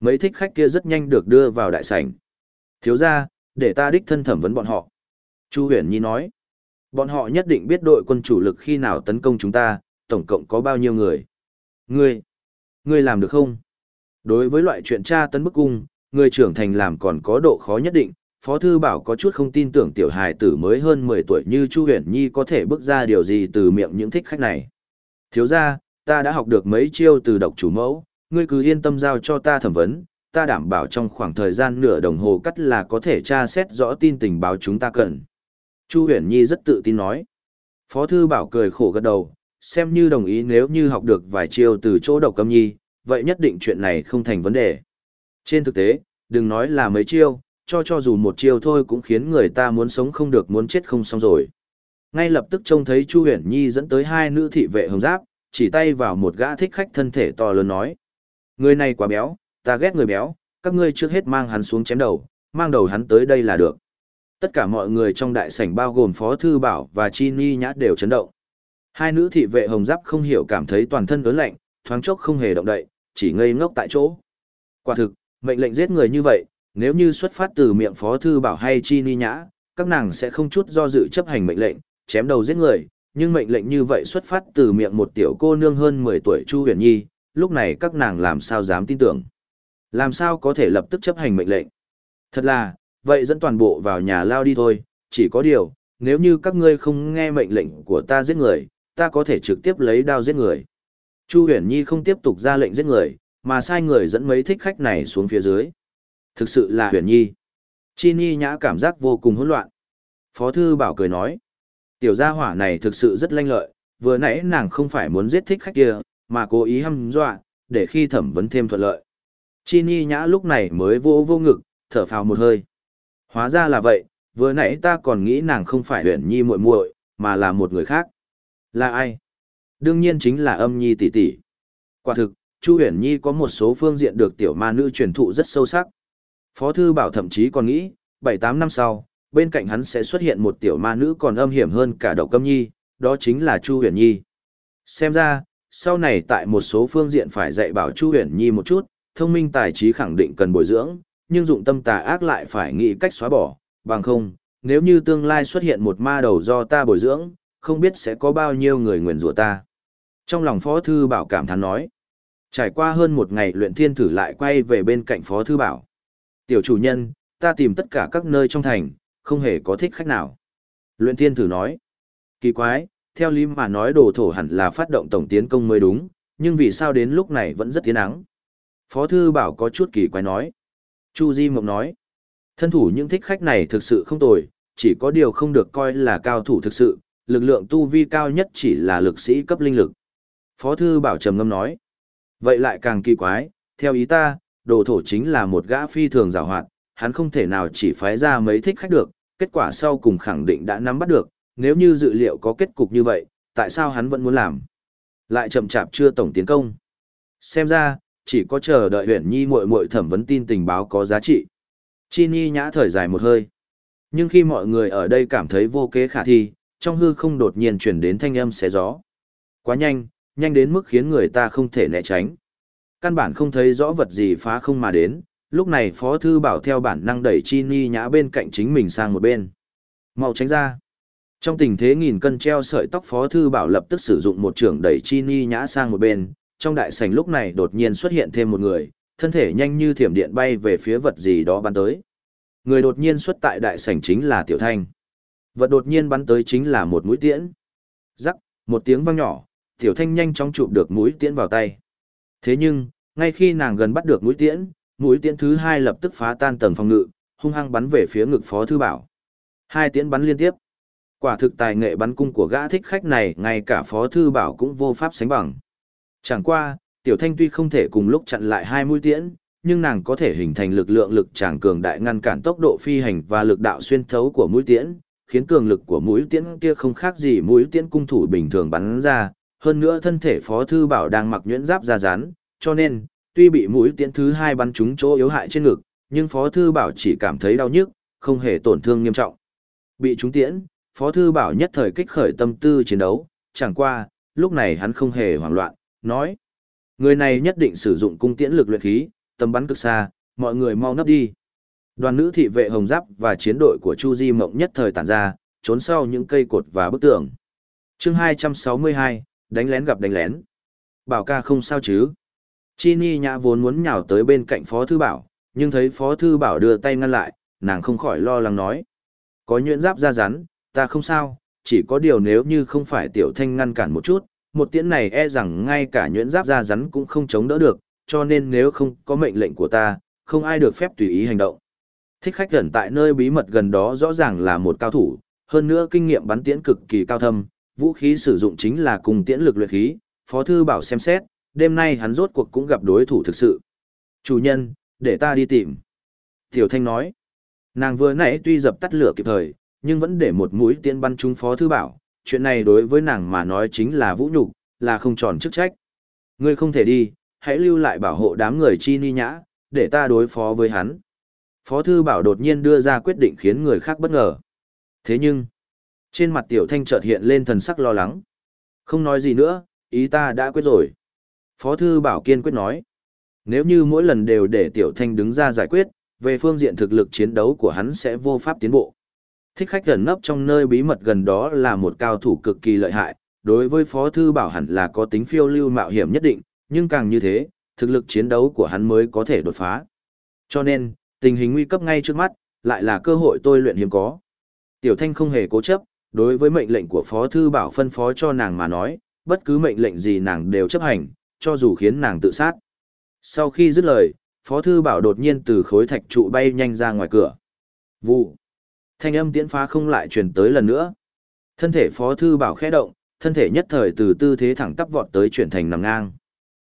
Mấy thích khách kia rất nhanh được đưa vào đại sảnh. Thiếu ra, để ta đích thân thẩm vấn bọn họ. Chu huyền nhi nói. Bọn họ nhất định biết đội quân chủ lực khi nào tấn công chúng ta, tổng cộng có bao nhiêu người. Ngươi, ngươi làm được không? Đối với loại chuyện tra tấn bức cung, người trưởng thành làm còn có độ khó nhất định, Phó Thư Bảo có chút không tin tưởng tiểu hài tử mới hơn 10 tuổi như Chu Huyền Nhi có thể bước ra điều gì từ miệng những thích khách này. Thiếu ra, ta đã học được mấy chiêu từ độc chủ mẫu, ngươi cứ yên tâm giao cho ta thẩm vấn, ta đảm bảo trong khoảng thời gian nửa đồng hồ cắt là có thể tra xét rõ tin tình báo chúng ta cần. Chu Huyền Nhi rất tự tin nói. Phó Thư Bảo cười khổ gật đầu, xem như đồng ý nếu như học được vài chiêu từ chỗ độc câm nhi, vậy nhất định chuyện này không thành vấn đề. Trên thực tế, đừng nói là mấy chiêu, cho cho dù một chiêu thôi cũng khiến người ta muốn sống không được muốn chết không xong rồi. Ngay lập tức trông thấy Chu Huyền Nhi dẫn tới hai nữ thị vệ hồng giáp, chỉ tay vào một gã thích khách thân thể to lớn nói. Người này quá béo, ta ghét người béo, các ngươi trước hết mang hắn xuống chém đầu, mang đầu hắn tới đây là được. Tất cả mọi người trong đại sảnh bao gồm Phó Thư Bảo và Chi Ni Nhã đều chấn động. Hai nữ thị vệ hồng giáp không hiểu cảm thấy toàn thân ớn lạnh, thoáng chốc không hề động đậy, chỉ ngây ngốc tại chỗ. Quả thực, mệnh lệnh giết người như vậy, nếu như xuất phát từ miệng Phó Thư Bảo hay Chi Ni Nhã, các nàng sẽ không chút do dự chấp hành mệnh lệnh, chém đầu giết người, nhưng mệnh lệnh như vậy xuất phát từ miệng một tiểu cô nương hơn 10 tuổi Chu Huyền Nhi, lúc này các nàng làm sao dám tin tưởng. Làm sao có thể lập tức chấp hành mệnh lệnh. Thật là, vậy dẫn toàn bộ vào nhà lao đi thôi, chỉ có điều, nếu như các ngươi không nghe mệnh lệnh của ta giết người, ta có thể trực tiếp lấy đao giết người. Chu Huyền Nhi không tiếp tục ra lệnh giết người, mà sai người dẫn mấy thích khách này xuống phía dưới. Thực sự là Huyền Nhi. Chi Nhi nhã cảm giác vô cùng hỗn loạn. Phó Thư Bảo cười nói, tiểu gia hỏa này thực sự rất lanh lợi, vừa nãy nàng không phải muốn giết thích khách kia, mà cố ý hăm dọa, để khi thẩm vấn thêm thuận lợi. Chi Nhi nhã lúc này mới vô vô ngực, thở phào một hơi. Hóa ra là vậy, vừa nãy ta còn nghĩ nàng không phải Huyền Nhi muội muội, mà là một người khác. Là ai? Đương nhiên chính là âm nhi tỷ tỷ. Quả thực, Chu Huyền Nhi có một số phương diện được tiểu ma nữ truyền thụ rất sâu sắc. Phó thư bảo thậm chí còn nghĩ, 7-8 năm sau, bên cạnh hắn sẽ xuất hiện một tiểu ma nữ còn âm hiểm hơn cả độc câm nhi, đó chính là Chu Huyền Nhi. Xem ra, sau này tại một số phương diện phải dạy bảo Chu Huyền Nhi một chút, thông minh tài trí khẳng định cần bồi dưỡng, nhưng dụng tâm tà ác lại phải nghĩ cách xóa bỏ, bằng không, nếu như tương lai xuất hiện một ma đầu do ta bồi dưỡng, không biết sẽ có bao nhiêu người nguyền rủa ta. Trong lòng Phó Thư Bảo cảm thán nói, trải qua hơn một ngày luyện thiên thử lại quay về bên cạnh Phó Thư Bảo. Tiểu chủ nhân, ta tìm tất cả các nơi trong thành, không hề có thích khách nào. Luyện thiên thử nói, kỳ quái, theo lý mà nói đồ thổ hẳn là phát động tổng tiến công mới đúng, nhưng vì sao đến lúc này vẫn rất tiến nắng. Phó Thư Bảo có chút kỳ quái nói. Chu Di Mộng nói, thân thủ những thích khách này thực sự không tồi, chỉ có điều không được coi là cao thủ thực sự, lực lượng tu vi cao nhất chỉ là lực sĩ cấp linh lực. Phó thư bảo trầm ngâm nói. Vậy lại càng kỳ quái, theo ý ta, đồ thổ chính là một gã phi thường rào hoạt, hắn không thể nào chỉ phái ra mấy thích khách được, kết quả sau cùng khẳng định đã nắm bắt được, nếu như dự liệu có kết cục như vậy, tại sao hắn vẫn muốn làm? Lại chậm chạp chưa tổng tiến công. Xem ra, chỉ có chờ đợi huyện nhi muội muội thẩm vấn tin tình báo có giá trị. Chi Ni nhã thời dài một hơi. Nhưng khi mọi người ở đây cảm thấy vô kế khả thi, trong hư không đột nhiên chuyển đến thanh âm xé gió. Quá nhanh, nhanh đến mức khiến người ta không thể né tránh. Căn bản không thấy rõ vật gì phá không mà đến, lúc này Phó Thư Bảo theo bản năng đẩy Chi Ni nhã bên cạnh chính mình sang một bên. mau tránh ra. Trong tình thế nghìn cân treo sợi tóc Phó Thư Bảo lập tức sử dụng một trường đẩy Chi Ni nhã sang một bên, trong đại sảnh lúc này đột nhiên xuất hiện thêm một người, thân thể nhanh như thiểm điện bay về phía vật gì đó bắn tới. Người đột nhiên xuất tại đại sảnh chính là Tiểu Thanh. Vật đột nhiên bắn tới chính là một mũi tiễn. Rắc, một tiếng vang nhỏ, Tiểu Thanh nhanh chóng chụp được mũi tiễn vào tay. Thế nhưng, ngay khi nàng gần bắt được mũi tiễn, mũi tiễn thứ hai lập tức phá tan tầng phòng ngự, hung hăng bắn về phía ngực Phó Thư Bảo. Hai tiễn bắn liên tiếp. Quả thực tài nghệ bắn cung của gã thích khách này ngay cả Phó Thư Bảo cũng vô pháp sánh bằng. Chẳng qua, Tiểu Thanh tuy không thể cùng lúc chặn lại hai mũi tiễn, nhưng nàng có thể hình thành lực lượng lực tràng cường đại ngăn cản tốc độ phi hành và lực đạo xuyên thấu của mũi tiễn, khiến cường lực của mũi tiễn kia không khác gì mũi tiễn cung thủ bình thường bắn ra, hơn nữa thân thể Phó Thư Bảo đang mặc nhuyễn giáp ra rán, cho nên, tuy bị mũi tiễn thứ hai bắn trúng chỗ yếu hại trên ngực, nhưng Phó Thư Bảo chỉ cảm thấy đau nhức, không hề tổn thương nghiêm trọng. Bị trúng tiễn, Phó Thư Bảo nhất thời kích khởi tâm tư chiến đấu, chẳng qua, lúc này hắn không hề hoảng loạn, nói. Người này nhất định sử dụng cung tiễn lực luyện khí, tầm bắn cực xa, mọi người mau nấp đi. Đoàn nữ thị vệ hồng giáp và chiến đội của Chu Di Mộng nhất thời tản ra, trốn sau những cây cột và bức tường. Chương 262, đánh lén gặp đánh lén. Bảo ca không sao chứ? Chini Nhã vốn muốn nhào tới bên cạnh Phó Thư Bảo, nhưng thấy Phó Thư Bảo đưa tay ngăn lại, nàng không khỏi lo lắng nói. Có nhuyễn giáp ra rắn, ta không sao, chỉ có điều nếu như không phải tiểu thanh ngăn cản một chút, một tiễn này e rằng ngay cả nhuyễn giáp ra rắn cũng không chống đỡ được, cho nên nếu không có mệnh lệnh của ta, không ai được phép tùy ý hành động. Thích khách gần tại nơi bí mật gần đó rõ ràng là một cao thủ, hơn nữa kinh nghiệm bắn tiễn cực kỳ cao thâm, vũ khí sử dụng chính là cùng tiễn lực luyện khí, Phó Thư Bảo xem xét, đêm nay hắn rốt cuộc cũng gặp đối thủ thực sự. Chủ nhân, để ta đi tìm. Tiểu Thanh nói, nàng vừa nãy tuy dập tắt lửa kịp thời, nhưng vẫn để một mũi tiễn bắn trúng Phó Thư Bảo, chuyện này đối với nàng mà nói chính là vũ nhục là không tròn chức trách. Ngươi không thể đi, hãy lưu lại bảo hộ đám người chi ni nhã, để ta đối phó với hắn. Phó Thư Bảo đột nhiên đưa ra quyết định khiến người khác bất ngờ. Thế nhưng, trên mặt Tiểu Thanh chợt hiện lên thần sắc lo lắng. Không nói gì nữa, ý ta đã quyết rồi. Phó Thư Bảo kiên quyết nói. Nếu như mỗi lần đều để Tiểu Thanh đứng ra giải quyết, về phương diện thực lực chiến đấu của hắn sẽ vô pháp tiến bộ. Thích khách gần nấp trong nơi bí mật gần đó là một cao thủ cực kỳ lợi hại, đối với Phó Thư Bảo hẳn là có tính phiêu lưu mạo hiểm nhất định, nhưng càng như thế, thực lực chiến đấu của hắn mới có thể đột phá. Cho nên, tình hình nguy cấp ngay trước mắt, lại là cơ hội tôi luyện hiếm có. Tiểu Thanh không hề cố chấp, đối với mệnh lệnh của Phó Thư Bảo phân phó cho nàng mà nói, bất cứ mệnh lệnh gì nàng đều chấp hành, cho dù khiến nàng tự sát. Sau khi dứt lời, Phó Thư Bảo đột nhiên từ khối thạch trụ bay nhanh ra ngoài cửa. Vụ. Thanh âm tiễn phá không lại truyền tới lần nữa. Thân thể Phó Thư Bảo khẽ động, thân thể nhất thời từ tư thế thẳng tắp vọt tới chuyển thành nằm ngang.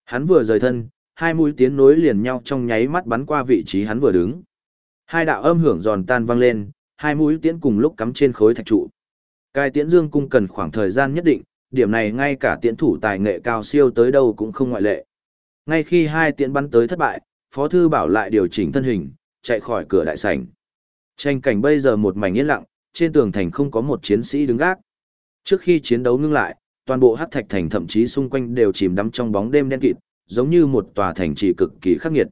Hắn vừa rời thân, hai mũi tiến nối liền nhau trong nháy mắt bắn qua vị trí hắn vừa đứng. Hai đạo âm hưởng giòn tan vang lên, hai mũi tiễn cùng lúc cắm trên khối thạch trụ. Cai tiễn dương cung cần khoảng thời gian nhất định, điểm này ngay cả tiễn thủ tài nghệ cao siêu tới đâu cũng không ngoại lệ. Ngay khi hai tiễn bắn tới thất bại, Phó Thư Bảo lại điều chỉnh thân hình, chạy khỏi cửa đại sảnh. Tranh cảnh bây giờ một mảnh yên lặng, trên tường thành không có một chiến sĩ đứng gác. Trước khi chiến đấu ngưng lại, toàn bộ hắc thạch thành thậm chí xung quanh đều chìm đắm trong bóng đêm đen kịt, giống như một tòa thành trì cực kỳ khắc nghiệt.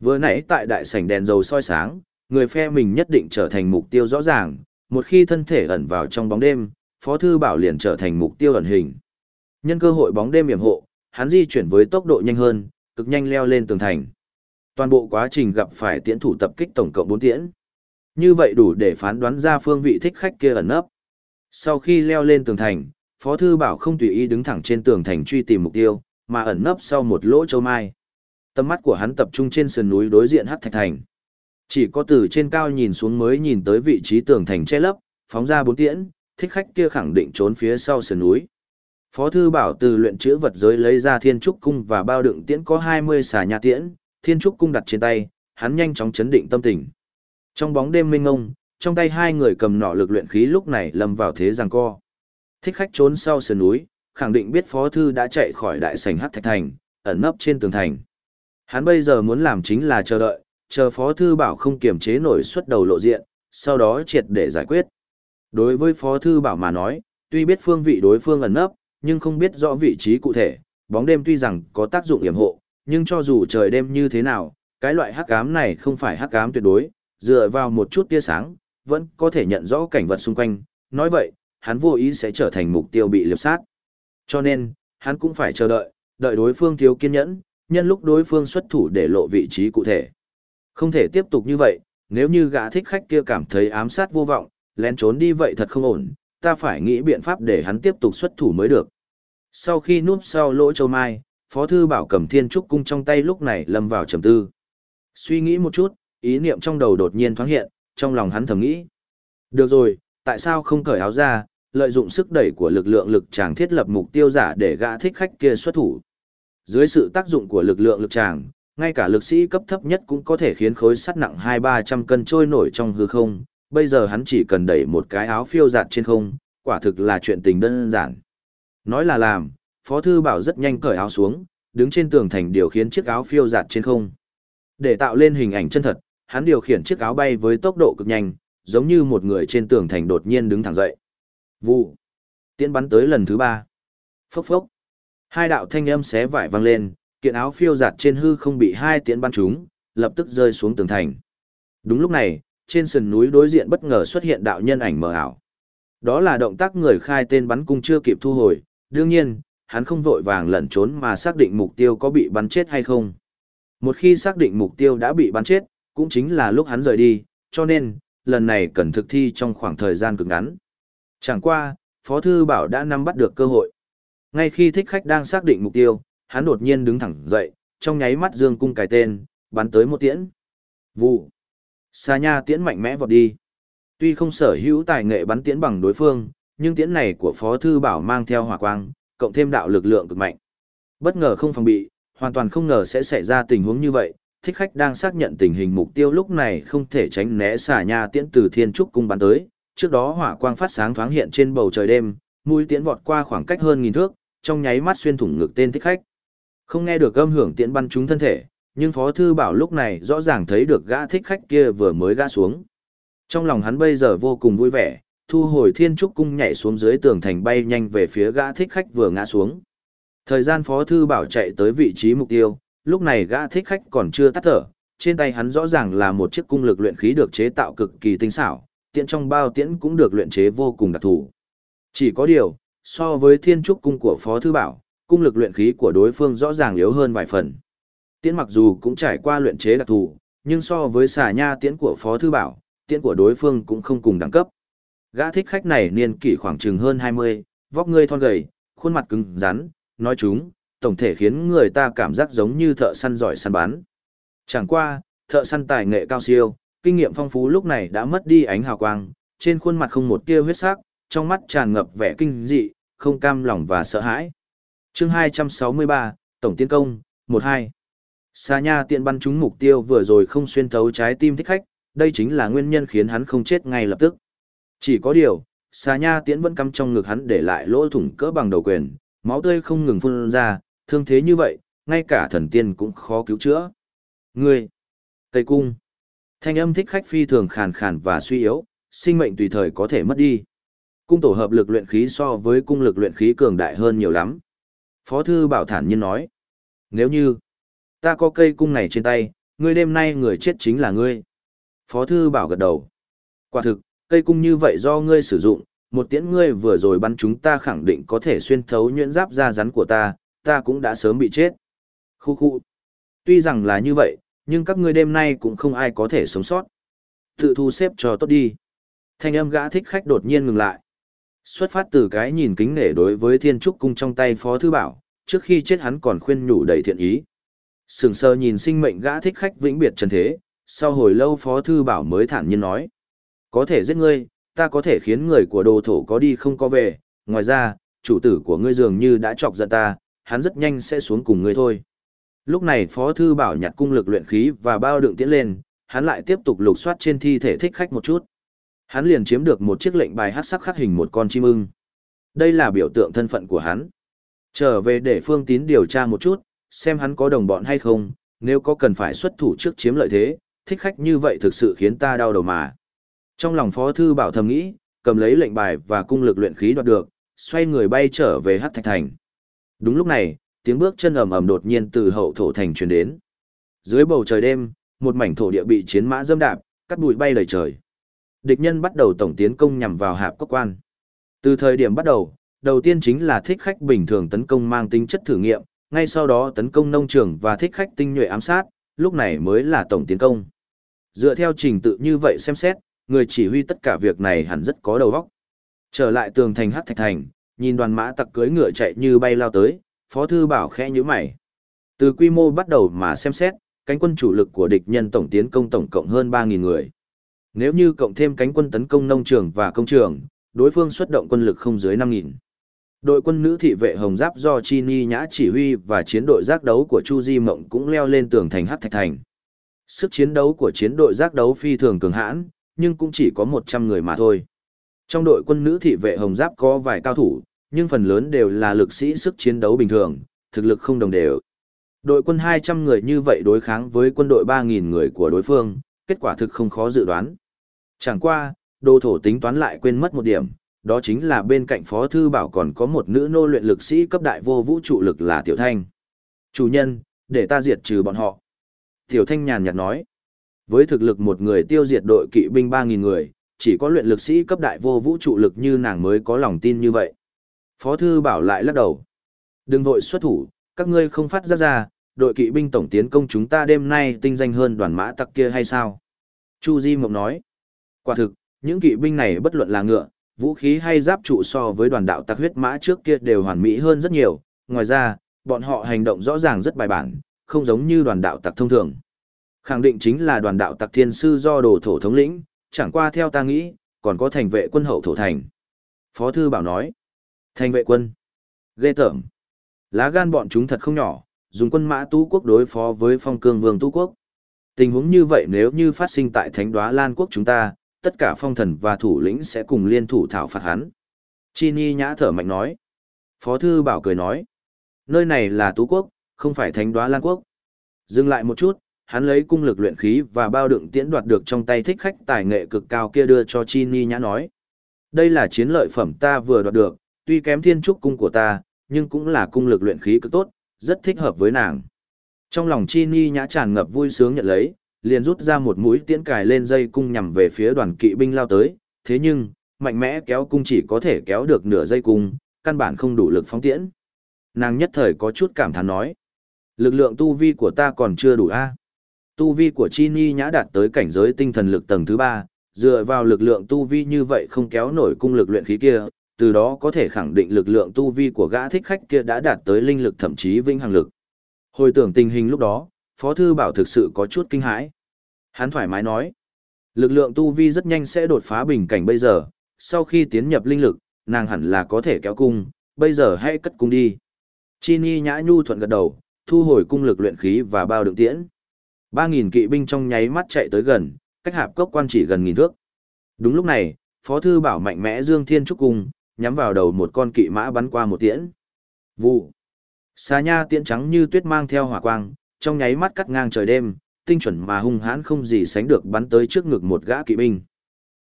Vừa nãy tại đại sảnh đèn dầu soi sáng, người phe mình nhất định trở thành mục tiêu rõ ràng, một khi thân thể ẩn vào trong bóng đêm, Phó Thư Bảo liền trở thành mục tiêu ẩn hình. Nhân cơ hội bóng đêm yểm hộ, hắn di chuyển với tốc độ nhanh hơn, cực nhanh leo lên tường thành. Toàn bộ quá trình gặp phải tiễn thủ tập kích tổng cộng 4 tiễn. Như vậy đủ để phán đoán ra phương vị thích khách kia ẩn nấp. Sau khi leo lên tường thành, Phó Thư Bảo không tùy ý đứng thẳng trên tường thành truy tìm mục tiêu, mà ẩn nấp sau một lỗ châu mai. Tầm mắt của hắn tập trung trên sườn núi đối diện Hắc Thạch Thành. Chỉ có từ trên cao nhìn xuống mới nhìn tới vị trí tường thành che lấp, phóng ra bốn tiễn, thích khách kia khẳng định trốn phía sau sườn núi. Phó thư bảo từ luyện chữ vật giới lấy ra thiên trúc cung và bao đựng tiễn có 20 xà nhà tiễn, thiên trúc cung đặt trên tay, hắn nhanh chóng chấn định tâm tình. Trong bóng đêm mênh ngông, trong tay hai người cầm nỏ lực luyện khí lúc này lâm vào thế giằng co. Thích khách trốn sau sườn núi, khẳng định biết phó thư đã chạy khỏi đại sảnh hắc thạch thành, ẩn nấp trên tường thành. Hắn bây giờ muốn làm chính là chờ đợi, chờ phó thư bảo không kiềm chế nổi xuất đầu lộ diện, sau đó triệt để giải quyết. Đối với phó thư bảo mà nói, tuy biết phương vị đối phương ẩn nấp, nhưng không biết rõ vị trí cụ thể, bóng đêm tuy rằng có tác dụng yểm hộ, nhưng cho dù trời đêm như thế nào, cái loại hắc ám này không phải hắc ám tuyệt đối, dựa vào một chút tia sáng, vẫn có thể nhận rõ cảnh vật xung quanh, nói vậy, hắn vô ý sẽ trở thành mục tiêu bị liệp sát. Cho nên, hắn cũng phải chờ đợi, đợi đối phương thiếu kiên nhẫn, nhân lúc đối phương xuất thủ để lộ vị trí cụ thể. Không thể tiếp tục như vậy, nếu như gã thích khách kia cảm thấy ám sát vô vọng, lén trốn đi vậy thật không ổn, ta phải nghĩ biện pháp để hắn tiếp tục xuất thủ mới được. Sau khi núp sau lỗ châu mai, Phó Thư Bảo cầm thiên trúc cung trong tay lúc này lâm vào trầm tư. Suy nghĩ một chút, ý niệm trong đầu đột nhiên thoáng hiện, trong lòng hắn thầm nghĩ. Được rồi, tại sao không cởi áo ra, lợi dụng sức đẩy của lực lượng lực tràng thiết lập mục tiêu giả để gã thích khách kia xuất thủ. Dưới sự tác dụng của lực lượng lực tràng, ngay cả lực sĩ cấp thấp nhất cũng có thể khiến khối sắt nặng hai ba trăm cân trôi nổi trong hư không, bây giờ hắn chỉ cần đẩy một cái áo phiêu giạt trên không, quả thực là chuyện tình đơn giản. Nói là làm, Phó Thư Bảo rất nhanh cởi áo xuống, đứng trên tường thành điều khiển chiếc áo phiêu giạt trên không. Để tạo lên hình ảnh chân thật, hắn điều khiển chiếc áo bay với tốc độ cực nhanh, giống như một người trên tường thành đột nhiên đứng thẳng dậy. Vụ. Tiễn bắn tới lần thứ ba. Phốc phốc. Hai đạo thanh âm xé vải vang lên, kiện áo phiêu giạt trên hư không bị hai tiễn bắn trúng, lập tức rơi xuống tường thành. Đúng lúc này, trên sườn núi đối diện bất ngờ xuất hiện đạo nhân ảnh mờ ảo. Đó là động tác người khai tên bắn cung chưa kịp thu hồi, đương nhiên, hắn không vội vàng lẩn trốn mà xác định mục tiêu có bị bắn chết hay không. Một khi xác định mục tiêu đã bị bắn chết, cũng chính là lúc hắn rời đi, cho nên, lần này cần thực thi trong khoảng thời gian cực ngắn. Chẳng qua, Phó Thư Bảo đã nắm bắt được cơ hội. Ngay khi thích khách đang xác định mục tiêu, hắn đột nhiên đứng thẳng dậy, trong nháy mắt dương cung cài tên, bắn tới một tiễn. Vụ. Xa nha tiễn mạnh mẽ vọt đi. Tuy không sở hữu tài nghệ bắn tiễn bằng đối phương, nhưng tiễn này của Phó Thư Bảo mang theo hỏa quang, cộng thêm đạo lực lượng cực mạnh. Bất ngờ không phòng bị, hoàn toàn không ngờ sẽ xảy ra tình huống như vậy. Thích khách đang xác nhận tình hình mục tiêu lúc này không thể tránh né xả nha tiễn từ thiên trúc cung bắn tới. Trước đó hỏa quang phát sáng thoáng hiện trên bầu trời đêm, mũi tiễn vọt qua khoảng cách hơn nghìn thước, trong nháy mắt xuyên thủng ngực tên thích khách. Không nghe được âm hưởng tiễn bắn trúng thân thể, nhưng Phó Thư Bảo lúc này rõ ràng thấy được gã thích khách kia vừa mới gã xuống. Trong lòng hắn bây giờ vô cùng vui vẻ, thu hồi thiên trúc cung nhảy xuống dưới tường thành bay nhanh về phía gã thích khách vừa ngã xuống. Thời gian Phó Thư Bảo chạy tới vị trí mục tiêu, lúc này gã thích khách còn chưa tắt thở, trên tay hắn rõ ràng là một chiếc cung lực luyện khí được chế tạo cực kỳ tinh xảo, tiện trong bao tiễn cũng được luyện chế vô cùng đặc thù. Chỉ có điều, so với thiên trúc cung của Phó Thư Bảo, cung lực luyện khí của đối phương rõ ràng yếu hơn vài phần. Tiễn mặc dù cũng trải qua luyện chế đặc thù, nhưng so với xà nha tiễn của Phó Thư Bảo, tiễn của đối phương cũng không cùng đẳng cấp. Gã thích khách này niên kỷ khoảng chừng hơn 20, vóc người thon gầy, khuôn mặt cứng rắn, nói chúng, tổng thể khiến người ta cảm giác giống như thợ săn giỏi săn bắn. Chẳng qua, thợ săn tài nghệ cao siêu, kinh nghiệm phong phú lúc này đã mất đi ánh hào quang, trên khuôn mặt không một tia huyết sắc, trong mắt tràn ngập vẻ kinh dị, không cam lòng và sợ hãi. Chương 263, Tổng tiến công, 12. Sa Nha tiện bắn trúng mục tiêu vừa rồi không xuyên thấu trái tim thích khách, đây chính là nguyên nhân khiến hắn không chết ngay lập tức. Chỉ có điều, Sa Nha tiễn vẫn cắm trong ngực hắn để lại lỗ thủng cỡ bằng đầu quyền, máu tươi không ngừng phun ra, thương thế như vậy, ngay cả thần tiên cũng khó cứu chữa. Ngươi, Tây Cung, thanh âm thích khách phi thường khàn khàn và suy yếu, sinh mệnh tùy thời có thể mất đi. Cung tổ hợp lực luyện khí so với cung lực luyện khí cường đại hơn nhiều lắm. Phó thư bảo thản nhiên nói, nếu như, ta có cây cung này trên tay, ngươi đêm nay người chết chính là ngươi. Phó thư bảo gật đầu. Quả thực, cây cung như vậy do ngươi sử dụng, một tiễn ngươi vừa rồi bắn chúng ta khẳng định có thể xuyên thấu nhuyễn giáp da rắn của ta, ta cũng đã sớm bị chết. Khu khu. Tuy rằng là như vậy, nhưng các ngươi đêm nay cũng không ai có thể sống sót. Tự thu xếp cho tốt đi. Thanh âm gã thích khách đột nhiên ngừng lại. Xuất phát từ cái nhìn kính nể đối với thiên trúc cung trong tay phó thư bảo, trước khi chết hắn còn khuyên nhủ đầy thiện ý. Sừng sờ nhìn sinh mệnh gã thích khách vĩnh biệt trần thế, sau hồi lâu phó thư bảo mới thản nhiên nói. Có thể giết ngươi, ta có thể khiến người của đồ thổ có đi không có về, ngoài ra, chủ tử của ngươi dường như đã chọc giận ta, hắn rất nhanh sẽ xuống cùng ngươi thôi. Lúc này phó thư bảo nhặt cung lực luyện khí và bao đựng tiễn lên, hắn lại tiếp tục lục soát trên thi thể thích khách một chút. Hắn liền chiếm được một chiếc lệnh bài hát sắc khắc hình một con chim ưng. Đây là biểu tượng thân phận của hắn. Trở về để phương tín điều tra một chút, xem hắn có đồng bọn hay không, nếu có cần phải xuất thủ trước chiếm lợi thế, thích khách như vậy thực sự khiến ta đau đầu mà. Trong lòng Phó Thư Bảo thầm nghĩ, cầm lấy lệnh bài và cung lực luyện khí đoạt được, xoay người bay trở về Hát Thạch Thành. Đúng lúc này, tiếng bước chân ầm ầm đột nhiên từ hậu thổ thành truyền đến. Dưới bầu trời đêm, một mảnh thổ địa bị chiến mã dâm đạp, cắt bụi bay đầy trời. Địch nhân bắt đầu tổng tiến công nhằm vào hạp cốc quan. Từ thời điểm bắt đầu, đầu tiên chính là thích khách bình thường tấn công mang tính chất thử nghiệm, ngay sau đó tấn công nông trường và thích khách tinh nhuệ ám sát, lúc này mới là tổng tiến công. Dựa theo trình tự như vậy xem xét, người chỉ huy tất cả việc này hẳn rất có đầu óc. Trở lại tường thành hắc thạch thành, nhìn đoàn mã tặc cưỡi ngựa chạy như bay lao tới, Phó thư bảo khẽ nhíu mày. Từ quy mô bắt đầu mà xem xét, cánh quân chủ lực của địch nhân tổng tiến công tổng cộng hơn 3000 người. Nếu như cộng thêm cánh quân tấn công nông trường và công trường, đối phương xuất động quân lực không dưới 5000. Đội quân nữ thị vệ Hồng Giáp do Chi Ni Nhã chỉ huy và chiến đội giác đấu của Chu Di Mộng cũng leo lên tường thành Hát Thạch Thành. Sức chiến đấu của chiến đội giác đấu phi thường cường hãn, nhưng cũng chỉ có 100 người mà thôi. Trong đội quân nữ thị vệ Hồng Giáp có vài cao thủ, nhưng phần lớn đều là lực sĩ sức chiến đấu bình thường, thực lực không đồng đều. Đội quân 200 người như vậy đối kháng với quân đội 3.000 người của đối phương, kết quả thực không khó dự đoán. Chẳng qua, đô thổ tính toán lại quên mất một điểm, đó chính là bên cạnh Phó Thư Bảo còn có một nữ nô luyện lực sĩ cấp đại vô vũ trụ lực là Tiểu Thanh. Chủ nhân, để ta diệt trừ bọn họ. Tiểu Thanh nhàn nhạt nói, với thực lực một người tiêu diệt đội kỵ binh 3.000 người, chỉ có luyện lực sĩ cấp đại vô vũ trụ lực như nàng mới có lòng tin như vậy. Phó thư bảo lại lắc đầu. Đừng vội xuất thủ, các ngươi không phát ra ra, đội kỵ binh tổng tiến công chúng ta đêm nay tinh danh hơn đoàn mã tặc kia hay sao? Chu Di Mộng nói. Quả thực, những kỵ binh này bất luận là ngựa, vũ khí hay giáp trụ so với đoàn đạo tặc huyết mã trước kia đều hoàn mỹ hơn rất nhiều. Ngoài ra, bọn họ hành động rõ ràng rất bài bản, không giống như đoàn đạo tặc thông thường. Khẳng định chính là đoàn đạo tặc thiên sư do đồ thổ thống lĩnh, chẳng qua theo ta nghĩ, còn có thành vệ quân hậu thổ thành. Phó thư bảo nói, thành vệ quân, ghê tởm. Lá gan bọn chúng thật không nhỏ, dùng quân mã tú quốc đối phó với phong cương vương tú quốc. Tình huống như vậy nếu như phát sinh tại thánh đoá Lan quốc chúng ta, tất cả phong thần và thủ lĩnh sẽ cùng liên thủ thảo phạt hắn. Chi Ni nhã thở mạnh nói. Phó thư bảo cười nói. Nơi này là tú quốc, không phải thánh đoá Lan quốc. Dừng lại một chút, hắn lấy cung lực luyện khí và bao đựng tiễn đoạt được trong tay thích khách tài nghệ cực cao kia đưa cho Chi Ni nhã nói. Đây là chiến lợi phẩm ta vừa đoạt được, tuy kém thiên trúc cung của ta, nhưng cũng là cung lực luyện khí cực tốt, rất thích hợp với nàng. Trong lòng Chi Ni nhã tràn ngập vui sướng nhận lấy, liền rút ra một mũi tiễn cài lên dây cung nhằm về phía đoàn kỵ binh lao tới, thế nhưng, mạnh mẽ kéo cung chỉ có thể kéo được nửa dây cung, căn bản không đủ lực phóng tiễn. Nàng nhất thời có chút cảm thán nói, lực lượng tu vi của ta còn chưa đủ a. Tu vi của Chi Ni nhã đạt tới cảnh giới tinh thần lực tầng thứ ba, dựa vào lực lượng tu vi như vậy không kéo nổi cung lực luyện khí kia, từ đó có thể khẳng định lực lượng tu vi của gã thích khách kia đã đạt tới linh lực thậm chí vinh hằng lực. Hồi tưởng tình hình lúc đó, Phó Thư Bảo thực sự có chút kinh hãi. Hắn thoải mái nói, lực lượng tu vi rất nhanh sẽ đột phá bình cảnh bây giờ, sau khi tiến nhập linh lực, nàng hẳn là có thể kéo cung, bây giờ hãy cất cung đi. Chi Ni nhã nhu thuận gật đầu, thu hồi cung lực luyện khí và bao đựng tiễn. 3.000 kỵ binh trong nháy mắt chạy tới gần, cách hạp cốc quan chỉ gần nghìn thước. Đúng lúc này, Phó Thư Bảo mạnh mẽ Dương Thiên Trúc Cung, nhắm vào đầu một con kỵ mã bắn qua một tiễn. Vụ. Xà nha tiễn trắng như tuyết mang theo hỏa quang, trong nháy mắt cắt ngang trời đêm, tinh chuẩn mà hung hãn không gì sánh được bắn tới trước ngực một gã kỵ binh.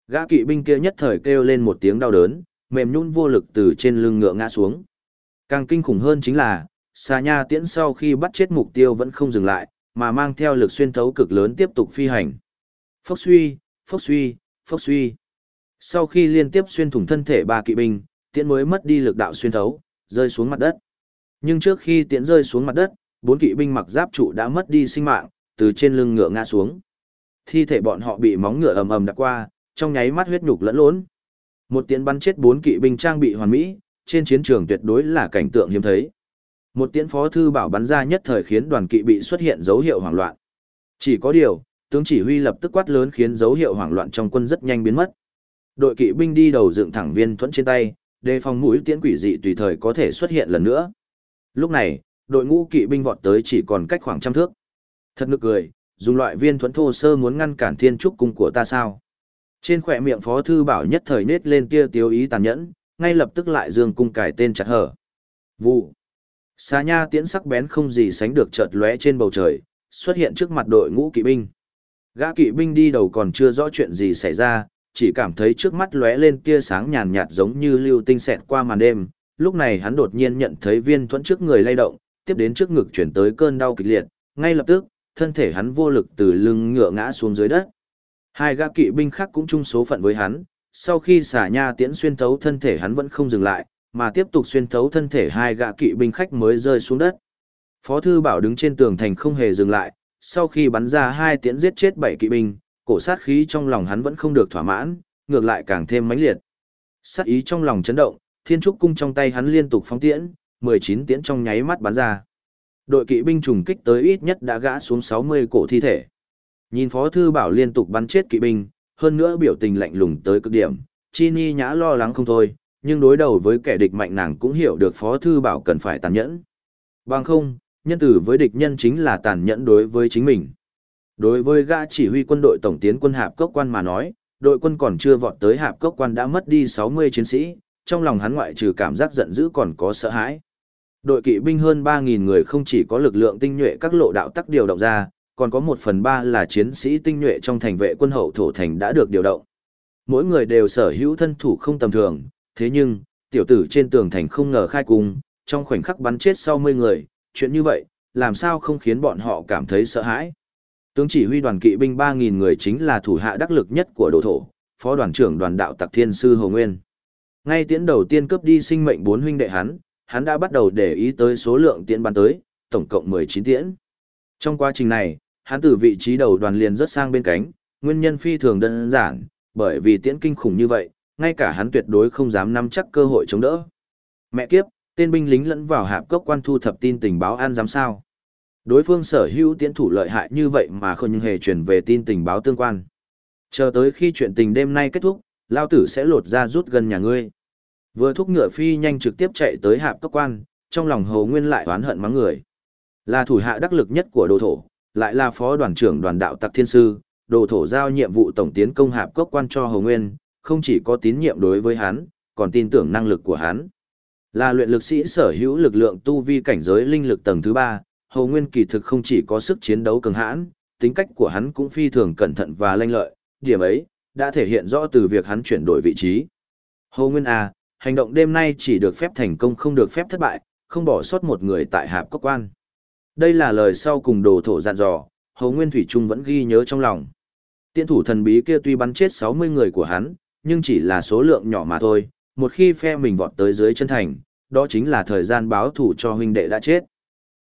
Gã kỵ binh kia nhất thời kêu lên một tiếng đau đớn, mềm nhũn vô lực từ trên lưng ngựa ngã xuống. Càng kinh khủng hơn chính là, xà nha tiễn sau khi bắt chết mục tiêu vẫn không dừng lại, mà mang theo lực xuyên thấu cực lớn tiếp tục phi hành. Phốc suy, phốc suy, phốc suy. Sau khi liên tiếp xuyên thủng thân thể ba kỵ binh, tiễn mới mất đi lực đạo xuyên thấu, rơi xuống mặt đất. Nhưng trước khi tiễn rơi xuống mặt đất, bốn kỵ binh mặc giáp trụ đã mất đi sinh mạng, từ trên lưng ngựa ngã xuống. Thi thể bọn họ bị móng ngựa ầm ầm đập qua, trong nháy mắt huyết nhục lẫn lộn. Một tiễn bắn chết bốn kỵ binh trang bị hoàn mỹ, trên chiến trường tuyệt đối là cảnh tượng hiếm thấy. Một tiễn phó thư bảo bắn ra nhất thời khiến đoàn kỵ bị xuất hiện dấu hiệu hoảng loạn. Chỉ có điều, tướng chỉ huy lập tức quát lớn khiến dấu hiệu hoảng loạn trong quân rất nhanh biến mất. Đội kỵ binh đi đầu dựng thẳng viên thuẫn trên tay, đề phòng mũi tiễn quỷ dị tùy thời có thể xuất hiện lần nữa. Lúc này, đội ngũ kỵ binh vọt tới chỉ còn cách khoảng trăm thước. Thật nực cười, dùng loại viên thuẫn thô sơ muốn ngăn cản thiên trúc cung của ta sao? Trên khỏe miệng phó thư bảo nhất thời nết lên kia tiêu ý tàn nhẫn, ngay lập tức lại dương cung cải tên chặt hở. Vụ. Xà nha tiễn sắc bén không gì sánh được chợt lóe trên bầu trời, xuất hiện trước mặt đội ngũ kỵ binh. Gã kỵ binh đi đầu còn chưa rõ chuyện gì xảy ra, chỉ cảm thấy trước mắt lóe lên tia sáng nhàn nhạt giống như lưu tinh xẹt qua màn đêm. Lúc này hắn đột nhiên nhận thấy viên thuẫn trước người lay động, tiếp đến trước ngực chuyển tới cơn đau kịch liệt, ngay lập tức, thân thể hắn vô lực từ lưng ngựa ngã xuống dưới đất. Hai gã kỵ binh khác cũng chung số phận với hắn, sau khi xả nha tiễn xuyên thấu thân thể hắn vẫn không dừng lại, mà tiếp tục xuyên thấu thân thể hai gã kỵ binh khách mới rơi xuống đất. Phó thư bảo đứng trên tường thành không hề dừng lại, sau khi bắn ra hai tiễn giết chết bảy kỵ binh, cổ sát khí trong lòng hắn vẫn không được thỏa mãn, ngược lại càng thêm mãnh liệt. Sát ý trong lòng chấn động, thiên trúc cung trong tay hắn liên tục phóng tiễn, 19 tiễn trong nháy mắt bắn ra. Đội kỵ binh trùng kích tới ít nhất đã gã xuống 60 cổ thi thể. Nhìn Phó Thư Bảo liên tục bắn chết kỵ binh, hơn nữa biểu tình lạnh lùng tới cực điểm, Chi Ni nhã lo lắng không thôi, nhưng đối đầu với kẻ địch mạnh nàng cũng hiểu được Phó Thư Bảo cần phải tàn nhẫn. Bằng không, nhân tử với địch nhân chính là tàn nhẫn đối với chính mình. Đối với gã chỉ huy quân đội tổng tiến quân hạp cốc quan mà nói, đội quân còn chưa vọt tới hạp cốc quan đã mất đi 60 chiến sĩ, trong lòng hắn ngoại trừ cảm giác giận dữ còn có sợ hãi. Đội kỵ binh hơn 3.000 người không chỉ có lực lượng tinh nhuệ các lộ đạo tắc điều động ra, còn có một phần ba là chiến sĩ tinh nhuệ trong thành vệ quân hậu thổ thành đã được điều động. Mỗi người đều sở hữu thân thủ không tầm thường, thế nhưng, tiểu tử trên tường thành không ngờ khai cung, trong khoảnh khắc bắn chết sau 10 người, chuyện như vậy, làm sao không khiến bọn họ cảm thấy sợ hãi. Tướng chỉ huy đoàn kỵ binh 3.000 người chính là thủ hạ đắc lực nhất của đồ thổ, phó đoàn trưởng đoàn đạo tặc thiên sư Hồ Nguyên. Ngay tiễn đầu tiên cướp đi sinh mệnh bốn huynh đệ hắn, hắn đã bắt đầu để ý tới số lượng tiễn bắn tới, tổng cộng 19 tiễn. Trong quá trình này, hắn từ vị trí đầu đoàn liền rất sang bên cánh, nguyên nhân phi thường đơn giản, bởi vì tiễn kinh khủng như vậy, ngay cả hắn tuyệt đối không dám nắm chắc cơ hội chống đỡ. Mẹ kiếp, tên binh lính lẫn vào hạp cốc quan thu thập tin tình báo an dám sao. Đối phương sở hữu tiễn thủ lợi hại như vậy mà không hề truyền về tin tình báo tương quan. Chờ tới khi chuyện tình đêm nay kết thúc, lao tử sẽ lột ra rút gần nhà ngươi. Vừa thúc ngựa phi nhanh trực tiếp chạy tới hạp cấp quan, trong lòng hầu nguyên lại oán hận mắng người. Là thủ hạ đắc lực nhất của đồ thổ, lại là phó đoàn trưởng đoàn đạo tặc thiên sư, đồ thổ giao nhiệm vụ tổng tiến công hạp cấp quan cho hầu nguyên, không chỉ có tín nhiệm đối với hắn, còn tin tưởng năng lực của hắn. Là luyện lực sĩ sở hữu lực lượng tu vi cảnh giới linh lực tầng thứ ba, Hồ nguyên kỳ thực không chỉ có sức chiến đấu cường hãn, tính cách của hắn cũng phi thường cẩn thận và lanh lợi, điểm ấy đã thể hiện rõ từ việc hắn chuyển đổi vị trí. Hồ nguyên à, hành động đêm nay chỉ được phép thành công không được phép thất bại, không bỏ sót một người tại hạp cốc quan. Đây là lời sau cùng đồ thổ dặn dò, Hồ nguyên thủy trung vẫn ghi nhớ trong lòng. Tiên thủ thần bí kia tuy bắn chết 60 người của hắn, nhưng chỉ là số lượng nhỏ mà thôi, một khi phe mình vọt tới dưới chân thành, đó chính là thời gian báo thủ cho huynh đệ đã chết.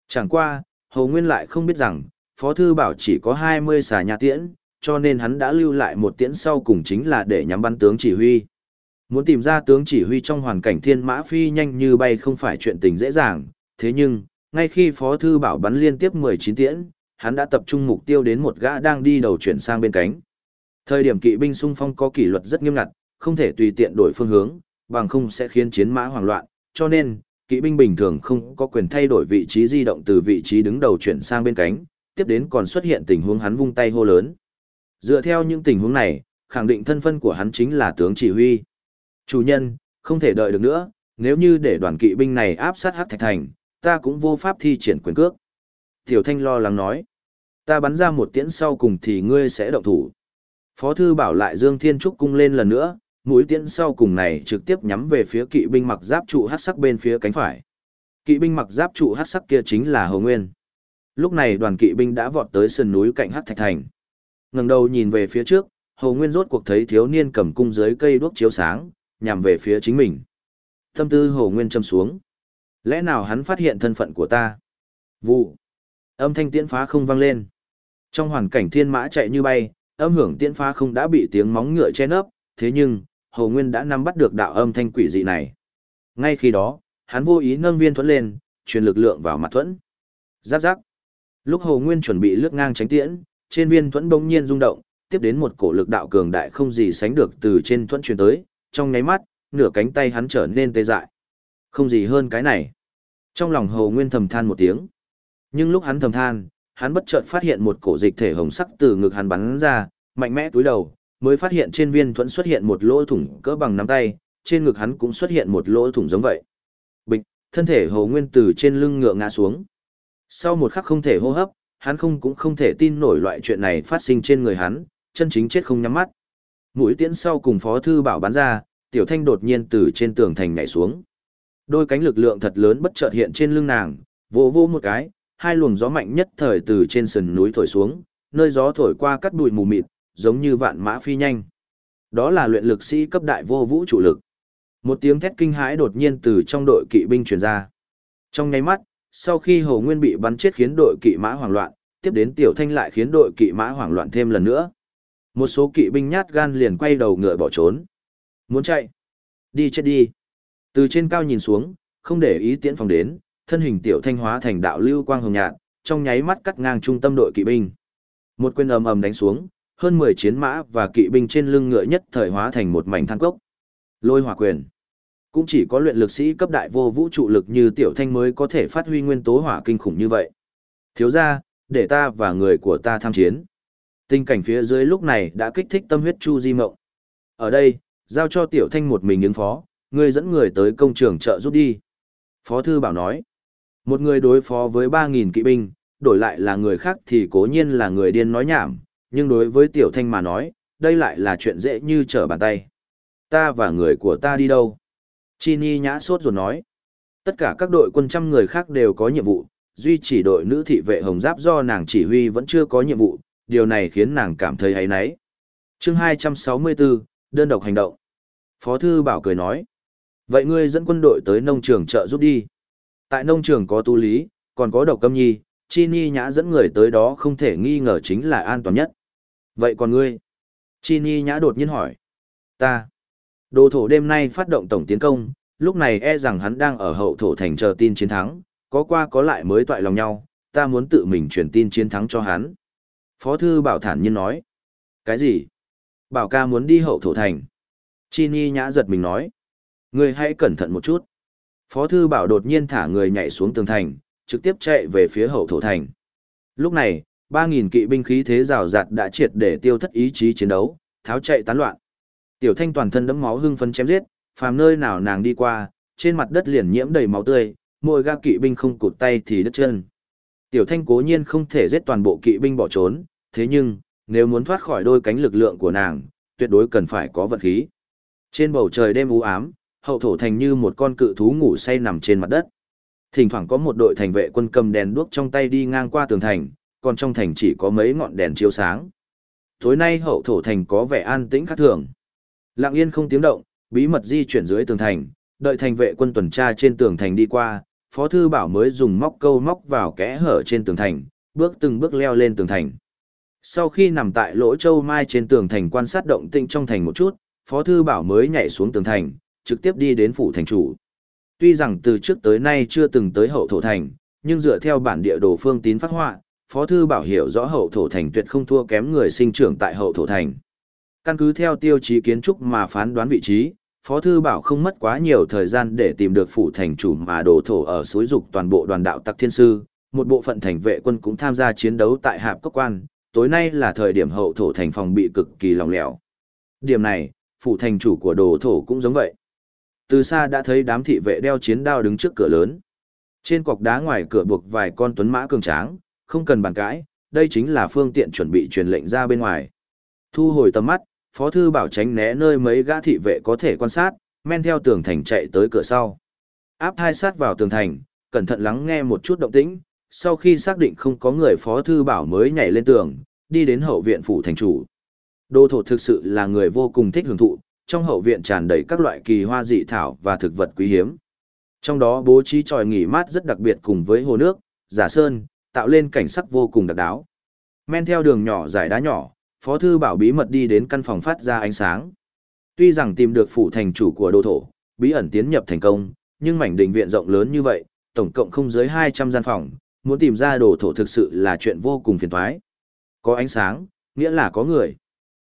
Chẳng qua, Hầu Nguyên lại không biết rằng, Phó Thư Bảo chỉ có 20 xà nhà tiễn, cho nên hắn đã lưu lại một tiễn sau cùng chính là để nhắm bắn tướng chỉ huy. Muốn tìm ra tướng chỉ huy trong hoàn cảnh thiên mã phi nhanh như bay không phải chuyện tình dễ dàng, thế nhưng, ngay khi Phó Thư Bảo bắn liên tiếp 19 tiễn, hắn đã tập trung mục tiêu đến một gã đang đi đầu chuyển sang bên cánh. Thời điểm kỵ binh xung phong có kỷ luật rất nghiêm ngặt, không thể tùy tiện đổi phương hướng, bằng không sẽ khiến chiến mã hoảng loạn, cho nên, kỵ binh bình thường không có quyền thay đổi vị trí di động từ vị trí đứng đầu chuyển sang bên cánh, tiếp đến còn xuất hiện tình huống hắn vung tay hô lớn. Dựa theo những tình huống này, khẳng định thân phân của hắn chính là tướng chỉ huy. Chủ nhân, không thể đợi được nữa, nếu như để đoàn kỵ binh này áp sát Hắc Thạch Thành, ta cũng vô pháp thi triển quyền cước. Tiểu Thanh lo lắng nói, ta bắn ra một tiễn sau cùng thì ngươi sẽ động thủ. Phó thư bảo lại Dương Thiên Trúc cung lên lần nữa, mũi tiễn sau cùng này trực tiếp nhắm về phía kỵ binh mặc giáp trụ hắc sắc bên phía cánh phải. Kỵ binh mặc giáp trụ hắc sắc kia chính là Hồ Nguyên. Lúc này đoàn kỵ binh đã vọt tới sườn núi cạnh hát thạch thành. Ngẩng đầu nhìn về phía trước, Hồ Nguyên rốt cuộc thấy thiếu niên cầm cung dưới cây đuốc chiếu sáng, nhằm về phía chính mình. Tâm tư Hồ Nguyên châm xuống. Lẽ nào hắn phát hiện thân phận của ta? Vụ. Âm thanh tiễn phá không vang lên. Trong hoàn cảnh thiên mã chạy như bay, âm hưởng tiễn phá không đã bị tiếng móng ngựa che nấp, thế nhưng, Hồ Nguyên đã nắm bắt được đạo âm thanh quỷ dị này. Ngay khi đó, hắn vô ý nâng viên thuẫn lên, truyền lực lượng vào mặt thuẫn. Giáp giáp. Lúc Hồ Nguyên chuẩn bị lướt ngang tránh tiễn, trên viên thuẫn bỗng nhiên rung động, tiếp đến một cổ lực đạo cường đại không gì sánh được từ trên thuẫn truyền tới, trong nháy mắt, nửa cánh tay hắn trở nên tê dại. Không gì hơn cái này. Trong lòng Hồ Nguyên thầm than một tiếng. Nhưng lúc hắn thầm than, hắn bất chợt phát hiện một cổ dịch thể hồng sắc từ ngực hắn bắn ra, mạnh mẽ túi đầu, mới phát hiện trên viên thuẫn xuất hiện một lỗ thủng cỡ bằng nắm tay, trên ngực hắn cũng xuất hiện một lỗ thủng giống vậy. Bịch, thân thể Hồ Nguyên từ trên lưng ngựa ngã xuống. Sau một khắc không thể hô hấp, hắn không cũng không thể tin nổi loại chuyện này phát sinh trên người hắn, chân chính chết không nhắm mắt. Mũi tiễn sau cùng Phó Thư Bảo bắn ra, Tiểu Thanh đột nhiên từ trên tường thành nhảy xuống. Đôi cánh lực lượng thật lớn bất chợt hiện trên lưng nàng, vỗ vỗ một cái, hai luồng gió mạnh nhất thời từ trên sườn núi thổi xuống, nơi gió thổi qua cắt bụi mù mịt, giống như vạn mã phi nhanh. Đó là luyện lực sĩ cấp đại vô vũ trụ lực. Một tiếng thét kinh hãi đột nhiên từ trong đội kỵ binh truyền ra. Trong nháy mắt, sau khi Hồ Nguyên bị bắn chết khiến đội kỵ mã hoảng loạn, tiếp đến Tiểu Thanh lại khiến đội kỵ mã hoảng loạn thêm lần nữa. Một số kỵ binh nhát gan liền quay đầu ngựa bỏ trốn. Muốn chạy? Đi chết đi. Từ trên cao nhìn xuống, không để ý tiễn phòng đến, thân hình Tiểu Thanh hóa thành đạo lưu quang hồng nhạt, trong nháy mắt cắt ngang trung tâm đội kỵ binh. Một quyền ầm ầm đánh xuống, hơn 10 chiến mã và kỵ binh trên lưng ngựa nhất thời hóa thành một mảnh than cốc. Lôi hỏa quyền. Cũng chỉ có luyện lực sĩ cấp đại vô vũ trụ lực như tiểu thanh mới có thể phát huy nguyên tố hỏa kinh khủng như vậy. Thiếu ra, để ta và người của ta tham chiến. Tình cảnh phía dưới lúc này đã kích thích tâm huyết Chu Di Mộng. Ở đây, giao cho tiểu thanh một mình ứng phó, ngươi dẫn người tới công trường trợ giúp đi. Phó thư bảo nói, một người đối phó với 3.000 kỵ binh, đổi lại là người khác thì cố nhiên là người điên nói nhảm, nhưng đối với tiểu thanh mà nói, đây lại là chuyện dễ như trở bàn tay. Ta và người của ta đi đâu? Chi Ni nhã sốt rồi nói. Tất cả các đội quân trăm người khác đều có nhiệm vụ, duy chỉ đội nữ thị vệ hồng giáp do nàng chỉ huy vẫn chưa có nhiệm vụ, điều này khiến nàng cảm thấy áy náy. Chương 264, đơn độc hành động. Phó thư bảo cười nói, vậy ngươi dẫn quân đội tới nông trường trợ giúp đi. Tại nông trường có tu lý, còn có độc câm nhi, chi ni nhã dẫn người tới đó không thể nghi ngờ chính là an toàn nhất. Vậy còn ngươi? Chi ni nhã đột nhiên hỏi. Ta. Đồ thổ đêm nay phát động tổng tiến công, lúc này e rằng hắn đang ở hậu thổ thành chờ tin chiến thắng, có qua có lại mới toại lòng nhau, ta muốn tự mình truyền tin chiến thắng cho hắn. Phó thư bảo thản nhiên nói. Cái gì? Bảo ca muốn đi hậu thổ thành. Chi ni nhã giật mình nói. Ngươi hãy cẩn thận một chút. Phó thư bảo đột nhiên thả người nhảy xuống tường thành, trực tiếp chạy về phía hậu thổ thành. Lúc này, 3.000 kỵ binh khí thế rào rạt đã triệt để tiêu thất ý chí chiến đấu, tháo chạy tán loạn. Tiểu thanh toàn thân đấm máu hưng phấn chém giết, phàm nơi nào nàng đi qua, trên mặt đất liền nhiễm đầy máu tươi, mỗi ga kỵ binh không cụt tay thì đứt chân. Tiểu thanh cố nhiên không thể giết toàn bộ kỵ binh bỏ trốn, thế nhưng, nếu muốn thoát khỏi đôi cánh lực lượng của nàng, tuyệt đối cần phải có vật khí. Trên bầu trời đêm u ám, hậu thổ thành như một con cự thú ngủ say nằm trên mặt đất. Thỉnh thoảng có một đội thành vệ quân cầm đèn đuốc trong tay đi ngang qua tường thành, còn trong thành chỉ có mấy ngọn đèn chiếu sáng. Tối nay hậu thổ thành có vẻ an tĩnh khác thường. Lặng yên không tiếng động, bí mật di chuyển dưới tường thành, đợi thành vệ quân tuần tra trên tường thành đi qua, Phó Thư Bảo mới dùng móc câu móc vào kẽ hở trên tường thành, bước từng bước leo lên tường thành. Sau khi nằm tại lỗ châu mai trên tường thành quan sát động tĩnh trong thành một chút, Phó Thư Bảo mới nhảy xuống tường thành, trực tiếp đi đến phủ thành chủ. Tuy rằng từ trước tới nay chưa từng tới hậu thổ thành, nhưng dựa theo bản địa đồ phương tín phát họa, Phó Thư Bảo hiểu rõ hậu thổ thành tuyệt không thua kém người sinh trưởng tại hậu thổ thành. Căn cứ theo tiêu chí kiến trúc mà phán đoán vị trí, Phó Thư Bảo không mất quá nhiều thời gian để tìm được phủ thành chủ mà đồ thổ ở suối dục toàn bộ đoàn đạo tặc thiên sư, một bộ phận thành vệ quân cũng tham gia chiến đấu tại hạp cốc quan, tối nay là thời điểm hậu thổ thành phòng bị cực kỳ lòng lẻo. Điểm này, phủ thành chủ của đồ thổ cũng giống vậy. Từ xa đã thấy đám thị vệ đeo chiến đao đứng trước cửa lớn. Trên cọc đá ngoài cửa buộc vài con tuấn mã cường tráng, không cần bàn cãi, đây chính là phương tiện chuẩn bị truyền lệnh ra bên ngoài. Thu hồi tầm mắt, Phó Thư Bảo tránh né nơi mấy gã thị vệ có thể quan sát, men theo tường thành chạy tới cửa sau. Áp hai sát vào tường thành, cẩn thận lắng nghe một chút động tĩnh, sau khi xác định không có người Phó Thư Bảo mới nhảy lên tường, đi đến hậu viện phủ thành chủ. Đô thổ thực sự là người vô cùng thích hưởng thụ, trong hậu viện tràn đầy các loại kỳ hoa dị thảo và thực vật quý hiếm. Trong đó bố trí tròi nghỉ mát rất đặc biệt cùng với hồ nước, giả sơn, tạo lên cảnh sắc vô cùng đặc đáo. Men theo đường nhỏ dài đá nhỏ, Phó Thư Bảo bí mật đi đến căn phòng phát ra ánh sáng. Tuy rằng tìm được phủ thành chủ của đô thổ, bí ẩn tiến nhập thành công, nhưng mảnh đình viện rộng lớn như vậy, tổng cộng không dưới 200 gian phòng, muốn tìm ra đồ thổ thực sự là chuyện vô cùng phiền toái. Có ánh sáng, nghĩa là có người.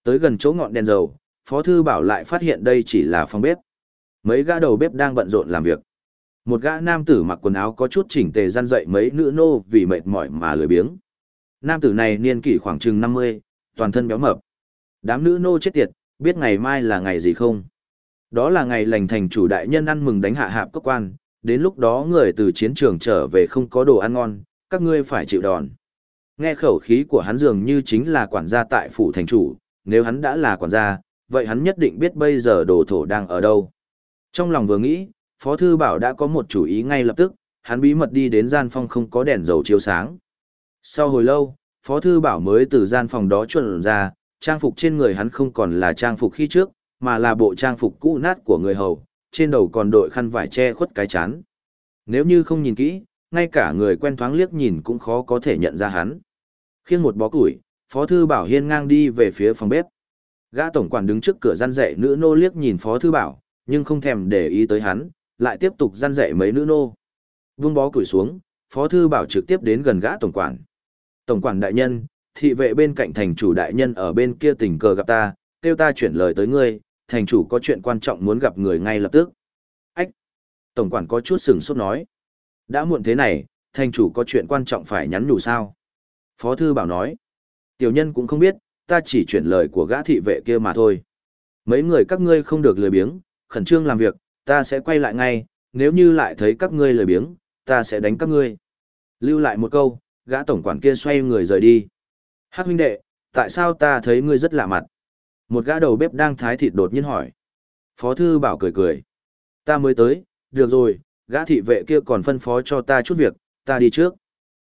Tới gần chỗ ngọn đèn dầu, Phó Thư Bảo lại phát hiện đây chỉ là phòng bếp. Mấy gã đầu bếp đang bận rộn làm việc. Một gã nam tử mặc quần áo có chút chỉnh tề gian dậy mấy nữ nô vì mệt mỏi mà lười biếng. Nam tử này niên kỷ khoảng chừng 50, toàn thân béo mập. Đám nữ nô chết tiệt, biết ngày mai là ngày gì không? Đó là ngày lành thành chủ đại nhân ăn mừng đánh hạ hạp cấp quan, đến lúc đó người từ chiến trường trở về không có đồ ăn ngon, các ngươi phải chịu đòn. Nghe khẩu khí của hắn dường như chính là quản gia tại phủ thành chủ, nếu hắn đã là quản gia, vậy hắn nhất định biết bây giờ đồ thổ đang ở đâu. Trong lòng vừa nghĩ, Phó Thư Bảo đã có một chủ ý ngay lập tức, hắn bí mật đi đến gian phòng không có đèn dầu chiếu sáng. Sau hồi lâu, Phó Thư Bảo mới từ gian phòng đó chuẩn ra, trang phục trên người hắn không còn là trang phục khi trước, mà là bộ trang phục cũ nát của người hầu, trên đầu còn đội khăn vải che khuất cái chán. Nếu như không nhìn kỹ, ngay cả người quen thoáng liếc nhìn cũng khó có thể nhận ra hắn. Khiêng một bó củi, Phó Thư Bảo hiên ngang đi về phía phòng bếp. Gã tổng quản đứng trước cửa gian dạy nữ nô liếc nhìn Phó Thư Bảo, nhưng không thèm để ý tới hắn, lại tiếp tục gian dạy mấy nữ nô. vương bó củi xuống, Phó Thư Bảo trực tiếp đến gần gã tổng quản. Tổng quản đại nhân, thị vệ bên cạnh thành chủ đại nhân ở bên kia tình cờ gặp ta, kêu ta chuyển lời tới ngươi, thành chủ có chuyện quan trọng muốn gặp người ngay lập tức. Ách! Tổng quản có chút sừng sốt nói. Đã muộn thế này, thành chủ có chuyện quan trọng phải nhắn nhủ sao? Phó thư bảo nói. Tiểu nhân cũng không biết, ta chỉ chuyển lời của gã thị vệ kia mà thôi. Mấy người các ngươi không được lười biếng, khẩn trương làm việc, ta sẽ quay lại ngay, nếu như lại thấy các ngươi lười biếng, ta sẽ đánh các ngươi. Lưu lại một câu, gã tổng quản kia xoay người rời đi. Hắc huynh đệ, tại sao ta thấy ngươi rất lạ mặt? Một gã đầu bếp đang thái thịt đột nhiên hỏi. Phó thư bảo cười cười. Ta mới tới, được rồi, gã thị vệ kia còn phân phó cho ta chút việc, ta đi trước.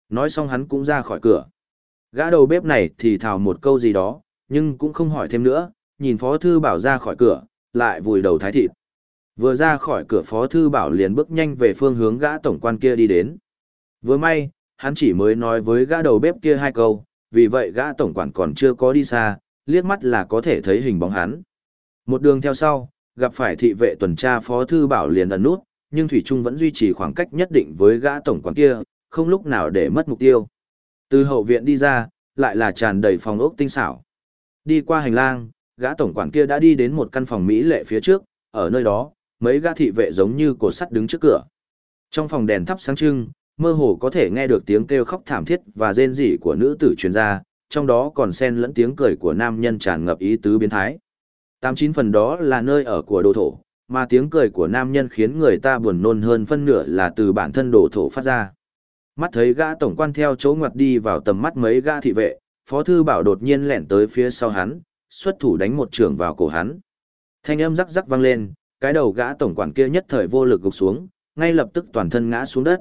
Nói xong hắn cũng ra khỏi cửa. Gã đầu bếp này thì thào một câu gì đó, nhưng cũng không hỏi thêm nữa, nhìn Phó Thư Bảo ra khỏi cửa, lại vùi đầu thái thịt. Vừa ra khỏi cửa Phó Thư Bảo liền bước nhanh về phương hướng gã tổng quan kia đi đến. Vừa may, hắn chỉ mới nói với gã đầu bếp kia hai câu, vì vậy gã tổng quản còn chưa có đi xa, liếc mắt là có thể thấy hình bóng hắn. Một đường theo sau, gặp phải thị vệ tuần tra Phó Thư Bảo liền ẩn nút, nhưng Thủy Trung vẫn duy trì khoảng cách nhất định với gã tổng quản kia, không lúc nào để mất mục tiêu. Từ hậu viện đi ra, lại là tràn đầy phòng ốc tinh xảo. Đi qua hành lang, gã tổng quản kia đã đi đến một căn phòng mỹ lệ phía trước, ở nơi đó, mấy gã thị vệ giống như cột sắt đứng trước cửa. Trong phòng đèn thắp sáng trưng, mơ hồ có thể nghe được tiếng kêu khóc thảm thiết và rên rỉ của nữ tử truyền ra, trong đó còn xen lẫn tiếng cười của nam nhân tràn ngập ý tứ biến thái. Tám chín phần đó là nơi ở của đồ thổ, mà tiếng cười của nam nhân khiến người ta buồn nôn hơn phân nửa là từ bản thân đồ thổ phát ra. Mắt thấy gã tổng quan theo chỗ ngoặt đi vào tầm mắt mấy gã thị vệ, Phó Thư Bảo đột nhiên lẹn tới phía sau hắn, xuất thủ đánh một trường vào cổ hắn. Thanh âm rắc rắc vang lên, cái đầu gã tổng quản kia nhất thời vô lực gục xuống, ngay lập tức toàn thân ngã xuống đất.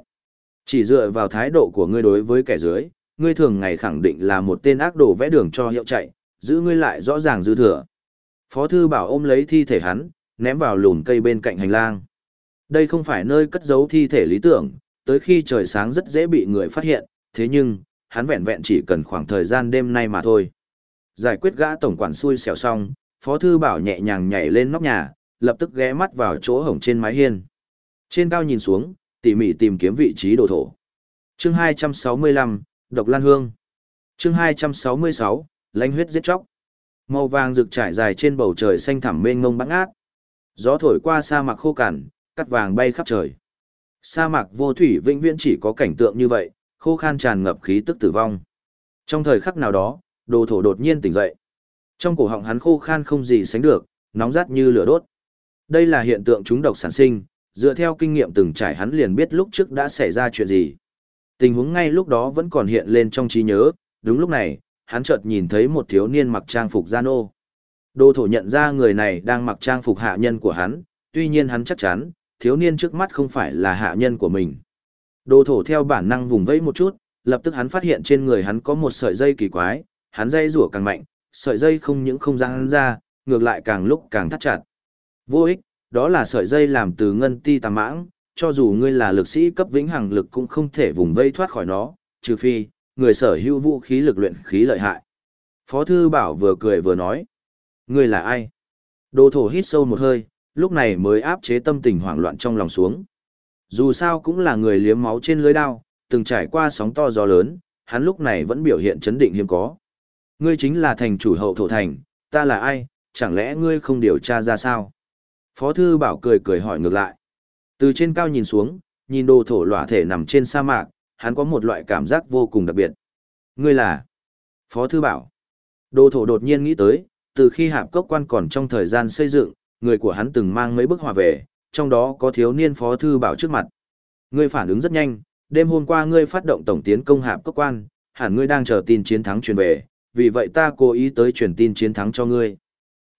Chỉ dựa vào thái độ của ngươi đối với kẻ dưới, ngươi thường ngày khẳng định là một tên ác đồ vẽ đường cho hiệu chạy, giữ ngươi lại rõ ràng dư thừa. Phó thư bảo ôm lấy thi thể hắn, ném vào lùm cây bên cạnh hành lang. Đây không phải nơi cất giấu thi thể lý tưởng, tới khi trời sáng rất dễ bị người phát hiện, thế nhưng, hắn vẹn vẹn chỉ cần khoảng thời gian đêm nay mà thôi. Giải quyết gã tổng quản xui xẻo xong, Phó Thư Bảo nhẹ nhàng nhảy lên nóc nhà, lập tức ghé mắt vào chỗ hổng trên mái hiên. Trên cao nhìn xuống, tỉ mỉ tìm kiếm vị trí đồ thổ. chương 265, Độc Lan Hương. chương 266, Lánh huyết giết chóc. Màu vàng rực trải dài trên bầu trời xanh thẳm mênh ngông bắn ác. Gió thổi qua sa mạc khô cằn, cắt vàng bay khắp trời. Sa mạc vô thủy vĩnh viễn chỉ có cảnh tượng như vậy, khô khan tràn ngập khí tức tử vong. Trong thời khắc nào đó, đồ thổ đột nhiên tỉnh dậy. Trong cổ họng hắn khô khan không gì sánh được, nóng rát như lửa đốt. Đây là hiện tượng chúng độc sản sinh, dựa theo kinh nghiệm từng trải hắn liền biết lúc trước đã xảy ra chuyện gì. Tình huống ngay lúc đó vẫn còn hiện lên trong trí nhớ, đúng lúc này, hắn chợt nhìn thấy một thiếu niên mặc trang phục gian ô. Đô thổ nhận ra người này đang mặc trang phục hạ nhân của hắn, tuy nhiên hắn chắc chắn, thiếu niên trước mắt không phải là hạ nhân của mình. Đô thổ theo bản năng vùng vẫy một chút, lập tức hắn phát hiện trên người hắn có một sợi dây kỳ quái, hắn dây rủa càng mạnh, sợi dây không những không giãn ra, ngược lại càng lúc càng thắt chặt. Vô ích, đó là sợi dây làm từ ngân ti tà mãng, cho dù ngươi là lực sĩ cấp vĩnh hằng lực cũng không thể vùng vây thoát khỏi nó, trừ phi, người sở hữu vũ khí lực luyện khí lợi hại. Phó thư bảo vừa cười vừa nói, ngươi là ai? Đồ thổ hít sâu một hơi, lúc này mới áp chế tâm tình hoảng loạn trong lòng xuống. Dù sao cũng là người liếm máu trên lưới đao, từng trải qua sóng to gió lớn, hắn lúc này vẫn biểu hiện chấn định hiếm có. Ngươi chính là thành chủ hậu thổ thành, ta là ai, chẳng lẽ ngươi không điều tra ra sao? Phó thư bảo cười cười hỏi ngược lại. Từ trên cao nhìn xuống, nhìn đồ thổ lỏa thể nằm trên sa mạc, hắn có một loại cảm giác vô cùng đặc biệt. Ngươi là? Phó thư bảo. Đồ thổ đột nhiên nghĩ tới, từ khi hạp cốc quan còn trong thời gian xây dựng, người của hắn từng mang mấy bức họa về, trong đó có thiếu niên phó thư bảo trước mặt. Ngươi phản ứng rất nhanh, đêm hôm qua ngươi phát động tổng tiến công hạp cốc quan, hẳn ngươi đang chờ tin chiến thắng truyền về, vì vậy ta cố ý tới truyền tin chiến thắng cho ngươi.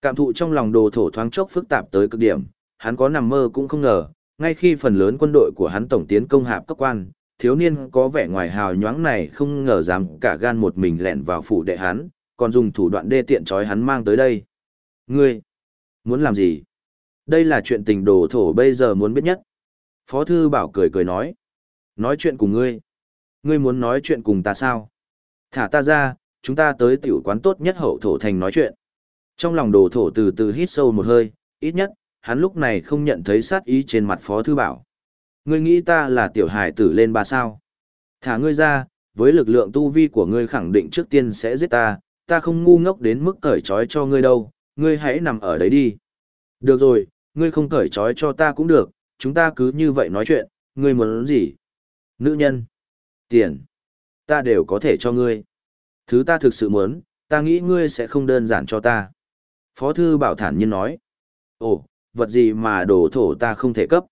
Cảm thụ trong lòng đồ thổ thoáng chốc phức tạp tới cực điểm, hắn có nằm mơ cũng không ngờ, ngay khi phần lớn quân đội của hắn tổng tiến công hạp cấp quan, thiếu niên có vẻ ngoài hào nhoáng này không ngờ dám cả gan một mình lẹn vào phủ đệ hắn, còn dùng thủ đoạn đê tiện trói hắn mang tới đây. Ngươi, muốn làm gì? Đây là chuyện tình đồ thổ bây giờ muốn biết nhất. Phó thư bảo cười cười nói. Nói chuyện cùng ngươi. Ngươi muốn nói chuyện cùng ta sao? Thả ta ra, chúng ta tới tiểu quán tốt nhất hậu thổ thành nói chuyện. Trong lòng đồ thổ từ từ hít sâu một hơi, ít nhất, hắn lúc này không nhận thấy sát ý trên mặt phó thư bảo. Ngươi nghĩ ta là tiểu hải tử lên ba sao? Thả ngươi ra, với lực lượng tu vi của ngươi khẳng định trước tiên sẽ giết ta, ta không ngu ngốc đến mức cởi trói cho ngươi đâu, ngươi hãy nằm ở đấy đi. Được rồi, ngươi không cởi trói cho ta cũng được, chúng ta cứ như vậy nói chuyện, ngươi muốn gì? Nữ nhân, tiền, ta đều có thể cho ngươi. Thứ ta thực sự muốn, ta nghĩ ngươi sẽ không đơn giản cho ta. Phó thư bảo thản nhiên nói. Ồ, vật gì mà đồ thổ ta không thể cấp.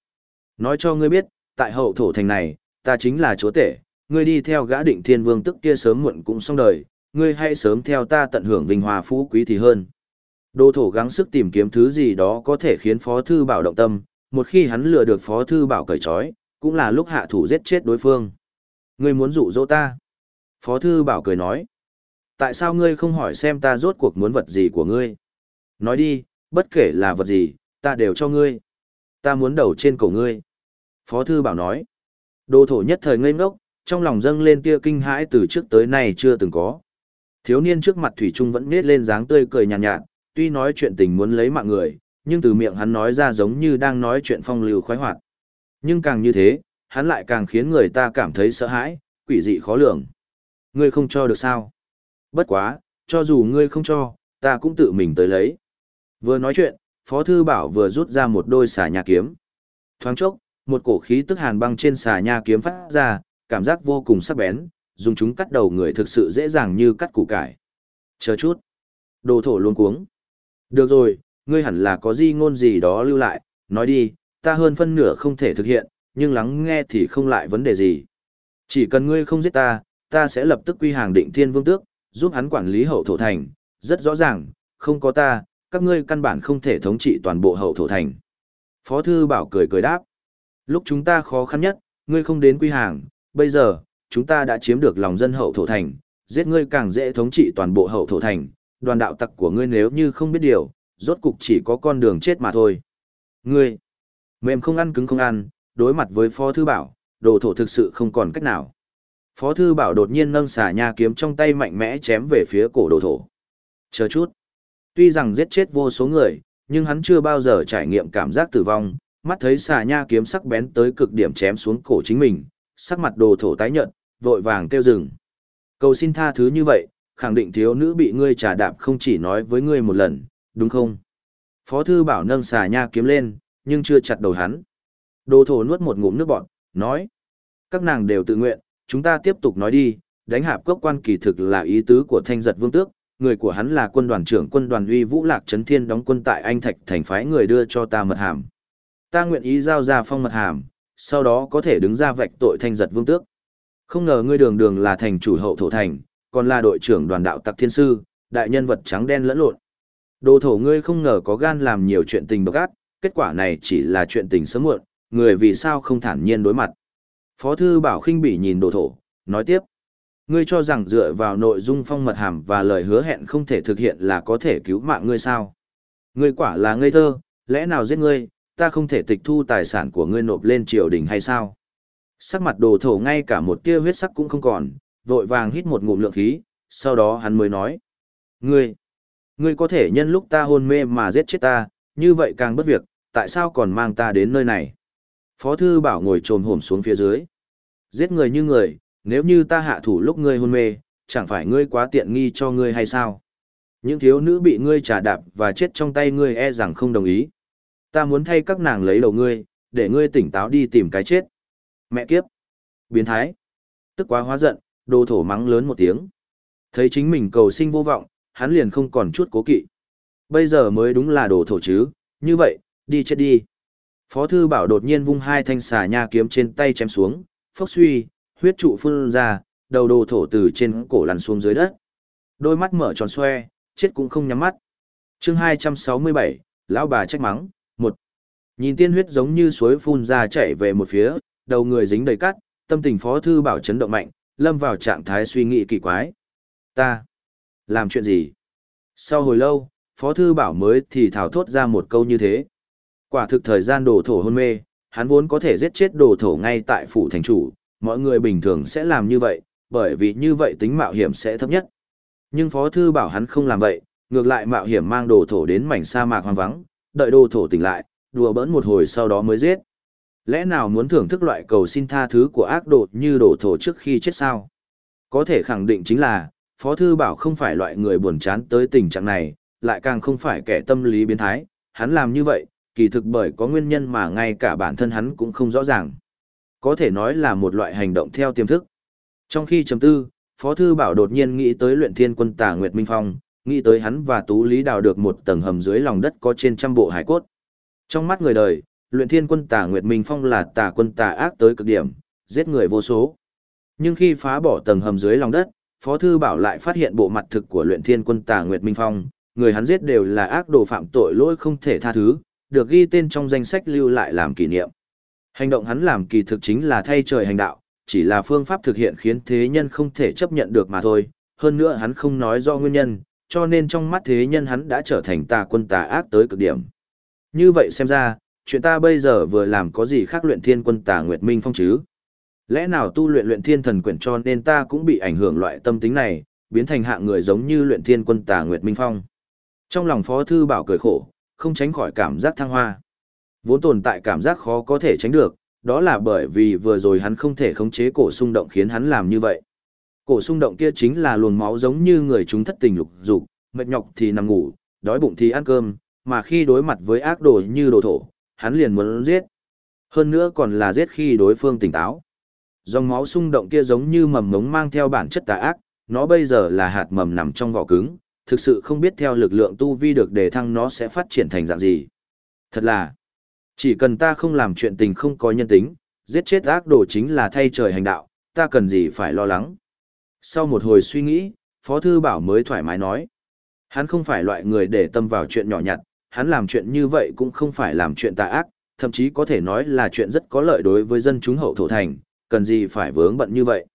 Nói cho ngươi biết, tại hậu thổ thành này, ta chính là chúa tể, ngươi đi theo gã định thiên vương tức kia sớm muộn cũng xong đời, ngươi hãy sớm theo ta tận hưởng vinh hòa phú quý thì hơn. Đồ thổ gắng sức tìm kiếm thứ gì đó có thể khiến Phó Thư Bảo động tâm, một khi hắn lừa được Phó Thư Bảo cởi trói, cũng là lúc hạ thủ giết chết đối phương. Ngươi muốn dụ dỗ ta. Phó thư bảo cười nói. Tại sao ngươi không hỏi xem ta rốt cuộc muốn vật gì của ngươi? Nói đi, bất kể là vật gì, ta đều cho ngươi. Ta muốn đầu trên cổ ngươi. Phó thư bảo nói. Đồ thổ nhất thời ngây ngốc, trong lòng dâng lên tia kinh hãi từ trước tới nay chưa từng có. Thiếu niên trước mặt Thủy Trung vẫn nết lên dáng tươi cười nhàn nhạt, nhạt, tuy nói chuyện tình muốn lấy mạng người, nhưng từ miệng hắn nói ra giống như đang nói chuyện phong lưu khoái hoạt. Nhưng càng như thế, hắn lại càng khiến người ta cảm thấy sợ hãi, quỷ dị khó lường. Ngươi không cho được sao? Bất quá, cho dù ngươi không cho, ta cũng tự mình tới lấy. Vừa nói chuyện, Phó Thư Bảo vừa rút ra một đôi xà nhà kiếm. Thoáng chốc, một cổ khí tức hàn băng trên xà nhà kiếm phát ra, cảm giác vô cùng sắc bén, dùng chúng cắt đầu người thực sự dễ dàng như cắt củ cải. Chờ chút. Đồ thổ luôn cuống. Được rồi, ngươi hẳn là có gì ngôn gì đó lưu lại, nói đi, ta hơn phân nửa không thể thực hiện, nhưng lắng nghe thì không lại vấn đề gì. Chỉ cần ngươi không giết ta, ta sẽ lập tức quy hàng định thiên vương tước, giúp hắn quản lý hậu thổ thành, rất rõ ràng, không có ta, các ngươi căn bản không thể thống trị toàn bộ hậu thổ thành. Phó thư bảo cười cười đáp. Lúc chúng ta khó khăn nhất, ngươi không đến quy hàng, bây giờ, chúng ta đã chiếm được lòng dân hậu thổ thành, giết ngươi càng dễ thống trị toàn bộ hậu thổ thành, đoàn đạo tặc của ngươi nếu như không biết điều, rốt cục chỉ có con đường chết mà thôi. Ngươi, mềm không ăn cứng không ăn, đối mặt với Phó Thư Bảo, đồ thổ thực sự không còn cách nào. Phó Thư Bảo đột nhiên nâng xà nha kiếm trong tay mạnh mẽ chém về phía cổ đồ thổ. Chờ chút. Tuy rằng giết chết vô số người, nhưng hắn chưa bao giờ trải nghiệm cảm giác tử vong, mắt thấy xà nha kiếm sắc bén tới cực điểm chém xuống cổ chính mình, sắc mặt đồ thổ tái nhợt, vội vàng kêu dừng. Cầu xin tha thứ như vậy, khẳng định thiếu nữ bị ngươi trà đạp không chỉ nói với ngươi một lần, đúng không? Phó thư bảo nâng xà nha kiếm lên, nhưng chưa chặt đầu hắn. Đồ thổ nuốt một ngụm nước bọt, nói. Các nàng đều tự nguyện, chúng ta tiếp tục nói đi, đánh hạp cốc quan kỳ thực là ý tứ của thanh giật vương tước, người của hắn là quân đoàn trưởng quân đoàn uy vũ lạc trấn thiên đóng quân tại Anh Thạch thành phái người đưa cho ta mật hàm. Ta nguyện ý giao ra phong mật hàm, sau đó có thể đứng ra vạch tội thanh giật vương tước. Không ngờ ngươi đường đường là thành chủ hậu thổ thành, còn là đội trưởng đoàn đạo tặc thiên sư, đại nhân vật trắng đen lẫn lộn. Đồ thổ ngươi không ngờ có gan làm nhiều chuyện tình độc ác, kết quả này chỉ là chuyện tình sớm muộn, người vì sao không thản nhiên đối mặt. Phó thư bảo khinh bỉ nhìn đồ thổ, nói tiếp. Ngươi cho rằng dựa vào nội dung phong mật hàm và lời hứa hẹn không thể thực hiện là có thể cứu mạng ngươi sao? Ngươi quả là ngây thơ, lẽ nào giết ngươi, ta không thể tịch thu tài sản của ngươi nộp lên triều đình hay sao? Sắc mặt đồ thổ ngay cả một tia huyết sắc cũng không còn, vội vàng hít một ngụm lượng khí, sau đó hắn mới nói. Ngươi, ngươi có thể nhân lúc ta hôn mê mà giết chết ta, như vậy càng bất việc, tại sao còn mang ta đến nơi này? Phó thư bảo ngồi trồm hổm xuống phía dưới. Giết người như người, nếu như ta hạ thủ lúc ngươi hôn mê, chẳng phải ngươi quá tiện nghi cho ngươi hay sao? Những thiếu nữ bị ngươi trả đạp và chết trong tay ngươi e rằng không đồng ý. Ta muốn thay các nàng lấy đầu ngươi, để ngươi tỉnh táo đi tìm cái chết. Mẹ kiếp! Biến thái! Tức quá hóa giận, đồ thổ mắng lớn một tiếng. Thấy chính mình cầu sinh vô vọng, hắn liền không còn chút cố kỵ. Bây giờ mới đúng là đồ thổ chứ, như vậy, đi chết đi. Phó thư bảo đột nhiên vung hai thanh xà nha kiếm trên tay chém xuống, phốc suy, huyết trụ phun ra, đầu đồ thổ từ trên cổ lăn xuống dưới đất. Đôi mắt mở tròn xoe, chết cũng không nhắm mắt. chương 267, lão bà trách mắng, một Nhìn tiên huyết giống như suối phun ra chảy về một phía, đầu người dính đầy cát, tâm tình phó thư bảo chấn động mạnh, lâm vào trạng thái suy nghĩ kỳ quái. Ta, làm chuyện gì? Sau hồi lâu, phó thư bảo mới thì thảo thốt ra một câu như thế. Quả thực thời gian đồ thổ hôn mê, hắn vốn có thể giết chết đồ thổ ngay tại phủ thành chủ, mọi người bình thường sẽ làm như vậy, bởi vì như vậy tính mạo hiểm sẽ thấp nhất. Nhưng Phó Thư bảo hắn không làm vậy, ngược lại mạo hiểm mang đồ thổ đến mảnh sa mạc hoang vắng, đợi đồ thổ tỉnh lại, đùa bỡn một hồi sau đó mới giết. Lẽ nào muốn thưởng thức loại cầu xin tha thứ của ác đột như đồ thổ trước khi chết sao? Có thể khẳng định chính là, Phó Thư Bảo không phải loại người buồn chán tới tình trạng này, lại càng không phải kẻ tâm lý biến thái, hắn làm như vậy, kỳ thực bởi có nguyên nhân mà ngay cả bản thân hắn cũng không rõ ràng. Có thể nói là một loại hành động theo tiềm thức. Trong khi chấm tư, Phó Thư Bảo đột nhiên nghĩ tới luyện thiên quân tà Nguyệt Minh Phong, nghĩ tới hắn và Tú Lý đào được một tầng hầm dưới lòng đất có trên trăm bộ hải cốt. Trong mắt người đời, luyện thiên quân tà Nguyệt Minh Phong là tà quân tà ác tới cực điểm, giết người vô số. Nhưng khi phá bỏ tầng hầm dưới lòng đất, Phó Thư Bảo lại phát hiện bộ mặt thực của luyện thiên quân tà Nguyệt Minh Phong, người hắn giết đều là ác đồ phạm tội lỗi không thể tha thứ, được ghi tên trong danh sách lưu lại làm kỷ niệm. Hành động hắn làm kỳ thực chính là thay trời hành đạo, chỉ là phương pháp thực hiện khiến thế nhân không thể chấp nhận được mà thôi, hơn nữa hắn không nói do nguyên nhân, cho nên trong mắt thế nhân hắn đã trở thành tà quân tà ác tới cực điểm. Như vậy xem ra, chuyện ta bây giờ vừa làm có gì khác luyện thiên quân tà Nguyệt Minh Phong chứ? Lẽ nào tu luyện luyện thiên thần quyển cho nên ta cũng bị ảnh hưởng loại tâm tính này, biến thành hạng người giống như luyện thiên quân tà Nguyệt Minh Phong? Trong lòng Phó Thư Bảo cười khổ, không tránh khỏi cảm giác thăng hoa. Vốn tồn tại cảm giác khó có thể tránh được, đó là bởi vì vừa rồi hắn không thể khống chế cổ xung động khiến hắn làm như vậy. Cổ xung động kia chính là luồng máu giống như người chúng thất tình lục dục, mệt nhọc thì nằm ngủ, đói bụng thì ăn cơm, mà khi đối mặt với ác đồ như đồ thổ, hắn liền muốn giết. Hơn nữa còn là giết khi đối phương tỉnh táo. Dòng máu xung động kia giống như mầm ngống mang theo bản chất tà ác, nó bây giờ là hạt mầm nằm trong vỏ cứng, thực sự không biết theo lực lượng tu vi được đề thăng nó sẽ phát triển thành dạng gì. Thật là, chỉ cần ta không làm chuyện tình không có nhân tính, giết chết ác đồ chính là thay trời hành đạo, ta cần gì phải lo lắng. Sau một hồi suy nghĩ, Phó Thư Bảo mới thoải mái nói. Hắn không phải loại người để tâm vào chuyện nhỏ nhặt, hắn làm chuyện như vậy cũng không phải làm chuyện tà ác, thậm chí có thể nói là chuyện rất có lợi đối với dân chúng hậu thổ thành, cần gì phải vướng bận như vậy.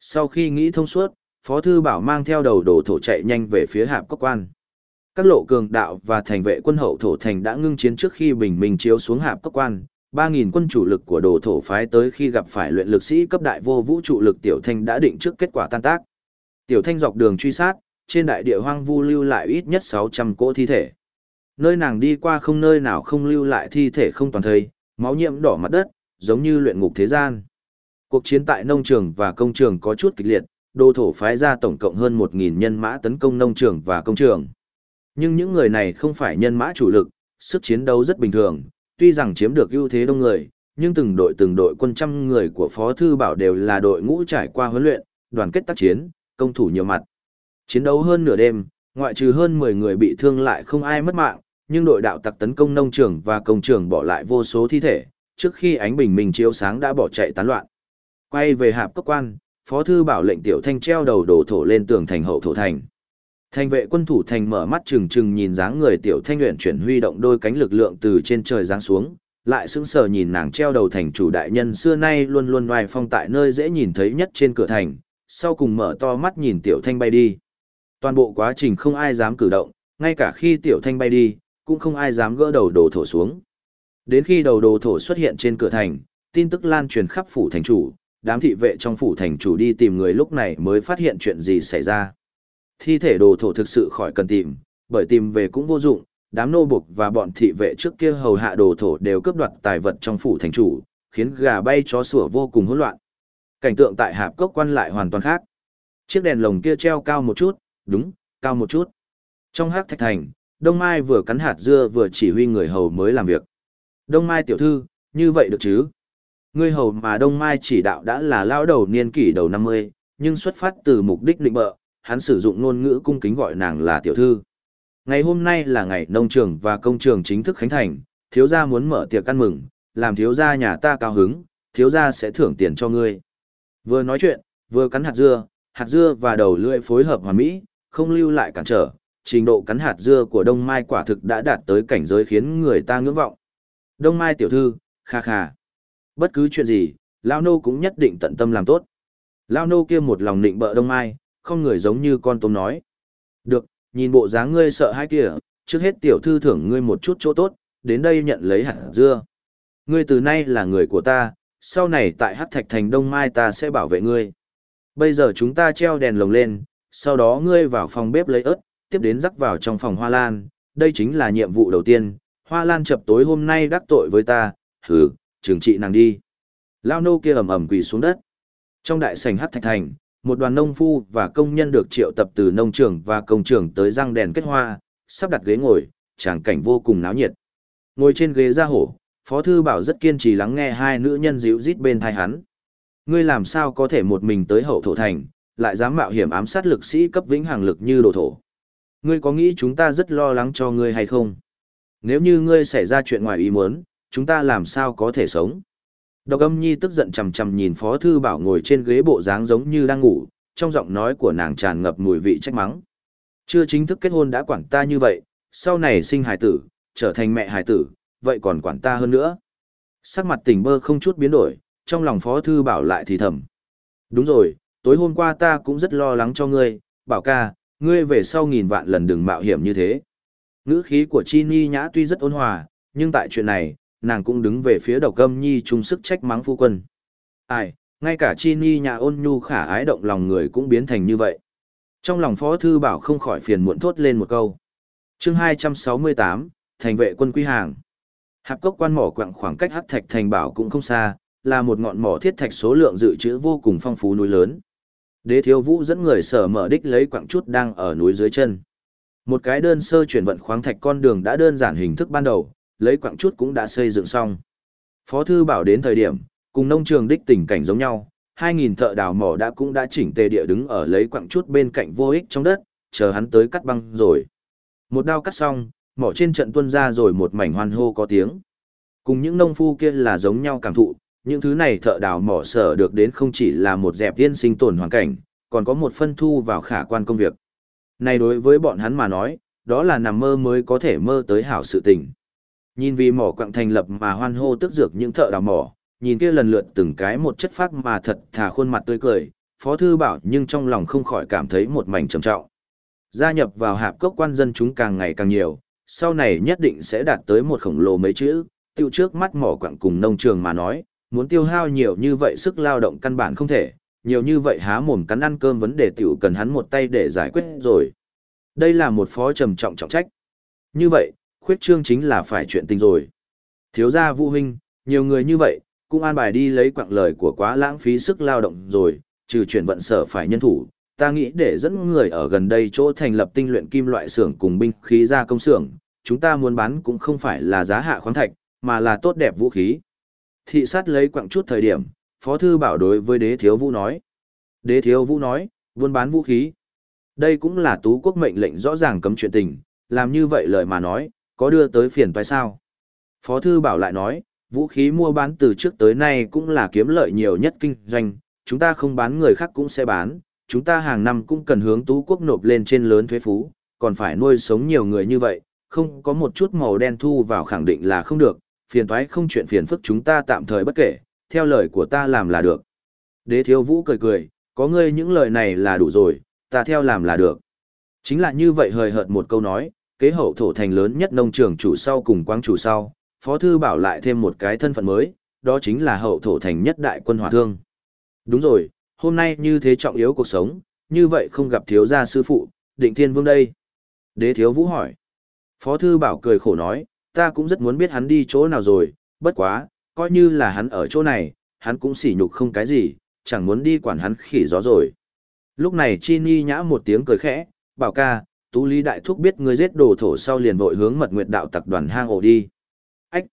Sau khi nghĩ thông suốt, Phó Thư Bảo mang theo đầu đồ thổ chạy nhanh về phía hạp cốc quan. Các lộ cường đạo và thành vệ quân hậu thổ thành đã ngưng chiến trước khi bình minh chiếu xuống hạp cấp quan, 3.000 quân chủ lực của đồ thổ phái tới khi gặp phải luyện lực sĩ cấp đại vô vũ trụ lực Tiểu Thanh đã định trước kết quả tan tác. Tiểu Thanh dọc đường truy sát, trên đại địa hoang vu lưu lại ít nhất 600 cỗ thi thể. Nơi nàng đi qua không nơi nào không lưu lại thi thể không toàn thây, máu nhiễm đỏ mặt đất, giống như luyện ngục thế gian. Cuộc chiến tại nông trường và công trường có chút kịch liệt, đồ thổ phái ra tổng cộng hơn 1.000 nhân mã tấn công nông trường và công trường. Nhưng những người này không phải nhân mã chủ lực, sức chiến đấu rất bình thường, tuy rằng chiếm được ưu thế đông người, nhưng từng đội từng đội quân trăm người của Phó Thư Bảo đều là đội ngũ trải qua huấn luyện, đoàn kết tác chiến, công thủ nhiều mặt. Chiến đấu hơn nửa đêm, ngoại trừ hơn 10 người bị thương lại không ai mất mạng, nhưng đội đạo tặc tấn công nông trường và công trường bỏ lại vô số thi thể, trước khi ánh bình minh chiếu sáng đã bỏ chạy tán loạn. Quay về hạp cấp quan, Phó Thư Bảo lệnh Tiểu Thanh treo đầu đổ thổ lên tường thành hậu thổ thành. Thành vệ quân thủ thành mở mắt trừng trừng nhìn dáng người Tiểu Thanh luyện chuyển huy động đôi cánh lực lượng từ trên trời giáng xuống, lại sững sờ nhìn nàng treo đầu thành chủ đại nhân xưa nay luôn luôn ngoài phong tại nơi dễ nhìn thấy nhất trên cửa thành, sau cùng mở to mắt nhìn Tiểu Thanh bay đi. Toàn bộ quá trình không ai dám cử động, ngay cả khi Tiểu Thanh bay đi, cũng không ai dám gỡ đầu đồ thổ xuống. Đến khi đầu đồ thổ xuất hiện trên cửa thành, tin tức lan truyền khắp phủ thành chủ, đám thị vệ trong phủ thành chủ đi tìm người lúc này mới phát hiện chuyện gì xảy ra. Thi thể đồ thổ thực sự khỏi cần tìm, bởi tìm về cũng vô dụng, đám nô buộc và bọn thị vệ trước kia hầu hạ đồ thổ đều cướp đoạt tài vật trong phủ thành chủ, khiến gà bay chó sủa vô cùng hỗn loạn. Cảnh tượng tại hạp cốc quan lại hoàn toàn khác. Chiếc đèn lồng kia treo cao một chút, đúng, cao một chút. Trong hắc thạch thành, Đông Mai vừa cắn hạt dưa vừa chỉ huy người hầu mới làm việc. Đông Mai tiểu thư, như vậy được chứ? Người hầu mà Đông Mai chỉ đạo đã là lao đầu niên kỷ đầu 50, nhưng xuất phát từ mục đích định bợ, hắn sử dụng ngôn ngữ cung kính gọi nàng là tiểu thư. Ngày hôm nay là ngày nông trường và công trường chính thức khánh thành, thiếu gia muốn mở tiệc ăn mừng, làm thiếu gia nhà ta cao hứng, thiếu gia sẽ thưởng tiền cho ngươi. Vừa nói chuyện, vừa cắn hạt dưa, hạt dưa và đầu lưỡi phối hợp hoàn mỹ, không lưu lại cản trở, trình độ cắn hạt dưa của Đông Mai quả thực đã đạt tới cảnh giới khiến người ta ngưỡng vọng. Đông Mai tiểu thư, kha kha. Bất cứ chuyện gì, Lao Nô cũng nhất định tận tâm làm tốt. Lao Nô kia một lòng định bợ Đông Mai, không người giống như con tôm nói. Được, nhìn bộ dáng ngươi sợ hai kia, trước hết tiểu thư thưởng ngươi một chút chỗ tốt, đến đây nhận lấy hạt dưa. Ngươi từ nay là người của ta, sau này tại Hát Thạch Thành Đông Mai ta sẽ bảo vệ ngươi. Bây giờ chúng ta treo đèn lồng lên, sau đó ngươi vào phòng bếp lấy ớt, tiếp đến rắc vào trong phòng hoa lan, đây chính là nhiệm vụ đầu tiên, hoa lan chập tối hôm nay đắc tội với ta, hừ, trừng trị nàng đi. Lao nô kia ầm ầm quỳ xuống đất. Trong đại sảnh hát thạch thành, một đoàn nông phu và công nhân được triệu tập từ nông trường và công trường tới răng đèn kết hoa, sắp đặt ghế ngồi, tràng cảnh vô cùng náo nhiệt. Ngồi trên ghế ra hổ, Phó Thư Bảo rất kiên trì lắng nghe hai nữ nhân dịu rít bên thai hắn. Ngươi làm sao có thể một mình tới hậu thổ thành, lại dám mạo hiểm ám sát lực sĩ cấp vĩnh hàng lực như đồ thổ. Ngươi có nghĩ chúng ta rất lo lắng cho ngươi hay không? Nếu như ngươi xảy ra chuyện ngoài ý muốn, chúng ta làm sao có thể sống? Độc âm nhi tức giận chầm chầm nhìn Phó Thư Bảo ngồi trên ghế bộ dáng giống như đang ngủ, trong giọng nói của nàng tràn ngập mùi vị trách mắng. Chưa chính thức kết hôn đã quản ta như vậy, sau này sinh hài tử, trở thành mẹ hài tử, vậy còn quản ta hơn nữa. Sắc mặt tỉnh bơ không chút biến đổi, trong lòng Phó Thư Bảo lại thì thầm. Đúng rồi, tối hôm qua ta cũng rất lo lắng cho ngươi, bảo ca, ngươi về sau nghìn vạn lần đừng mạo hiểm như thế. Ngữ khí của Chi Ni Nhã tuy rất ôn hòa, nhưng tại chuyện này, nàng cũng đứng về phía độc âm nhi chung sức trách mắng phu quân. Ai, ngay cả Chi Ni nhà ôn nhu khả ái động lòng người cũng biến thành như vậy. Trong lòng Phó Thư Bảo không khỏi phiền muộn thốt lên một câu. chương 268, Thành vệ quân quy hàng. Hạp cốc quan mỏ quặng khoảng cách hắc thạch thành bảo cũng không xa, là một ngọn mỏ thiết thạch số lượng dự trữ vô cùng phong phú núi lớn. Đế thiếu vũ dẫn người sở mở đích lấy quặng chút đang ở núi dưới chân. Một cái đơn sơ chuyển vận khoáng thạch con đường đã đơn giản hình thức ban đầu, lấy quặng chút cũng đã xây dựng xong. Phó thư bảo đến thời điểm, cùng nông trường đích tình cảnh giống nhau, 2.000 thợ đào mỏ đã cũng đã chỉnh tề địa đứng ở lấy quặng chút bên cạnh vô ích trong đất, chờ hắn tới cắt băng rồi. Một đao cắt xong, mỏ trên trận tuân ra rồi một mảnh hoan hô có tiếng. Cùng những nông phu kia là giống nhau cảm thụ, những thứ này thợ đào mỏ sở được đến không chỉ là một dẹp tiên sinh tồn hoàn cảnh, còn có một phân thu vào khả quan công việc. Này đối với bọn hắn mà nói, đó là nằm mơ mới có thể mơ tới hảo sự tình. Nhìn vì mỏ quặng thành lập mà hoan hô tức dược những thợ đào mỏ, nhìn kia lần lượt từng cái một chất phác mà thật thà khuôn mặt tươi cười, Phó Thư Bảo nhưng trong lòng không khỏi cảm thấy một mảnh trầm trọng. Gia nhập vào hạp cốc quan dân chúng càng ngày càng nhiều, sau này nhất định sẽ đạt tới một khổng lồ mấy chữ, tiêu trước mắt mỏ quặng cùng nông trường mà nói, muốn tiêu hao nhiều như vậy sức lao động căn bản không thể, nhiều như vậy há mồm cắn ăn cơm vấn đề tiểu cần hắn một tay để giải quyết rồi. Đây là một phó trầm trọng trọng trách. Như vậy, khuyết trương chính là phải chuyện tình rồi. Thiếu gia Vũ huynh, nhiều người như vậy, cũng an bài đi lấy quặng lời của quá lãng phí sức lao động rồi, trừ chuyển vận sở phải nhân thủ, ta nghĩ để dẫn người ở gần đây chỗ thành lập tinh luyện kim loại xưởng cùng binh khí gia công xưởng, chúng ta muốn bán cũng không phải là giá hạ khoáng thạch, mà là tốt đẹp vũ khí. Thị sát lấy quặng chút thời điểm, Phó Thư Bảo đối với đế thiếu vũ nói. Đế thiếu vũ nói, buôn bán vũ khí. Đây cũng là tú quốc mệnh lệnh rõ ràng cấm chuyện tình, làm như vậy lời mà nói, có đưa tới phiền phải sao? Phó Thư Bảo lại nói, vũ khí mua bán từ trước tới nay cũng là kiếm lợi nhiều nhất kinh doanh, chúng ta không bán người khác cũng sẽ bán, chúng ta hàng năm cũng cần hướng tú quốc nộp lên trên lớn thuế phú, còn phải nuôi sống nhiều người như vậy, không có một chút màu đen thu vào khẳng định là không được, phiền toái không chuyện phiền phức chúng ta tạm thời bất kể, theo lời của ta làm là được. Đế thiếu vũ cười cười, có ngươi những lời này là đủ rồi, ta theo làm là được. Chính là như vậy hời hợt một câu nói, kế hậu thổ thành lớn nhất nông trường chủ sau cùng quang chủ sau, phó thư bảo lại thêm một cái thân phận mới, đó chính là hậu thổ thành nhất đại quân hỏa thương. Đúng rồi, hôm nay như thế trọng yếu cuộc sống, như vậy không gặp thiếu gia sư phụ, định thiên vương đây. Đế thiếu vũ hỏi. Phó thư bảo cười khổ nói, ta cũng rất muốn biết hắn đi chỗ nào rồi, bất quá, coi như là hắn ở chỗ này, hắn cũng sỉ nhục không cái gì, chẳng muốn đi quản hắn khỉ gió rồi. Lúc này Chi Ni nhã một tiếng cười khẽ, bảo ca, Tú Lý Đại Thúc biết ngươi giết đồ thổ sau liền vội hướng mật nguyệt đạo tặc đoàn hang ổ đi. Ách!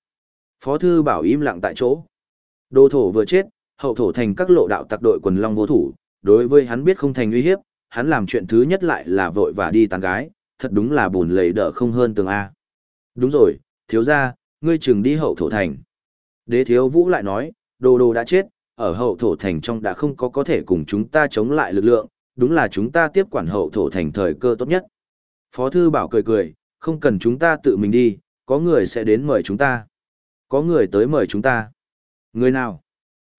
Phó thư bảo im lặng tại chỗ. Đồ thổ vừa chết, hậu thổ thành các lộ đạo tặc đội quần long vô thủ, đối với hắn biết không thành uy hiếp, hắn làm chuyện thứ nhất lại là vội và đi tàn gái, thật đúng là buồn lầy đỡ không hơn tường A. Đúng rồi, thiếu ra, ngươi chừng đi hậu thổ thành. Đế thiếu vũ lại nói, đồ đồ đã chết, ở hậu thổ thành trong đã không có có thể cùng chúng ta chống lại lực lượng, đúng là chúng ta tiếp quản hậu thổ thành thời cơ tốt nhất. Phó thư bảo cười cười, không cần chúng ta tự mình đi, có người sẽ đến mời chúng ta. Có người tới mời chúng ta. Người nào?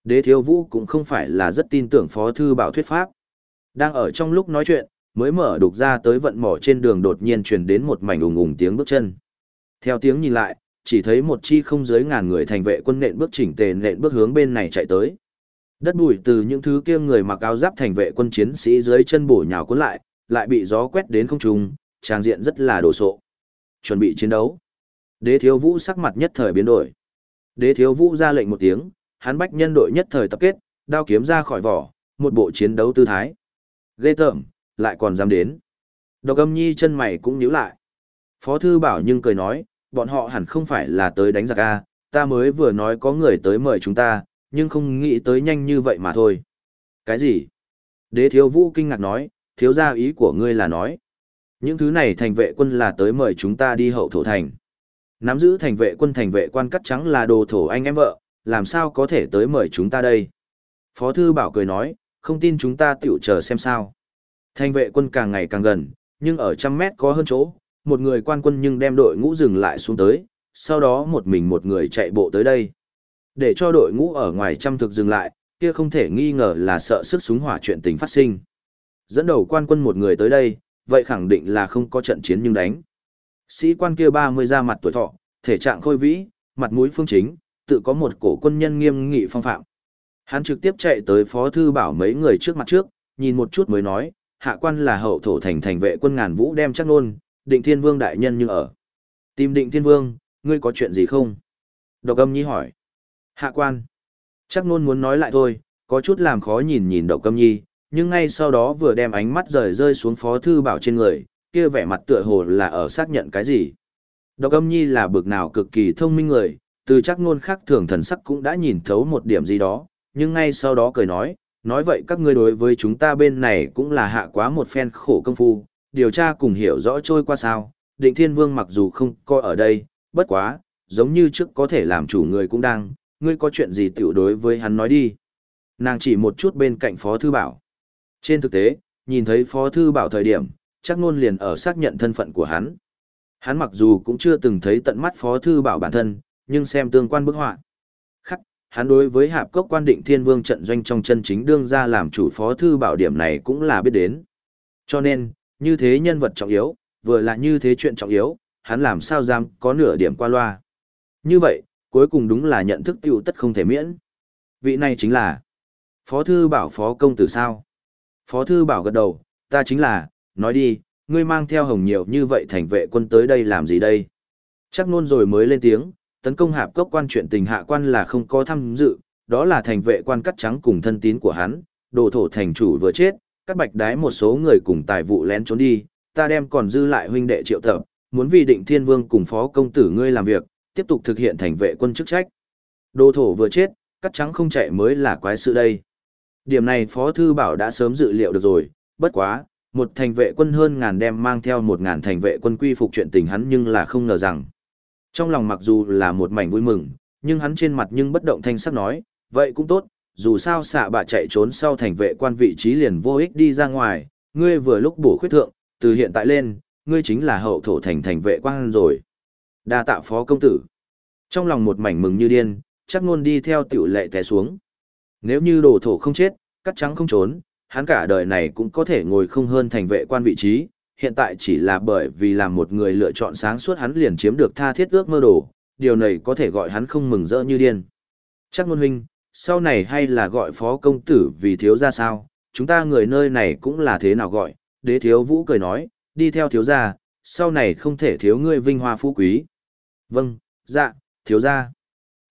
Đế thiếu vũ cũng không phải là rất tin tưởng phó thư bảo thuyết pháp. Đang ở trong lúc nói chuyện, mới mở đục ra tới vận mỏ trên đường đột nhiên truyền đến một mảnh ùng ùng tiếng bước chân. Theo tiếng nhìn lại, chỉ thấy một chi không dưới ngàn người thành vệ quân nện bước chỉnh tề nện bước hướng bên này chạy tới. Đất bụi từ những thứ kia người mặc áo giáp thành vệ quân chiến sĩ dưới chân bổ nhào cuốn lại, lại bị gió quét đến không trung, trang diện rất là đồ sộ. Chuẩn bị chiến đấu. Đế thiếu vũ sắc mặt nhất thời biến đổi. Đế thiếu vũ ra lệnh một tiếng, hắn bách nhân đội nhất thời tập kết, đao kiếm ra khỏi vỏ, một bộ chiến đấu tư thái. Ghê tởm, lại còn dám đến. Độc âm nhi chân mày cũng nhíu lại. Phó thư bảo nhưng cười nói, bọn họ hẳn không phải là tới đánh giặc A, ta mới vừa nói có người tới mời chúng ta, nhưng không nghĩ tới nhanh như vậy mà thôi. Cái gì? Đế thiếu vũ kinh ngạc nói, thiếu gia ý của ngươi là nói. Những thứ này thành vệ quân là tới mời chúng ta đi hậu thổ thành. Nắm giữ thành vệ quân thành vệ quan cắt trắng là đồ thổ anh em vợ, làm sao có thể tới mời chúng ta đây? Phó thư bảo cười nói, không tin chúng ta tiểu chờ xem sao. Thành vệ quân càng ngày càng gần, nhưng ở trăm mét có hơn chỗ, một người quan quân nhưng đem đội ngũ dừng lại xuống tới, sau đó một mình một người chạy bộ tới đây. Để cho đội ngũ ở ngoài trăm thực dừng lại, kia không thể nghi ngờ là sợ sức súng hỏa chuyện tình phát sinh. Dẫn đầu quan quân một người tới đây, vậy khẳng định là không có trận chiến nhưng đánh. Sĩ quan kia 30 ra mặt tuổi thọ, thể trạng khôi vĩ, mặt mũi phương chính, tự có một cổ quân nhân nghiêm nghị phong phạm. Hắn trực tiếp chạy tới phó thư bảo mấy người trước mặt trước, nhìn một chút mới nói, hạ quan là hậu thổ thành thành vệ quân ngàn vũ đem chắc nôn, định thiên vương đại nhân như ở. Tìm định thiên vương, ngươi có chuyện gì không? Độc âm nhi hỏi. Hạ quan. Chắc nôn muốn nói lại thôi, có chút làm khó nhìn nhìn độc âm nhi, nhưng ngay sau đó vừa đem ánh mắt rời rơi xuống phó thư bảo trên người, kia vẻ mặt tựa hồ là ở xác nhận cái gì. Độc âm nhi là bực nào cực kỳ thông minh người, từ chắc ngôn khác thường thần sắc cũng đã nhìn thấu một điểm gì đó, nhưng ngay sau đó cười nói, nói vậy các ngươi đối với chúng ta bên này cũng là hạ quá một phen khổ công phu, điều tra cùng hiểu rõ trôi qua sao, định thiên vương mặc dù không coi ở đây, bất quá, giống như trước có thể làm chủ người cũng đang, ngươi có chuyện gì tiểu đối với hắn nói đi. Nàng chỉ một chút bên cạnh Phó Thư Bảo. Trên thực tế, nhìn thấy Phó Thư Bảo thời điểm, chắc nôn liền ở xác nhận thân phận của hắn. Hắn mặc dù cũng chưa từng thấy tận mắt Phó Thư Bảo bản thân, nhưng xem tương quan bức họa. Khắc, hắn đối với hạp cốc quan định thiên vương trận doanh trong chân chính đương ra làm chủ Phó Thư Bảo điểm này cũng là biết đến. Cho nên, như thế nhân vật trọng yếu, vừa là như thế chuyện trọng yếu, hắn làm sao dám có nửa điểm qua loa. Như vậy, cuối cùng đúng là nhận thức tiêu tất không thể miễn. Vị này chính là Phó Thư Bảo Phó Công Tử sao? Phó Thư Bảo gật đầu, ta chính là, nói đi, ngươi mang theo hồng nhiều như vậy thành vệ quân tới đây làm gì đây? Chắc nôn rồi mới lên tiếng, tấn công hạp cốc quan chuyện tình hạ quan là không có tham dự, đó là thành vệ quan cắt trắng cùng thân tín của hắn, đồ thổ thành chủ vừa chết, các bạch đái một số người cùng tài vụ lén trốn đi, ta đem còn dư lại huynh đệ triệu tập, muốn vì định thiên vương cùng phó công tử ngươi làm việc, tiếp tục thực hiện thành vệ quân chức trách. Đồ thổ vừa chết, cắt trắng không chạy mới là quái sự đây. Điểm này phó thư bảo đã sớm dự liệu được rồi, bất quá, một thành vệ quân hơn ngàn đem mang theo một ngàn thành vệ quân quy phục chuyện tình hắn nhưng là không ngờ rằng. Trong lòng mặc dù là một mảnh vui mừng, nhưng hắn trên mặt nhưng bất động thanh sắc nói, vậy cũng tốt, dù sao xạ bạ chạy trốn sau thành vệ quan vị trí liền vô ích đi ra ngoài, ngươi vừa lúc bổ khuyết thượng, từ hiện tại lên, ngươi chính là hậu thổ thành thành vệ quan rồi. đa tạ phó công tử. Trong lòng một mảnh mừng như điên, chắc ngôn đi theo tiểu lệ té xuống. Nếu như đồ thổ không chết, cắt trắng không trốn, hắn cả đời này cũng có thể ngồi không hơn thành vệ quan vị trí, hiện tại chỉ là bởi vì làm một người lựa chọn sáng suốt hắn liền chiếm được tha thiết ước mơ đồ, điều này có thể gọi hắn không mừng rỡ như điên. Chắc Môn huynh, sau này hay là gọi phó công tử vì thiếu gia sao, chúng ta người nơi này cũng là thế nào gọi, đế thiếu vũ cười nói, đi theo thiếu gia, sau này không thể thiếu ngươi vinh hoa phú quý. Vâng, dạ, thiếu gia.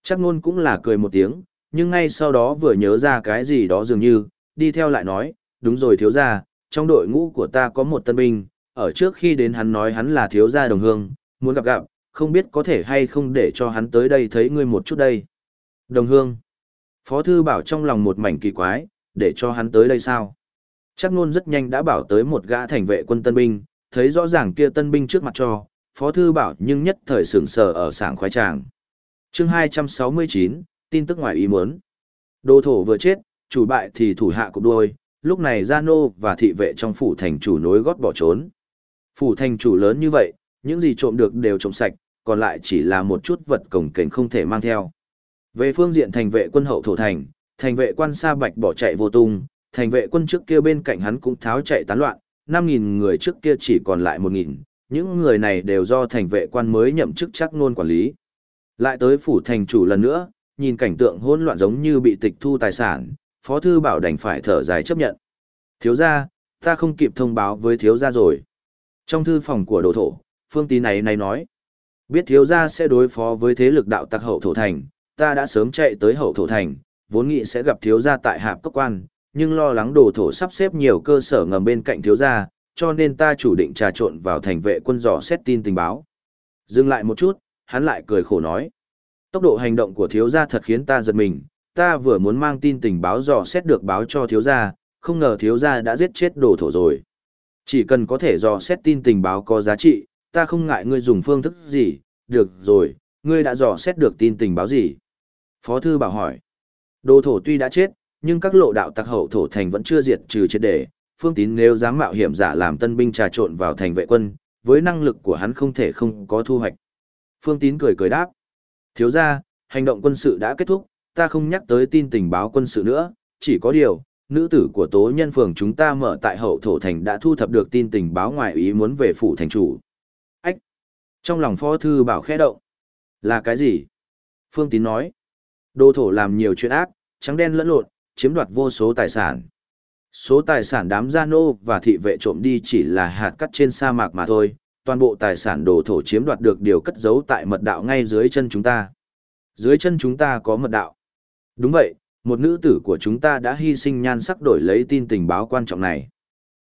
Chắc ngôn cũng là cười một tiếng, nhưng ngay sau đó vừa nhớ ra cái gì đó dường như, đi theo lại nói, đúng rồi thiếu gia, trong đội ngũ của ta có một tân binh, ở trước khi đến hắn nói hắn là thiếu gia đồng hương, muốn gặp gặp, không biết có thể hay không để cho hắn tới đây thấy ngươi một chút đây. Đồng hương. Phó thư bảo trong lòng một mảnh kỳ quái, để cho hắn tới đây sao? Chắc nôn rất nhanh đã bảo tới một gã thành vệ quân tân binh, thấy rõ ràng kia tân binh trước mặt cho, phó thư bảo nhưng nhất thời sửng sờ ở sảng khoái tràng. chương 269, tin tức ngoài ý muốn. Đô thổ vừa chết, chủ bại thì thủ hạ cục đuôi, lúc này Gia Nô và thị vệ trong phủ thành chủ nối gót bỏ trốn. Phủ thành chủ lớn như vậy, những gì trộm được đều trộm sạch, còn lại chỉ là một chút vật cổng kềnh không thể mang theo. Về phương diện thành vệ quân hậu thổ thành, thành vệ quan Sa Bạch bỏ chạy vô tung, thành vệ quân trước kia bên cạnh hắn cũng tháo chạy tán loạn, 5.000 người trước kia chỉ còn lại 1.000, những người này đều do thành vệ quan mới nhậm chức chắc ngôn quản lý. Lại tới phủ thành chủ lần nữa, nhìn cảnh tượng hỗn loạn giống như bị tịch thu tài sản, Phó Thư Bảo đành phải thở dài chấp nhận. Thiếu gia, ta không kịp thông báo với thiếu gia rồi. Trong thư phòng của đồ thổ, Phương Tí này này nói, biết thiếu gia sẽ đối phó với thế lực đạo tặc hậu thổ thành, ta đã sớm chạy tới hậu thổ thành, vốn nghĩ sẽ gặp thiếu gia tại hạp cấp quan, nhưng lo lắng đồ thổ sắp xếp nhiều cơ sở ngầm bên cạnh thiếu gia, cho nên ta chủ định trà trộn vào thành vệ quân dò xét tin tình báo. Dừng lại một chút, hắn lại cười khổ nói. Tốc độ hành động của thiếu gia thật khiến ta giật mình, ta vừa muốn mang tin tình báo dò xét được báo cho thiếu gia, không ngờ thiếu gia đã giết chết đồ thổ rồi. Chỉ cần có thể dò xét tin tình báo có giá trị, ta không ngại ngươi dùng phương thức gì, được rồi, ngươi đã dò xét được tin tình báo gì? Phó thư bảo hỏi. Đồ thổ tuy đã chết, nhưng các lộ đạo tặc hậu thổ thành vẫn chưa diệt trừ triệt để, phương tín nếu dám mạo hiểm giả làm tân binh trà trộn vào thành vệ quân, với năng lực của hắn không thể không có thu hoạch. Phương tín cười cười đáp. Thiếu ra, hành động quân sự đã kết thúc, ta không nhắc tới tin tình báo quân sự nữa, chỉ có điều, nữ tử của tố nhân phường chúng ta mở tại hậu thổ thành đã thu thập được tin tình báo ngoại ý muốn về phủ thành chủ. Ách! Trong lòng phó thư bảo khẽ động. Là cái gì? Phương Tín nói. đô thổ làm nhiều chuyện ác, trắng đen lẫn lộn, chiếm đoạt vô số tài sản. Số tài sản đám gia nô và thị vệ trộm đi chỉ là hạt cắt trên sa mạc mà thôi, toàn bộ tài sản đồ thổ chiếm đoạt được điều cất giấu tại mật đạo ngay dưới chân chúng ta. Dưới chân chúng ta có mật đạo. Đúng vậy, một nữ tử của chúng ta đã hy sinh nhan sắc đổi lấy tin tình báo quan trọng này.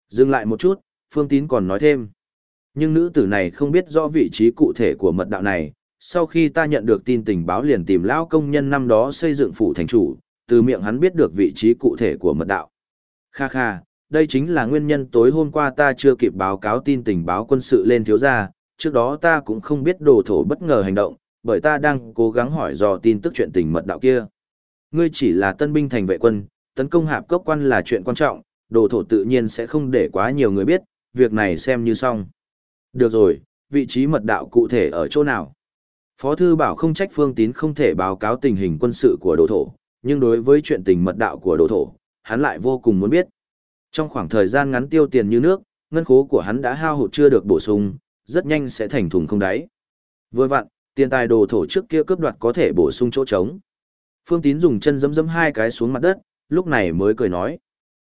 Dừng lại một chút, Phương Tín còn nói thêm. Nhưng nữ tử này không biết rõ vị trí cụ thể của mật đạo này, sau khi ta nhận được tin tình báo liền tìm lão công nhân năm đó xây dựng phủ thành chủ, từ miệng hắn biết được vị trí cụ thể của mật đạo. Kha kha, đây chính là nguyên nhân tối hôm qua ta chưa kịp báo cáo tin tình báo quân sự lên thiếu gia, trước đó ta cũng không biết đồ thổ bất ngờ hành động, bởi ta đang cố gắng hỏi dò tin tức chuyện tình mật đạo kia. Ngươi chỉ là tân binh thành vệ quân, tấn công hạp cốc quan là chuyện quan trọng, đồ thổ tự nhiên sẽ không để quá nhiều người biết, việc này xem như xong. Được rồi, vị trí mật đạo cụ thể ở chỗ nào? Phó thư bảo không trách phương tín không thể báo cáo tình hình quân sự của đồ thổ, nhưng đối với chuyện tình mật đạo của đồ thổ, hắn lại vô cùng muốn biết. Trong khoảng thời gian ngắn tiêu tiền như nước, ngân khố của hắn đã hao hụt chưa được bổ sung, rất nhanh sẽ thành thùng không đáy. Vừa vặn, tiền tài đồ thổ trước kia cướp đoạt có thể bổ sung chỗ trống. Phương Tín dùng chân giẫm giẫm hai cái xuống mặt đất, lúc này mới cười nói.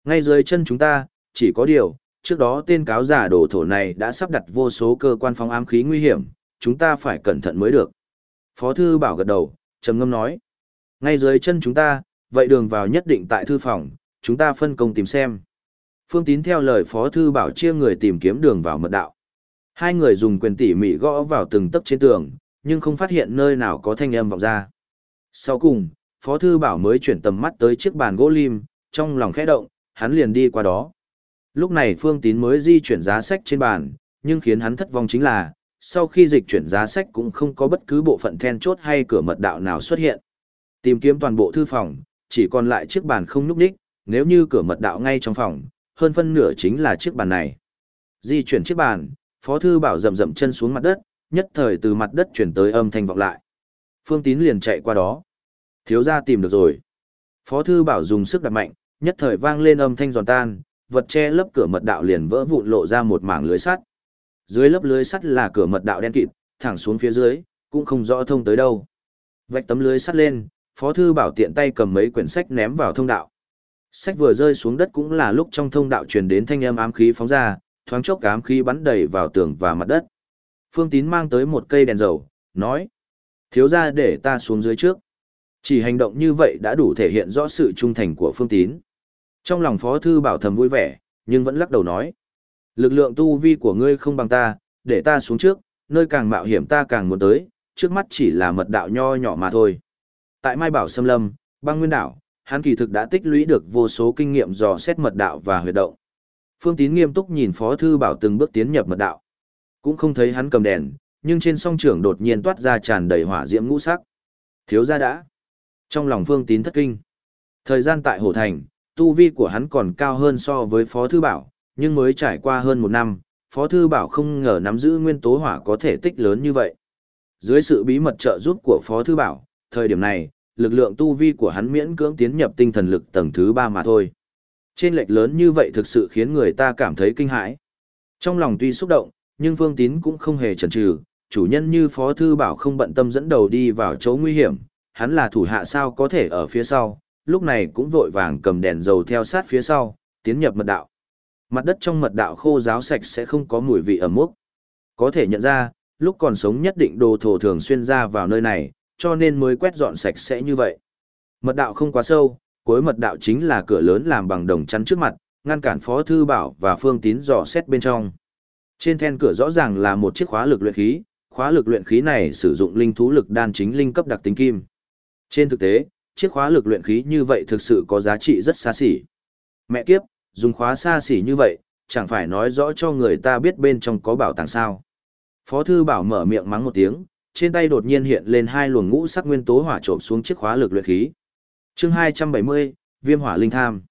Ngay dưới chân chúng ta, chỉ có điều, trước đó tên cáo giả đồ thổ này đã sắp đặt vô số cơ quan phóng ám khí nguy hiểm, chúng ta phải cẩn thận mới được. Phó thư bảo gật đầu, trầm ngâm nói. Ngay dưới chân chúng ta, vậy đường vào nhất định tại thư phòng, chúng ta phân công tìm xem. Phương Tín theo lời Phó Thư Bảo chia người tìm kiếm đường vào mật đạo. Hai người dùng quyền tỉ mỉ gõ vào từng tấc trên tường, nhưng không phát hiện nơi nào có thanh âm vọng ra. Sau cùng, Phó Thư Bảo mới chuyển tầm mắt tới chiếc bàn gỗ lim, trong lòng khẽ động, hắn liền đi qua đó. Lúc này Phương Tín mới di chuyển giá sách trên bàn, nhưng khiến hắn thất vọng chính là, sau khi dịch chuyển giá sách cũng không có bất cứ bộ phận then chốt hay cửa mật đạo nào xuất hiện. Tìm kiếm toàn bộ thư phòng, chỉ còn lại chiếc bàn không núp đích, nếu như cửa mật đạo ngay trong phòng, hơn phân nửa chính là chiếc bàn này. Di chuyển chiếc bàn, Phó Thư Bảo rầm rầm chân xuống mặt đất, nhất thời từ mặt đất chuyển tới âm thanh vọng lại. Phương Tín liền chạy qua đó. Thiếu gia tìm được rồi. Phó Thư Bảo dùng sức đặt mạnh, nhất thời vang lên âm thanh giòn tan, vật che lấp cửa mật đạo liền vỡ vụn lộ ra một mảng lưới sắt. Dưới lớp lưới sắt là cửa mật đạo đen kịt, thẳng xuống phía dưới, cũng không rõ thông tới đâu. Vạch tấm lưới sắt lên, Phó Thư Bảo tiện tay cầm mấy quyển sách ném vào thông đạo. Sách vừa rơi xuống đất cũng là lúc trong thông đạo truyền đến thanh âm ám khí phóng ra, thoáng chốc ám khí bắn đầy vào tường và mặt đất. Phương Tín mang tới một cây đèn dầu, nói: "Thiếu gia để ta xuống dưới trước." Chỉ hành động như vậy đã đủ thể hiện rõ sự trung thành của Phương Tín. Trong lòng Phó thư bảo thầm vui vẻ, nhưng vẫn lắc đầu nói: "Lực lượng tu vi của ngươi không bằng ta, để ta xuống trước, nơi càng mạo hiểm ta càng muốn tới, trước mắt chỉ là mật đạo nho nhỏ mà thôi." Tại Mai Bảo Sâm Lâm, băng nguyên đảo, hắn kỳ thực đã tích lũy được vô số kinh nghiệm dò xét mật đạo và huyệt động. Phương Tín nghiêm túc nhìn Phó Thư Bảo từng bước tiến nhập mật đạo. Cũng không thấy hắn cầm đèn, nhưng trên song trưởng đột nhiên toát ra tràn đầy hỏa diễm ngũ sắc. Thiếu gia đã. Trong lòng Phương Tín thất kinh. Thời gian tại Hồ Thành, tu vi của hắn còn cao hơn so với Phó Thư Bảo, nhưng mới trải qua hơn một năm, Phó Thư Bảo không ngờ nắm giữ nguyên tố hỏa có thể tích lớn như vậy. Dưới sự bí mật trợ giúp của Phó Thư Bảo, thời điểm này, lực lượng tu vi của hắn miễn cưỡng tiến nhập tinh thần lực tầng thứ ba mà thôi. Trên lệch lớn như vậy thực sự khiến người ta cảm thấy kinh hãi. Trong lòng tuy xúc động, nhưng Phương Tín cũng không hề chần chừ, chủ nhân như Phó Thư Bảo không bận tâm dẫn đầu đi vào chỗ nguy hiểm, hắn là thủ hạ sao có thể ở phía sau, lúc này cũng vội vàng cầm đèn dầu theo sát phía sau, tiến nhập mật đạo. Mặt đất trong mật đạo khô ráo sạch sẽ không có mùi vị ẩm mốc. Có thể nhận ra, lúc còn sống nhất định đồ thổ thường xuyên ra vào nơi này, cho nên mới quét dọn sạch sẽ như vậy. Mật đạo không quá sâu, cuối mật đạo chính là cửa lớn làm bằng đồng chắn trước mặt, ngăn cản Phó Thư Bảo và Phương Tín dò xét bên trong. Trên then cửa rõ ràng là một chiếc khóa lực luyện khí, khóa lực luyện khí này sử dụng linh thú lực đan chính linh cấp đặc tính kim. Trên thực tế, chiếc khóa lực luyện khí như vậy thực sự có giá trị rất xa xỉ. Mẹ kiếp, dùng khóa xa xỉ như vậy, chẳng phải nói rõ cho người ta biết bên trong có bảo tàng sao. Phó Thư Bảo mở miệng mắng một tiếng, trên tay đột nhiên hiện lên hai luồng ngũ sắc nguyên tố hỏa trộm xuống chiếc khóa lực luyện khí. Chương 270, Viêm hỏa linh tham.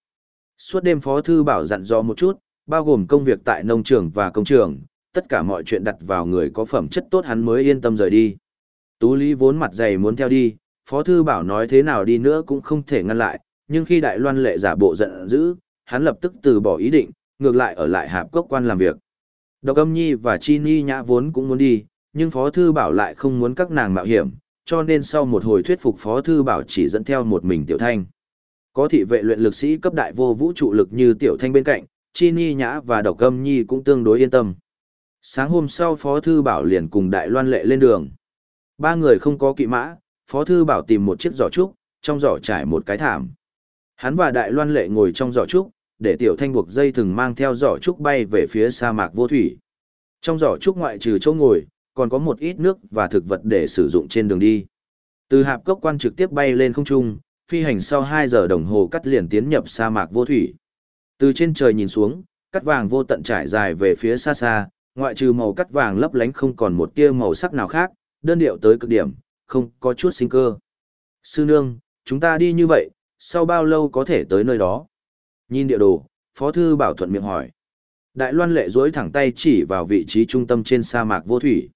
Suốt đêm Phó thư bảo dặn dò một chút, bao gồm công việc tại nông trường và công trường, tất cả mọi chuyện đặt vào người có phẩm chất tốt hắn mới yên tâm rời đi. Tú Lý vốn mặt dày muốn theo đi, Phó Thư Bảo nói thế nào đi nữa cũng không thể ngăn lại, nhưng khi Đại Loan lệ giả bộ giận dữ, hắn lập tức từ bỏ ý định, ngược lại ở lại hạp cốc quan làm việc. Độc âm nhi và Chi Ni nhã vốn cũng muốn đi, nhưng Phó Thư Bảo lại không muốn các nàng mạo hiểm, cho nên sau một hồi thuyết phục Phó Thư Bảo chỉ dẫn theo một mình Tiểu Thanh. Có thị vệ luyện lực sĩ cấp đại vô vũ trụ lực như Tiểu Thanh bên cạnh, Chi Ni nhã và Độc âm nhi cũng tương đối yên tâm. Sáng hôm sau Phó Thư Bảo liền cùng Đại Loan Lệ lên đường. Ba người không có kỵ mã, Phó Thư Bảo tìm một chiếc giỏ trúc, trong giỏ trải một cái thảm. Hắn và Đại Loan Lệ ngồi trong giỏ trúc, để Tiểu Thanh buộc dây thừng mang theo giỏ trúc bay về phía sa mạc vô thủy. Trong giỏ trúc ngoại trừ chỗ ngồi, còn có một ít nước và thực vật để sử dụng trên đường đi. Từ hạp cốc quan trực tiếp bay lên không trung, phi hành sau 2 giờ đồng hồ cắt liền tiến nhập sa mạc vô thủy. Từ trên trời nhìn xuống, cắt vàng vô tận trải dài về phía xa xa, ngoại trừ màu cắt vàng lấp lánh không còn một tia màu sắc nào khác, đơn điệu tới cực điểm, không có chút sinh cơ. Sư nương, chúng ta đi như vậy, sau bao lâu có thể tới nơi đó? Nhìn địa đồ, Phó Thư Bảo thuận miệng hỏi. Đại Loan lệ dối thẳng tay chỉ vào vị trí trung tâm trên sa mạc vô thủy.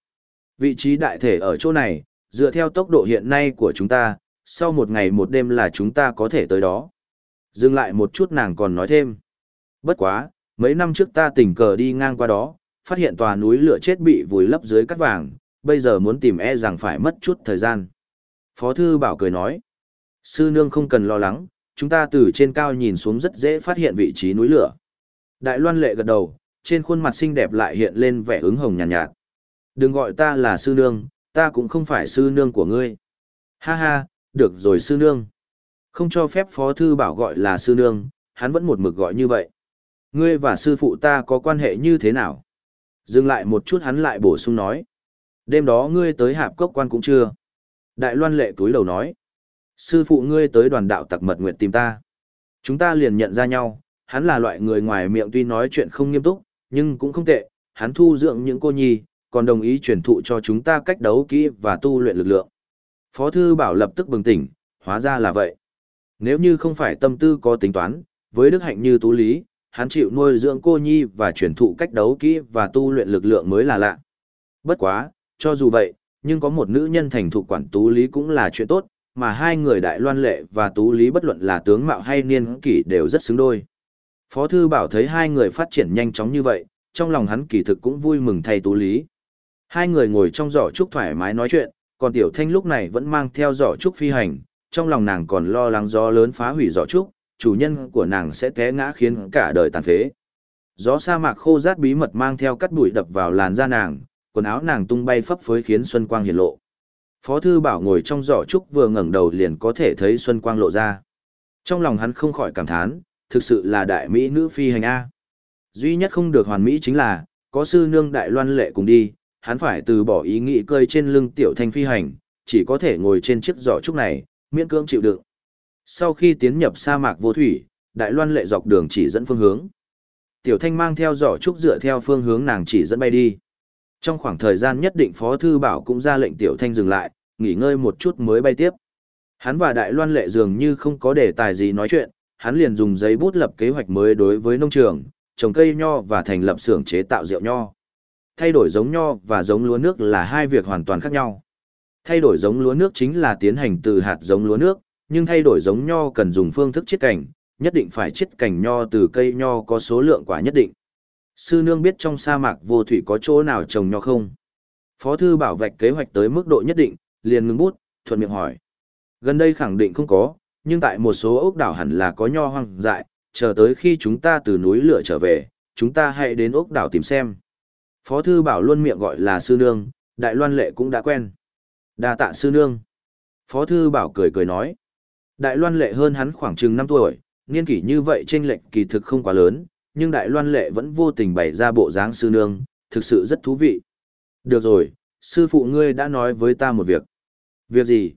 Vị trí đại thể ở chỗ này, dựa theo tốc độ hiện nay của chúng ta, sau một ngày một đêm là chúng ta có thể tới đó. Dừng lại một chút nàng còn nói thêm. Bất quá, mấy năm trước ta tình cờ đi ngang qua đó, phát hiện tòa núi lửa chết bị vùi lấp dưới cát vàng, bây giờ muốn tìm e rằng phải mất chút thời gian. Phó Thư Bảo cười nói, sư nương không cần lo lắng, chúng ta từ trên cao nhìn xuống rất dễ phát hiện vị trí núi lửa. Đại Loan lệ gật đầu, trên khuôn mặt xinh đẹp lại hiện lên vẻ ứng hồng nhàn nhạt, nhạt. Đừng gọi ta là sư nương, ta cũng không phải sư nương của ngươi. Ha ha, được rồi sư nương. Không cho phép Phó Thư Bảo gọi là sư nương, hắn vẫn một mực gọi như vậy. Ngươi và sư phụ ta có quan hệ như thế nào? Dừng lại một chút hắn lại bổ sung nói. Đêm đó ngươi tới hạp cốc quan cũng chưa. Đại loan lệ túi đầu nói. Sư phụ ngươi tới đoàn đạo tặc mật nguyện tìm ta. Chúng ta liền nhận ra nhau, hắn là loại người ngoài miệng tuy nói chuyện không nghiêm túc, nhưng cũng không tệ, hắn thu dưỡng những cô nhi, còn đồng ý truyền thụ cho chúng ta cách đấu kỹ và tu luyện lực lượng. Phó thư bảo lập tức bừng tỉnh, hóa ra là vậy. Nếu như không phải tâm tư có tính toán, với đức hạnh như tú lý, hắn chịu nuôi dưỡng cô nhi và truyền thụ cách đấu kỹ và tu luyện lực lượng mới là lạ. Bất quá, cho dù vậy, nhưng có một nữ nhân thành thục quản tú lý cũng là chuyện tốt, mà hai người đại loan lệ và tú lý bất luận là tướng mạo hay niên kỷ đều rất xứng đôi. Phó thư bảo thấy hai người phát triển nhanh chóng như vậy, trong lòng hắn kỳ thực cũng vui mừng thay tú lý. Hai người ngồi trong giỏ trúc thoải mái nói chuyện, còn tiểu thanh lúc này vẫn mang theo giỏ trúc phi hành, trong lòng nàng còn lo lắng gió lớn phá hủy giỏ trúc, chủ nhân của nàng sẽ té ngã khiến cả đời tàn phế. Gió sa mạc khô rát bí mật mang theo cắt bụi đập vào làn da nàng, quần áo nàng tung bay phấp phới khiến xuân quang hiển lộ. Phó thư bảo ngồi trong giỏ trúc vừa ngẩng đầu liền có thể thấy xuân quang lộ ra. Trong lòng hắn không khỏi cảm thán, thực sự là đại mỹ nữ phi hành A. Duy nhất không được hoàn mỹ chính là, có sư nương đại loan lệ cùng đi, hắn phải từ bỏ ý nghĩ cơi trên lưng tiểu thanh phi hành, chỉ có thể ngồi trên chiếc giỏ trúc này, miễn cưỡng chịu đựng. Sau khi tiến nhập sa mạc vô thủy, đại loan lệ dọc đường chỉ dẫn phương hướng. Tiểu thanh mang theo giỏ trúc dựa theo phương hướng nàng chỉ dẫn bay đi. Trong khoảng thời gian nhất định Phó Thư Bảo cũng ra lệnh Tiểu Thanh dừng lại, nghỉ ngơi một chút mới bay tiếp. Hắn và Đại Loan Lệ dường như không có đề tài gì nói chuyện, hắn liền dùng giấy bút lập kế hoạch mới đối với nông trường, trồng cây nho và thành lập xưởng chế tạo rượu nho. Thay đổi giống nho và giống lúa nước là hai việc hoàn toàn khác nhau. Thay đổi giống lúa nước chính là tiến hành từ hạt giống lúa nước, nhưng thay đổi giống nho cần dùng phương thức chiết cảnh, nhất định phải chiết cảnh nho từ cây nho có số lượng quả nhất định. Sư nương biết trong sa mạc vô thủy có chỗ nào trồng nho không? Phó thư bảo vạch kế hoạch tới mức độ nhất định, liền ngừng bút, thuận miệng hỏi. Gần đây khẳng định không có, nhưng tại một số ốc đảo hẳn là có nho hoang dại, chờ tới khi chúng ta từ núi lửa trở về, chúng ta hãy đến ốc đảo tìm xem. Phó thư bảo luôn miệng gọi là sư nương, đại loan lệ cũng đã quen. đa tạ sư nương. Phó thư bảo cười cười nói. Đại loan lệ hơn hắn khoảng chừng 5 tuổi, niên kỷ như vậy chênh lệch kỳ thực không quá lớn, nhưng đại loan lệ vẫn vô tình bày ra bộ dáng sư nương, thực sự rất thú vị. Được rồi, sư phụ ngươi đã nói với ta một việc. Việc gì?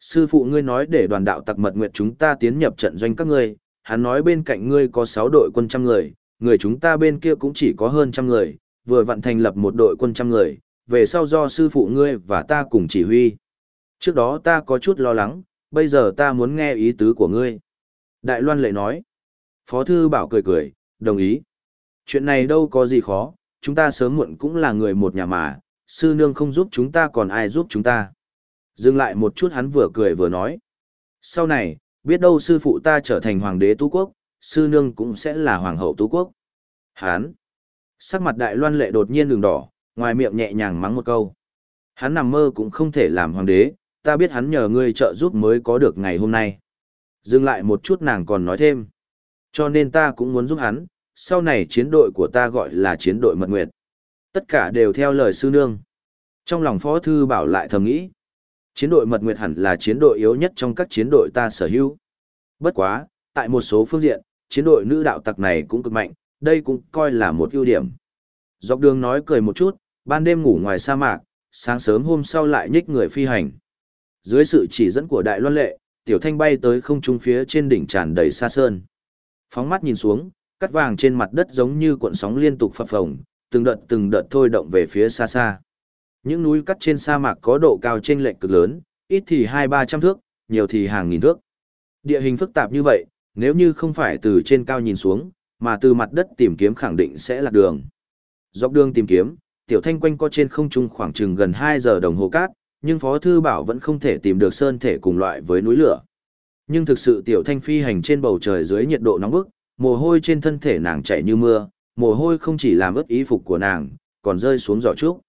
Sư phụ ngươi nói để đoàn đạo tặc mật nguyện chúng ta tiến nhập trận doanh các ngươi, hắn nói bên cạnh ngươi có 6 đội quân trăm người, người chúng ta bên kia cũng chỉ có hơn trăm người, vừa vận thành lập một đội quân trăm người, về sau do sư phụ ngươi và ta cùng chỉ huy. Trước đó ta có chút lo lắng, bây giờ ta muốn nghe ý tứ của ngươi. Đại Loan lệ nói. Phó thư bảo cười cười, đồng ý. Chuyện này đâu có gì khó, chúng ta sớm muộn cũng là người một nhà mà, sư nương không giúp chúng ta còn ai giúp chúng ta. Dừng lại một chút hắn vừa cười vừa nói. Sau này, biết đâu sư phụ ta trở thành hoàng đế tú quốc, sư nương cũng sẽ là hoàng hậu tú quốc. Hán. Sắc mặt đại loan lệ đột nhiên đường đỏ, ngoài miệng nhẹ nhàng mắng một câu. Hắn nằm mơ cũng không thể làm hoàng đế, ta biết hắn nhờ ngươi trợ giúp mới có được ngày hôm nay. Dừng lại một chút nàng còn nói thêm. Cho nên ta cũng muốn giúp hắn, sau này chiến đội của ta gọi là chiến đội mật nguyệt. Tất cả đều theo lời sư nương. Trong lòng phó thư bảo lại thầm nghĩ. Chiến đội mật nguyệt hẳn là chiến đội yếu nhất trong các chiến đội ta sở hữu. Bất quá, tại một số phương diện, chiến đội nữ đạo tặc này cũng cực mạnh, đây cũng coi là một ưu điểm. Dọc đường nói cười một chút, ban đêm ngủ ngoài sa mạc, sáng sớm hôm sau lại nhích người phi hành. Dưới sự chỉ dẫn của đại loan lệ, tiểu thanh bay tới không trung phía trên đỉnh tràn đầy xa sơn. Phóng mắt nhìn xuống, cắt vàng trên mặt đất giống như cuộn sóng liên tục phập phồng, từng đợt từng đợt thôi động về phía xa xa. Những núi cắt trên sa mạc có độ cao trên lệch cực lớn, ít thì hai ba trăm thước, nhiều thì hàng nghìn thước. Địa hình phức tạp như vậy, nếu như không phải từ trên cao nhìn xuống, mà từ mặt đất tìm kiếm khẳng định sẽ là đường. Dọc đường tìm kiếm, tiểu thanh quanh co trên không trung khoảng chừng gần 2 giờ đồng hồ cát, nhưng Phó Thư Bảo vẫn không thể tìm được sơn thể cùng loại với núi lửa. Nhưng thực sự tiểu thanh phi hành trên bầu trời dưới nhiệt độ nóng bức, mồ hôi trên thân thể nàng chảy như mưa, mồ hôi không chỉ làm ướt ý phục của nàng, còn rơi xuống giỏ trúc.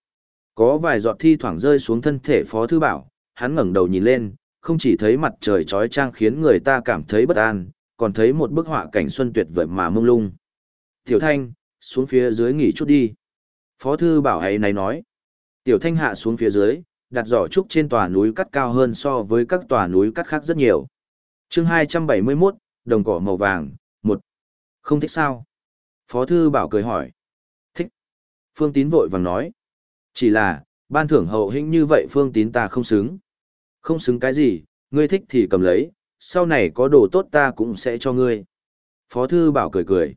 Có vài giọt thi thoảng rơi xuống thân thể Phó Thư Bảo, hắn ngẩng đầu nhìn lên, không chỉ thấy mặt trời trói trang khiến người ta cảm thấy bất an, còn thấy một bức họa cảnh xuân tuyệt vời mà mông lung. Tiểu Thanh, xuống phía dưới nghỉ chút đi. Phó Thư Bảo ấy này nói. Tiểu Thanh hạ xuống phía dưới, đặt giỏ trúc trên tòa núi cắt cao hơn so với các tòa núi cắt khác rất nhiều. chương 271, đồng cỏ màu vàng, một Không thích sao? Phó Thư Bảo cười hỏi. Thích. Phương Tín vội vàng nói. Chỉ là, ban thưởng hậu hĩnh như vậy Phương Tín ta không xứng. Không xứng cái gì, ngươi thích thì cầm lấy, sau này có đồ tốt ta cũng sẽ cho ngươi. Phó Thư Bảo cười cười.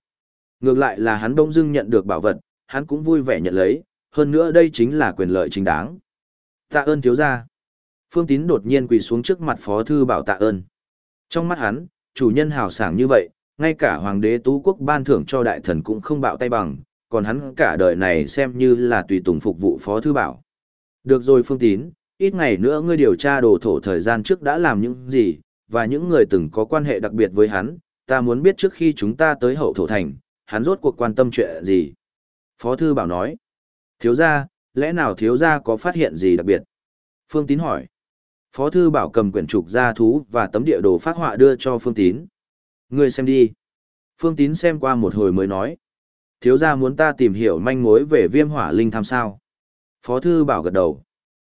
Ngược lại là hắn bỗng dưng nhận được bảo vật, hắn cũng vui vẻ nhận lấy, hơn nữa đây chính là quyền lợi chính đáng. Tạ ơn thiếu gia. Phương Tín đột nhiên quỳ xuống trước mặt Phó Thư Bảo tạ ơn. Trong mắt hắn, chủ nhân hào sảng như vậy, ngay cả Hoàng đế Tú Quốc ban thưởng cho đại thần cũng không bạo tay bằng, còn hắn cả đời này xem như là tùy tùng phục vụ Phó Thư Bảo. Được rồi Phương Tín, ít ngày nữa ngươi điều tra đồ thổ thời gian trước đã làm những gì, và những người từng có quan hệ đặc biệt với hắn, ta muốn biết trước khi chúng ta tới hậu thổ thành, hắn rốt cuộc quan tâm chuyện gì. Phó Thư Bảo nói, thiếu gia, lẽ nào thiếu gia có phát hiện gì đặc biệt? Phương Tín hỏi. Phó Thư Bảo cầm quyển trục gia thú và tấm địa đồ phát họa đưa cho Phương Tín. người xem đi. Phương Tín xem qua một hồi mới nói. Thiếu gia muốn ta tìm hiểu manh mối về viêm hỏa linh tham sao. Phó Thư Bảo gật đầu.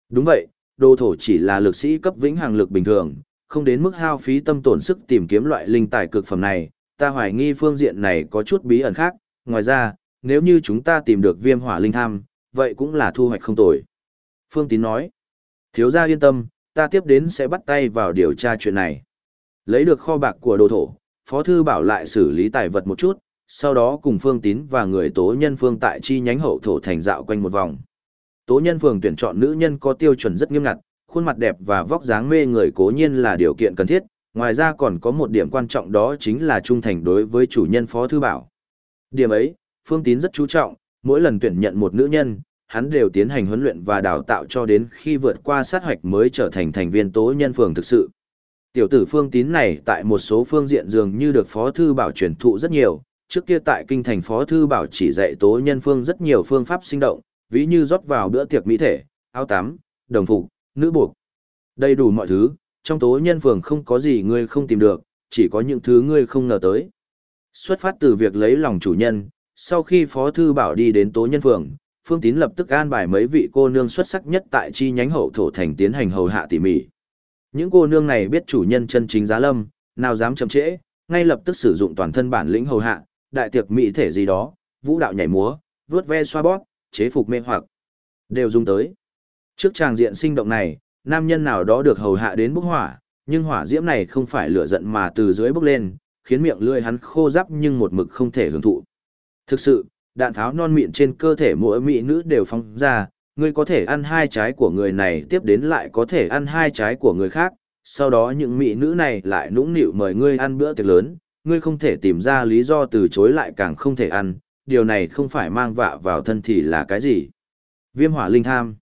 Đúng vậy, đồ thổ chỉ là lực sĩ cấp vĩnh hàng lực bình thường, không đến mức hao phí tâm tổn sức tìm kiếm loại linh tài cực phẩm này, ta hoài nghi phương diện này có chút bí ẩn khác, ngoài ra, nếu như chúng ta tìm được viêm hỏa linh tham, vậy cũng là thu hoạch không tồi. Phương Tín nói, thiếu gia yên tâm, ta tiếp đến sẽ bắt tay vào điều tra chuyện này. Lấy được kho bạc của đồ thổ, Phó Thư bảo lại xử lý tài vật một chút, sau đó cùng Phương Tín và người tố nhân phương tại chi nhánh hậu thổ thành dạo quanh một vòng. Tố nhân phường tuyển chọn nữ nhân có tiêu chuẩn rất nghiêm ngặt, khuôn mặt đẹp và vóc dáng mê người cố nhiên là điều kiện cần thiết, ngoài ra còn có một điểm quan trọng đó chính là trung thành đối với chủ nhân Phó Thư Bảo. Điểm ấy, Phương Tín rất chú trọng, mỗi lần tuyển nhận một nữ nhân, hắn đều tiến hành huấn luyện và đào tạo cho đến khi vượt qua sát hoạch mới trở thành thành viên tố nhân phường thực sự. Tiểu tử Phương Tín này tại một số phương diện dường như được Phó Thư Bảo truyền thụ rất nhiều, trước kia tại kinh thành Phó Thư Bảo chỉ dạy tố nhân phương rất nhiều phương pháp sinh động, ví như rót vào bữa tiệc mỹ thể, áo tắm, đồng phục, nữ buộc. Đầy đủ mọi thứ, trong tố nhân phường không có gì ngươi không tìm được, chỉ có những thứ ngươi không ngờ tới. Xuất phát từ việc lấy lòng chủ nhân, sau khi Phó Thư Bảo đi đến tố nhân phường, Phương Tín lập tức an bài mấy vị cô nương xuất sắc nhất tại chi nhánh hậu thổ thành tiến hành hầu hạ tỉ mỉ. Những cô nương này biết chủ nhân chân chính giá lâm, nào dám chậm trễ, ngay lập tức sử dụng toàn thân bản lĩnh hầu hạ, đại tiệc mỹ thể gì đó, vũ đạo nhảy múa, vướt ve xoa bóp, chế phục mê hoặc, đều dùng tới. Trước tràng diện sinh động này, nam nhân nào đó được hầu hạ đến bốc hỏa, nhưng hỏa diễm này không phải lửa giận mà từ dưới bốc lên, khiến miệng lưỡi hắn khô ráp nhưng một mực không thể hưởng thụ. Thực sự, đạn pháo non mịn trên cơ thể mỗi mỹ nữ đều phóng ra, ngươi có thể ăn hai trái của người này tiếp đến lại có thể ăn hai trái của người khác, sau đó những mỹ nữ này lại nũng nịu mời ngươi ăn bữa tiệc lớn, ngươi không thể tìm ra lý do từ chối lại càng không thể ăn, điều này không phải mang vạ vào thân thì là cái gì? Viêm hỏa linh tham.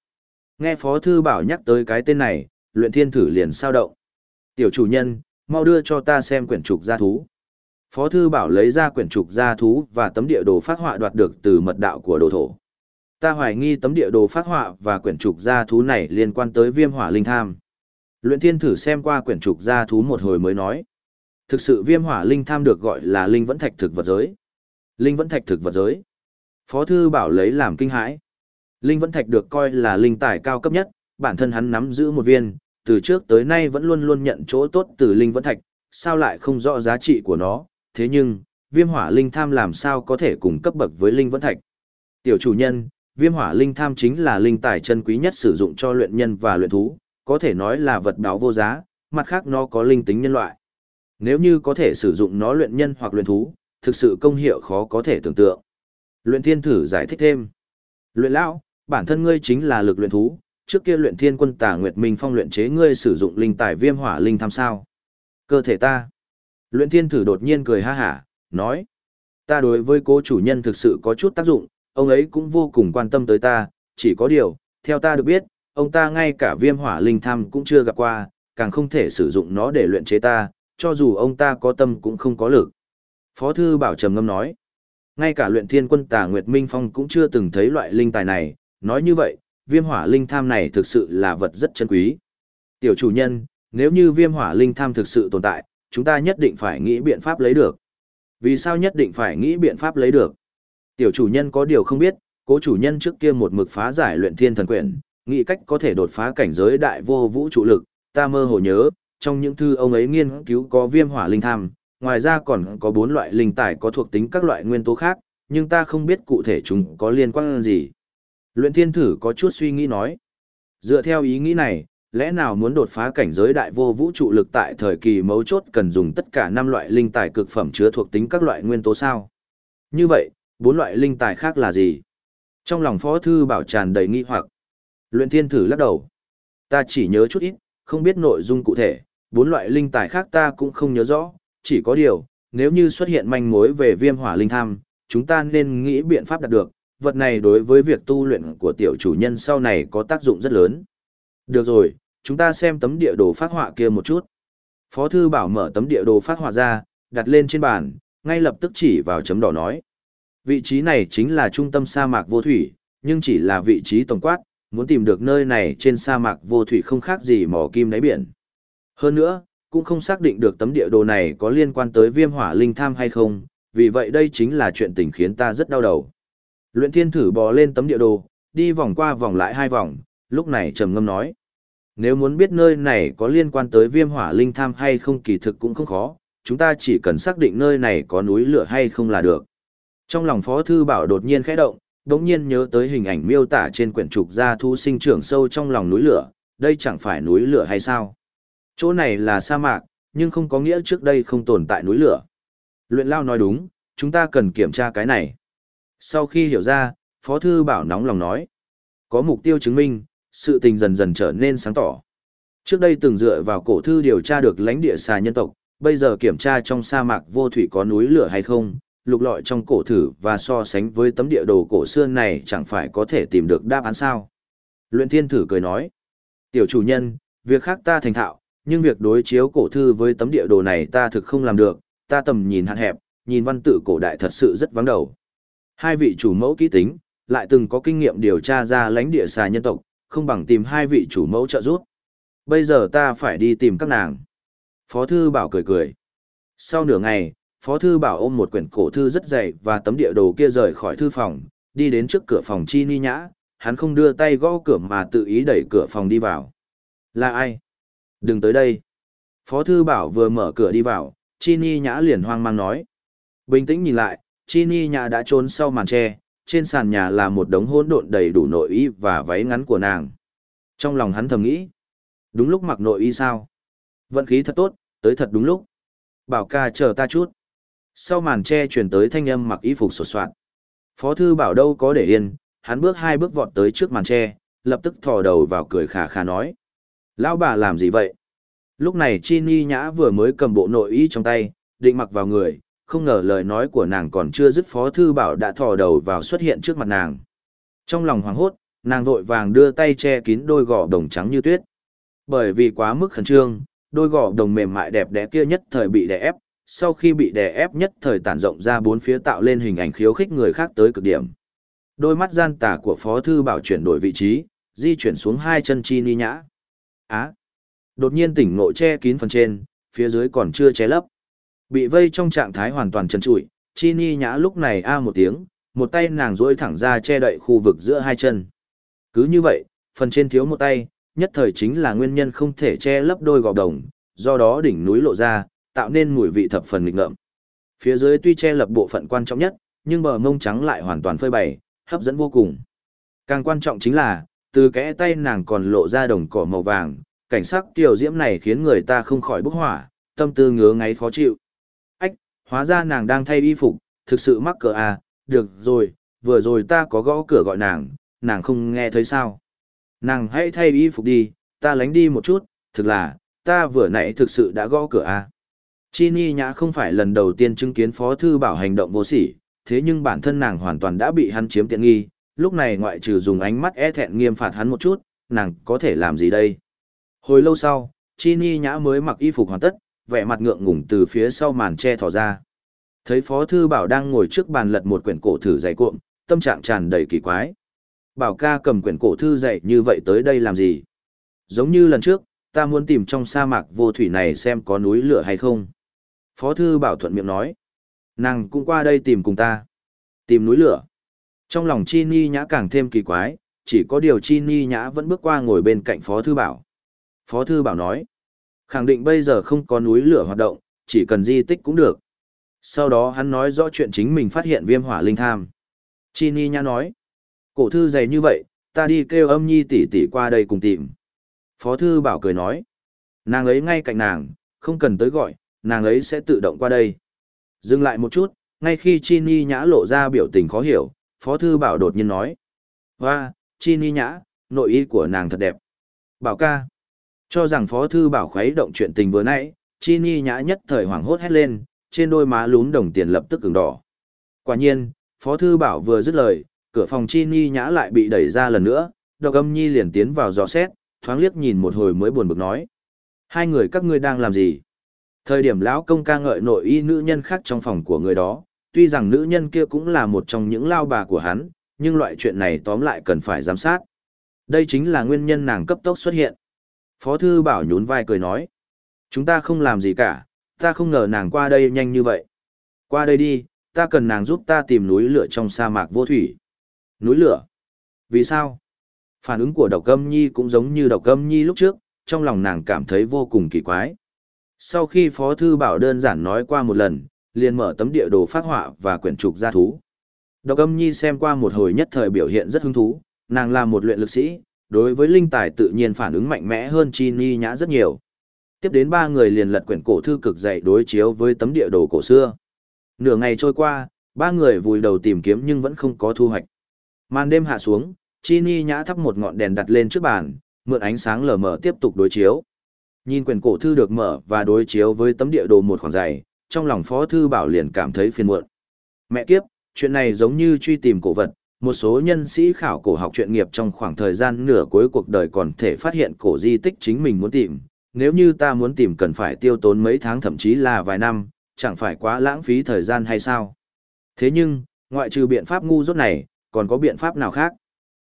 Nghe Phó Thư Bảo nhắc tới cái tên này, luyện thiên thử liền sao động. Tiểu chủ nhân, mau đưa cho ta xem quyển trục gia thú. Phó thư bảo lấy ra quyển trục gia thú và tấm địa đồ phát họa đoạt được từ mật đạo của đồ thổ. Ta hoài nghi tấm địa đồ phát họa và quyển trục gia thú này liên quan tới viêm hỏa linh tham. Luyện thiên thử xem qua quyển trục gia thú một hồi mới nói. Thực sự viêm hỏa linh tham được gọi là linh vẫn thạch thực vật giới. Linh vẫn thạch thực vật giới. Phó thư bảo lấy làm kinh hãi. Linh vẫn thạch được coi là linh tài cao cấp nhất, bản thân hắn nắm giữ một viên, từ trước tới nay vẫn luôn luôn nhận chỗ tốt từ linh vẫn thạch, sao lại không rõ giá trị của nó, thế nhưng, viêm hỏa linh tham làm sao có thể cùng cấp bậc với linh vẫn thạch. Tiểu chủ nhân, viêm hỏa linh tham chính là linh tài chân quý nhất sử dụng cho luyện nhân và luyện thú, có thể nói là vật báo vô giá, mặt khác nó có linh tính nhân loại. Nếu như có thể sử dụng nó luyện nhân hoặc luyện thú, thực sự công hiệu khó có thể tưởng tượng. Luyện thiên thử giải thích thêm. Luyện lão, bản thân ngươi chính là lực luyện thú, trước kia luyện thiên quân tả Nguyệt Minh Phong luyện chế ngươi sử dụng linh tài viêm hỏa linh tham sao. Cơ thể ta. Luyện thiên thử đột nhiên cười ha hả, nói. Ta đối với cố chủ nhân thực sự có chút tác dụng, ông ấy cũng vô cùng quan tâm tới ta, chỉ có điều, theo ta được biết, ông ta ngay cả viêm hỏa linh tham cũng chưa gặp qua, càng không thể sử dụng nó để luyện chế ta, cho dù ông ta có tâm cũng không có lực. Phó thư bảo trầm ngâm nói, ngay cả luyện thiên quân tà Nguyệt Minh Phong cũng chưa từng thấy loại linh tài này, nói như vậy, viêm hỏa linh tham này thực sự là vật rất chân quý. Tiểu chủ nhân, nếu như viêm hỏa linh tham thực sự tồn tại, chúng ta nhất định phải nghĩ biện pháp lấy được. Vì sao nhất định phải nghĩ biện pháp lấy được? Tiểu chủ nhân có điều không biết, cố chủ nhân trước kia một mực phá giải luyện thiên thần quyển, nghĩ cách có thể đột phá cảnh giới đại vô vũ trụ lực, ta mơ hồ nhớ, trong những thư ông ấy nghiên cứu có viêm hỏa linh tham, ngoài ra còn có bốn loại linh tài có thuộc tính các loại nguyên tố khác, nhưng ta không biết cụ thể chúng có liên quan gì. Luyện thiên thử có chút suy nghĩ nói. Dựa theo ý nghĩ này, lẽ nào muốn đột phá cảnh giới đại vô vũ trụ lực tại thời kỳ mấu chốt cần dùng tất cả năm loại linh tài cực phẩm chứa thuộc tính các loại nguyên tố sao? Như vậy, bốn loại linh tài khác là gì? Trong lòng phó thư bảo tràn đầy nghi hoặc. Luyện thiên thử lắc đầu. Ta chỉ nhớ chút ít, không biết nội dung cụ thể, bốn loại linh tài khác ta cũng không nhớ rõ, chỉ có điều, nếu như xuất hiện manh mối về viêm hỏa linh tham, chúng ta nên nghĩ biện pháp đạt được, vật này đối với việc tu luyện của tiểu chủ nhân sau này có tác dụng rất lớn. Được rồi, chúng ta xem tấm địa đồ phát họa kia một chút. Phó thư bảo mở tấm địa đồ phát họa ra, đặt lên trên bàn, ngay lập tức chỉ vào chấm đỏ nói. Vị trí này chính là trung tâm sa mạc vô thủy, nhưng chỉ là vị trí tổng quát, muốn tìm được nơi này trên sa mạc vô thủy không khác gì mỏ kim đáy biển. Hơn nữa, cũng không xác định được tấm địa đồ này có liên quan tới viêm hỏa linh tham hay không, vì vậy đây chính là chuyện tình khiến ta rất đau đầu. Luyện thiên thử bò lên tấm địa đồ, đi vòng qua vòng lại hai vòng, lúc này trầm ngâm nói. Nếu muốn biết nơi này có liên quan tới viêm hỏa linh tham hay không kỳ thực cũng không khó, chúng ta chỉ cần xác định nơi này có núi lửa hay không là được. Trong lòng Phó Thư Bảo đột nhiên khẽ động, đống nhiên nhớ tới hình ảnh miêu tả trên quyển trục gia thu sinh trưởng sâu trong lòng núi lửa, đây chẳng phải núi lửa hay sao? Chỗ này là sa mạc, nhưng không có nghĩa trước đây không tồn tại núi lửa. Luyện Lao nói đúng, chúng ta cần kiểm tra cái này. Sau khi hiểu ra, Phó Thư Bảo nóng lòng nói. Có mục tiêu chứng minh, sự tình dần dần trở nên sáng tỏ. Trước đây từng dựa vào cổ thư điều tra được lãnh địa xà nhân tộc, bây giờ kiểm tra trong sa mạc vô thủy có núi lửa hay không, lục lọi trong cổ thử và so sánh với tấm địa đồ cổ xưa này chẳng phải có thể tìm được đáp án sao. Luyện thiên thử cười nói, tiểu chủ nhân, việc khác ta thành thạo, nhưng việc đối chiếu cổ thư với tấm địa đồ này ta thực không làm được, ta tầm nhìn hạn hẹp, nhìn văn tự cổ đại thật sự rất vắng đầu. Hai vị chủ mẫu kỹ tính, lại từng có kinh nghiệm điều tra ra lãnh địa xà nhân tộc, không bằng tìm hai vị chủ mẫu trợ giúp. Bây giờ ta phải đi tìm các nàng. Phó thư bảo cười cười. Sau nửa ngày, Phó thư bảo ôm một quyển cổ thư rất dày và tấm địa đồ kia rời khỏi thư phòng, đi đến trước cửa phòng chi ni nhã, hắn không đưa tay gõ cửa mà tự ý đẩy cửa phòng đi vào. Là ai? Đừng tới đây. Phó thư bảo vừa mở cửa đi vào, chi ni nhã liền hoang mang nói. Bình tĩnh nhìn lại, chi ni đã trốn sau màn tre, trên sàn nhà là một đống hỗn độn đầy đủ nội y và váy ngắn của nàng. Trong lòng hắn thầm nghĩ, đúng lúc mặc nội y sao? Vận khí thật tốt, tới thật đúng lúc. Bảo ca chờ ta chút. Sau màn che truyền tới thanh âm mặc y phục sột soạn. Phó thư bảo đâu có để yên, hắn bước hai bước vọt tới trước màn che, lập tức thò đầu vào cười khà khà nói. Lão bà làm gì vậy? Lúc này Chi Ni Nhã vừa mới cầm bộ nội y trong tay, định mặc vào người, không ngờ lời nói của nàng còn chưa dứt phó thư bảo đã thò đầu vào xuất hiện trước mặt nàng. Trong lòng hoảng hốt, nàng vội vàng đưa tay che kín đôi gò đồng trắng như tuyết. Bởi vì quá mức khẩn trương, đôi gò đồng mềm mại đẹp đẽ kia nhất thời bị đè ép, sau khi bị đè ép nhất thời tản rộng ra bốn phía tạo lên hình ảnh khiếu khích người khác tới cực điểm. Đôi mắt gian tà của Phó Thư Bảo chuyển đổi vị trí, di chuyển xuống hai chân chi ni nhã. Á! đột nhiên tỉnh ngộ che kín phần trên, phía dưới còn chưa che lấp. Bị vây trong trạng thái hoàn toàn trần trụi, chi ni nhã lúc này a một tiếng, một tay nàng duỗi thẳng ra che đậy khu vực giữa hai chân. Cứ như vậy, phần trên thiếu một tay, nhất thời chính là nguyên nhân không thể che lấp đôi gò đồng, do đó đỉnh núi lộ ra, tạo nên mùi vị thập phần nghịch ngợm. Phía dưới tuy che lập bộ phận quan trọng nhất, nhưng bờ mông trắng lại hoàn toàn phơi bày, hấp dẫn vô cùng. Càng quan trọng chính là, từ kẽ tay nàng còn lộ ra đồng cỏ màu vàng, cảnh sắc tiểu diễm này khiến người ta không khỏi bốc hỏa, tâm tư ngứa ngáy khó chịu. Hóa ra nàng đang thay y phục, thực sự mắc cỡ à, được rồi, vừa rồi ta có gõ cửa gọi nàng, nàng không nghe thấy sao. Nàng hãy thay y phục đi, ta lánh đi một chút, thực là, ta vừa nãy thực sự đã gõ cửa à. Chi Ni Nhã không phải lần đầu tiên chứng kiến Phó Thư Bảo hành động vô sỉ, thế nhưng bản thân nàng hoàn toàn đã bị hắn chiếm tiện nghi, lúc này ngoại trừ dùng ánh mắt e thẹn nghiêm phạt hắn một chút, nàng có thể làm gì đây? Hồi lâu sau, Chi Ni Nhã mới mặc y phục hoàn tất, vẻ mặt ngượng ngùng từ phía sau màn che thỏ ra. Thấy Phó Thư Bảo đang ngồi trước bàn lật một quyển cổ thử dày cuộn, tâm trạng tràn đầy kỳ quái. Bảo ca cầm quyển cổ thư dày như vậy tới đây làm gì? Giống như lần trước, ta muốn tìm trong sa mạc vô thủy này xem có núi lửa hay không. Phó Thư Bảo thuận miệng nói. Nàng cũng qua đây tìm cùng ta. Tìm núi lửa. Trong lòng Chi Ni Nhã càng thêm kỳ quái, chỉ có điều Chi Ni Nhã vẫn bước qua ngồi bên cạnh Phó Thư Bảo. Phó Thư Bảo nói, khẳng định bây giờ không có núi lửa hoạt động, chỉ cần di tích cũng được. Sau đó hắn nói rõ chuyện chính mình phát hiện viêm hỏa linh tham. Chi Ni Nhã nói, cổ thư dày như vậy, ta đi kêu âm nhi tỷ tỷ qua đây cùng tìm. Phó Thư Bảo cười nói, nàng ấy ngay cạnh nàng, không cần tới gọi, nàng ấy sẽ tự động qua đây. Dừng lại một chút, ngay khi Chi Ni Nhã lộ ra biểu tình khó hiểu, Phó Thư Bảo đột nhiên nói, Hoa, Chi Ni Nhã, nội y của nàng thật đẹp. Bảo ca. Cho rằng Phó Thư Bảo khuấy động chuyện tình vừa nãy, Chi Ni nhã nhất thời hoảng hốt hét lên, trên đôi má lún đồng tiền lập tức ửng đỏ. Quả nhiên, Phó Thư Bảo vừa dứt lời, cửa phòng Chi Ni nhã lại bị đẩy ra lần nữa, độc âm nhi liền tiến vào dò xét, thoáng liếc nhìn một hồi mới buồn bực nói. Hai người các ngươi đang làm gì? Thời điểm lão công ca ngợi nội y nữ nhân khác trong phòng của người đó, tuy rằng nữ nhân kia cũng là một trong những lao bà của hắn, nhưng loại chuyện này tóm lại cần phải giám sát. Đây chính là nguyên nhân nàng cấp tốc xuất hiện. Phó Thư Bảo nhún vai cười nói. Chúng ta không làm gì cả, ta không ngờ nàng qua đây nhanh như vậy. Qua đây đi, ta cần nàng giúp ta tìm núi lửa trong sa mạc vô thủy. Núi lửa? Vì sao? Phản ứng của độc âm nhi cũng giống như độc âm nhi lúc trước, trong lòng nàng cảm thấy vô cùng kỳ quái. Sau khi Phó Thư Bảo đơn giản nói qua một lần, liền mở tấm địa đồ phát họa và quyển trục ra thú. Độc âm nhi xem qua một hồi nhất thời biểu hiện rất hứng thú, nàng là một luyện lực sĩ, đối với linh tài tự nhiên phản ứng mạnh mẽ hơn chi ni nhã rất nhiều. Tiếp đến ba người liền lật quyển cổ thư cực dày đối chiếu với tấm địa đồ cổ xưa. Nửa ngày trôi qua, ba người vùi đầu tìm kiếm nhưng vẫn không có thu hoạch. Màn đêm hạ xuống, chi ni nhã thắp một ngọn đèn đặt lên trước bàn, mượn ánh sáng lờ mờ tiếp tục đối chiếu. Nhìn quyển cổ thư được mở và đối chiếu với tấm địa đồ một khoảng dày, trong lòng phó thư bảo liền cảm thấy phiền muộn. Mẹ kiếp, chuyện này giống như truy tìm cổ vật, một số nhân sĩ khảo cổ học chuyên nghiệp trong khoảng thời gian nửa cuối cuộc đời còn thể phát hiện cổ di tích chính mình muốn tìm. Nếu như ta muốn tìm cần phải tiêu tốn mấy tháng thậm chí là vài năm, chẳng phải quá lãng phí thời gian hay sao? Thế nhưng, ngoại trừ biện pháp ngu dốt này, còn có biện pháp nào khác?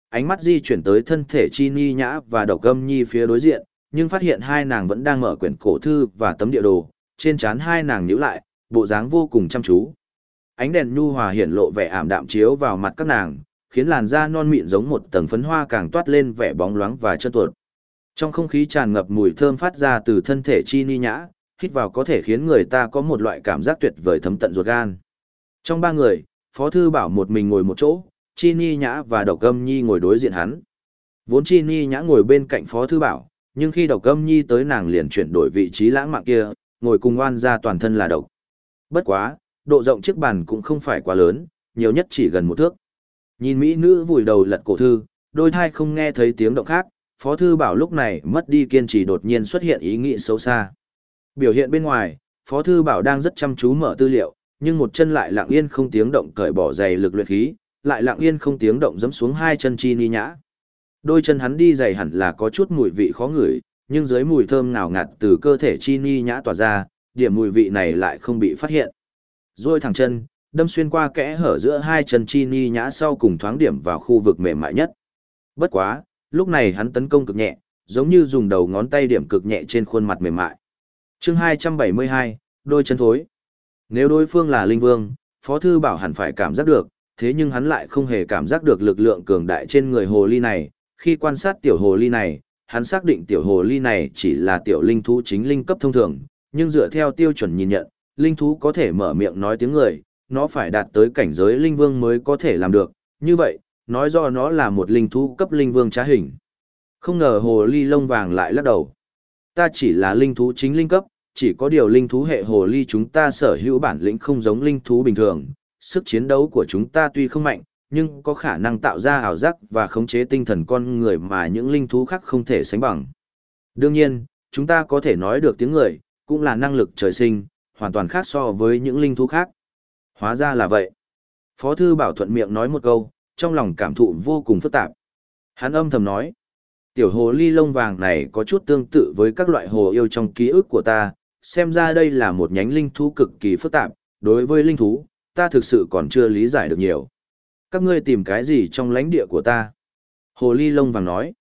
Ánh mắt di chuyển tới thân thể chi ni nhã và độc âm nhi phía đối diện, nhưng phát hiện hai nàng vẫn đang mở quyển cổ thư và tấm địa đồ, trên trán hai nàng nhíu lại, bộ dáng vô cùng chăm chú ánh đèn nhu hòa hiển lộ vẻ ảm đạm chiếu vào mặt các nàng, khiến làn da non mịn giống một tầng phấn hoa càng toát lên vẻ bóng loáng và chân tuột. Trong không khí tràn ngập mùi thơm phát ra từ thân thể chi ni nhã, hít vào có thể khiến người ta có một loại cảm giác tuyệt vời thấm tận ruột gan. Trong ba người, Phó Thư Bảo một mình ngồi một chỗ, Chi Ni Nhã và Độc Âm Nhi ngồi đối diện hắn. Vốn Chi Ni Nhã ngồi bên cạnh Phó Thư Bảo, nhưng khi Độc Âm Nhi tới nàng liền chuyển đổi vị trí lãng mạn kia, ngồi cùng oan ra toàn thân là độc. Bất quá, độ rộng chiếc bàn cũng không phải quá lớn, nhiều nhất chỉ gần một thước. Nhìn mỹ nữ vùi đầu lật cổ thư, đôi thai không nghe thấy tiếng động khác, Phó Thư Bảo lúc này mất đi kiên trì đột nhiên xuất hiện ý nghĩ xấu xa. Biểu hiện bên ngoài, Phó Thư Bảo đang rất chăm chú mở tư liệu, nhưng một chân lại lặng yên không tiếng động cởi bỏ giày lực luyện khí, lại lặng yên không tiếng động giẫm xuống hai chân chi ni nhã. Đôi chân hắn đi giày hẳn là có chút mùi vị khó ngửi, nhưng dưới mùi thơm ngào ngạt từ cơ thể chi ni nhã tỏa ra, điểm mùi vị này lại không bị phát hiện. Rồi thẳng chân, đâm xuyên qua kẽ hở giữa hai chân chi ni nhã sau cùng thoáng điểm vào khu vực mềm mại nhất. Bất quá, lúc này hắn tấn công cực nhẹ, giống như dùng đầu ngón tay điểm cực nhẹ trên khuôn mặt mềm mại. Chương 272, đôi chân thối. Nếu đối phương là linh vương, Phó thư bảo hẳn phải cảm giác được, thế nhưng hắn lại không hề cảm giác được lực lượng cường đại trên người hồ ly này. Khi quan sát tiểu hồ ly này, hắn xác định tiểu hồ ly này chỉ là tiểu linh thú chính linh cấp thông thường, nhưng dựa theo tiêu chuẩn nhìn nhận, linh thú có thể mở miệng nói tiếng người, nó phải đạt tới cảnh giới linh vương mới có thể làm được, như vậy, nói do nó là một linh thú cấp linh vương trá hình. Không ngờ hồ ly lông vàng lại lắc đầu. Ta chỉ là linh thú chính linh cấp, chỉ có điều linh thú hệ hồ ly chúng ta sở hữu bản lĩnh không giống linh thú bình thường, sức chiến đấu của chúng ta tuy không mạnh, nhưng có khả năng tạo ra ảo giác và khống chế tinh thần con người mà những linh thú khác không thể sánh bằng. Đương nhiên, chúng ta có thể nói được tiếng người, cũng là năng lực trời sinh, hoàn toàn khác so với những linh thú khác. Hóa ra là vậy. Phó thư bảo thuận miệng nói một câu, trong lòng cảm thụ vô cùng phức tạp. Hắn âm thầm nói, tiểu hồ ly lông vàng này có chút tương tự với các loại hồ yêu trong ký ức của ta, xem ra đây là một nhánh linh thú cực kỳ phức tạp, đối với linh thú, ta thực sự còn chưa lý giải được nhiều. Các ngươi tìm cái gì trong lãnh địa của ta? Hồ ly lông vàng nói,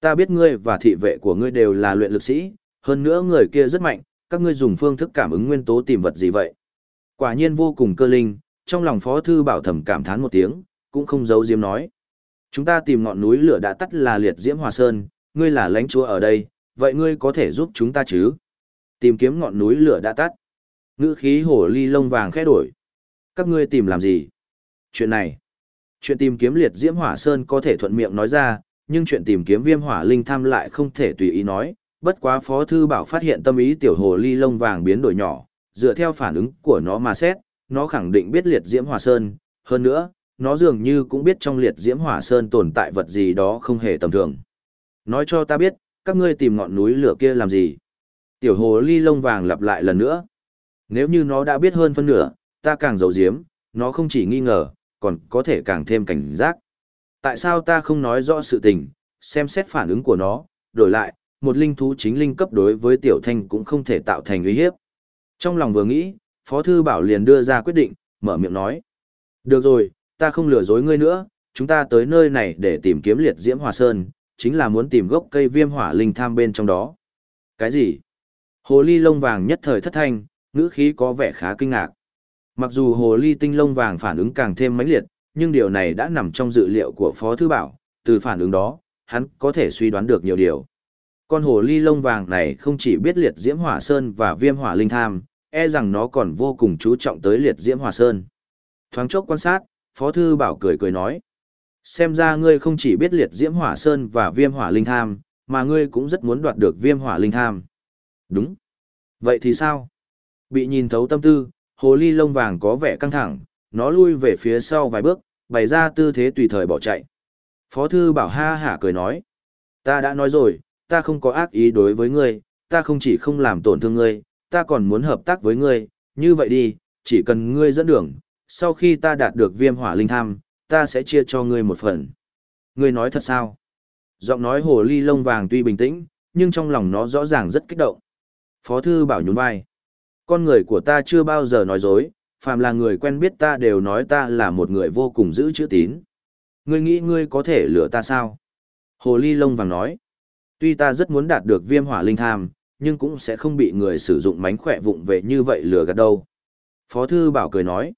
ta biết ngươi và thị vệ của ngươi đều là luyện lực sĩ, hơn nữa người kia rất mạnh, các ngươi dùng phương thức cảm ứng nguyên tố tìm vật gì vậy? Quả nhiên vô cùng cơ linh, trong lòng phó thư bảo thẩm cảm thán một tiếng, cũng không giấu diếm nói. Chúng ta tìm ngọn núi lửa đã tắt là liệt diễm hòa sơn, ngươi là lãnh chúa ở đây, vậy ngươi có thể giúp chúng ta chứ? Tìm kiếm ngọn núi lửa đã tắt. Ngữ khí hổ ly lông vàng khẽ đổi. Các ngươi tìm làm gì? Chuyện này. Chuyện tìm kiếm liệt diễm hỏa sơn có thể thuận miệng nói ra, nhưng chuyện tìm kiếm viêm hỏa linh tham lại không thể tùy ý nói. Bất quá phó thư bảo phát hiện tâm ý tiểu hồ ly lông vàng biến đổi nhỏ, dựa theo phản ứng của nó mà xét, nó khẳng định biết liệt diễm hỏa sơn. Hơn nữa, nó dường như cũng biết trong liệt diễm hỏa sơn tồn tại vật gì đó không hề tầm thường. Nói cho ta biết, các ngươi tìm ngọn núi lửa kia làm gì? Tiểu hồ ly lông vàng lặp lại lần nữa. Nếu như nó đã biết hơn phân nửa, ta càng giấu giếm, nó không chỉ nghi ngờ, còn có thể càng thêm cảnh giác. Tại sao ta không nói rõ sự tình, xem xét phản ứng của nó, đổi lại, một linh thú chính linh cấp đối với tiểu thanh cũng không thể tạo thành uy hiếp. Trong lòng vừa nghĩ, Phó Thư Bảo liền đưa ra quyết định, mở miệng nói. Được rồi, ta không lừa dối ngươi nữa, chúng ta tới nơi này để tìm kiếm liệt diễm hòa sơn, chính là muốn tìm gốc cây viêm hỏa linh tham bên trong đó. Cái gì? Hồ ly lông vàng nhất thời thất thanh, ngữ khí có vẻ khá kinh ngạc. Mặc dù hồ ly tinh lông vàng phản ứng càng thêm mãnh liệt, nhưng điều này đã nằm trong dự liệu của Phó Thư Bảo, từ phản ứng đó, hắn có thể suy đoán được nhiều điều. Con hồ ly lông vàng này không chỉ biết liệt diễm hỏa sơn và viêm hỏa linh tham, e rằng nó còn vô cùng chú trọng tới liệt diễm hỏa sơn. Thoáng chốc quan sát, Phó Thư Bảo cười cười nói. Xem ra ngươi không chỉ biết liệt diễm hỏa sơn và viêm hỏa linh tham, mà ngươi cũng rất muốn đoạt được viêm hỏa linh tham. Đúng. Vậy thì sao? Bị nhìn thấu tâm tư, hồ ly lông vàng có vẻ căng thẳng, nó lui về phía sau vài bước, bày ra tư thế tùy thời bỏ chạy. Phó thư bảo ha hả cười nói. Ta đã nói rồi, ta không có ác ý đối với ngươi, ta không chỉ không làm tổn thương ngươi, ta còn muốn hợp tác với ngươi, như vậy đi, chỉ cần ngươi dẫn đường, sau khi ta đạt được viêm hỏa linh tham, ta sẽ chia cho ngươi một phần. Ngươi nói thật sao? Giọng nói hồ ly lông vàng tuy bình tĩnh, nhưng trong lòng nó rõ ràng rất kích động. Phó thư bảo nhún vai. Con người của ta chưa bao giờ nói dối, phàm là người quen biết ta đều nói ta là một người vô cùng giữ chữ tín. Ngươi nghĩ ngươi có thể lừa ta sao? Hồ ly lông vàng nói. Tuy ta rất muốn đạt được viêm hỏa linh tham, nhưng cũng sẽ không bị người sử dụng mánh khỏe vụng về như vậy lừa gạt đâu. Phó thư bảo cười nói.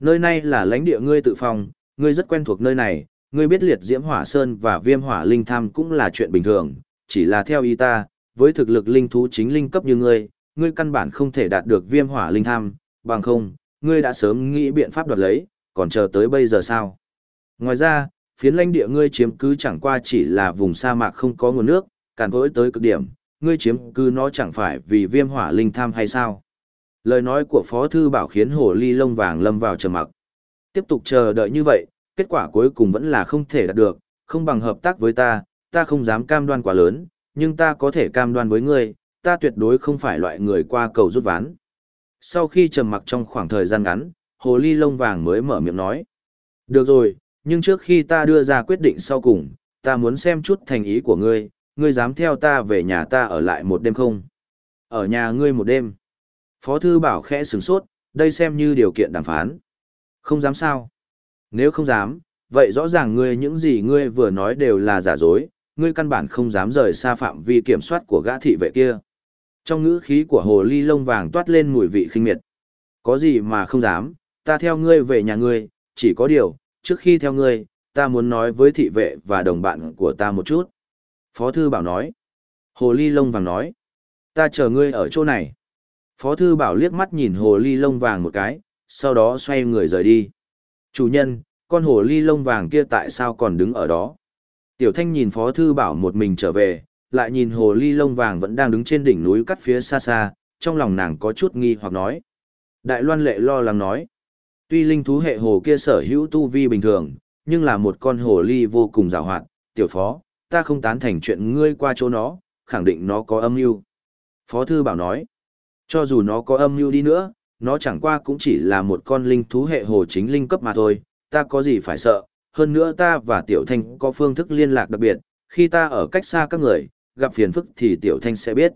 Nơi này là lãnh địa ngươi tự phòng, ngươi rất quen thuộc nơi này, ngươi biết liệt diễm hỏa sơn và viêm hỏa linh tham cũng là chuyện bình thường, chỉ là theo ý ta, với thực lực linh thú chính linh cấp như ngươi, ngươi căn bản không thể đạt được viêm hỏa linh tham, bằng không, ngươi đã sớm nghĩ biện pháp đoạt lấy, còn chờ tới bây giờ sao? Ngoài ra, phiến lãnh địa ngươi chiếm cứ chẳng qua chỉ là vùng sa mạc không có nguồn nước, càn cỗi tới cực điểm, ngươi chiếm cứ nó chẳng phải vì viêm hỏa linh tham hay sao? Lời nói của Phó Thư Bảo khiến hồ ly lông vàng lâm vào trầm mặc. Tiếp tục chờ đợi như vậy, kết quả cuối cùng vẫn là không thể đạt được, không bằng hợp tác với ta, ta không dám cam đoan quá lớn, nhưng ta có thể cam đoan với ngươi, ta tuyệt đối không phải loại người qua cầu rút ván. Sau khi trầm mặc trong khoảng thời gian ngắn, hồ ly lông vàng mới mở miệng nói. Được rồi, nhưng trước khi ta đưa ra quyết định sau cùng, ta muốn xem chút thành ý của ngươi, ngươi dám theo ta về nhà ta ở lại một đêm không? Ở nhà ngươi một đêm. Phó thư bảo khẽ sửng sốt, đây xem như điều kiện đàm phán. Không dám sao? Nếu không dám, vậy rõ ràng ngươi những gì ngươi vừa nói đều là giả dối, ngươi căn bản không dám rời xa phạm vi kiểm soát của gã thị vệ kia. Trong ngữ khí của hồ ly lông vàng toát lên mùi vị khinh miệt. Có gì mà không dám, ta theo ngươi về nhà ngươi, chỉ có điều, trước khi theo ngươi, ta muốn nói với thị vệ và đồng bạn của ta một chút. Phó thư bảo nói. Hồ ly lông vàng nói. Ta chờ ngươi ở chỗ này. Phó thư bảo liếc mắt nhìn hồ ly lông vàng một cái, sau đó xoay người rời đi. Chủ nhân, con hồ ly lông vàng kia tại sao còn đứng ở đó? Tiểu thanh nhìn phó thư bảo một mình trở về, lại nhìn hồ ly lông vàng vẫn đang đứng trên đỉnh núi cắt phía xa xa, trong lòng nàng có chút nghi hoặc nói. Đại loan lệ lo lắng nói. Tuy linh thú hệ hồ kia sở hữu tu vi bình thường, nhưng là một con hồ ly vô cùng rào hoạt, tiểu phó, ta không tán thành chuyện ngươi qua chỗ nó, khẳng định nó có âm mưu. Phó thư bảo nói, cho dù nó có âm mưu đi nữa, nó chẳng qua cũng chỉ là một con linh thú hệ hồ chính linh cấp mà thôi, ta có gì phải sợ, hơn nữa ta và Tiểu Thanh có phương thức liên lạc đặc biệt, khi ta ở cách xa các người, gặp phiền phức thì Tiểu Thanh sẽ biết.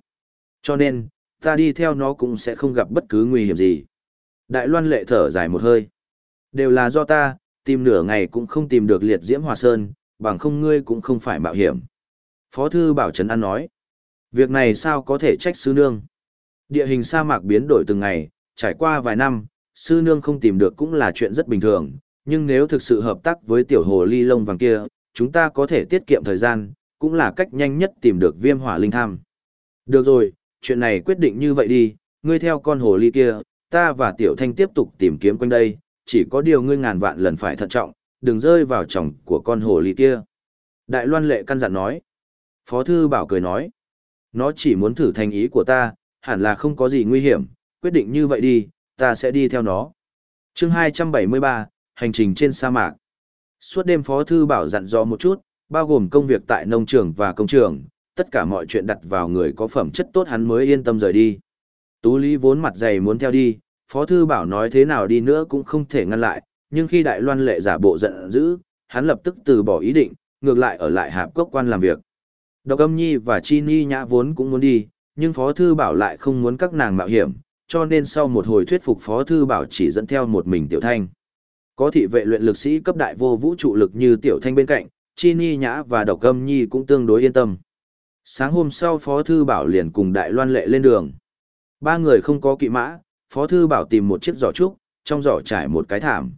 Cho nên, ta đi theo nó cũng sẽ không gặp bất cứ nguy hiểm gì. Đại Loan lệ thở dài một hơi. Đều là do ta, tìm nửa ngày cũng không tìm được liệt diễm hòa sơn, bằng không ngươi cũng không phải mạo hiểm. Phó thư Bảo Trấn An nói. Việc này sao có thể trách sư nương? Địa hình sa mạc biến đổi từng ngày, trải qua vài năm, sư nương không tìm được cũng là chuyện rất bình thường, nhưng nếu thực sự hợp tác với tiểu hồ ly lông vàng kia, chúng ta có thể tiết kiệm thời gian, cũng là cách nhanh nhất tìm được viêm hỏa linh tham. Được rồi, chuyện này quyết định như vậy đi, ngươi theo con hồ ly kia, ta và tiểu thanh tiếp tục tìm kiếm quanh đây, chỉ có điều ngươi ngàn vạn lần phải thận trọng, đừng rơi vào chồng của con hồ ly kia. Đại loan lệ căn dặn nói. Phó thư bảo cười nói. Nó chỉ muốn thử thành ý của ta, hẳn là không có gì nguy hiểm, quyết định như vậy đi, ta sẽ đi theo nó. chương 273, hành trình trên sa mạc. Suốt đêm Phó Thư Bảo dặn dò một chút, bao gồm công việc tại nông trường và công trường, tất cả mọi chuyện đặt vào người có phẩm chất tốt hắn mới yên tâm rời đi. Tú Lý vốn mặt dày muốn theo đi, Phó Thư Bảo nói thế nào đi nữa cũng không thể ngăn lại, nhưng khi Đại Loan lệ giả bộ giận dữ, hắn lập tức từ bỏ ý định, ngược lại ở lại hạp cốc quan làm việc. Độc âm nhi và Chi Ni nhã vốn cũng muốn đi, nhưng Phó Thư Bảo lại không muốn các nàng mạo hiểm, cho nên sau một hồi thuyết phục Phó Thư Bảo chỉ dẫn theo một mình Tiểu Thanh. Có thị vệ luyện lực sĩ cấp đại vô vũ trụ lực như Tiểu Thanh bên cạnh, Chi Ni Nhã và Độc Âm Nhi cũng tương đối yên tâm. Sáng hôm sau Phó Thư Bảo liền cùng Đại Loan Lệ lên đường. Ba người không có kỵ mã, Phó Thư Bảo tìm một chiếc giỏ trúc, trong giỏ trải một cái thảm.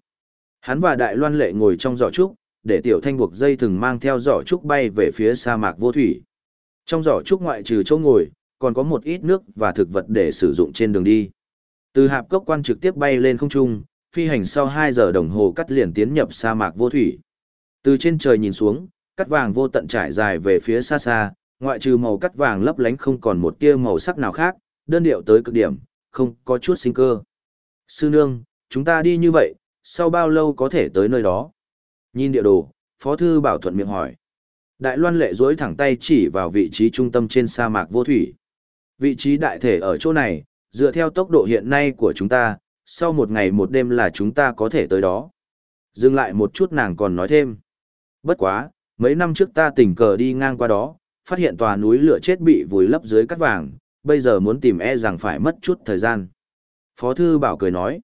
Hắn và Đại Loan Lệ ngồi trong giỏ trúc, để Tiểu Thanh buộc dây thừng mang theo giỏ trúc bay về phía sa mạc vô thủy. Trong giỏ trúc ngoại trừ chỗ ngồi, còn có một ít nước và thực vật để sử dụng trên đường đi. Từ hạp cốc quan trực tiếp bay lên không trung, phi hành sau 2 giờ đồng hồ cắt liền tiến nhập sa mạc vô thủy. Từ trên trời nhìn xuống, cắt vàng vô tận trải dài về phía xa xa, ngoại trừ màu cắt vàng lấp lánh không còn một tia màu sắc nào khác, đơn điệu tới cực điểm, không có chút sinh cơ. Sư nương, chúng ta đi như vậy, sau bao lâu có thể tới nơi đó? Nhìn địa đồ, Phó Thư Bảo thuận miệng hỏi. Đại Loan lệ dối thẳng tay chỉ vào vị trí trung tâm trên sa mạc vô thủy. Vị trí đại thể ở chỗ này, dựa theo tốc độ hiện nay của chúng ta, sau một ngày một đêm là chúng ta có thể tới đó. Dừng lại một chút nàng còn nói thêm. Bất quá, mấy năm trước ta tình cờ đi ngang qua đó, phát hiện tòa núi lửa chết bị vùi lấp dưới cát vàng, bây giờ muốn tìm e rằng phải mất chút thời gian. Phó Thư Bảo cười nói.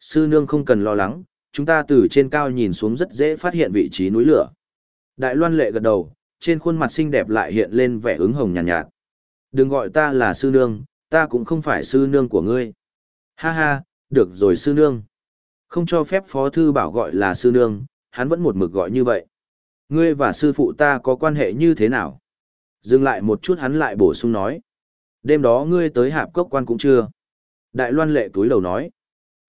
Sư nương không cần lo lắng, chúng ta từ trên cao nhìn xuống rất dễ phát hiện vị trí núi lửa. Đại Loan lệ gật đầu, trên khuôn mặt xinh đẹp lại hiện lên vẻ ứng hồng nhàn nhạt, nhạt. Đừng gọi ta là sư nương, ta cũng không phải sư nương của ngươi. Ha ha, được rồi sư nương. Không cho phép phó thư bảo gọi là sư nương, hắn vẫn một mực gọi như vậy. Ngươi và sư phụ ta có quan hệ như thế nào? Dừng lại một chút hắn lại bổ sung nói. Đêm đó ngươi tới hạp cốc quan cũng chưa. Đại loan lệ túi đầu nói.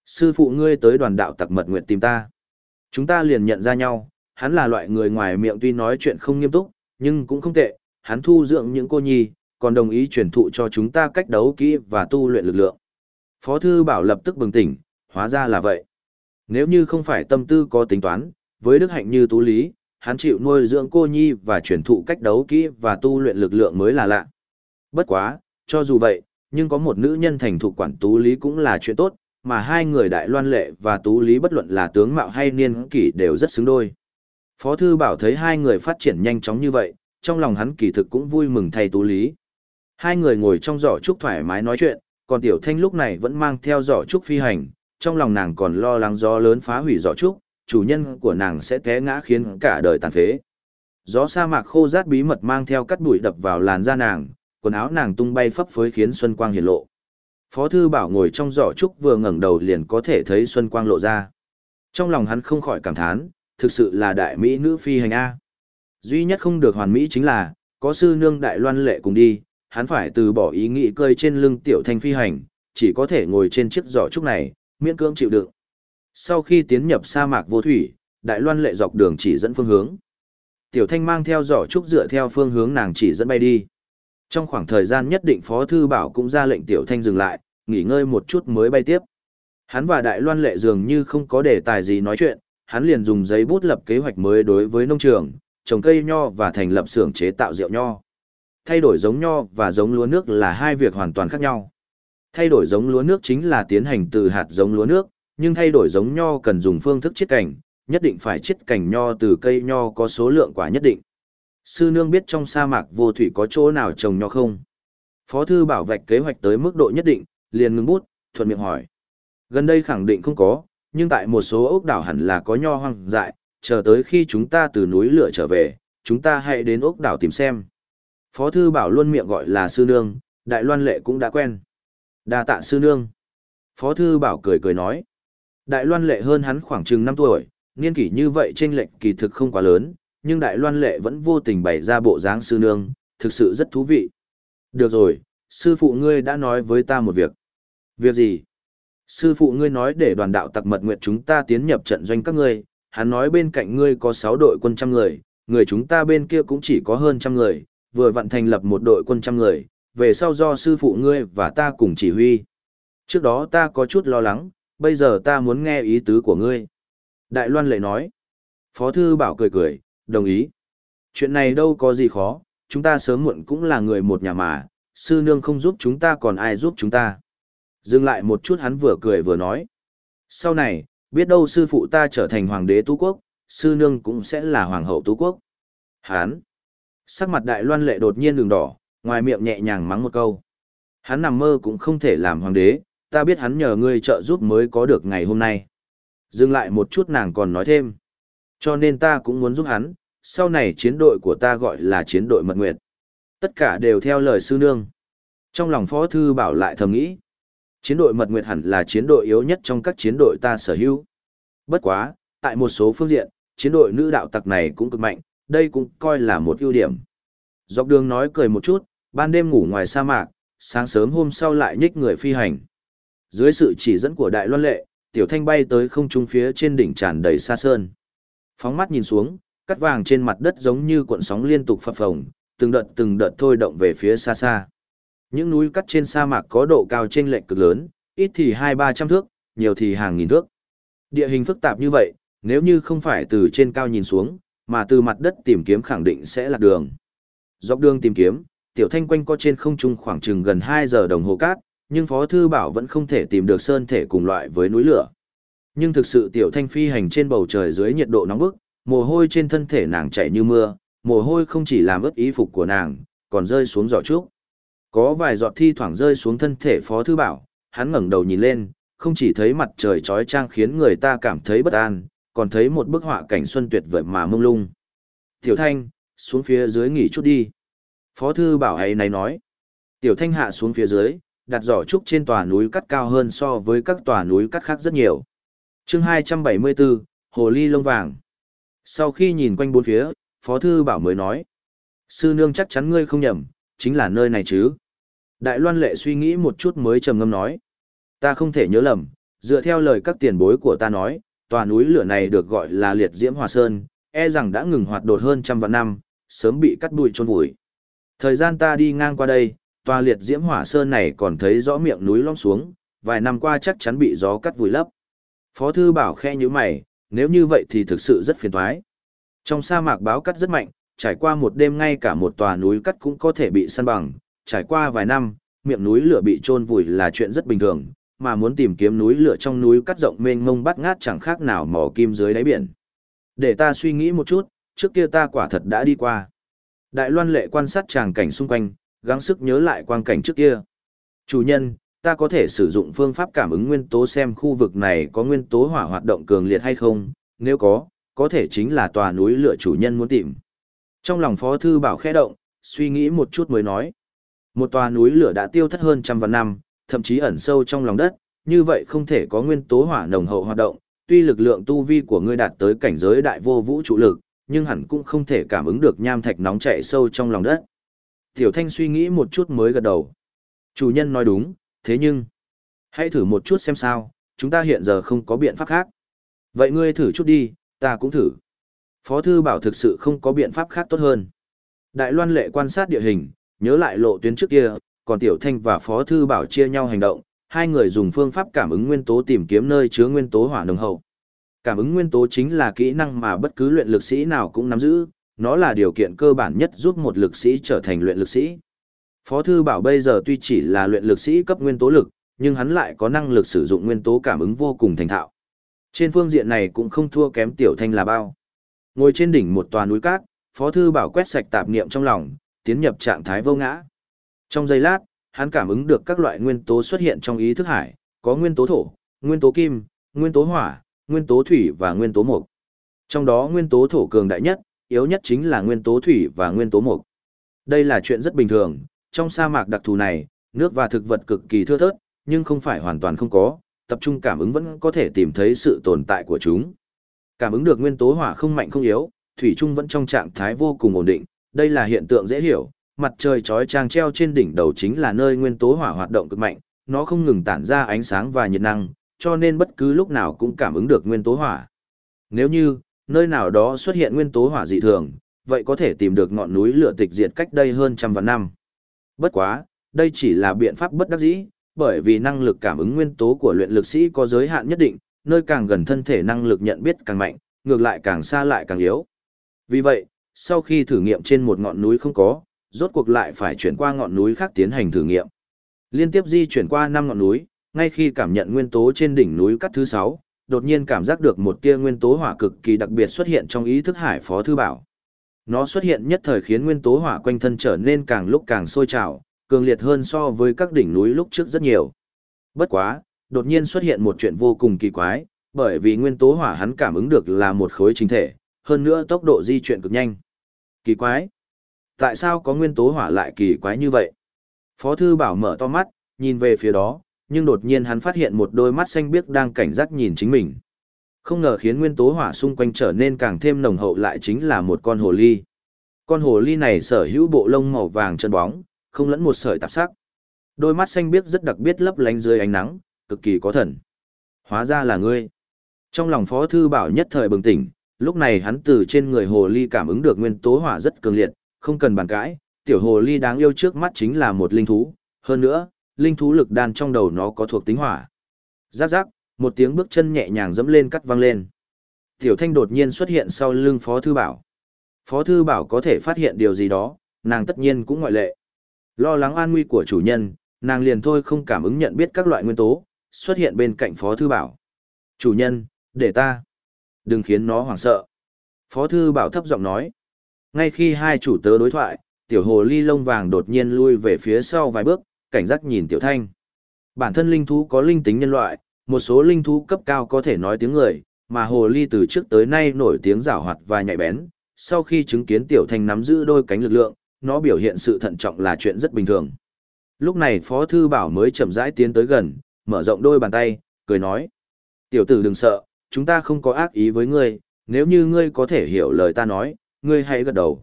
Sư phụ ngươi tới đoàn đạo tặc mật nguyện tìm ta. Chúng ta liền nhận ra nhau, hắn là loại người ngoài miệng tuy nói chuyện không nghiêm túc, nhưng cũng không tệ, hắn thu dưỡng những cô nhi, còn đồng ý truyền thụ cho chúng ta cách đấu kỹ và tu luyện lực lượng. Phó Thư Bảo lập tức bừng tỉnh, hóa ra là vậy. Nếu như không phải tâm tư có tính toán, với đức hạnh như tú lý, hắn chịu nuôi dưỡng cô nhi và truyền thụ cách đấu kỹ và tu luyện lực lượng mới là lạ. Bất quá, cho dù vậy, nhưng có một nữ nhân thành thục quản tú lý cũng là chuyện tốt, mà hai người đại loan lệ và tú lý bất luận là tướng mạo hay niên kỷ đều rất xứng đôi. Phó Thư Bảo thấy hai người phát triển nhanh chóng như vậy, trong lòng hắn kỳ thực cũng vui mừng thay Tú Lý. Hai người ngồi trong giỏ trúc thoải mái nói chuyện, còn Tiểu Thanh lúc này vẫn mang theo giỏ trúc phi hành, trong lòng nàng còn lo lắng gió lớn phá hủy giỏ trúc, chủ nhân của nàng sẽ té ngã khiến cả đời tàn phế. Gió sa mạc khô rát bí mật mang theo cắt bụi đập vào làn da nàng, quần áo nàng tung bay phấp phới khiến xuân quang hiển lộ. Phó thư bảo ngồi trong giỏ trúc vừa ngẩng đầu liền có thể thấy xuân quang lộ ra. Trong lòng hắn không khỏi cảm thán, thực sự là đại mỹ nữ phi hành A. Duy nhất không được hoàn mỹ chính là, có sư nương đại loan lệ cùng đi, hắn phải từ bỏ ý nghĩ cơi trên lưng tiểu thanh phi hành, chỉ có thể ngồi trên chiếc giỏ trúc này, miễn cưỡng chịu đựng. Sau khi tiến nhập sa mạc vô thủy, đại loan lệ dọc đường chỉ dẫn phương hướng. Tiểu thanh mang theo giỏ trúc dựa theo phương hướng nàng chỉ dẫn bay đi. Trong khoảng thời gian nhất định Phó Thư Bảo cũng ra lệnh Tiểu Thanh dừng lại, nghỉ ngơi một chút mới bay tiếp. Hắn và Đại Loan Lệ dường như không có đề tài gì nói chuyện, hắn liền dùng giấy bút lập kế hoạch mới đối với nông trường, trồng cây nho và thành lập xưởng chế tạo rượu nho. Thay đổi giống nho và giống lúa nước là hai việc hoàn toàn khác nhau. Thay đổi giống lúa nước chính là tiến hành từ hạt giống lúa nước, nhưng thay đổi giống nho cần dùng phương thức chiết cảnh, nhất định phải chiết cảnh nho từ cây nho có số lượng quả nhất định. Sư nương biết trong sa mạc vô thủy có chỗ nào trồng nho không? Phó thư bảo vạch kế hoạch tới mức độ nhất định, liền ngừng bút, thuận miệng hỏi. Gần đây khẳng định không có, nhưng tại một số ốc đảo hẳn là có nho hoang dại, chờ tới khi chúng ta từ núi lửa trở về, chúng ta hãy đến ốc đảo tìm xem. Phó thư bảo luôn miệng gọi là sư nương, đại loan lệ cũng đã quen. đa tạ sư nương. Phó thư bảo cười cười nói. Đại loan lệ hơn hắn khoảng chừng 5 tuổi, niên kỷ như vậy trên lệnh kỳ thực không quá lớn, nhưng đại loan lệ vẫn vô tình bày ra bộ dáng sư nương, thực sự rất thú vị. Được rồi, sư phụ ngươi đã nói với ta một việc. Việc gì? Sư phụ ngươi nói để đoàn đạo tặc mật nguyện chúng ta tiến nhập trận doanh các ngươi, hắn nói bên cạnh ngươi có 6 đội quân trăm người, người chúng ta bên kia cũng chỉ có hơn trăm người, vừa vận thành lập một đội quân trăm người, về sau do sư phụ ngươi và ta cùng chỉ huy. Trước đó ta có chút lo lắng, bây giờ ta muốn nghe ý tứ của ngươi. Đại Loan lệ nói. Phó thư bảo cười cười, đồng ý. Chuyện này đâu có gì khó, chúng ta sớm muộn cũng là người một nhà mà, sư nương không giúp chúng ta còn ai giúp chúng ta. Dừng lại một chút hắn vừa cười vừa nói. Sau này, biết đâu sư phụ ta trở thành hoàng đế tú quốc, sư nương cũng sẽ là hoàng hậu tú quốc. Hắn. Sắc mặt đại loan lệ đột nhiên đường đỏ, ngoài miệng nhẹ nhàng mắng một câu. Hắn nằm mơ cũng không thể làm hoàng đế, ta biết hắn nhờ ngươi trợ giúp mới có được ngày hôm nay. Dừng lại một chút nàng còn nói thêm. Cho nên ta cũng muốn giúp hắn, sau này chiến đội của ta gọi là chiến đội mật nguyệt. Tất cả đều theo lời sư nương. Trong lòng phó thư bảo lại thầm nghĩ. Chiến đội mật nguyệt hẳn là chiến đội yếu nhất trong các chiến đội ta sở hữu. Bất quá, tại một số phương diện, chiến đội nữ đạo tặc này cũng cực mạnh, đây cũng coi là một ưu điểm. Dọc đường nói cười một chút, ban đêm ngủ ngoài sa mạc, sáng sớm hôm sau lại nhích người phi hành. Dưới sự chỉ dẫn của đại loan lệ, tiểu thanh bay tới không trung phía trên đỉnh tràn đầy xa sơn. Phóng mắt nhìn xuống, cắt vàng trên mặt đất giống như cuộn sóng liên tục phập phồng, từng đợt từng đợt thôi động về phía xa xa. Những núi cắt trên sa mạc có độ cao trên lệch cực lớn, ít thì hai ba trăm thước, nhiều thì hàng nghìn thước. Địa hình phức tạp như vậy, nếu như không phải từ trên cao nhìn xuống, mà từ mặt đất tìm kiếm khẳng định sẽ là đường. Dọc đường tìm kiếm, tiểu thanh quanh co trên không trung khoảng chừng gần 2 giờ đồng hồ cát, nhưng Phó Thư Bảo vẫn không thể tìm được sơn thể cùng loại với núi lửa. Nhưng thực sự tiểu thanh phi hành trên bầu trời dưới nhiệt độ nóng bức, mồ hôi trên thân thể nàng chảy như mưa, mồ hôi không chỉ làm ướt ý phục của nàng, còn rơi xuống giỏ trúc. Có vài giọt thi thoảng rơi xuống thân thể Phó Thư Bảo, hắn ngẩng đầu nhìn lên, không chỉ thấy mặt trời trói trang khiến người ta cảm thấy bất an, còn thấy một bức họa cảnh xuân tuyệt vời mà mông lung. Tiểu Thanh, xuống phía dưới nghỉ chút đi. Phó Thư Bảo ấy này nói. Tiểu Thanh hạ xuống phía dưới, đặt giỏ trúc trên tòa núi cắt cao hơn so với các tòa núi cắt khác rất nhiều chương 274, Hồ Ly Lông Vàng. Sau khi nhìn quanh bốn phía, Phó Thư Bảo mới nói. Sư nương chắc chắn ngươi không nhầm, chính là nơi này chứ. Đại Loan Lệ suy nghĩ một chút mới trầm ngâm nói. Ta không thể nhớ lầm, dựa theo lời các tiền bối của ta nói, tòa núi lửa này được gọi là liệt diễm hòa sơn, e rằng đã ngừng hoạt đột hơn trăm vạn năm, sớm bị cắt bụi trôn vùi. Thời gian ta đi ngang qua đây, tòa liệt diễm hỏa sơn này còn thấy rõ miệng núi lõm xuống, vài năm qua chắc chắn bị gió cắt vùi lấp. Phó thư bảo khe như mày, nếu như vậy thì thực sự rất phiền toái. Trong sa mạc báo cắt rất mạnh, trải qua một đêm ngay cả một tòa núi cắt cũng có thể bị săn bằng, trải qua vài năm, miệng núi lửa bị trôn vùi là chuyện rất bình thường, mà muốn tìm kiếm núi lửa trong núi cắt rộng mênh mông bắt ngát chẳng khác nào mò kim dưới đáy biển. Để ta suy nghĩ một chút, trước kia ta quả thật đã đi qua. Đại loan lệ quan sát tràng cảnh xung quanh, gắng sức nhớ lại quang cảnh trước kia. Chủ nhân, ta có thể sử dụng phương pháp cảm ứng nguyên tố xem khu vực này có nguyên tố hỏa hoạt động cường liệt hay không, nếu có, có thể chính là tòa núi lửa chủ nhân muốn tìm. Trong lòng Phó Thư Bảo khẽ động, suy nghĩ một chút mới nói. Một tòa núi lửa đã tiêu thất hơn trăm vạn năm, thậm chí ẩn sâu trong lòng đất, như vậy không thể có nguyên tố hỏa nồng hậu hoạt động, tuy lực lượng tu vi của ngươi đạt tới cảnh giới đại vô vũ trụ lực, nhưng hẳn cũng không thể cảm ứng được nham thạch nóng chảy sâu trong lòng đất. Tiểu Thanh suy nghĩ một chút mới gật đầu. Chủ nhân nói đúng, thế nhưng, hãy thử một chút xem sao, chúng ta hiện giờ không có biện pháp khác. Vậy ngươi thử chút đi, ta cũng thử. Phó Thư bảo thực sự không có biện pháp khác tốt hơn. Đại Loan lệ quan sát địa hình, nhớ lại lộ tuyến trước kia, còn Tiểu Thanh và Phó Thư bảo chia nhau hành động, hai người dùng phương pháp cảm ứng nguyên tố tìm kiếm nơi chứa nguyên tố hỏa nồng hậu. Cảm ứng nguyên tố chính là kỹ năng mà bất cứ luyện lực sĩ nào cũng nắm giữ, nó là điều kiện cơ bản nhất giúp một lực sĩ trở thành luyện lực sĩ. Phó thư bảo bây giờ tuy chỉ là luyện lực sĩ cấp nguyên tố lực, nhưng hắn lại có năng lực sử dụng nguyên tố cảm ứng vô cùng thành thạo. Trên phương diện này cũng không thua kém tiểu thanh là bao. Ngồi trên đỉnh một tòa núi cát, Phó thư bảo quét sạch tạp niệm trong lòng, tiến nhập trạng thái vô ngã. Trong giây lát, hắn cảm ứng được các loại nguyên tố xuất hiện trong ý thức hải, có nguyên tố thổ, nguyên tố kim, nguyên tố hỏa, nguyên tố thủy và nguyên tố mộc. Trong đó nguyên tố thổ cường đại nhất, yếu nhất chính là nguyên tố thủy và nguyên tố mộc. Đây là chuyện rất bình thường, trong sa mạc đặc thù này, nước và thực vật cực kỳ thưa thớt, nhưng không phải hoàn toàn không có, tập trung cảm ứng vẫn có thể tìm thấy sự tồn tại của chúng. Cảm ứng được nguyên tố hỏa không mạnh không yếu, thủy trung vẫn trong trạng thái vô cùng ổn định, đây là hiện tượng dễ hiểu, mặt trời chói chang treo trên đỉnh đầu chính là nơi nguyên tố hỏa hoạt động cực mạnh, nó không ngừng tản ra ánh sáng và nhiệt năng, cho nên bất cứ lúc nào cũng cảm ứng được nguyên tố hỏa. Nếu như, nơi nào đó xuất hiện nguyên tố hỏa dị thường, vậy có thể tìm được ngọn núi lửa tịch diệt cách đây hơn trăm vạn năm. Bất quá, đây chỉ là biện pháp bất đắc dĩ, bởi vì năng lực cảm ứng nguyên tố của luyện lực sĩ có giới hạn nhất định, nơi càng gần thân thể năng lực nhận biết càng mạnh, ngược lại càng xa lại càng yếu. Vì vậy, sau khi thử nghiệm trên một ngọn núi không có, rốt cuộc lại phải chuyển qua ngọn núi khác tiến hành thử nghiệm. Liên tiếp di chuyển qua năm ngọn núi, ngay khi cảm nhận nguyên tố trên đỉnh núi cắt thứ 6, đột nhiên cảm giác được một tia nguyên tố hỏa cực kỳ đặc biệt xuất hiện trong ý thức hải phó thư bảo. Nó xuất hiện nhất thời khiến nguyên tố hỏa quanh thân trở nên càng lúc càng sôi trào, cường liệt hơn so với các đỉnh núi lúc trước rất nhiều. Bất quá, đột nhiên xuất hiện một chuyện vô cùng kỳ quái, bởi vì nguyên tố hỏa hắn cảm ứng được là một khối chính thể, hơn nữa tốc độ di chuyển cực nhanh. Kỳ quái? Tại sao có nguyên tố hỏa lại kỳ quái như vậy? Phó thư bảo mở to mắt, nhìn về phía đó, nhưng đột nhiên hắn phát hiện một đôi mắt xanh biếc đang cảnh giác nhìn chính mình. Không ngờ khiến nguyên tố hỏa xung quanh trở nên càng thêm nồng hậu lại chính là một con hồ ly. Con hồ ly này sở hữu bộ lông màu vàng chân bóng, không lẫn một sợi tạp sắc. Đôi mắt xanh biếc rất đặc biệt lấp lánh dưới ánh nắng, cực kỳ có thần. Hóa ra là ngươi. Trong lòng Phó Thư Bảo nhất thời bừng tỉnh, lúc này hắn từ trên người hồ ly cảm ứng được nguyên tố hỏa rất cường liệt, không cần bàn cãi, tiểu hồ ly đáng yêu trước mắt chính là một linh thú, hơn nữa, linh thú lực đan trong đầu nó có thuộc tính hỏa. Giáp giáp, một tiếng bước chân nhẹ nhàng dẫm lên cắt văng lên. Tiểu thanh đột nhiên xuất hiện sau lưng Phó Thư Bảo. Phó Thư Bảo có thể phát hiện điều gì đó, nàng tất nhiên cũng ngoại lệ. Lo lắng an nguy của chủ nhân, nàng liền thôi không cảm ứng nhận biết các loại nguyên tố, xuất hiện bên cạnh Phó Thư Bảo. Chủ nhân, để ta. Đừng khiến nó hoảng sợ. Phó Thư Bảo thấp giọng nói. Ngay khi hai chủ tớ đối thoại, tiểu hồ ly lông vàng đột nhiên lui về phía sau vài bước, cảnh giác nhìn tiểu thanh. Bản thân linh thú có linh tính nhân loại, một số linh thú cấp cao có thể nói tiếng người, mà hồ ly từ trước tới nay nổi tiếng rảo hoạt và nhạy bén. Sau khi chứng kiến tiểu thanh nắm giữ đôi cánh lực lượng, nó biểu hiện sự thận trọng là chuyện rất bình thường. Lúc này Phó Thư Bảo mới chậm rãi tiến tới gần, mở rộng đôi bàn tay, cười nói. Tiểu tử đừng sợ, chúng ta không có ác ý với ngươi, nếu như ngươi có thể hiểu lời ta nói, ngươi hãy gật đầu.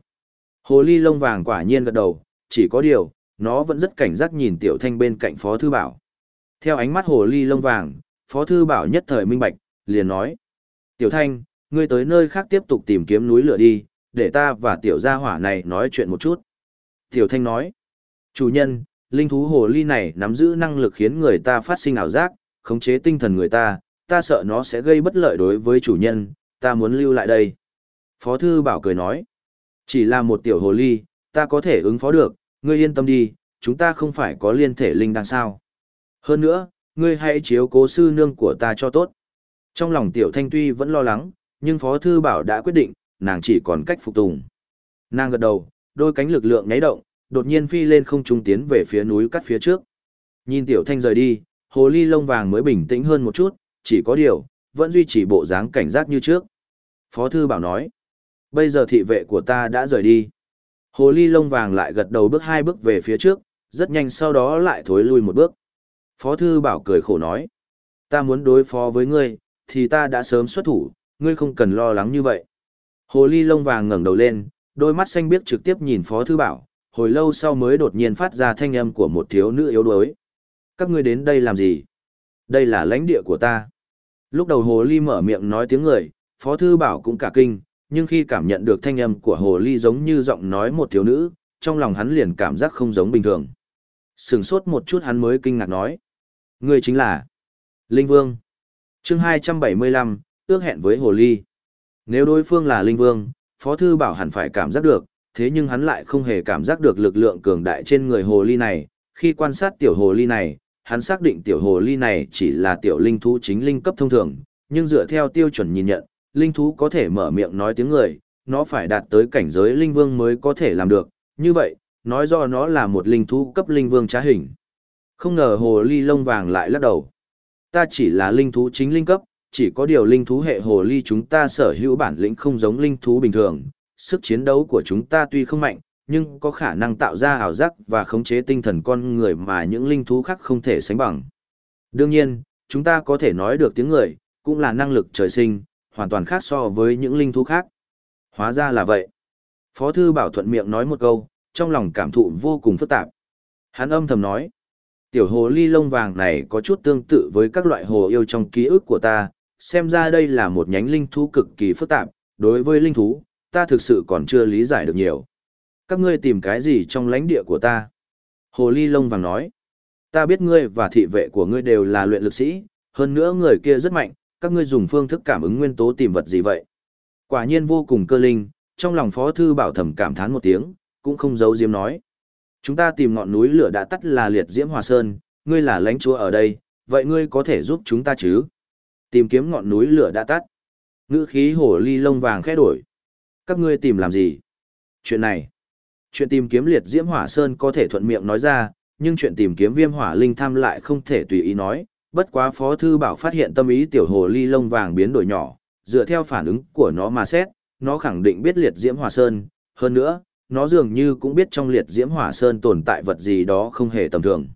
Hồ ly lông vàng quả nhiên gật đầu, chỉ có điều, nó vẫn rất cảnh giác nhìn tiểu thanh bên cạnh Phó Thư Bảo. Theo ánh mắt hồ ly lông vàng, Phó Thư Bảo nhất thời minh bạch, liền nói. Tiểu thanh, ngươi tới nơi khác tiếp tục tìm kiếm núi lửa đi, để ta và tiểu gia hỏa này nói chuyện một chút. Tiểu thanh nói. Chủ nhân, linh thú hồ ly này nắm giữ năng lực khiến người ta phát sinh ảo giác, khống chế tinh thần người ta, ta sợ nó sẽ gây bất lợi đối với chủ nhân, ta muốn lưu lại đây. Phó Thư Bảo cười nói. Chỉ là một tiểu hồ ly, ta có thể ứng phó được, ngươi yên tâm đi, chúng ta không phải có liên thể linh đằng sao. Hơn nữa, ngươi hãy chiếu cố sư nương của ta cho tốt. Trong lòng tiểu thanh tuy vẫn lo lắng, nhưng Phó Thư Bảo đã quyết định, nàng chỉ còn cách phục tùng. Nàng gật đầu, đôi cánh lực lượng nháy động, đột nhiên phi lên không trung tiến về phía núi cắt phía trước. Nhìn tiểu thanh rời đi, hồ ly lông vàng mới bình tĩnh hơn một chút, chỉ có điều, vẫn duy trì bộ dáng cảnh giác như trước. Phó thư bảo nói, bây giờ thị vệ của ta đã rời đi. Hồ ly lông vàng lại gật đầu bước hai bước về phía trước, rất nhanh sau đó lại thối lui một bước. Phó thư bảo cười khổ nói, ta muốn đối phó với ngươi, thì ta đã sớm xuất thủ, ngươi không cần lo lắng như vậy. Hồ ly lông vàng ngẩng đầu lên, đôi mắt xanh biếc trực tiếp nhìn Phó Thư Bảo, hồi lâu sau mới đột nhiên phát ra thanh âm của một thiếu nữ yếu đuối. Các ngươi đến đây làm gì? Đây là lãnh địa của ta. Lúc đầu Hồ ly mở miệng nói tiếng người, Phó Thư Bảo cũng cả kinh, nhưng khi cảm nhận được thanh âm của Hồ ly giống như giọng nói một thiếu nữ, trong lòng hắn liền cảm giác không giống bình thường. Sừng sốt một chút hắn mới kinh ngạc nói. Ngươi chính là Linh Vương. chương 275, ước hẹn với Hồ Ly. Nếu đối phương là Linh Vương, Phó Thư Bảo hẳn phải cảm giác được, thế nhưng hắn lại không hề cảm giác được lực lượng cường đại trên người Hồ Ly này. Khi quan sát tiểu Hồ Ly này, hắn xác định tiểu Hồ Ly này chỉ là tiểu linh thú chính linh cấp thông thường, nhưng dựa theo tiêu chuẩn nhìn nhận, linh thú có thể mở miệng nói tiếng người, nó phải đạt tới cảnh giới linh vương mới có thể làm được, như vậy, nói do nó là một linh thú cấp linh vương trá hình. Không ngờ hồ ly lông vàng lại lắc đầu. Ta chỉ là linh thú chính linh cấp, chỉ có điều linh thú hệ hồ ly chúng ta sở hữu bản lĩnh không giống linh thú bình thường, sức chiến đấu của chúng ta tuy không mạnh, nhưng có khả năng tạo ra ảo giác và khống chế tinh thần con người mà những linh thú khác không thể sánh bằng. Đương nhiên, chúng ta có thể nói được tiếng người, cũng là năng lực trời sinh, hoàn toàn khác so với những linh thú khác. Hóa ra là vậy. Phó thư bảo thuận miệng nói một câu, trong lòng cảm thụ vô cùng phức tạp. Hắn âm thầm nói, tiểu hồ ly lông vàng này có chút tương tự với các loại hồ yêu trong ký ức của ta, xem ra đây là một nhánh linh thú cực kỳ phức tạp, đối với linh thú, ta thực sự còn chưa lý giải được nhiều. Các ngươi tìm cái gì trong lãnh địa của ta? Hồ ly lông vàng nói, ta biết ngươi và thị vệ của ngươi đều là luyện lực sĩ, hơn nữa người kia rất mạnh, các ngươi dùng phương thức cảm ứng nguyên tố tìm vật gì vậy? Quả nhiên vô cùng cơ linh, trong lòng phó thư bảo thẩm cảm thán một tiếng, cũng không giấu diếm nói. Chúng ta tìm ngọn núi lửa đã tắt là liệt diễm hòa sơn, ngươi là lãnh chúa ở đây, vậy ngươi có thể giúp chúng ta chứ? Tìm kiếm ngọn núi lửa đã tắt. Ngữ khí hổ ly lông vàng khẽ đổi. Các ngươi tìm làm gì? Chuyện này. Chuyện tìm kiếm liệt diễm hỏa sơn có thể thuận miệng nói ra, nhưng chuyện tìm kiếm viêm hỏa linh tham lại không thể tùy ý nói. Bất quá phó thư bảo phát hiện tâm ý tiểu hồ ly lông vàng biến đổi nhỏ, dựa theo phản ứng của nó mà xét, nó khẳng định biết liệt diễm hỏa sơn. Hơn nữa, nó dường như cũng biết trong liệt diễm hỏa sơn tồn tại vật gì đó không hề tầm thường.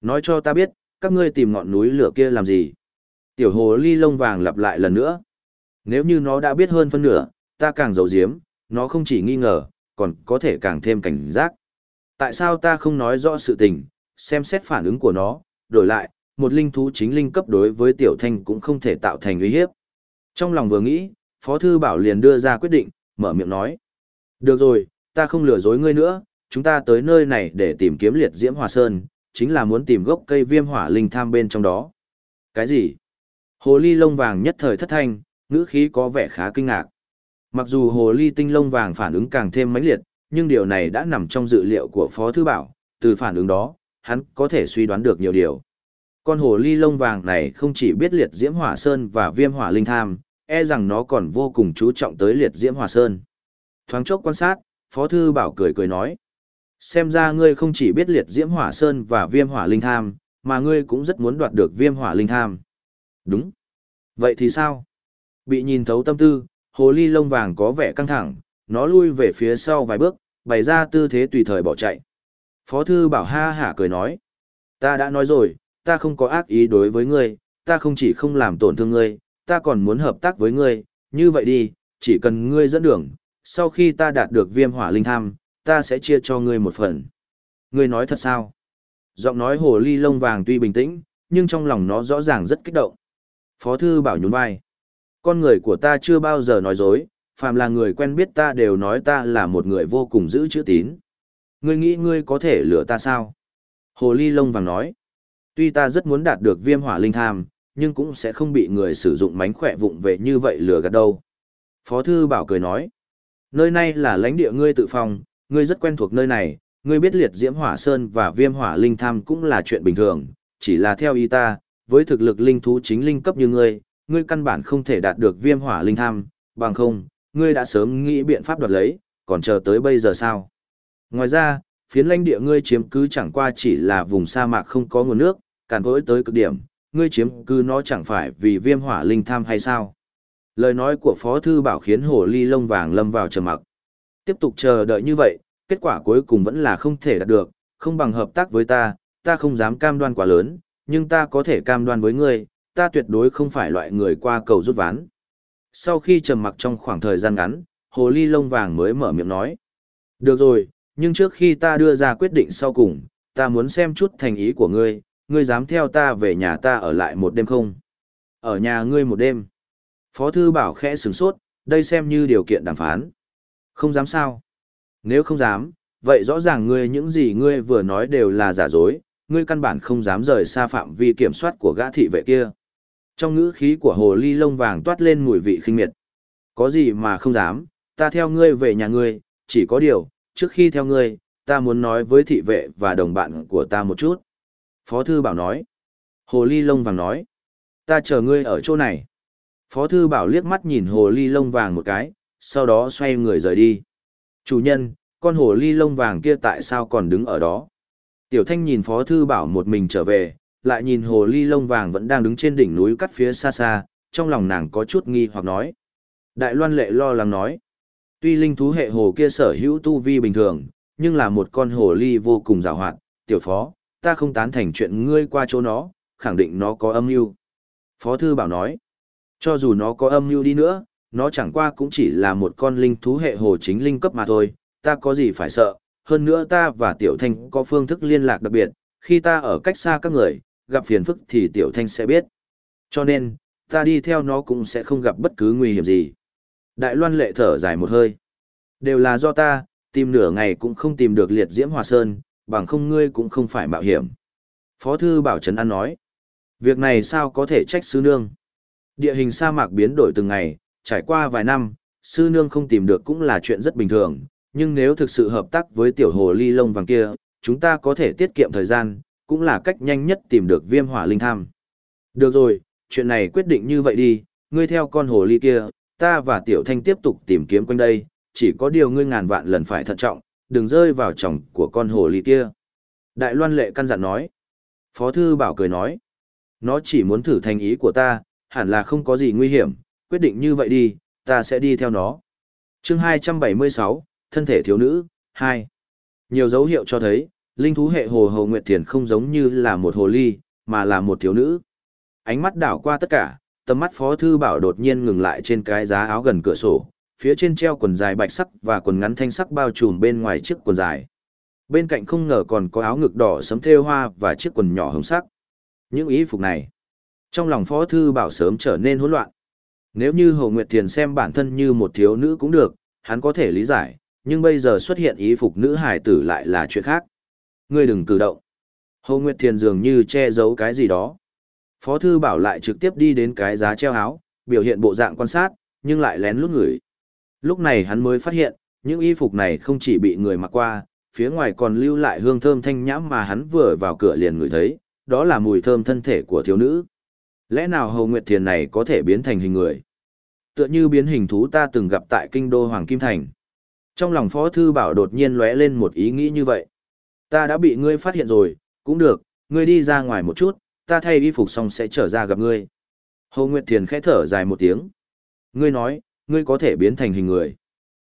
Nói cho ta biết, các ngươi tìm ngọn núi lửa kia làm gì? Tiểu hồ ly lông vàng lặp lại lần nữa. Nếu như nó đã biết hơn phân nửa, ta càng giấu giếm, nó không chỉ nghi ngờ, còn có thể càng thêm cảnh giác. Tại sao ta không nói rõ sự tình, xem xét phản ứng của nó, đổi lại, một linh thú chính linh cấp đối với tiểu thanh cũng không thể tạo thành uy hiếp. Trong lòng vừa nghĩ, Phó Thư Bảo liền đưa ra quyết định, mở miệng nói. Được rồi, ta không lừa dối ngươi nữa, chúng ta tới nơi này để tìm kiếm liệt diễm hòa sơn, chính là muốn tìm gốc cây viêm hỏa linh tham bên trong đó. Cái gì? Hồ ly lông vàng nhất thời thất thanh, ngữ khí có vẻ khá kinh ngạc. Mặc dù hồ ly tinh lông vàng phản ứng càng thêm mãnh liệt, nhưng điều này đã nằm trong dự liệu của Phó Thư Bảo, từ phản ứng đó, hắn có thể suy đoán được nhiều điều. Con hồ ly lông vàng này không chỉ biết liệt diễm hỏa sơn và viêm hỏa linh tham, e rằng nó còn vô cùng chú trọng tới liệt diễm hỏa sơn. Thoáng chốc quan sát, Phó Thư Bảo cười cười nói. Xem ra ngươi không chỉ biết liệt diễm hỏa sơn và viêm hỏa linh tham, mà ngươi cũng rất muốn đoạt được viêm hỏa linh tham. Đúng. Vậy thì sao? Bị nhìn thấu tâm tư, hồ ly lông vàng có vẻ căng thẳng, nó lui về phía sau vài bước, bày ra tư thế tùy thời bỏ chạy. Phó thư bảo ha hả cười nói. Ta đã nói rồi, ta không có ác ý đối với ngươi, ta không chỉ không làm tổn thương ngươi, ta còn muốn hợp tác với ngươi, như vậy đi, chỉ cần ngươi dẫn đường, sau khi ta đạt được viêm hỏa linh tham, ta sẽ chia cho ngươi một phần. Ngươi nói thật sao? Giọng nói hồ ly lông vàng tuy bình tĩnh, nhưng trong lòng nó rõ ràng rất kích động. Phó thư bảo nhún vai. Con người của ta chưa bao giờ nói dối, phàm là người quen biết ta đều nói ta là một người vô cùng giữ chữ tín. Ngươi nghĩ ngươi có thể lừa ta sao? Hồ ly lông vàng nói. Tuy ta rất muốn đạt được viêm hỏa linh tham, nhưng cũng sẽ không bị người sử dụng mánh khỏe vụng về như vậy lừa gạt đâu. Phó thư bảo cười nói. Nơi này là lãnh địa ngươi tự phòng, ngươi rất quen thuộc nơi này, ngươi biết liệt diễm hỏa sơn và viêm hỏa linh tham cũng là chuyện bình thường, chỉ là theo ý ta, với thực lực linh thú chính linh cấp như ngươi, ngươi căn bản không thể đạt được viêm hỏa linh tham, bằng không, ngươi đã sớm nghĩ biện pháp đoạt lấy, còn chờ tới bây giờ sao? Ngoài ra, phiến lãnh địa ngươi chiếm cứ chẳng qua chỉ là vùng sa mạc không có nguồn nước, càn cỗi tới cực điểm, ngươi chiếm cứ nó chẳng phải vì viêm hỏa linh tham hay sao? Lời nói của Phó Thư Bảo khiến hồ ly lông vàng lâm vào trầm mặc. Tiếp tục chờ đợi như vậy, kết quả cuối cùng vẫn là không thể đạt được, không bằng hợp tác với ta, ta không dám cam đoan quá lớn, nhưng ta có thể cam đoan với ngươi, ta tuyệt đối không phải loại người qua cầu rút ván. Sau khi trầm mặc trong khoảng thời gian ngắn, hồ ly lông vàng mới mở miệng nói. Được rồi, nhưng trước khi ta đưa ra quyết định sau cùng, ta muốn xem chút thành ý của ngươi, ngươi dám theo ta về nhà ta ở lại một đêm không? Ở nhà ngươi một đêm. Phó thư bảo khẽ sửng sốt, đây xem như điều kiện đàm phán. Không dám sao? Nếu không dám, vậy rõ ràng ngươi những gì ngươi vừa nói đều là giả dối, ngươi căn bản không dám rời xa phạm vi kiểm soát của gã thị vệ kia. Trong ngữ khí của hồ ly lông vàng toát lên mùi vị khinh miệt. Có gì mà không dám, ta theo ngươi về nhà ngươi, chỉ có điều, trước khi theo ngươi, ta muốn nói với thị vệ và đồng bạn của ta một chút. Phó thư bảo nói. Hồ ly lông vàng nói. Ta chờ ngươi ở chỗ này. Phó thư bảo liếc mắt nhìn hồ ly lông vàng một cái, sau đó xoay người rời đi. Chủ nhân, con hồ ly lông vàng kia tại sao còn đứng ở đó? Tiểu thanh nhìn phó thư bảo một mình trở về, lại nhìn hồ ly lông vàng vẫn đang đứng trên đỉnh núi cắt phía xa xa, trong lòng nàng có chút nghi hoặc nói. Đại loan lệ lo lắng nói. Tuy linh thú hệ hồ kia sở hữu tu vi bình thường, nhưng là một con hồ ly vô cùng rào hoạt, tiểu phó, ta không tán thành chuyện ngươi qua chỗ nó, khẳng định nó có âm mưu. Phó thư bảo nói, cho dù nó có âm mưu đi nữa, nó chẳng qua cũng chỉ là một con linh thú hệ hồ chính linh cấp mà thôi, ta có gì phải sợ, hơn nữa ta và Tiểu Thanh có phương thức liên lạc đặc biệt, khi ta ở cách xa các người, gặp phiền phức thì Tiểu Thanh sẽ biết. Cho nên, ta đi theo nó cũng sẽ không gặp bất cứ nguy hiểm gì. Đại Loan lệ thở dài một hơi. Đều là do ta, tìm nửa ngày cũng không tìm được liệt diễm hòa sơn, bằng không ngươi cũng không phải mạo hiểm. Phó thư Bảo Trấn An nói. Việc này sao có thể trách sư nương? Địa hình sa mạc biến đổi từng ngày, trải qua vài năm, sư nương không tìm được cũng là chuyện rất bình thường, nhưng nếu thực sự hợp tác với tiểu hồ ly lông vàng kia, chúng ta có thể tiết kiệm thời gian, cũng là cách nhanh nhất tìm được viêm hỏa linh tham. Được rồi, chuyện này quyết định như vậy đi, ngươi theo con hồ ly kia, ta và tiểu thanh tiếp tục tìm kiếm quanh đây, chỉ có điều ngươi ngàn vạn lần phải thận trọng, đừng rơi vào chồng của con hồ ly kia. Đại loan lệ căn dặn nói. Phó thư bảo cười nói. Nó chỉ muốn thử thành ý của ta, hẳn là không có gì nguy hiểm, quyết định như vậy đi, ta sẽ đi theo nó. chương 276, thân thể thiếu nữ, 2. Nhiều dấu hiệu cho thấy, linh thú hệ hồ hồ nguyệt thiền không giống như là một hồ ly, mà là một thiếu nữ. Ánh mắt đảo qua tất cả, tầm mắt phó thư bảo đột nhiên ngừng lại trên cái giá áo gần cửa sổ, phía trên treo quần dài bạch sắc và quần ngắn thanh sắc bao trùm bên ngoài chiếc quần dài. Bên cạnh không ngờ còn có áo ngực đỏ sấm thêu hoa và chiếc quần nhỏ hồng sắc. Những ý phục này, trong lòng phó thư bảo sớm trở nên hỗn loạn. Nếu như Hồ Nguyệt Thiền xem bản thân như một thiếu nữ cũng được, hắn có thể lý giải, nhưng bây giờ xuất hiện ý phục nữ hải tử lại là chuyện khác. Ngươi đừng cử động. Hồ Nguyệt Thiền dường như che giấu cái gì đó. Phó thư bảo lại trực tiếp đi đến cái giá treo áo, biểu hiện bộ dạng quan sát, nhưng lại lén lút ngửi. Lúc này hắn mới phát hiện, những y phục này không chỉ bị người mặc qua, phía ngoài còn lưu lại hương thơm thanh nhãm mà hắn vừa vào cửa liền ngửi thấy, đó là mùi thơm thân thể của thiếu nữ. Lẽ nào Hầu Nguyệt Thiền này có thể biến thành hình người? Tựa như biến hình thú ta từng gặp tại kinh đô Hoàng Kim Thành. Trong lòng Phó Thư Bảo đột nhiên lóe lên một ý nghĩ như vậy. Ta đã bị ngươi phát hiện rồi, cũng được, ngươi đi ra ngoài một chút, ta thay y phục xong sẽ trở ra gặp ngươi. Hồ Nguyệt Thiền khẽ thở dài một tiếng. Ngươi nói, ngươi có thể biến thành hình người.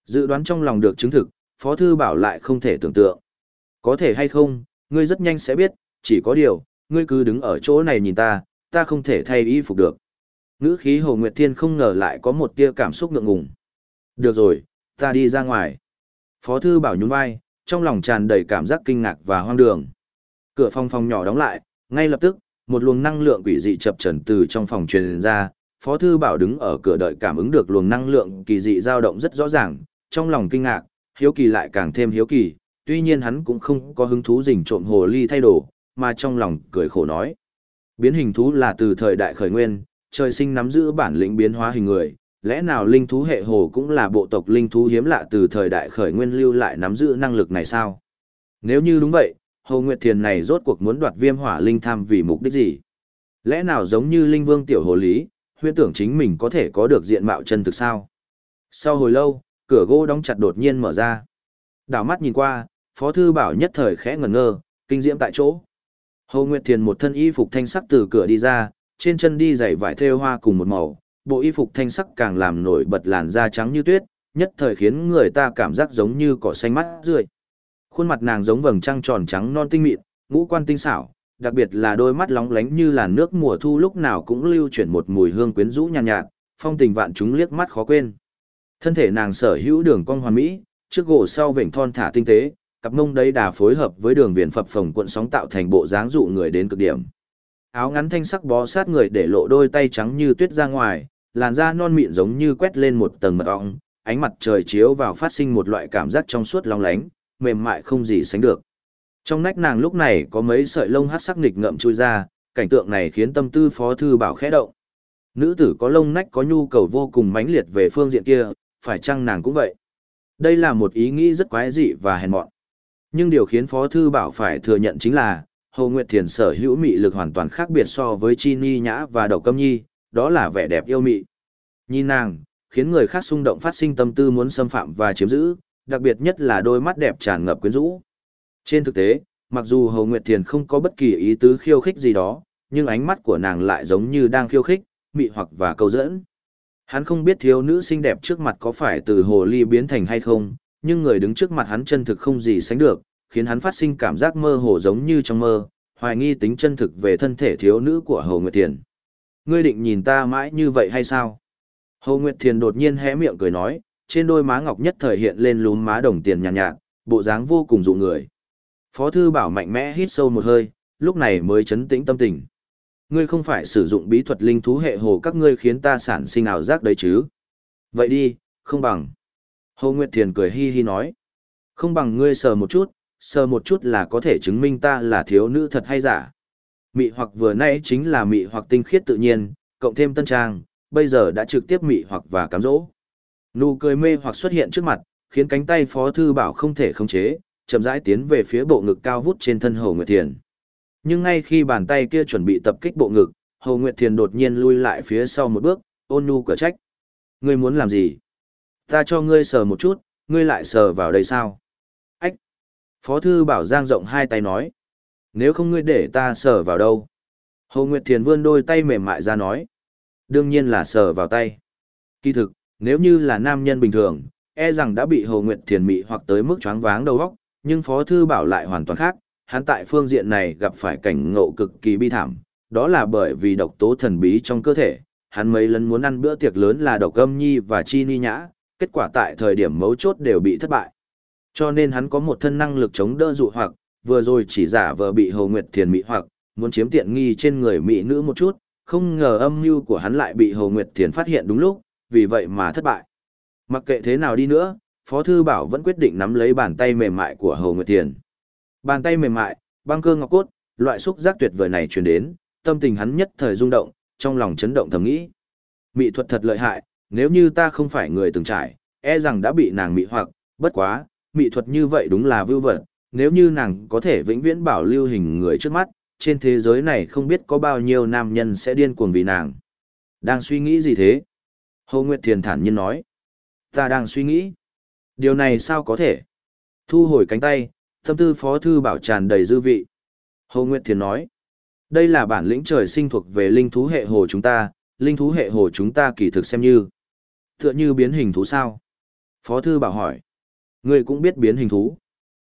Dự đoán trong lòng được chứng thực, Phó Thư Bảo lại không thể tưởng tượng. Có thể hay không, ngươi rất nhanh sẽ biết, chỉ có điều, ngươi cứ đứng ở chỗ này nhìn ta, ta không thể thay y phục được. Ngữ khí Hồ Nguyệt Thiên không ngờ lại có một tia cảm xúc ngượng ngùng. Được rồi, ta đi ra ngoài. Phó Thư Bảo nhún vai, trong lòng tràn đầy cảm giác kinh ngạc và hoang đường. Cửa phòng phòng nhỏ đóng lại, ngay lập tức, một luồng năng lượng quỷ dị chập trần từ trong phòng truyền ra, Phó Thư Bảo đứng ở cửa đợi cảm ứng được luồng năng lượng kỳ dị dao động rất rõ ràng, trong lòng kinh ngạc, hiếu kỳ lại càng thêm hiếu kỳ, tuy nhiên hắn cũng không có hứng thú rình trộm hồ ly thay đồ, mà trong lòng cười khổ nói. Biến hình thú là từ thời đại khởi nguyên, trời sinh nắm giữ bản lĩnh biến hóa hình người, lẽ nào linh thú hệ hồ cũng là bộ tộc linh thú hiếm lạ từ thời đại khởi nguyên lưu lại nắm giữ năng lực này sao? Nếu như đúng vậy, Hồ Nguyệt Thiền này rốt cuộc muốn đoạt viêm hỏa linh tham vì mục đích gì? Lẽ nào giống như linh vương tiểu hồ lý, huyễn tưởng chính mình có thể có được diện mạo chân thực sao? Sau hồi lâu, cửa gỗ đóng chặt đột nhiên mở ra. Đảo mắt nhìn qua, Phó Thư Bảo nhất thời khẽ ngẩn ngơ, kinh diễm tại chỗ. Hồ Nguyệt Thiền một thân y phục thanh sắc từ cửa đi ra, trên chân đi giày vải thêu hoa cùng một màu, bộ y phục thanh sắc càng làm nổi bật làn da trắng như tuyết, nhất thời khiến người ta cảm giác giống như cỏ xanh mắt rươi. Khuôn mặt nàng giống vầng trăng tròn trắng non tinh mịn, ngũ quan tinh xảo, đặc biệt là đôi mắt lóng lánh như là nước mùa thu lúc nào cũng lưu chuyển một mùi hương quyến rũ nhàn nhạt, nhạt, phong tình vạn chúng liếc mắt khó quên. Thân thể nàng sở hữu đường cong hoàn mỹ, trước gỗ sau vểnh thon thả tinh tế, cặp mông đấy đà phối hợp với đường viền phập phồng cuộn sóng tạo thành bộ dáng dụ người đến cực điểm. Áo ngắn thanh sắc bó sát người để lộ đôi tay trắng như tuyết ra ngoài, làn da non mịn giống như quét lên một tầng mật ong, ánh mặt trời chiếu vào phát sinh một loại cảm giác trong suốt long lánh, mềm mại không gì sánh được. Trong nách nàng lúc này có mấy sợi lông hát sắc nghịch ngậm chui ra, cảnh tượng này khiến tâm tư phó thư bảo khẽ động. Nữ tử có lông nách có nhu cầu vô cùng mãnh liệt về phương diện kia, phải chăng nàng cũng vậy? Đây là một ý nghĩ rất quái dị và hèn mọn. Nhưng điều khiến Phó Thư Bảo phải thừa nhận chính là, Hồ Nguyệt Thiền sở hữu mị lực hoàn toàn khác biệt so với Chi Ni Nhã và Đậu Câm Nhi, đó là vẻ đẹp yêu mị. Nhìn nàng, khiến người khác xung động phát sinh tâm tư muốn xâm phạm và chiếm giữ, đặc biệt nhất là đôi mắt đẹp tràn ngập quyến rũ. Trên thực tế, mặc dù Hồ Nguyệt Thiền không có bất kỳ ý tứ khiêu khích gì đó, nhưng ánh mắt của nàng lại giống như đang khiêu khích, mị hoặc và câu dẫn. Hắn không biết thiếu nữ xinh đẹp trước mặt có phải từ hồ ly biến thành hay không, nhưng người đứng trước mặt hắn chân thực không gì sánh được, khiến hắn phát sinh cảm giác mơ hồ giống như trong mơ, hoài nghi tính chân thực về thân thể thiếu nữ của Hồ Nguyệt Thiền. Ngươi định nhìn ta mãi như vậy hay sao? Hồ Nguyệt Thiền đột nhiên hé miệng cười nói, trên đôi má ngọc nhất thời hiện lên lúm má đồng tiền nhàn nhạt, nhạt, bộ dáng vô cùng dụ người. Phó thư bảo mạnh mẽ hít sâu một hơi, lúc này mới chấn tĩnh tâm tình. Ngươi không phải sử dụng bí thuật linh thú hệ hồ các ngươi khiến ta sản sinh ảo giác đấy chứ? Vậy đi, không bằng. Hồ Nguyệt Thiền cười hi hi nói. Không bằng ngươi sờ một chút, sờ một chút là có thể chứng minh ta là thiếu nữ thật hay giả. Mị hoặc vừa nãy chính là mị hoặc tinh khiết tự nhiên, cộng thêm tân trang, bây giờ đã trực tiếp mị hoặc và cám dỗ. Nụ cười mê hoặc xuất hiện trước mặt, khiến cánh tay Phó Thư Bảo không thể khống chế, chậm rãi tiến về phía bộ ngực cao vút trên thân Hồ Nguyệt Thiền. Nhưng ngay khi bàn tay kia chuẩn bị tập kích bộ ngực, Hồ Nguyệt Thiền đột nhiên lui lại phía sau một bước, ôn nhu cửa trách. Ngươi muốn làm gì? Ta cho ngươi sờ một chút, ngươi lại sờ vào đây sao? Ách! Phó Thư Bảo giang rộng hai tay nói. Nếu không ngươi để ta sờ vào đâu? Hồ Nguyệt Thiền vươn đôi tay mềm mại ra nói. Đương nhiên là sờ vào tay. Kỳ thực, nếu như là nam nhân bình thường, e rằng đã bị Hồ Nguyệt Thiền mị hoặc tới mức choáng váng đầu óc, nhưng Phó Thư Bảo lại hoàn toàn khác, hắn tại phương diện này gặp phải cảnh ngộ cực kỳ bi thảm, đó là bởi vì độc tố thần bí trong cơ thể, hắn mấy lần muốn ăn bữa tiệc lớn là độc âm nhi và chi ni nhã, kết quả tại thời điểm mấu chốt đều bị thất bại. Cho nên hắn có một thân năng lực chống đỡ dụ hoặc, vừa rồi chỉ giả vờ bị Hồ Nguyệt Thiền mị hoặc, muốn chiếm tiện nghi trên người mỹ nữ một chút, không ngờ âm mưu của hắn lại bị Hồ Nguyệt Thiền phát hiện đúng lúc, vì vậy mà thất bại. Mặc kệ thế nào đi nữa, Phó Thư Bảo vẫn quyết định nắm lấy bàn tay mềm mại của Hồ Nguyệt Thiền. Bàn tay mềm mại, băng cơ ngọc cốt, loại xúc giác tuyệt vời này truyền đến, tâm tình hắn nhất thời rung động, trong lòng chấn động thầm nghĩ. Mị thuật thật lợi hại, nếu như ta không phải người từng trải, e rằng đã bị nàng mị hoặc, bất quá, mị thuật như vậy đúng là vưu vật, nếu như nàng có thể vĩnh viễn bảo lưu hình người trước mắt, trên thế giới này không biết có bao nhiêu nam nhân sẽ điên cuồng vì nàng. Đang suy nghĩ gì thế? Hồ Nguyệt Thiền thản nhiên nói. Ta đang suy nghĩ. Điều này sao có thể? Thu hồi cánh tay, tâm tư phó thư bảo tràn đầy dư vị. Hồ Nguyệt Thiền nói. Đây là bản lĩnh trời sinh thuộc về linh thú hệ hồ chúng ta, linh thú hệ hồ chúng ta kỳ thực xem như. Tựa như biến hình thú sao? Phó thư bảo hỏi. Ngươi cũng biết biến hình thú.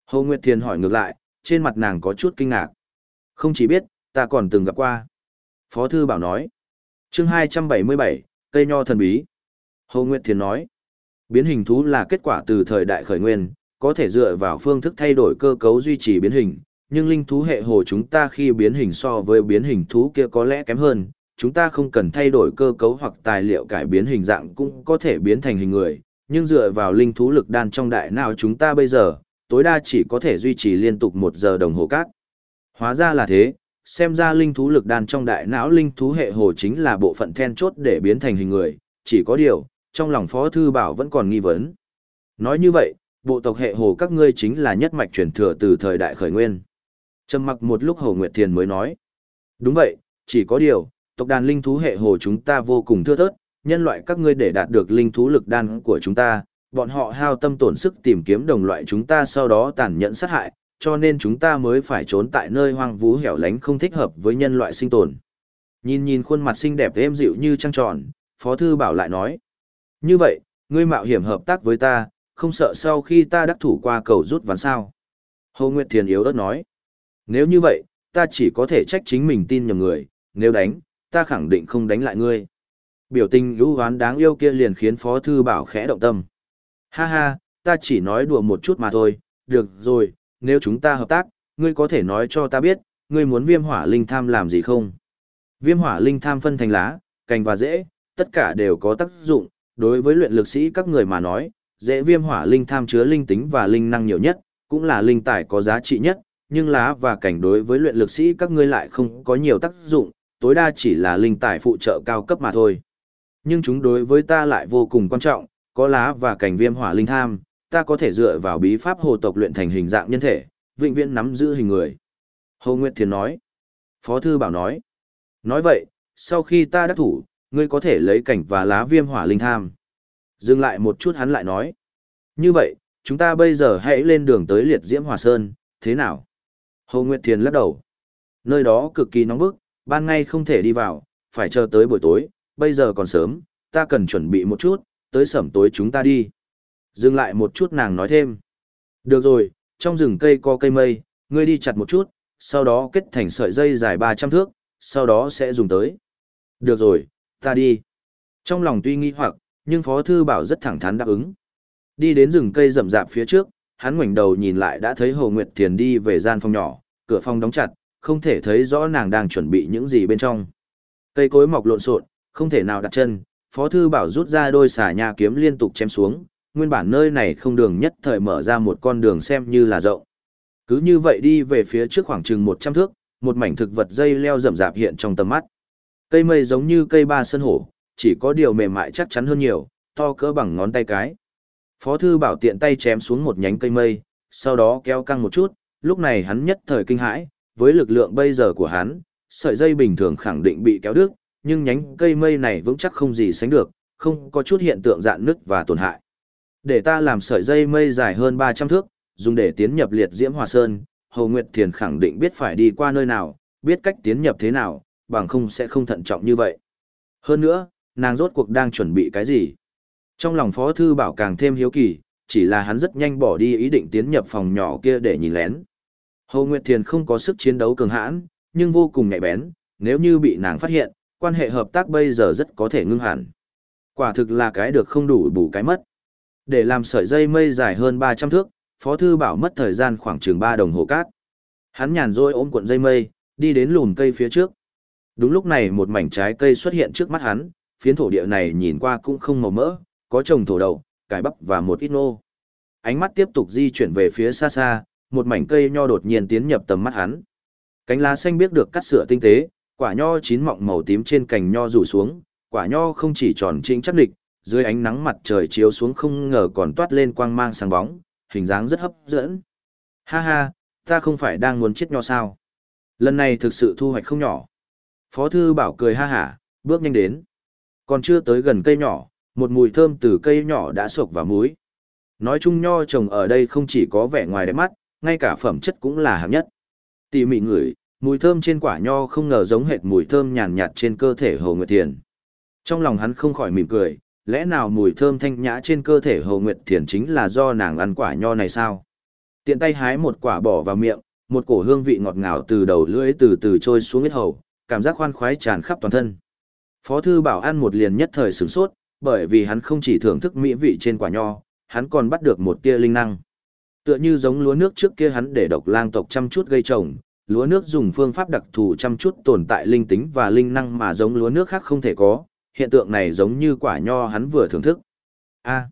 Hồ Nguyệt Thiền hỏi ngược lại, trên mặt nàng có chút kinh ngạc. Không chỉ biết, ta còn từng gặp qua. Phó thư bảo nói. chương 277, cây nho thần bí. Hồ Nguyệt Thiền nói. Biến hình thú là kết quả từ thời đại khởi nguyên, có thể dựa vào phương thức thay đổi cơ cấu duy trì biến hình, nhưng linh thú hệ hồ chúng ta khi biến hình so với biến hình thú kia có lẽ kém hơn, chúng ta không cần thay đổi cơ cấu hoặc tài liệu cải biến hình dạng cũng có thể biến thành hình người, nhưng dựa vào linh thú lực đan trong đại não chúng ta bây giờ, tối đa chỉ có thể duy trì liên tục một giờ đồng hồ cát. Hóa ra là thế, xem ra linh thú lực đan trong đại não linh thú hệ hồ chính là bộ phận then chốt để biến thành hình người, chỉ có điều, trong lòng Phó Thư Bảo vẫn còn nghi vấn. Nói như vậy, bộ tộc hệ hồ các ngươi chính là nhất mạch truyền thừa từ thời đại khởi nguyên. Trầm mặc một lúc Hồ Nguyệt Thiền mới nói. Đúng vậy, chỉ có điều, tộc đàn linh thú hệ hồ chúng ta vô cùng thưa thớt, nhân loại các ngươi để đạt được linh thú lực đan của chúng ta, bọn họ hao tâm tổn sức tìm kiếm đồng loại chúng ta sau đó tàn nhẫn sát hại, cho nên chúng ta mới phải trốn tại nơi hoang vú hẻo lánh không thích hợp với nhân loại sinh tồn. Nhìn nhìn khuôn mặt xinh đẹp êm dịu như trăng tròn, Phó Thư Bảo lại nói. Như vậy, ngươi mạo hiểm hợp tác với ta, không sợ sau khi ta đắc thủ qua cầu rút ván sao. Hồ Nguyệt Thiền yếu đất nói. Nếu như vậy, ta chỉ có thể trách chính mình tin nhầm người, nếu đánh, ta khẳng định không đánh lại ngươi. Biểu tình lũ hoán đáng yêu kia liền khiến Phó Thư Bảo khẽ động tâm. Ha ha, ta chỉ nói đùa một chút mà thôi, được rồi, nếu chúng ta hợp tác, ngươi có thể nói cho ta biết, ngươi muốn viêm hỏa linh tham làm gì không? Viêm hỏa linh tham phân thành lá, cành và rễ, tất cả đều có tác dụng, đối với luyện lực sĩ các người mà nói, dễ viêm hỏa linh tham chứa linh tính và linh năng nhiều nhất, cũng là linh tài có giá trị nhất, nhưng lá và cảnh đối với luyện lực sĩ các ngươi lại không có nhiều tác dụng, tối đa chỉ là linh tài phụ trợ cao cấp mà thôi. Nhưng chúng đối với ta lại vô cùng quan trọng, có lá và cảnh viêm hỏa linh tham, ta có thể dựa vào bí pháp hồ tộc luyện thành hình dạng nhân thể, vĩnh viễn nắm giữ hình người. Hồ Nguyệt Thiền nói. Phó Thư Bảo nói. Nói vậy, sau khi ta đắc thủ, ngươi có thể lấy cảnh và lá viêm hỏa linh tham. Dừng lại một chút hắn lại nói. Như vậy, chúng ta bây giờ hãy lên đường tới liệt diễm hòa sơn, thế nào? Hồ Nguyệt Thiền lắc đầu. Nơi đó cực kỳ nóng bức, ban ngày không thể đi vào, phải chờ tới buổi tối, bây giờ còn sớm, ta cần chuẩn bị một chút, tới sẩm tối chúng ta đi. Dừng lại một chút nàng nói thêm. Được rồi, trong rừng cây có cây mây, ngươi đi chặt một chút, sau đó kết thành sợi dây dài 300 thước, sau đó sẽ dùng tới. Được rồi, ta đi. Trong lòng tuy nghi hoặc, nhưng Phó Thư Bảo rất thẳng thắn đáp ứng. Đi đến rừng cây rậm rạp phía trước, hắn ngoảnh đầu nhìn lại đã thấy Hồ Nguyệt Thiền đi về gian phòng nhỏ, cửa phòng đóng chặt, không thể thấy rõ nàng đang chuẩn bị những gì bên trong. Cây cối mọc lộn xộn, không thể nào đặt chân, Phó Thư Bảo rút ra đôi xà nhà kiếm liên tục chém xuống, nguyên bản nơi này không đường nhất thời mở ra một con đường xem như là rộng. Cứ như vậy đi về phía trước khoảng chừng 100 thước, một mảnh thực vật dây leo rậm rạp hiện trong tầm mắt. Cây mây giống như cây ba sân hổ, chỉ có điều mềm mại chắc chắn hơn nhiều, to cỡ bằng ngón tay cái. Phó thư bảo tiện tay chém xuống một nhánh cây mây, sau đó kéo căng một chút, lúc này hắn nhất thời kinh hãi, với lực lượng bây giờ của hắn, sợi dây bình thường khẳng định bị kéo đứt, nhưng nhánh cây mây này vững chắc không gì sánh được, không có chút hiện tượng dạn nứt và tổn hại. Để ta làm sợi dây mây dài hơn 300 thước, dùng để tiến nhập liệt diễm hòa sơn, Hồ Nguyệt Thiền khẳng định biết phải đi qua nơi nào, biết cách tiến nhập thế nào, bằng không sẽ không thận trọng như vậy. Hơn nữa, nàng rốt cuộc đang chuẩn bị cái gì? Trong lòng Phó Thư Bảo càng thêm hiếu kỳ, chỉ là hắn rất nhanh bỏ đi ý định tiến nhập phòng nhỏ kia để nhìn lén. Hồ Nguyệt Thiền không có sức chiến đấu cường hãn, nhưng vô cùng nhạy bén, nếu như bị nàng phát hiện, quan hệ hợp tác bây giờ rất có thể ngưng hẳn. Quả thực là cái được không đủ bù cái mất. Để làm sợi dây mây dài hơn 300 thước, Phó Thư Bảo mất thời gian khoảng chừng 3 đồng hồ cát. Hắn nhàn rỗi ôm cuộn dây mây, đi đến lùm cây phía trước. Đúng lúc này một mảnh trái cây xuất hiện trước mắt hắn, phiến thổ địa này nhìn qua cũng không màu mỡ, có trồng thổ đậu, cải bắp và một ít nô. Ánh mắt tiếp tục di chuyển về phía xa xa, một mảnh cây nho đột nhiên tiến nhập tầm mắt hắn. Cánh lá xanh biết được cắt sửa tinh tế, quả nho chín mọng màu tím trên cành nho rủ xuống, quả nho không chỉ tròn chính chắc địch, dưới ánh nắng mặt trời chiếu xuống không ngờ còn toát lên quang mang sáng bóng, hình dáng rất hấp dẫn. Ha ha, ta không phải đang muốn chết nho sao? Lần này thực sự thu hoạch không nhỏ. Phó thư bảo cười ha hả, bước nhanh đến. Còn chưa tới gần cây nhỏ, một mùi thơm từ cây nhỏ đã sộc vào mũi. Nói chung nho trồng ở đây không chỉ có vẻ ngoài đẹp mắt, ngay cả phẩm chất cũng là hạng nhất. Tỉ mỉ ngửi, mùi thơm trên quả nho không ngờ giống hệt mùi thơm nhàn nhạt trên cơ thể Hồ Nguyệt Thiền. Trong lòng hắn không khỏi mỉm cười, lẽ nào mùi thơm thanh nhã trên cơ thể Hồ Nguyệt Thiền chính là do nàng ăn quả nho này sao? Tiện tay hái một quả bỏ vào miệng, một cổ hương vị ngọt ngào từ đầu lưỡi từ từ trôi xuống huyết hầu, cảm giác khoan khoái tràn khắp toàn thân. Phó thư bảo ăn một liền nhất thời sửng sốt, bởi vì hắn không chỉ thưởng thức mỹ vị trên quả nho, hắn còn bắt được một tia linh năng. Tựa như giống lúa nước trước kia hắn để độc lang tộc chăm chút gây trồng, lúa nước dùng phương pháp đặc thù chăm chút tồn tại linh tính và linh năng mà giống lúa nước khác không thể có, hiện tượng này giống như quả nho hắn vừa thưởng thức. A,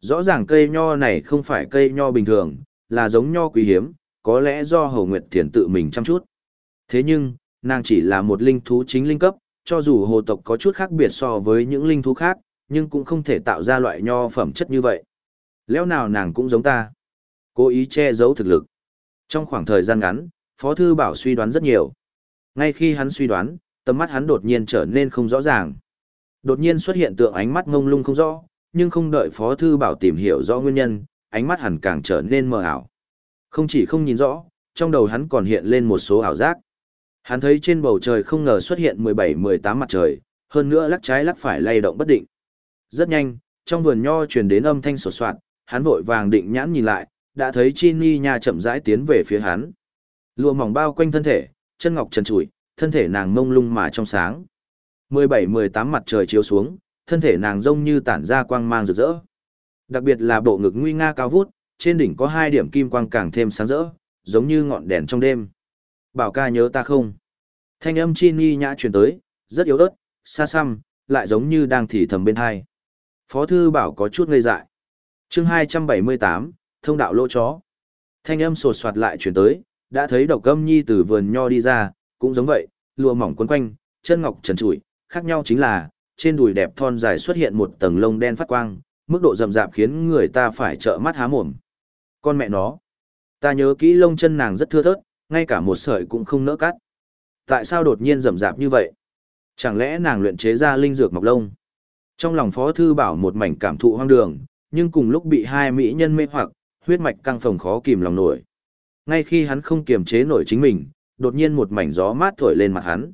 rõ ràng cây nho này không phải cây nho bình thường, là giống nho quý hiếm, có lẽ do Hầu Nguyệt Thiền tự mình chăm chút. Thế nhưng, nàng chỉ là một linh thú chính linh cấp, cho dù hồ tộc có chút khác biệt so với những linh thú khác, nhưng cũng không thể tạo ra loại nho phẩm chất như vậy. Lẽ nào nàng cũng giống ta? Cố ý che giấu thực lực. Trong khoảng thời gian ngắn, Phó Thư Bảo suy đoán rất nhiều. Ngay khi hắn suy đoán, tầm mắt hắn đột nhiên trở nên không rõ ràng. Đột nhiên xuất hiện tượng ánh mắt ngông lung không rõ, nhưng không đợi Phó Thư Bảo tìm hiểu rõ nguyên nhân, ánh mắt hẳn càng trở nên mờ ảo. Không chỉ không nhìn rõ, trong đầu hắn còn hiện lên một số ảo giác. Hắn thấy trên bầu trời không ngờ xuất hiện 17-18 mặt trời, hơn nữa lắc trái lắc phải lay động bất định. Rất nhanh, trong vườn nho truyền đến âm thanh sột soạt, hắn vội vàng định nhãn nhìn lại, đã thấy Chi Mi Nha chậm rãi tiến về phía hắn. Lụa mỏng bao quanh thân thể, chân ngọc trần trụi, thân thể nàng mông lung mà trong sáng. 17-18 mặt trời chiếu xuống, thân thể nàng rông như tản ra quang mang rực rỡ. Đặc biệt là bộ ngực nguy nga cao vút, trên đỉnh có hai điểm kim quang càng thêm sáng rỡ, giống như ngọn đèn trong đêm. Bảo ca nhớ ta không? Thanh âm chi Mi nhã truyền tới, rất yếu ớt, xa xăm, lại giống như đang thì thầm bên hai. Phó thư bảo có chút ngây dại. chương 278, thông đạo lỗ chó. Thanh âm sột soạt lại chuyển tới, đã thấy độc âm nhi từ vườn nho đi ra, cũng giống vậy, lùa mỏng quấn quanh, chân ngọc trần trụi, khác nhau chính là, trên đùi đẹp thon dài xuất hiện một tầng lông đen phát quang, mức độ rậm rạp khiến người ta phải trợn mắt há mồm. Con mẹ nó, ta nhớ kỹ lông chân nàng rất thưa thớt, ngay cả một sợi cũng không nỡ cắt. Tại sao đột nhiên rậm rạp như vậy? Chẳng lẽ nàng luyện chế ra linh dược mọc lông? Trong lòng Phó Thư Bảo một mảnh cảm thụ hoang đường, nhưng cùng lúc bị hai mỹ nhân mê hoặc, huyết mạch căng phồng khó kìm lòng nổi. Ngay khi hắn không kiềm chế nổi chính mình, đột nhiên một mảnh gió mát thổi lên mặt hắn.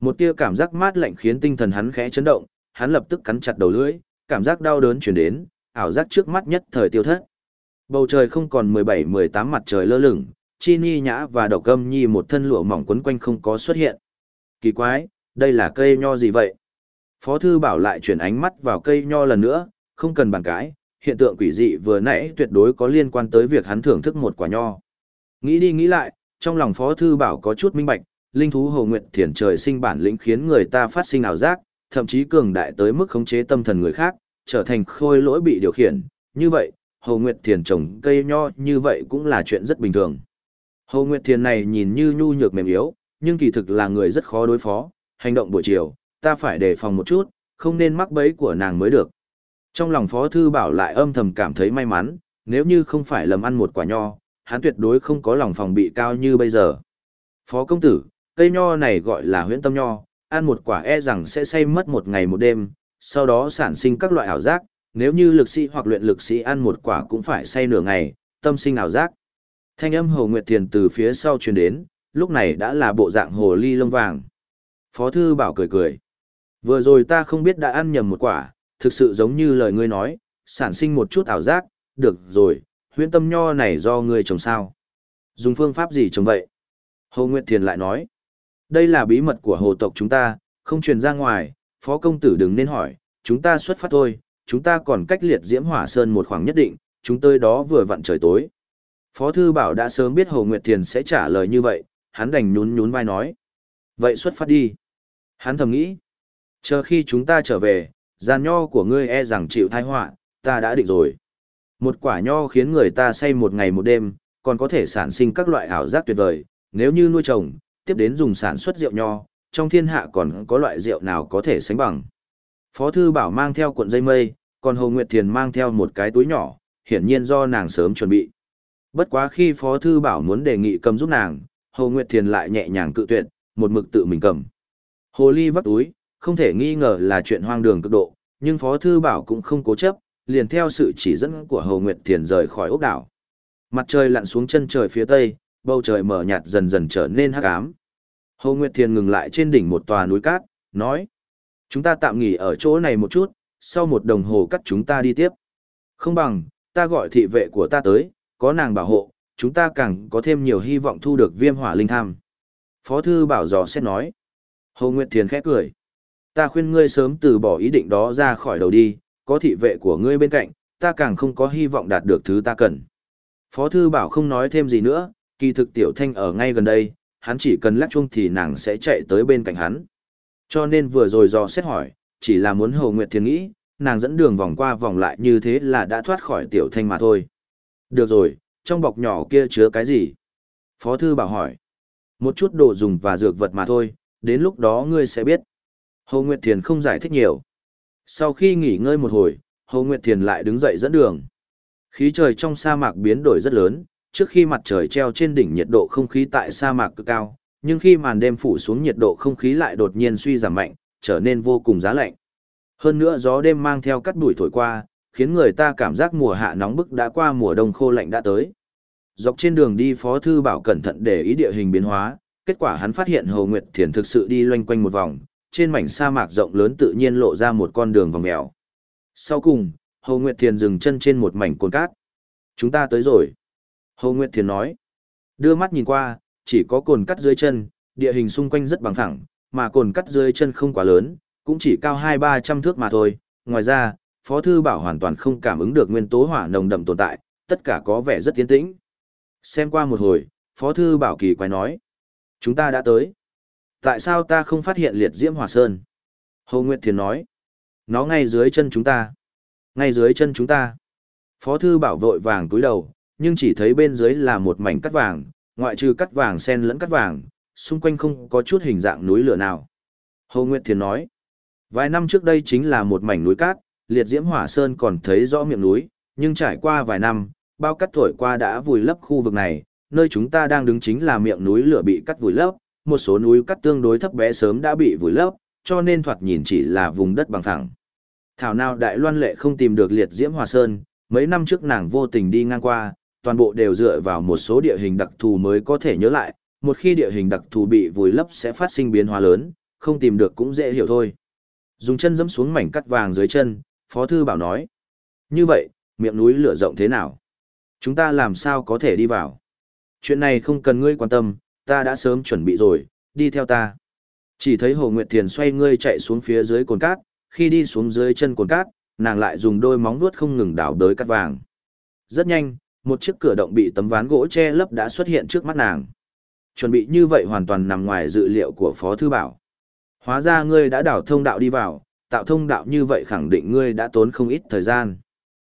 Một tia cảm giác mát lạnh khiến tinh thần hắn khẽ chấn động, hắn lập tức cắn chặt đầu lưỡi, cảm giác đau đớn truyền đến, ảo giác trước mắt nhất thời tiêu thất. Bầu trời không còn 17-18 mặt trời lơ lửng, chi ni nhã và độc âm nhi một thân lụa mỏng quấn quanh không có xuất hiện. Kỳ quái, đây là cây nho gì vậy? Phó thư bảo lại chuyển ánh mắt vào cây nho lần nữa, không cần bàn cãi, hiện tượng quỷ dị vừa nãy tuyệt đối có liên quan tới việc hắn thưởng thức một quả nho. Nghĩ đi nghĩ lại, trong lòng Phó thư bảo có chút minh bạch, linh thú hồ Nguyệt Thiển trời sinh bản lĩnh khiến người ta phát sinh ảo giác, thậm chí cường đại tới mức khống chế tâm thần người khác, trở thành khôi lỗi bị điều khiển. Như vậy, Hồ Nguyệt Thiền trồng cây nho như vậy cũng là chuyện rất bình thường. Hồ Nguyệt Thiền này nhìn như nhu nhược mềm yếu, nhưng kỳ thực là người rất khó đối phó, hành động buổi chiều, ta phải đề phòng một chút, không nên mắc bẫy của nàng mới được. Trong lòng Phó Thư Bảo lại âm thầm cảm thấy may mắn, nếu như không phải lầm ăn một quả nho, hắn tuyệt đối không có lòng phòng bị cao như bây giờ. Phó công tử, cây nho này gọi là huyễn tâm nho, ăn một quả e rằng sẽ say mất một ngày một đêm, sau đó sản sinh các loại ảo giác, nếu như lực sĩ hoặc luyện lực sĩ ăn một quả cũng phải say nửa ngày, tâm sinh ảo giác. Thanh âm Hồ Nguyệt Thiền từ phía sau truyền đến, lúc này đã là bộ dạng hồ ly lông vàng. Phó thư bảo cười cười. Vừa rồi ta không biết đã ăn nhầm một quả, thực sự giống như lời ngươi nói, sản sinh một chút ảo giác, được rồi, huyễn tâm nho này do ngươi trồng sao. Dùng phương pháp gì trồng vậy? Hồ Nguyệt Thiền lại nói. Đây là bí mật của hồ tộc chúng ta, không truyền ra ngoài, phó công tử đừng nên hỏi, chúng ta xuất phát thôi, chúng ta còn cách liệt diễm hỏa sơn một khoảng nhất định, chúng tôi đó vừa vặn trời tối. Phó thư bảo đã sớm biết Hồ Nguyệt Thiền sẽ trả lời như vậy, hắn đành nhún nhún vai nói. Vậy xuất phát đi. Hắn thầm nghĩ. Chờ khi chúng ta trở về, gian nho của ngươi e rằng chịu thai họa ta đã định rồi. Một quả nho khiến người ta say một ngày một đêm, còn có thể sản sinh các loại ảo giác tuyệt vời, nếu như nuôi trồng, tiếp đến dùng sản xuất rượu nho, trong thiên hạ còn có loại rượu nào có thể sánh bằng. Phó thư bảo mang theo cuộn dây mây, còn Hồ Nguyệt Thiền mang theo một cái túi nhỏ, hiển nhiên do nàng sớm chuẩn bị. Bất quá khi Phó thư bảo muốn đề nghị cầm giúp nàng, Hồ Nguyệt Thiền lại nhẹ nhàng cự tuyệt, một mực tự mình cầm. Hồ ly vắt túi, không thể nghi ngờ là chuyện hoang đường cực độ, nhưng Phó thư bảo cũng không cố chấp, liền theo sự chỉ dẫn của Hồ Nguyệt Thiền rời khỏi ốc đảo. Mặt trời lặn xuống chân trời phía tây, bầu trời mở nhạt dần dần trở nên hắc ám. Hồ Nguyệt Thiền ngừng lại trên đỉnh một tòa núi cát, nói. Chúng ta tạm nghỉ ở chỗ này một chút, sau một đồng hồ cắt chúng ta đi tiếp. Không bằng, ta gọi thị vệ của ta tới, có nàng bảo hộ, chúng ta càng có thêm nhiều hy vọng thu được viêm hỏa linh tham. Phó thư bảo dò xét nói. Hồ Nguyệt Thiền khẽ cười. Ta khuyên ngươi sớm từ bỏ ý định đó ra khỏi đầu đi, có thị vệ của ngươi bên cạnh, ta càng không có hy vọng đạt được thứ ta cần. Phó thư bảo không nói thêm gì nữa, kỳ thực tiểu thanh ở ngay gần đây, hắn chỉ cần lắc chuông thì nàng sẽ chạy tới bên cạnh hắn. Cho nên vừa rồi do xét hỏi, chỉ là muốn Hồ Nguyệt Thiền nghĩ, nàng dẫn đường vòng qua vòng lại như thế là đã thoát khỏi tiểu thanh mà thôi. Được rồi, trong bọc nhỏ kia chứa cái gì? Phó thư bảo hỏi. Một chút đồ dùng và dược vật mà thôi, đến lúc đó ngươi sẽ biết. Hồ Nguyệt Thiền không giải thích nhiều. Sau khi nghỉ ngơi một hồi, Hồ Nguyệt Thiền lại đứng dậy dẫn đường. Khí trời trong sa mạc biến đổi rất lớn, trước khi mặt trời treo trên đỉnh nhiệt độ không khí tại sa mạc cực cao, nhưng khi màn đêm phủ xuống nhiệt độ không khí lại đột nhiên suy giảm mạnh, trở nên vô cùng giá lạnh. Hơn nữa gió đêm mang theo cắt bụi thổi qua, khiến người ta cảm giác mùa hạ nóng bức đã qua mùa đông khô lạnh đã tới. Dọc trên đường đi Phó Thư Bảo cẩn thận để ý địa hình biến hóa, kết quả hắn phát hiện Hồ Nguyệt Thiền thực sự đi loanh quanh một vòng, trên mảnh sa mạc rộng lớn tự nhiên lộ ra một con đường vòng mèo. Sau cùng, Hồ Nguyệt Thiền dừng chân trên một mảnh cồn cát. Chúng ta tới rồi. Hồ Nguyệt Thiền nói. Đưa mắt nhìn qua, chỉ có cồn cắt dưới chân, địa hình xung quanh rất bằng phẳng, mà cồn cắt dưới chân không quá lớn, cũng chỉ cao hai ba trăm thước mà thôi. Ngoài ra, Phó Thư Bảo hoàn toàn không cảm ứng được nguyên tố hỏa nồng đậm tồn tại, tất cả có vẻ rất tiến tĩnh. Xem qua một hồi, Phó Thư Bảo kỳ quái nói. Chúng ta đã tới. Tại sao ta không phát hiện liệt diễm hỏa sơn? Hồ Nguyệt Thiền nói. Nó ngay dưới chân chúng ta. Ngay dưới chân chúng ta. Phó Thư Bảo vội vàng túi đầu, nhưng chỉ thấy bên dưới là một mảnh cắt vàng, ngoại trừ cắt vàng sen lẫn cắt vàng, xung quanh không có chút hình dạng núi lửa nào. Hồ Nguyệt Thiền nói. Vài năm trước đây chính là một mảnh núi cát, liệt diễm hỏa sơn còn thấy rõ miệng núi, nhưng trải qua vài năm, bao cắt thổi qua đã vùi lấp khu vực này, nơi chúng ta đang đứng chính là miệng núi lửa bị cắt vùi lấp, một số núi cắt tương đối thấp bé sớm đã bị vùi lấp, cho nên thoạt nhìn chỉ là vùng đất bằng phẳng. Thảo nào Đại Loan Lệ không tìm được liệt diễm hòa sơn, mấy năm trước nàng vô tình đi ngang qua, toàn bộ đều dựa vào một số địa hình đặc thù mới có thể nhớ lại, một khi địa hình đặc thù bị vùi lấp sẽ phát sinh biến hóa lớn, không tìm được cũng dễ hiểu thôi. Dùng chân dẫm xuống mảnh cắt vàng dưới chân, Phó Thư Bảo nói. Như vậy, miệng núi lửa rộng thế nào? Chúng ta làm sao có thể đi vào? Chuyện này không cần ngươi quan tâm, ta đã sớm chuẩn bị rồi, đi theo ta. Chỉ thấy Hồ Nguyệt Thiền xoay ngươi chạy xuống phía dưới cồn cát, khi đi xuống dưới chân cồn cát, nàng lại dùng đôi móng vuốt không ngừng đảo đới cát vàng. Rất nhanh, một chiếc cửa động bị tấm ván gỗ che lấp đã xuất hiện trước mắt nàng. Chuẩn bị như vậy hoàn toàn nằm ngoài dự liệu của Phó Thư Bảo. Hóa ra ngươi đã đảo thông đạo đi vào, tạo thông đạo như vậy khẳng định ngươi đã tốn không ít thời gian.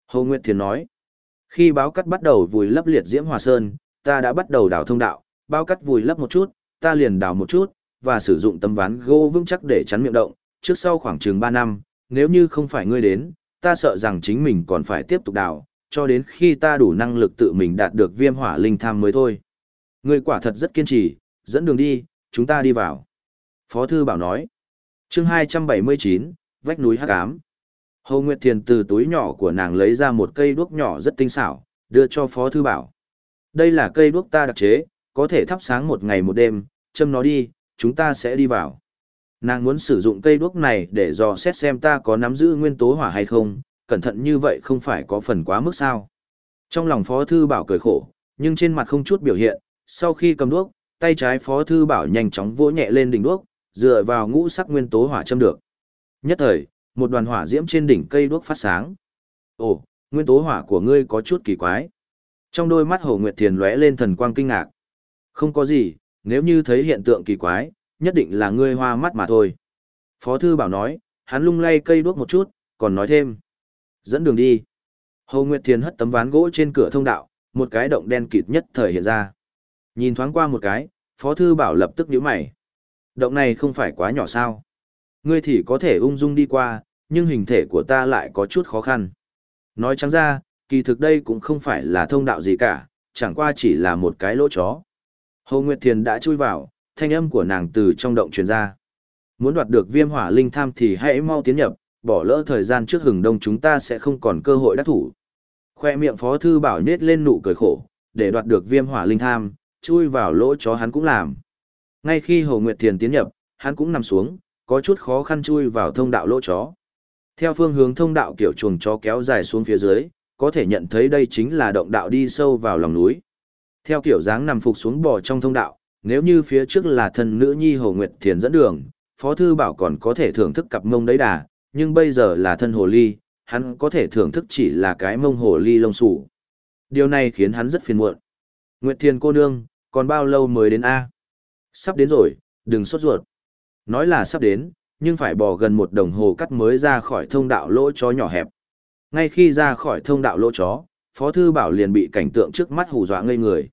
Hồ Nguyệt Thiền nói, khi báo cắt bắt đầu vùi lấp liệt diễm hòa sơn, ta đã bắt đầu đào thông đạo, bao cắt vùi lấp một chút, ta liền đào một chút, và sử dụng tấm ván gỗ vững chắc để chắn miệng động, trước sau khoảng chừng 3 năm, nếu như không phải ngươi đến, ta sợ rằng chính mình còn phải tiếp tục đào, cho đến khi ta đủ năng lực tự mình đạt được viêm hỏa linh tham mới thôi. Ngươi quả thật rất kiên trì, dẫn đường đi, chúng ta đi vào. Phó Thư Bảo nói, chương 279, vách núi hắc ám. Hồ Nguyệt Thiền từ túi nhỏ của nàng lấy ra một cây đuốc nhỏ rất tinh xảo, đưa cho Phó Thư Bảo. Đây là cây đuốc ta đặc chế, có thể thắp sáng một ngày một đêm, châm nó đi, chúng ta sẽ đi vào. Nàng muốn sử dụng cây đuốc này để dò xét xem ta có nắm giữ nguyên tố hỏa hay không, cẩn thận như vậy không phải có phần quá mức sao. Trong lòng Phó Thư Bảo cười khổ, nhưng trên mặt không chút biểu hiện, sau khi cầm đuốc, tay trái Phó Thư Bảo nhanh chóng vỗ nhẹ lên đỉnh đuốc, dựa vào ngũ sắc nguyên tố hỏa châm được. Nhất thời, một đoàn hỏa diễm trên đỉnh cây đuốc phát sáng. Ồ, nguyên tố hỏa của ngươi có chút kỳ quái. Trong đôi mắt Hồ Nguyệt Thiền lóe lên thần quang kinh ngạc. Không có gì, nếu như thấy hiện tượng kỳ quái, nhất định là ngươi hoa mắt mà thôi. Phó Thư Bảo nói, hắn lung lay cây đuốc một chút, còn nói thêm. Dẫn đường đi. Hồ Nguyệt Thiền hất tấm ván gỗ trên cửa thông đạo, một cái động đen kịt nhất thời hiện ra. Nhìn thoáng qua một cái, Phó Thư Bảo lập tức nhíu mày. Động này không phải quá nhỏ sao. Ngươi thì có thể ung dung đi qua, nhưng hình thể của ta lại có chút khó khăn. Nói trắng ra, kỳ thực đây cũng không phải là thông đạo gì cả, chẳng qua chỉ là một cái lỗ chó. Hồ Nguyệt Thiền đã chui vào, thanh âm của nàng từ trong động truyền ra. Muốn đoạt được viêm hỏa linh tham thì hãy mau tiến nhập, bỏ lỡ thời gian trước hừng đông chúng ta sẽ không còn cơ hội đắc thủ. Khoe miệng Phó Thư Bảo nết lên nụ cười khổ, để đoạt được viêm hỏa linh tham, chui vào lỗ chó hắn cũng làm. Ngay khi Hồ Nguyệt Thiền tiến nhập, hắn cũng nằm xuống, có chút khó khăn chui vào thông đạo lỗ chó. Theo phương hướng thông đạo kiểu chuồng chó kéo dài xuống phía dưới, có thể nhận thấy đây chính là động đạo đi sâu vào lòng núi. Theo kiểu dáng nằm phục xuống bò trong thông đạo, nếu như phía trước là thần nữ nhi Hồ Nguyệt Thiền dẫn đường, Phó Thư Bảo còn có thể thưởng thức cặp mông đấy đà, nhưng bây giờ là thân hồ ly, hắn có thể thưởng thức chỉ là cái mông hồ ly lông sủ. Điều này khiến hắn rất phiền muộn. Nguyệt Thiền cô nương, còn bao lâu mới đến A? Sắp đến rồi, đừng sốt ruột. Nói là sắp đến, nhưng phải bò gần một đồng hồ cắt mới ra khỏi thông đạo lỗ chó nhỏ hẹp. Ngay khi ra khỏi thông đạo lỗ chó, Phó Thư Bảo liền bị cảnh tượng trước mắt hù dọa ngây người.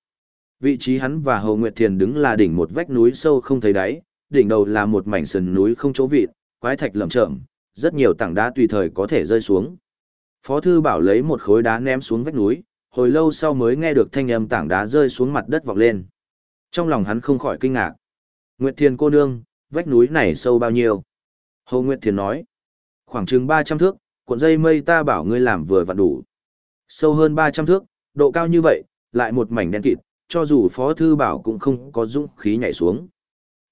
Vị trí hắn và Hồ Nguyệt Thiền đứng là đỉnh một vách núi sâu không thấy đáy, đỉnh đầu là một mảnh sườn núi không chỗ vịt, quái thạch lởm chởm, rất nhiều tảng đá tùy thời có thể rơi xuống. Phó Thư Bảo lấy một khối đá ném xuống vách núi, hồi lâu sau mới nghe được thanh âm tảng đá rơi xuống mặt đất vọng lên. Trong lòng hắn không khỏi kinh ngạc. Nguyệt Thiền cô nương, vách núi này sâu bao nhiêu? Hồ Nguyệt Thiền nói. Khoảng chừng 300 thước, cuộn dây mây ta bảo ngươi làm vừa vặn đủ. Sâu hơn 300 thước, độ cao như vậy, lại một mảnh đen kịt, cho dù Phó Thư Bảo cũng không có dũng khí nhảy xuống.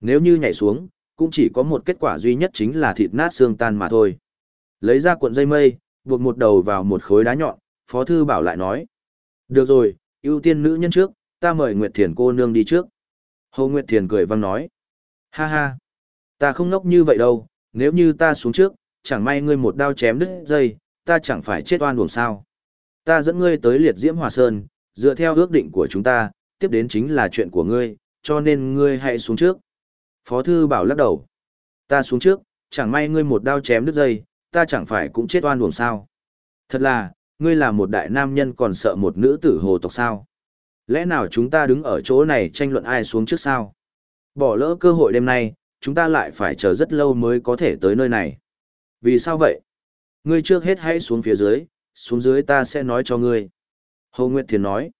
Nếu như nhảy xuống, cũng chỉ có một kết quả duy nhất chính là thịt nát xương tan mà thôi. Lấy ra cuộn dây mây, buộc một đầu vào một khối đá nhọn, Phó Thư Bảo lại nói. Được rồi, ưu tiên nữ nhân trước, ta mời Nguyệt Thiền cô nương đi trước. Hồ Nguyệt Thiền cười văng nói. Ha ha, ta không ngốc như vậy đâu, nếu như ta xuống trước, chẳng may ngươi một đao chém đứt dây, ta chẳng phải chết oan uổng sao. Ta dẫn ngươi tới liệt diễm hòa sơn, dựa theo ước định của chúng ta, tiếp đến chính là chuyện của ngươi, cho nên ngươi hãy xuống trước. Phó thư bảo lắc đầu. Ta xuống trước, chẳng may ngươi một đao chém đứt dây, ta chẳng phải cũng chết oan uổng sao. Thật là, ngươi là một đại nam nhân còn sợ một nữ tử hồ tộc sao. Lẽ nào chúng ta đứng ở chỗ này tranh luận ai xuống trước sao? Bỏ lỡ cơ hội đêm nay, chúng ta lại phải chờ rất lâu mới có thể tới nơi này. Vì sao vậy? Ngươi trước hết hãy xuống phía dưới, xuống dưới ta sẽ nói cho ngươi. Hồ Nguyệt Thiền nói.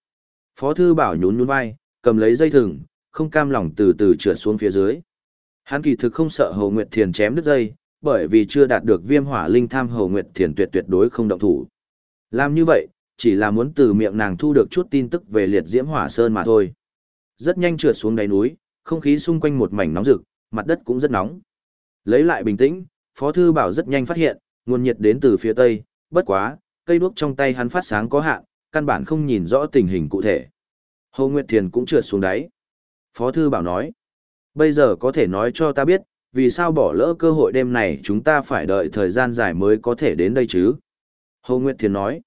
Phó thư bảo nhún nhún vai, cầm lấy dây thừng, không cam lòng từ từ trượt xuống phía dưới. Hắn kỳ thực không sợ Hồ Nguyệt Thiền chém đứt dây, bởi vì chưa đạt được viêm hỏa linh tham Hồ Nguyệt Thiền tuyệt tuyệt đối không động thủ. Làm như vậy, chỉ là muốn từ miệng nàng thu được chút tin tức về liệt diễm hỏa sơn mà thôi. Rất nhanh trượt xuống đáy núi, không khí xung quanh một mảnh nóng rực, mặt đất cũng rất nóng. Lấy lại bình tĩnh, Phó Thư Bảo rất nhanh phát hiện, nguồn nhiệt đến từ phía tây, bất quá, cây đuốc trong tay hắn phát sáng có hạn, căn bản không nhìn rõ tình hình cụ thể. Hồ Nguyệt Thiền cũng trượt xuống đáy. Phó Thư Bảo nói, bây giờ có thể nói cho ta biết, vì sao bỏ lỡ cơ hội đêm này chúng ta phải đợi thời gian dài mới có thể đến đây chứ? Hồ Nguyệt Thiền nói,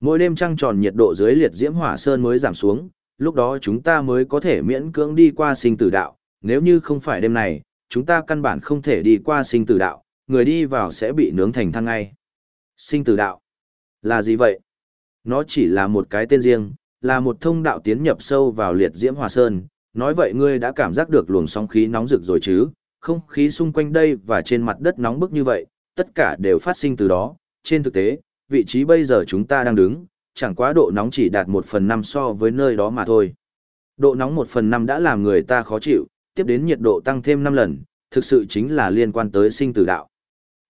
mỗi đêm trăng tròn nhiệt độ dưới liệt diễm hỏa sơn mới giảm xuống, lúc đó chúng ta mới có thể miễn cưỡng đi qua sinh tử đạo, nếu như không phải đêm này, chúng ta căn bản không thể đi qua sinh tử đạo, người đi vào sẽ bị nướng thành thang ngay. Sinh tử đạo là gì vậy? Nó chỉ là một cái tên riêng, là một thông đạo tiến nhập sâu vào liệt diễm hòa sơn. Nói vậy ngươi đã cảm giác được luồng sóng khí nóng rực rồi chứ? Không khí xung quanh đây và trên mặt đất nóng bức như vậy, tất cả đều phát sinh từ đó. Trên thực tế, vị trí bây giờ chúng ta đang đứng, chẳng quá độ nóng chỉ đạt một phần năm so với nơi đó mà thôi. Độ nóng một phần năm đã làm người ta khó chịu, tiếp đến nhiệt độ tăng thêm năm lần, thực sự chính là liên quan tới sinh tử đạo.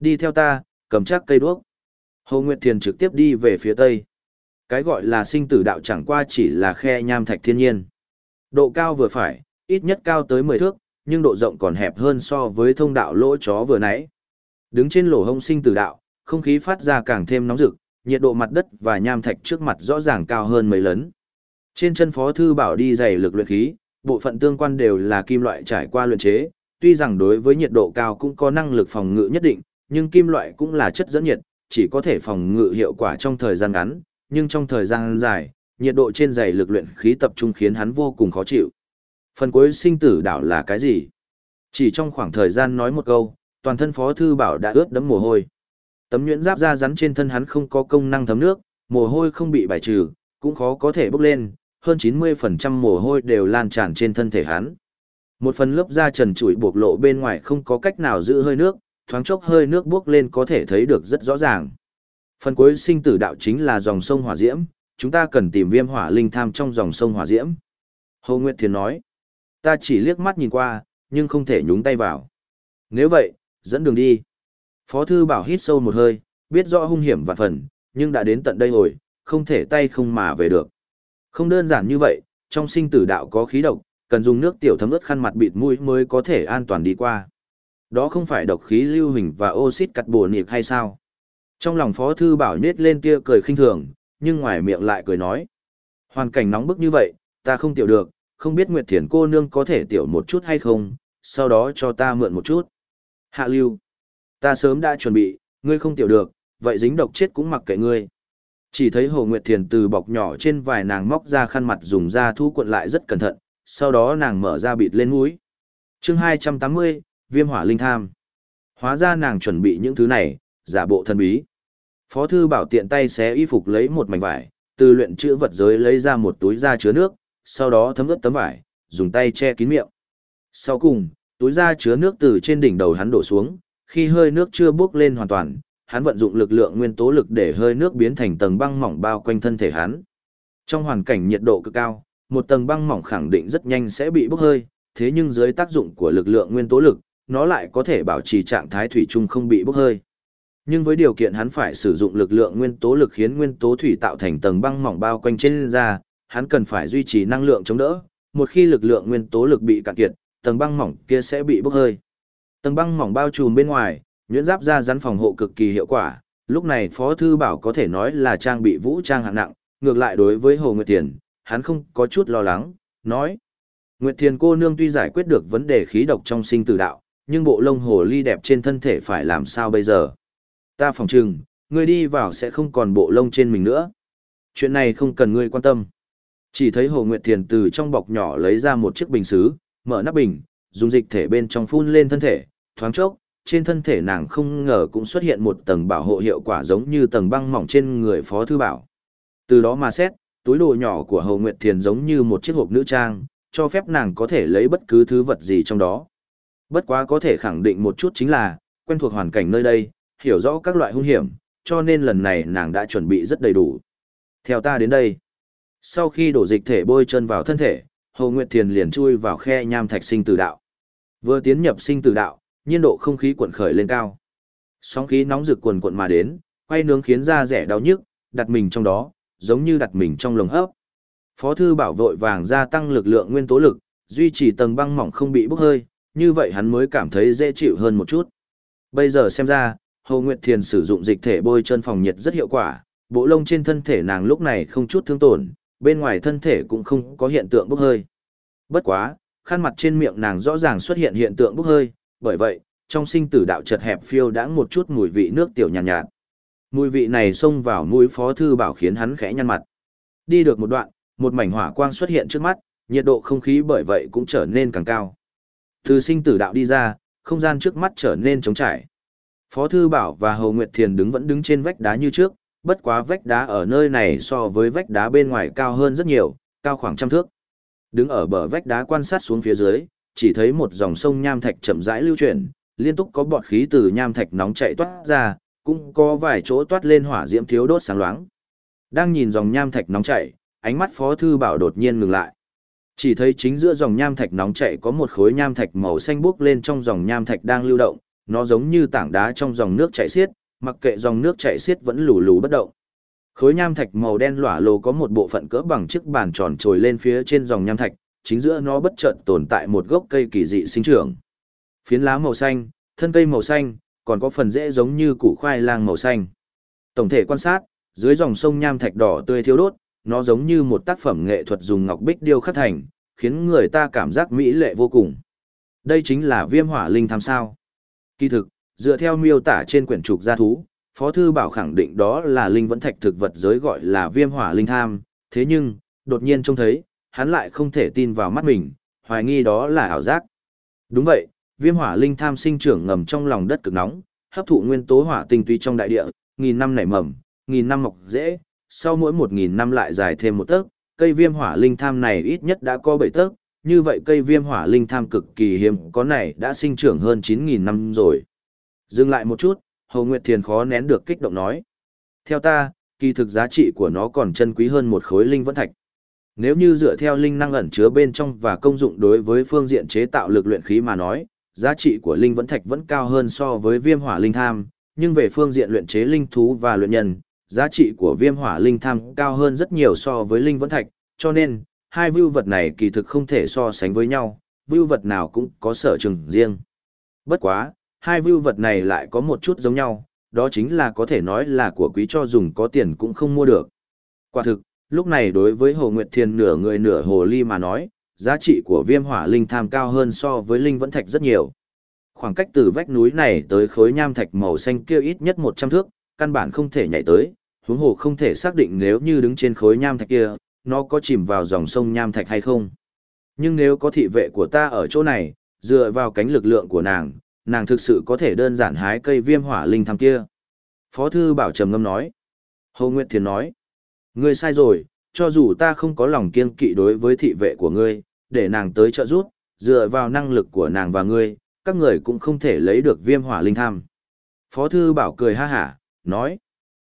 Đi theo ta, cầm chắc cây đuốc. Hồ Nguyệt Thiền trực tiếp đi về phía tây. Cái gọi là sinh tử đạo chẳng qua chỉ là khe nham thạch thiên nhiên. Độ cao vừa phải, ít nhất cao tới 10 thước, nhưng độ rộng còn hẹp hơn so với thông đạo lỗ chó vừa nãy. Đứng trên lỗ hông sinh tử đạo, không khí phát ra càng thêm nóng rực, nhiệt độ mặt đất và nham thạch trước mặt rõ ràng cao hơn mấy lần. Trên chân phó thư bảo đi dày lực luyện khí, bộ phận tương quan đều là kim loại trải qua luyện chế, tuy rằng đối với nhiệt độ cao cũng có năng lực phòng ngự nhất định, nhưng kim loại cũng là chất dẫn nhiệt, chỉ có thể phòng ngự hiệu quả trong thời gian ngắn, nhưng trong thời gian dài, nhiệt độ trên dày lực luyện khí tập trung khiến hắn vô cùng khó chịu. Phần cuối sinh tử đảo là cái gì? Chỉ trong khoảng thời gian nói một câu, toàn thân phó thư bảo đã ướt đẫm mồ hôi. Tấm nhuyễn giáp da rắn trên thân hắn không có công năng thấm nước, mồ hôi không bị bài trừ, cũng khó có thể bốc lên, hơn 90% mồ hôi đều lan tràn trên thân thể hắn. Một phần lớp da trần trụi buộc lộ bên ngoài không có cách nào giữ hơi nước, thoáng chốc hơi nước bốc lên có thể thấy được rất rõ ràng. Phần cuối sinh tử đạo chính là dòng sông hỏa diễm, chúng ta cần tìm viêm hỏa linh tham trong dòng sông hỏa diễm. Hồ Nguyệt Thiền nói, ta chỉ liếc mắt nhìn qua, nhưng không thể nhúng tay vào. Nếu vậy, dẫn đường đi. Phó thư bảo hít sâu một hơi, biết rõ hung hiểm và phần, nhưng đã đến tận đây rồi, không thể tay không mà về được. Không đơn giản như vậy, trong sinh tử đạo có khí độc, cần dùng nước tiểu thấm ướt khăn mặt bịt mũi mới có thể an toàn đi qua. Đó không phải độc khí lưu hình và oxit cắt bổ niệm hay sao? Trong lòng Phó Thư Bảo nết lên tia cười khinh thường, nhưng ngoài miệng lại cười nói. Hoàn cảnh nóng bức như vậy, ta không tiểu được, không biết Nguyệt Thiền cô nương có thể tiểu một chút hay không, sau đó cho ta mượn một chút. Hạ lưu. Ta sớm đã chuẩn bị, ngươi không tiểu được, vậy dính độc chết cũng mặc kệ ngươi. Chỉ thấy Hồ Nguyệt Thiền từ bọc nhỏ trên vài nàng móc ra khăn mặt dùng da thu cuộn lại rất cẩn thận, sau đó nàng mở ra bịt lên mũi. chương 280, Viêm hỏa linh tham. Hóa ra nàng chuẩn bị những thứ này, giả bộ thân bí. Phó thư bảo tiện tay xé y phục lấy một mảnh vải, từ luyện chữ vật giới lấy ra một túi da chứa nước, sau đó thấm ướt tấm vải, dùng tay che kín miệng. Sau cùng, túi da chứa nước từ trên đỉnh đầu hắn đổ xuống, khi hơi nước chưa bốc lên hoàn toàn, hắn vận dụng lực lượng nguyên tố lực để hơi nước biến thành tầng băng mỏng bao quanh thân thể hắn. Trong hoàn cảnh nhiệt độ cực cao, một tầng băng mỏng khẳng định rất nhanh sẽ bị bốc hơi, thế nhưng dưới tác dụng của lực lượng nguyên tố lực, nó lại có thể bảo trì trạng thái thủy chung không bị bốc hơi. Nhưng với điều kiện hắn phải sử dụng lực lượng nguyên tố lực khiến nguyên tố thủy tạo thành tầng băng mỏng bao quanh trên da, hắn cần phải duy trì năng lượng chống đỡ. Một khi lực lượng nguyên tố lực bị cạn kiệt, tầng băng mỏng kia sẽ bị bốc hơi. Tầng băng mỏng bao trùm bên ngoài, nhuyễn giáp da rắn phòng hộ cực kỳ hiệu quả. Lúc này Phó Thư Bảo có thể nói là trang bị vũ trang hạng nặng, ngược lại đối với Hồ Nguyệt Tiền, hắn không có chút lo lắng, nói. Nguyệt Thiền cô nương tuy giải quyết được vấn đề khí độc trong sinh tử đạo, nhưng bộ lông hồ ly đẹp trên thân thể phải làm sao bây giờ? Ta phòng trừng, ngươi đi vào sẽ không còn bộ lông trên mình nữa. Chuyện này không cần ngươi quan tâm. Chỉ thấy Hồ Nguyệt Thiền từ trong bọc nhỏ lấy ra một chiếc bình xứ, mở nắp bình, dùng dịch thể bên trong phun lên thân thể, thoáng chốc, trên thân thể nàng không ngờ cũng xuất hiện một tầng bảo hộ hiệu quả giống như tầng băng mỏng trên người Phó Thư Bảo. Từ đó mà xét, túi đồ nhỏ của Hồ Nguyệt Thiền giống như một chiếc hộp nữ trang, cho phép nàng có thể lấy bất cứ thứ vật gì trong đó. Bất quá có thể khẳng định một chút chính là, quen thuộc hoàn cảnh nơi đây, hiểu rõ các loại hung hiểm, cho nên lần này nàng đã chuẩn bị rất đầy đủ. Theo ta đến đây. Sau khi đổ dịch thể bôi chân vào thân thể, Hồ Nguyệt Thiền liền chui vào khe nham thạch sinh tử đạo. Vừa tiến nhập sinh tử đạo, nhiên độ không khí cuộn khởi lên cao. Sóng khí nóng rực cuồn cuộn mà đến, quay nướng khiến da rẻ đau nhức, đặt mình trong đó, giống như đặt mình trong lồng hấp. Phó thư bảo vội vàng gia tăng lực lượng nguyên tố lực, duy trì tầng băng mỏng không bị bốc hơi, như vậy hắn mới cảm thấy dễ chịu hơn một chút. Bây giờ xem ra, Hồ Nguyệt Thiền sử dụng dịch thể bôi chân phòng nhiệt rất hiệu quả, bộ lông trên thân thể nàng lúc này không chút thương tổn, bên ngoài thân thể cũng không có hiện tượng bốc hơi. Bất quá, khăn mặt trên miệng nàng rõ ràng xuất hiện hiện tượng bốc hơi, bởi vậy, trong sinh tử đạo chật hẹp phiêu đã một chút mùi vị nước tiểu nhàn nhạt, nhạt. Mùi vị này xông vào mũi Phó thư bảo khiến hắn khẽ nhăn mặt. Đi được một đoạn, một mảnh hỏa quang xuất hiện trước mắt, nhiệt độ không khí bởi vậy cũng trở nên càng cao. Từ sinh tử đạo đi ra, không gian trước mắt trở nên trống trải. Phó Thư Bảo và Hầu Nguyệt Thiền đứng vẫn đứng trên vách đá như trước, bất quá vách đá ở nơi này so với vách đá bên ngoài cao hơn rất nhiều, cao khoảng trăm thước. Đứng ở bờ vách đá quan sát xuống phía dưới, chỉ thấy một dòng sông nham thạch chậm rãi lưu chuyển, liên tục có bọt khí từ nham thạch nóng chảy toát ra, cũng có vài chỗ toát lên hỏa diễm thiếu đốt sáng loáng. Đang nhìn dòng nham thạch nóng chảy, ánh mắt Phó Thư Bảo đột nhiên ngừng lại. Chỉ thấy chính giữa dòng nham thạch nóng chảy có một khối nham thạch màu xanh bốc lên trong dòng nham thạch đang lưu động, nó giống như tảng đá trong dòng nước chảy xiết, mặc kệ dòng nước chảy xiết vẫn lù lù bất động. Khối nham thạch màu đen lỏa lồ có một bộ phận cỡ bằng chiếc bàn tròn trồi lên phía trên dòng nham thạch, chính giữa nó bất chợt tồn tại một gốc cây kỳ dị sinh trưởng. Phiến lá màu xanh, thân cây màu xanh, còn có phần rễ giống như củ khoai lang màu xanh. Tổng thể quan sát, dưới dòng sông nham thạch đỏ tươi thiếu đốt, nó giống như một tác phẩm nghệ thuật dùng ngọc bích điêu khắc thành, khiến người ta cảm giác mỹ lệ vô cùng. Đây chính là viêm hỏa linh tham sao. Kỳ thực, dựa theo miêu tả trên quyển trục gia thú, Phó Thư Bảo khẳng định đó là linh vẫn thạch thực vật giới gọi là viêm hỏa linh tham, thế nhưng, đột nhiên trông thấy, hắn lại không thể tin vào mắt mình, hoài nghi đó là ảo giác. Đúng vậy, viêm hỏa linh tham sinh trưởng ngầm trong lòng đất cực nóng, hấp thụ nguyên tố hỏa tinh túy trong đại địa, nghìn năm nảy mầm, nghìn năm mọc dễ, sau mỗi một nghìn năm lại dài thêm một tấc, cây viêm hỏa linh tham này ít nhất đã có bảy tấc, như vậy cây viêm hỏa linh tham cực kỳ hiếm có này đã sinh trưởng hơn 9.000 năm rồi. Dừng lại một chút, Hồ Nguyệt Thiền khó nén được kích động nói. Theo ta, kỳ thực giá trị của nó còn chân quý hơn một khối linh vẫn thạch. Nếu như dựa theo linh năng ẩn chứa bên trong và công dụng đối với phương diện chế tạo lực luyện khí mà nói, giá trị của linh vẫn thạch vẫn cao hơn so với viêm hỏa linh tham, nhưng về phương diện luyện chế linh thú và luyện nhân, giá trị của viêm hỏa linh tham cao hơn rất nhiều so với linh vẫn thạch, cho nên, hai vưu vật này kỳ thực không thể so sánh với nhau, vưu vật nào cũng có sở trường riêng. Bất quá, hai vưu vật này lại có một chút giống nhau, đó chính là có thể nói là của quý cho dùng có tiền cũng không mua được. Quả thực, lúc này đối với Hồ Nguyệt Thiên nửa người nửa hồ ly mà nói, giá trị của viêm hỏa linh tham cao hơn so với linh vẫn thạch rất nhiều. Khoảng cách từ vách núi này tới khối nham thạch màu xanh kia ít nhất 100 thước, căn bản không thể nhảy tới, huống hồ không thể xác định nếu như đứng trên khối nham thạch kia, nó có chìm vào dòng sông nham thạch hay không. Nhưng nếu có thị vệ của ta ở chỗ này, dựa vào cánh lực lượng của nàng, nàng thực sự có thể đơn giản hái cây viêm hỏa linh tham kia. Phó thư bảo trầm ngâm nói. Hồ Nguyệt Thiền nói. Ngươi sai rồi, cho dù ta không có lòng kiên kỵ đối với thị vệ của ngươi, để nàng tới trợ giúp, dựa vào năng lực của nàng và ngươi, các người cũng không thể lấy được viêm hỏa linh tham. Phó thư bảo cười ha hả, nói.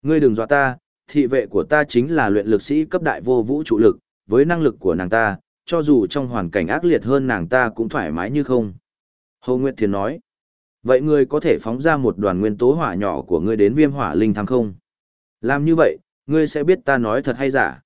Ngươi đừng dọa ta, thị vệ của ta chính là luyện lực sĩ cấp đại vô vũ trụ lực, với năng lực của nàng ta, cho dù trong hoàn cảnh ác liệt hơn nàng ta cũng thoải mái như không. Hồ Nguyệt Thiền nói, Vậy ngươi có thể phóng ra một đoàn nguyên tố hỏa nhỏ của ngươi đến viêm hỏa linh thăng không? Làm như vậy, ngươi sẽ biết ta nói thật hay giả.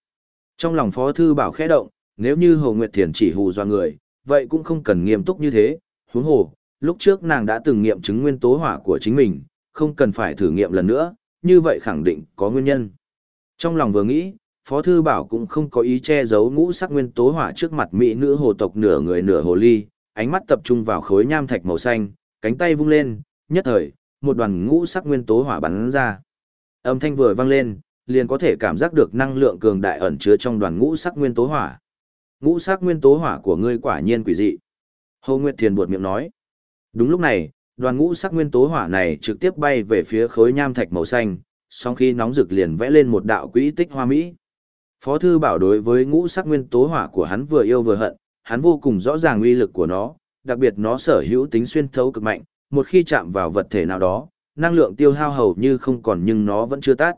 Trong lòng Phó Thư Bảo khẽ động, nếu như Hồ Nguyệt Thiền chỉ hù do người, vậy cũng không cần nghiêm túc như thế. Huống hồ, lúc trước nàng đã từng nghiệm chứng nguyên tố hỏa của chính mình, không cần phải thử nghiệm lần nữa, như vậy khẳng định có nguyên nhân. Trong lòng vừa nghĩ, Phó Thư Bảo cũng không có ý che giấu ngũ sắc nguyên tố hỏa trước mặt mỹ nữ hồ tộc nửa người nửa hồ ly, ánh mắt tập trung vào khối nham thạch màu xanh, cánh tay vung lên, nhất thời, một đoàn ngũ sắc nguyên tố hỏa bắn ra. Âm thanh vừa vang lên, liền có thể cảm giác được năng lượng cường đại ẩn chứa trong đoàn ngũ sắc nguyên tố hỏa. Ngũ sắc nguyên tố hỏa của ngươi quả nhiên quỷ dị. Hồ Nguyệt Thiền buột miệng nói. Đúng lúc này, đoàn ngũ sắc nguyên tố hỏa này trực tiếp bay về phía khối nham thạch màu xanh, sau khi nóng rực liền vẽ lên một đạo quỹ tích hoa mỹ. Phó thư bảo đối với ngũ sắc nguyên tố hỏa của hắn vừa yêu vừa hận, hắn vô cùng rõ ràng uy lực của nó, đặc biệt nó sở hữu tính xuyên thấu cực mạnh, một khi chạm vào vật thể nào đó, năng lượng tiêu hao hầu như không còn nhưng nó vẫn chưa tắt.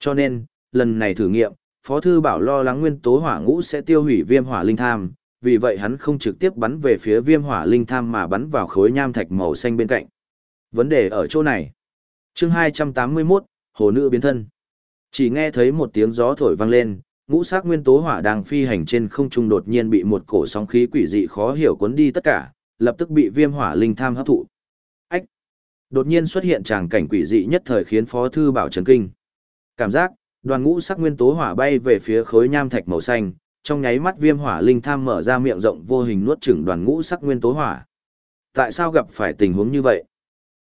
Cho nên, lần này thử nghiệm, Phó Thư Bảo lo lắng nguyên tố hỏa ngũ sẽ tiêu hủy viêm hỏa linh tham, vì vậy hắn không trực tiếp bắn về phía viêm hỏa linh tham mà bắn vào khối nham thạch màu xanh bên cạnh. Vấn đề ở chỗ này. chương 281, Hồ Nữ biến thân. Chỉ nghe thấy một tiếng gió thổi vang lên, ngũ sắc nguyên tố hỏa đang phi hành trên không trung đột nhiên bị một cổ sóng khí quỷ dị khó hiểu cuốn đi tất cả, lập tức bị viêm hỏa linh tham hấp thụ. Ách! Đột nhiên xuất hiện tràng cảnh quỷ dị nhất thời khiến Phó Thư Bảo chấn kinh. Cảm giác, đoàn ngũ sắc nguyên tố hỏa bay về phía khối nham thạch màu xanh, trong nháy mắt viêm hỏa linh tham mở ra miệng rộng vô hình nuốt chửng đoàn ngũ sắc nguyên tố hỏa. Tại sao gặp phải tình huống như vậy?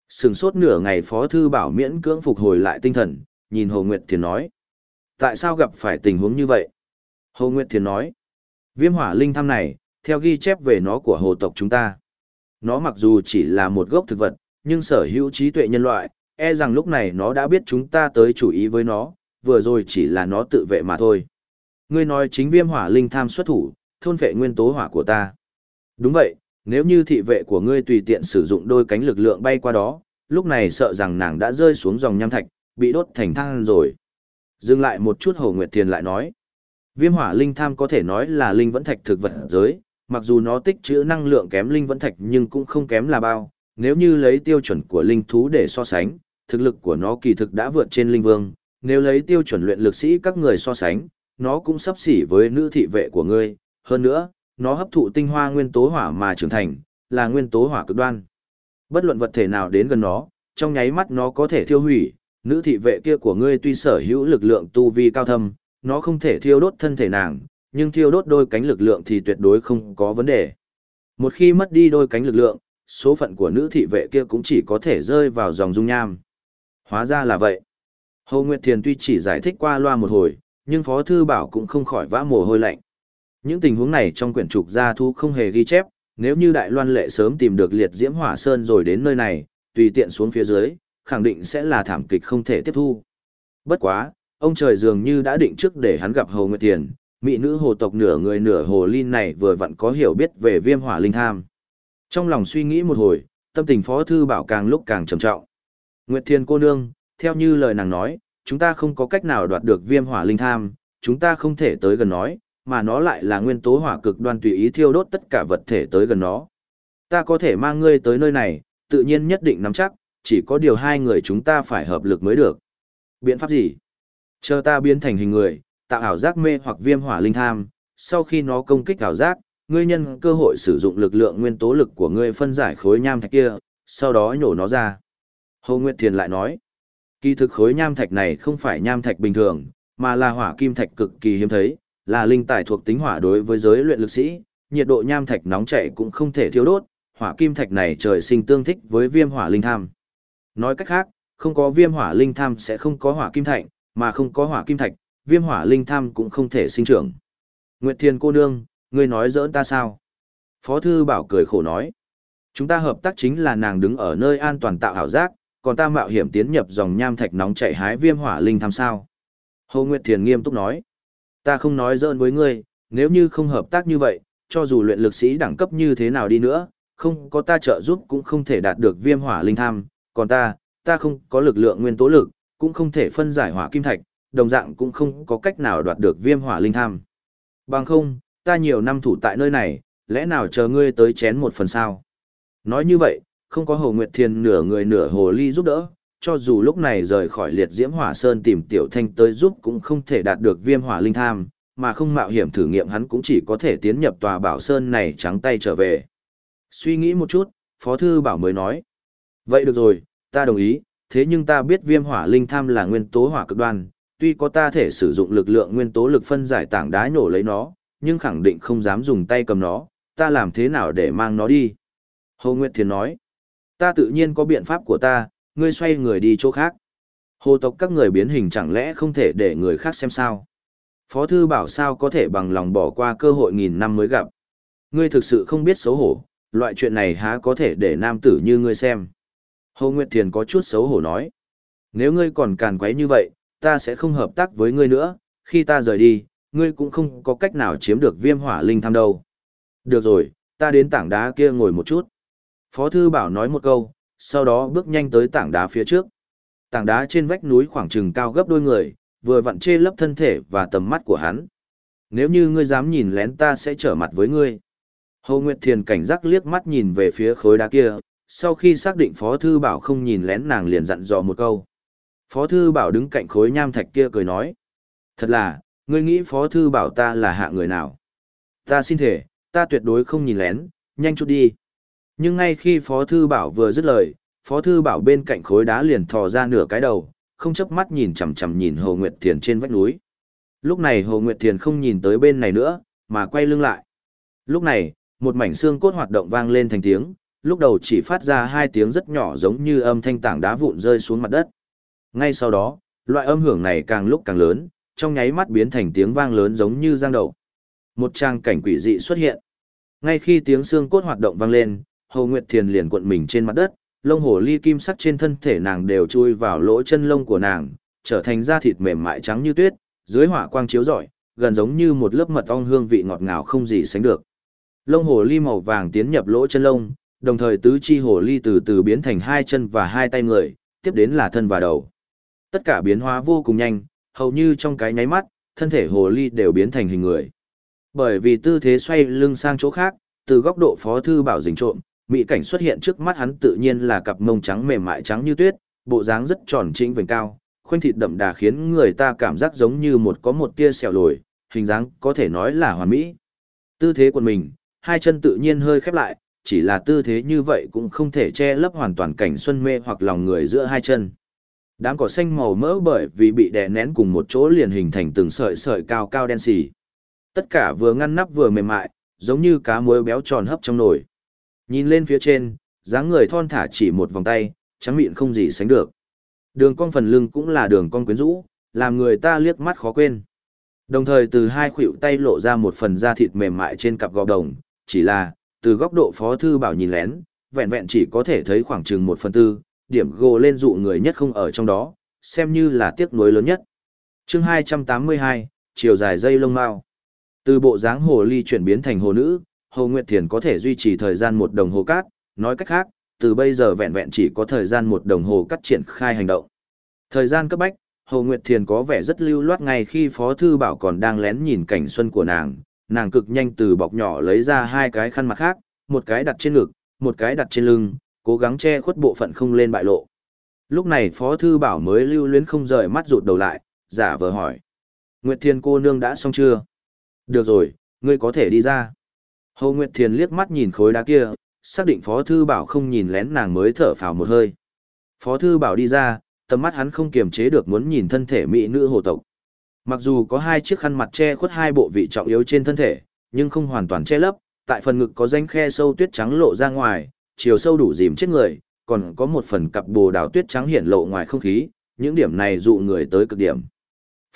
Sừng sốt nửa ngày Phó Thư Bảo miễn cưỡng phục hồi lại tinh thần, nhìn Hồ Nguyệt Thiền nói. Tại sao gặp phải tình huống như vậy? Hồ Nguyệt Thiền nói. Viêm hỏa linh tham này, theo ghi chép về nó của hồ tộc chúng ta. Nó mặc dù chỉ là một gốc thực vật, nhưng sở hữu trí tuệ nhân loại, e rằng lúc này nó đã biết chúng ta tới chủ ý với nó, vừa rồi chỉ là nó tự vệ mà thôi. Ngươi nói chính viêm hỏa linh tham xuất thủ, thôn vệ nguyên tố hỏa của ta. Đúng vậy, nếu như thị vệ của ngươi tùy tiện sử dụng đôi cánh lực lượng bay qua đó, lúc này sợ rằng nàng đã rơi xuống dòng nham thạch, bị đốt thành than rồi. Dừng lại một chút Hồ Nguyệt Thiền lại nói. Viêm hỏa linh tham có thể nói là linh vẫn thạch thực vật giới, mặc dù nó tích trữ năng lượng kém linh vẫn thạch nhưng cũng không kém là bao. Nếu như lấy tiêu chuẩn của linh thú để so sánh, thực lực của nó kỳ thực đã vượt trên linh vương. Nếu lấy tiêu chuẩn luyện lực sĩ các người so sánh, nó cũng sắp xỉ với nữ thị vệ của ngươi. Hơn nữa, nó hấp thụ tinh hoa nguyên tố hỏa mà trưởng thành, là nguyên tố hỏa cực đoan. Bất luận vật thể nào đến gần nó, trong nháy mắt nó có thể thiêu hủy, nữ thị vệ kia của ngươi tuy sở hữu lực lượng tu vi cao thâm, nó không thể thiêu đốt thân thể nàng, nhưng thiêu đốt đôi cánh lực lượng thì tuyệt đối không có vấn đề. Một khi mất đi đôi cánh lực lượng, số phận của nữ thị vệ kia cũng chỉ có thể rơi vào dòng dung nham. Hóa ra là vậy. Hồ Nguyệt Thiền tuy chỉ giải thích qua loa một hồi, nhưng Phó Thư Bảo cũng không khỏi vã mồ hôi lạnh. Những tình huống này trong quyển trục gia thu không hề ghi chép, nếu như Đại Loan Lệ sớm tìm được liệt diễm hỏa sơn rồi đến nơi này, tùy tiện xuống phía dưới, khẳng định sẽ là thảm kịch không thể tiếp thu. Bất quá, ông trời dường như đã định trước để hắn gặp Hồ Nguyệt Thiền, mỹ nữ hồ tộc nửa người nửa hồ linh này vừa vặn có hiểu biết về viêm hỏa linh tham. Trong lòng suy nghĩ một hồi, tâm tình Phó Thư Bảo càng lúc càng trầm trọng. Nguyệt Thiền cô nương, theo như lời nàng nói, chúng ta không có cách nào đoạt được viêm hỏa linh tham, chúng ta không thể tới gần nói, mà nó lại là nguyên tố hỏa cực đoan tùy ý thiêu đốt tất cả vật thể tới gần nó. Ta có thể mang ngươi tới nơi này, tự nhiên nhất định nắm chắc, chỉ có điều hai người chúng ta phải hợp lực mới được. Biện pháp gì? Chờ ta biến thành hình người, tạo ảo giác mê hoặc viêm hỏa linh tham, sau khi nó công kích ảo giác, ngươi nhân cơ hội sử dụng lực lượng nguyên tố lực của ngươi phân giải khối nham thạch kia, sau đó nhổ nó ra. Hồ Nguyệt Thiền lại nói, kỳ thực khối nham thạch này không phải nham thạch bình thường, mà là hỏa kim thạch cực kỳ hiếm thấy, là linh tài thuộc tính hỏa đối với giới luyện lực sĩ, nhiệt độ nham thạch nóng chảy cũng không thể thiếu đốt, hỏa kim thạch này trời sinh tương thích với viêm hỏa linh tham. Nói cách khác, không có viêm hỏa linh tham sẽ không có hỏa kim thạch, mà không có hỏa kim thạch, viêm hỏa linh tham cũng không thể sinh trưởng. Nguyệt Thiên cô nương, ngươi nói giỡn ta sao? Phó thư bảo cười khổ nói. Chúng ta hợp tác chính là nàng đứng ở nơi an toàn tạo hảo giác, còn ta mạo hiểm tiến nhập dòng nham thạch nóng chảy hái viêm hỏa linh tham sao? Hồ Nguyệt Thiền nghiêm túc nói. Ta không nói dỡn với ngươi, nếu như không hợp tác như vậy, cho dù luyện lực sĩ đẳng cấp như thế nào đi nữa, không có ta trợ giúp cũng không thể đạt được viêm hỏa linh tham, còn ta, ta không có lực lượng nguyên tố lực, cũng không thể phân giải hỏa kim thạch, đồng dạng cũng không có cách nào đoạt được viêm hỏa linh tham. Bằng không, ta nhiều năm thủ tại nơi này, lẽ nào chờ ngươi tới chén một phần sao? Nói như vậy, không có Hồ Nguyệt Thiền nửa người nửa hồ ly giúp đỡ, cho dù lúc này rời khỏi liệt diễm hỏa sơn tìm tiểu thanh tới giúp cũng không thể đạt được viêm hỏa linh tham, mà không mạo hiểm thử nghiệm hắn cũng chỉ có thể tiến nhập tòa bảo sơn này trắng tay trở về. Suy nghĩ một chút, Phó Thư Bảo mới nói. Vậy được rồi, ta đồng ý, thế nhưng ta biết viêm hỏa linh tham là nguyên tố hỏa cực đoan, tuy có ta thể sử dụng lực lượng nguyên tố lực phân giải tảng đá nhổ lấy nó, nhưng khẳng định không dám dùng tay cầm nó, ta làm thế nào để mang nó đi. Hồ Nguyệt Thiền nói, ta tự nhiên có biện pháp của ta, ngươi xoay người đi chỗ khác. Hồ tộc các người biến hình chẳng lẽ không thể để người khác xem sao. Phó thư bảo sao có thể bằng lòng bỏ qua cơ hội nghìn năm mới gặp. Ngươi thực sự không biết xấu hổ, loại chuyện này há có thể để nam tử như ngươi xem. Hồ Nguyệt Thiền có chút xấu hổ nói. Nếu ngươi còn càn quấy như vậy, ta sẽ không hợp tác với ngươi nữa, khi ta rời đi, ngươi cũng không có cách nào chiếm được viêm hỏa linh tham đâu. Được rồi, ta đến tảng đá kia ngồi một chút. Phó Thư Bảo nói một câu, sau đó bước nhanh tới tảng đá phía trước. Tảng đá trên vách núi khoảng chừng cao gấp đôi người, vừa vặn chê lấp thân thể và tầm mắt của hắn. Nếu như ngươi dám nhìn lén ta sẽ trở mặt với ngươi. Hồ Nguyệt Thiền cảnh giác liếc mắt nhìn về phía khối đá kia, sau khi xác định Phó Thư Bảo không nhìn lén nàng liền dặn dò một câu. Phó Thư Bảo đứng cạnh khối nham thạch kia cười nói. Thật là, ngươi nghĩ Phó Thư Bảo ta là hạ người nào? Ta xin thể, ta tuyệt đối không nhìn lén, nhanh chút đi. Nhưng ngay khi Phó Thư Bảo vừa dứt lời, Phó Thư Bảo bên cạnh khối đá liền thò ra nửa cái đầu, không chấp mắt nhìn chằm chằm nhìn Hồ Nguyệt Thiền trên vách núi. Lúc này Hồ Nguyệt Thiền không nhìn tới bên này nữa, mà quay lưng lại. Lúc này, một mảnh xương cốt hoạt động vang lên thành tiếng, lúc đầu chỉ phát ra hai tiếng rất nhỏ giống như âm thanh tảng đá vụn rơi xuống mặt đất. Ngay sau đó, loại âm hưởng này càng lúc càng lớn, trong nháy mắt biến thành tiếng vang lớn giống như giang đầu. Một trang cảnh quỷ dị xuất hiện. Ngay khi tiếng xương cốt hoạt động vang lên, Hồ Nguyệt Thiền liền cuộn mình trên mặt đất, lông hồ ly kim sắc trên thân thể nàng đều chui vào lỗ chân lông của nàng, trở thành da thịt mềm mại trắng như tuyết, dưới hỏa quang chiếu rọi, gần giống như một lớp mật ong hương vị ngọt ngào không gì sánh được. Lông hồ ly màu vàng tiến nhập lỗ chân lông, đồng thời tứ chi hồ ly từ từ biến thành hai chân và hai tay người, tiếp đến là thân và đầu. Tất cả biến hóa vô cùng nhanh, hầu như trong cái nháy mắt, thân thể hồ ly đều biến thành hình người. Bởi vì tư thế xoay lưng sang chỗ khác, từ góc độ phó thư bảo dình trộm, mỹ cảnh xuất hiện trước mắt hắn tự nhiên là cặp mông trắng mềm mại trắng như tuyết, bộ dáng rất tròn trĩnh vành cao, khoanh thịt đậm đà khiến người ta cảm giác giống như một có một tia sẹo lồi, hình dáng có thể nói là hoàn mỹ. Tư thế của mình, hai chân tự nhiên hơi khép lại, chỉ là tư thế như vậy cũng không thể che lấp hoàn toàn cảnh xuân mê hoặc lòng người giữa hai chân. Đám cỏ xanh màu mỡ bởi vì bị đè nén cùng một chỗ liền hình thành từng sợi sợi cao cao đen xì. Tất cả vừa ngăn nắp vừa mềm mại, giống như cá muối béo tròn hấp trong nồi. Nhìn lên phía trên, dáng người thon thả chỉ một vòng tay, trắng miệng không gì sánh được. Đường cong phần lưng cũng là đường cong quyến rũ, làm người ta liếc mắt khó quên. Đồng thời từ hai khuỷu tay lộ ra một phần da thịt mềm mại trên cặp gò đồng, chỉ là, từ góc độ phó thư bảo nhìn lén, vẹn vẹn chỉ có thể thấy khoảng chừng một phần tư, điểm gồ lên dụ người nhất không ở trong đó, xem như là tiếc nuối lớn nhất. chương 282, chiều dài dây lông mao. Từ bộ dáng hồ ly chuyển biến thành hồ nữ, Hồ Nguyệt Thiền có thể duy trì thời gian một đồng hồ cát, nói cách khác, từ bây giờ vẹn vẹn chỉ có thời gian một đồng hồ cắt triển khai hành động. Thời gian cấp bách, Hồ Nguyệt Thiền có vẻ rất lưu loát ngay khi Phó Thư Bảo còn đang lén nhìn cảnh xuân của nàng, nàng cực nhanh từ bọc nhỏ lấy ra hai cái khăn mặt khác, một cái đặt trên ngực, một cái đặt trên lưng, cố gắng che khuất bộ phận không lên bại lộ. Lúc này Phó Thư Bảo mới lưu luyến không rời mắt rụt đầu lại, giả vờ hỏi. Nguyệt Thiên cô nương đã xong chưa? Được rồi, ngươi có thể đi ra. Hồ Nguyệt Thiền liếc mắt nhìn khối đá kia, xác định Phó Thư Bảo không nhìn lén nàng mới thở phào một hơi. Phó Thư Bảo đi ra, tầm mắt hắn không kiềm chế được muốn nhìn thân thể mỹ nữ hồ tộc. Mặc dù có hai chiếc khăn mặt che khuất hai bộ vị trọng yếu trên thân thể, nhưng không hoàn toàn che lấp, tại phần ngực có danh khe sâu tuyết trắng lộ ra ngoài, chiều sâu đủ dìm chết người, còn có một phần cặp bồ đào tuyết trắng hiện lộ ngoài không khí, những điểm này dụ người tới cực điểm.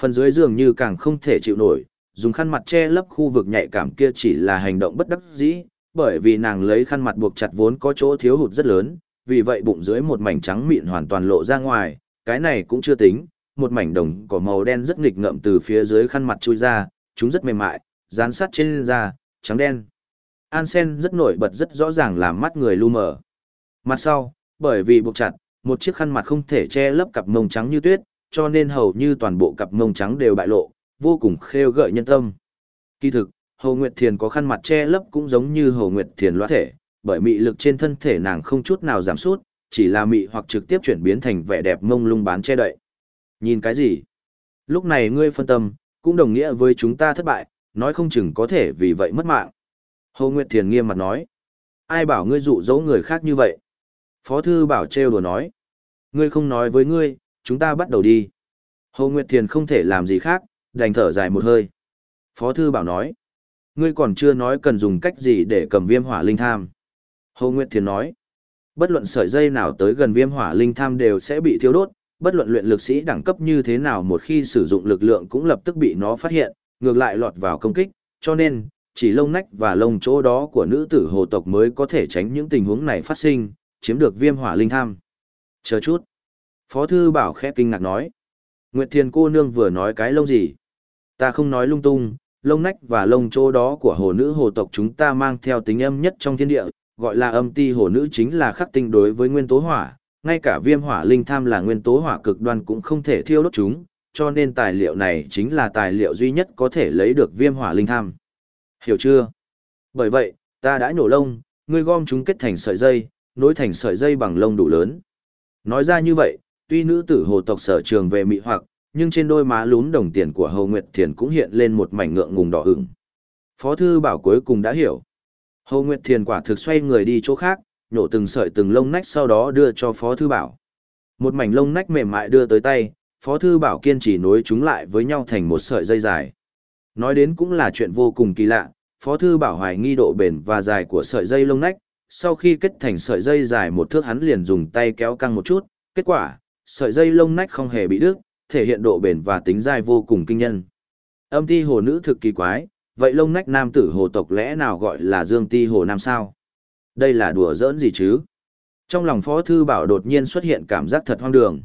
Phần dưới dường như càng không thể chịu nổi, dùng khăn mặt che lấp khu vực nhạy cảm kia chỉ là hành động bất đắc dĩ, bởi vì nàng lấy khăn mặt buộc chặt vốn có chỗ thiếu hụt rất lớn, vì vậy bụng dưới một mảnh trắng mịn hoàn toàn lộ ra ngoài, cái này cũng chưa tính, một mảnh đồng cỏ màu đen rất nghịch ngợm từ phía dưới khăn mặt chui ra, chúng rất mềm mại, dán sát trên da, trắng đen. An sen rất nổi bật rất rõ ràng làm mắt người lu mờ. Mặt sau, bởi vì buộc chặt, một chiếc khăn mặt không thể che lấp cặp mông trắng như tuyết, cho nên hầu như toàn bộ cặp mông trắng đều bại lộ, vô cùng khêu gợi nhân tâm. Kỳ thực, Hồ Nguyệt Thiền có khăn mặt che lấp cũng giống như Hồ Nguyệt Thiền loa thể, bởi mị lực trên thân thể nàng không chút nào giảm sút, chỉ là mị hoặc trực tiếp chuyển biến thành vẻ đẹp mông lung bán che đậy. Nhìn cái gì? Lúc này ngươi phân tâm, cũng đồng nghĩa với chúng ta thất bại, nói không chừng có thể vì vậy mất mạng. Hồ Nguyệt Thiền nghiêm mặt nói. Ai bảo ngươi dụ dỗ người khác như vậy? Phó thư bảo trêu đùa nói. Ngươi không nói với ngươi, chúng ta bắt đầu đi. Hồ Nguyệt Thiền không thể làm gì khác, đành thở dài một hơi. Phó thư bảo nói. Ngươi còn chưa nói cần dùng cách gì để cầm viêm hỏa linh tham. Hồ Nguyệt Thiền nói. Bất luận sợi dây nào tới gần viêm hỏa linh tham đều sẽ bị thiêu đốt, bất luận luyện lực sĩ đẳng cấp như thế nào một khi sử dụng lực lượng cũng lập tức bị nó phát hiện, ngược lại lọt vào công kích, cho nên, chỉ lông nách và lông chỗ đó của nữ tử hồ tộc mới có thể tránh những tình huống này phát sinh, chiếm được viêm hỏa linh tham. Chờ chút. Phó thư bảo khẽ kinh ngạc nói. Nguyệt Thiền cô nương vừa nói cái lông gì? Ta không nói lung tung, lông nách và lông chỗ đó của hồ nữ hồ tộc chúng ta mang theo tính âm nhất trong thiên địa, gọi là âm ti hồ nữ chính là khắc tinh đối với nguyên tố hỏa, ngay cả viêm hỏa linh tham là nguyên tố hỏa cực đoan cũng không thể thiêu đốt chúng, cho nên tài liệu này chính là tài liệu duy nhất có thể lấy được viêm hỏa linh tham. Hiểu chưa? Bởi vậy, ta đã nhổ lông, ngươi gom chúng kết thành sợi dây, nối thành sợi dây bằng lông đủ lớn. Nói ra như vậy, tuy nữ tử hồ tộc sở trường về mị hoặc, nhưng trên đôi má lún đồng tiền của Hầu Nguyệt Thiền cũng hiện lên một mảnh ngượng ngùng đỏ ửng. Phó thư bảo cuối cùng đã hiểu. Hầu Nguyệt Thiền quả thực xoay người đi chỗ khác, nhổ từng sợi từng lông nách sau đó đưa cho Phó Thư Bảo. Một mảnh lông nách mềm mại đưa tới tay, Phó Thư Bảo kiên trì nối chúng lại với nhau thành một sợi dây dài. Nói đến cũng là chuyện vô cùng kỳ lạ, Phó Thư Bảo hoài nghi độ bền và dài của sợi dây lông nách, sau khi kết thành sợi dây dài một thước hắn liền dùng tay kéo căng một chút, kết quả, sợi dây lông nách không hề bị đứt, thể hiện độ bền và tính dai vô cùng kinh nhân. Âm ti hồ nữ thực kỳ quái, vậy lông nách nam tử hồ tộc lẽ nào gọi là dương ti hồ nam sao? Đây là đùa giỡn gì chứ? Trong lòng Phó Thư Bảo đột nhiên xuất hiện cảm giác thật hoang đường.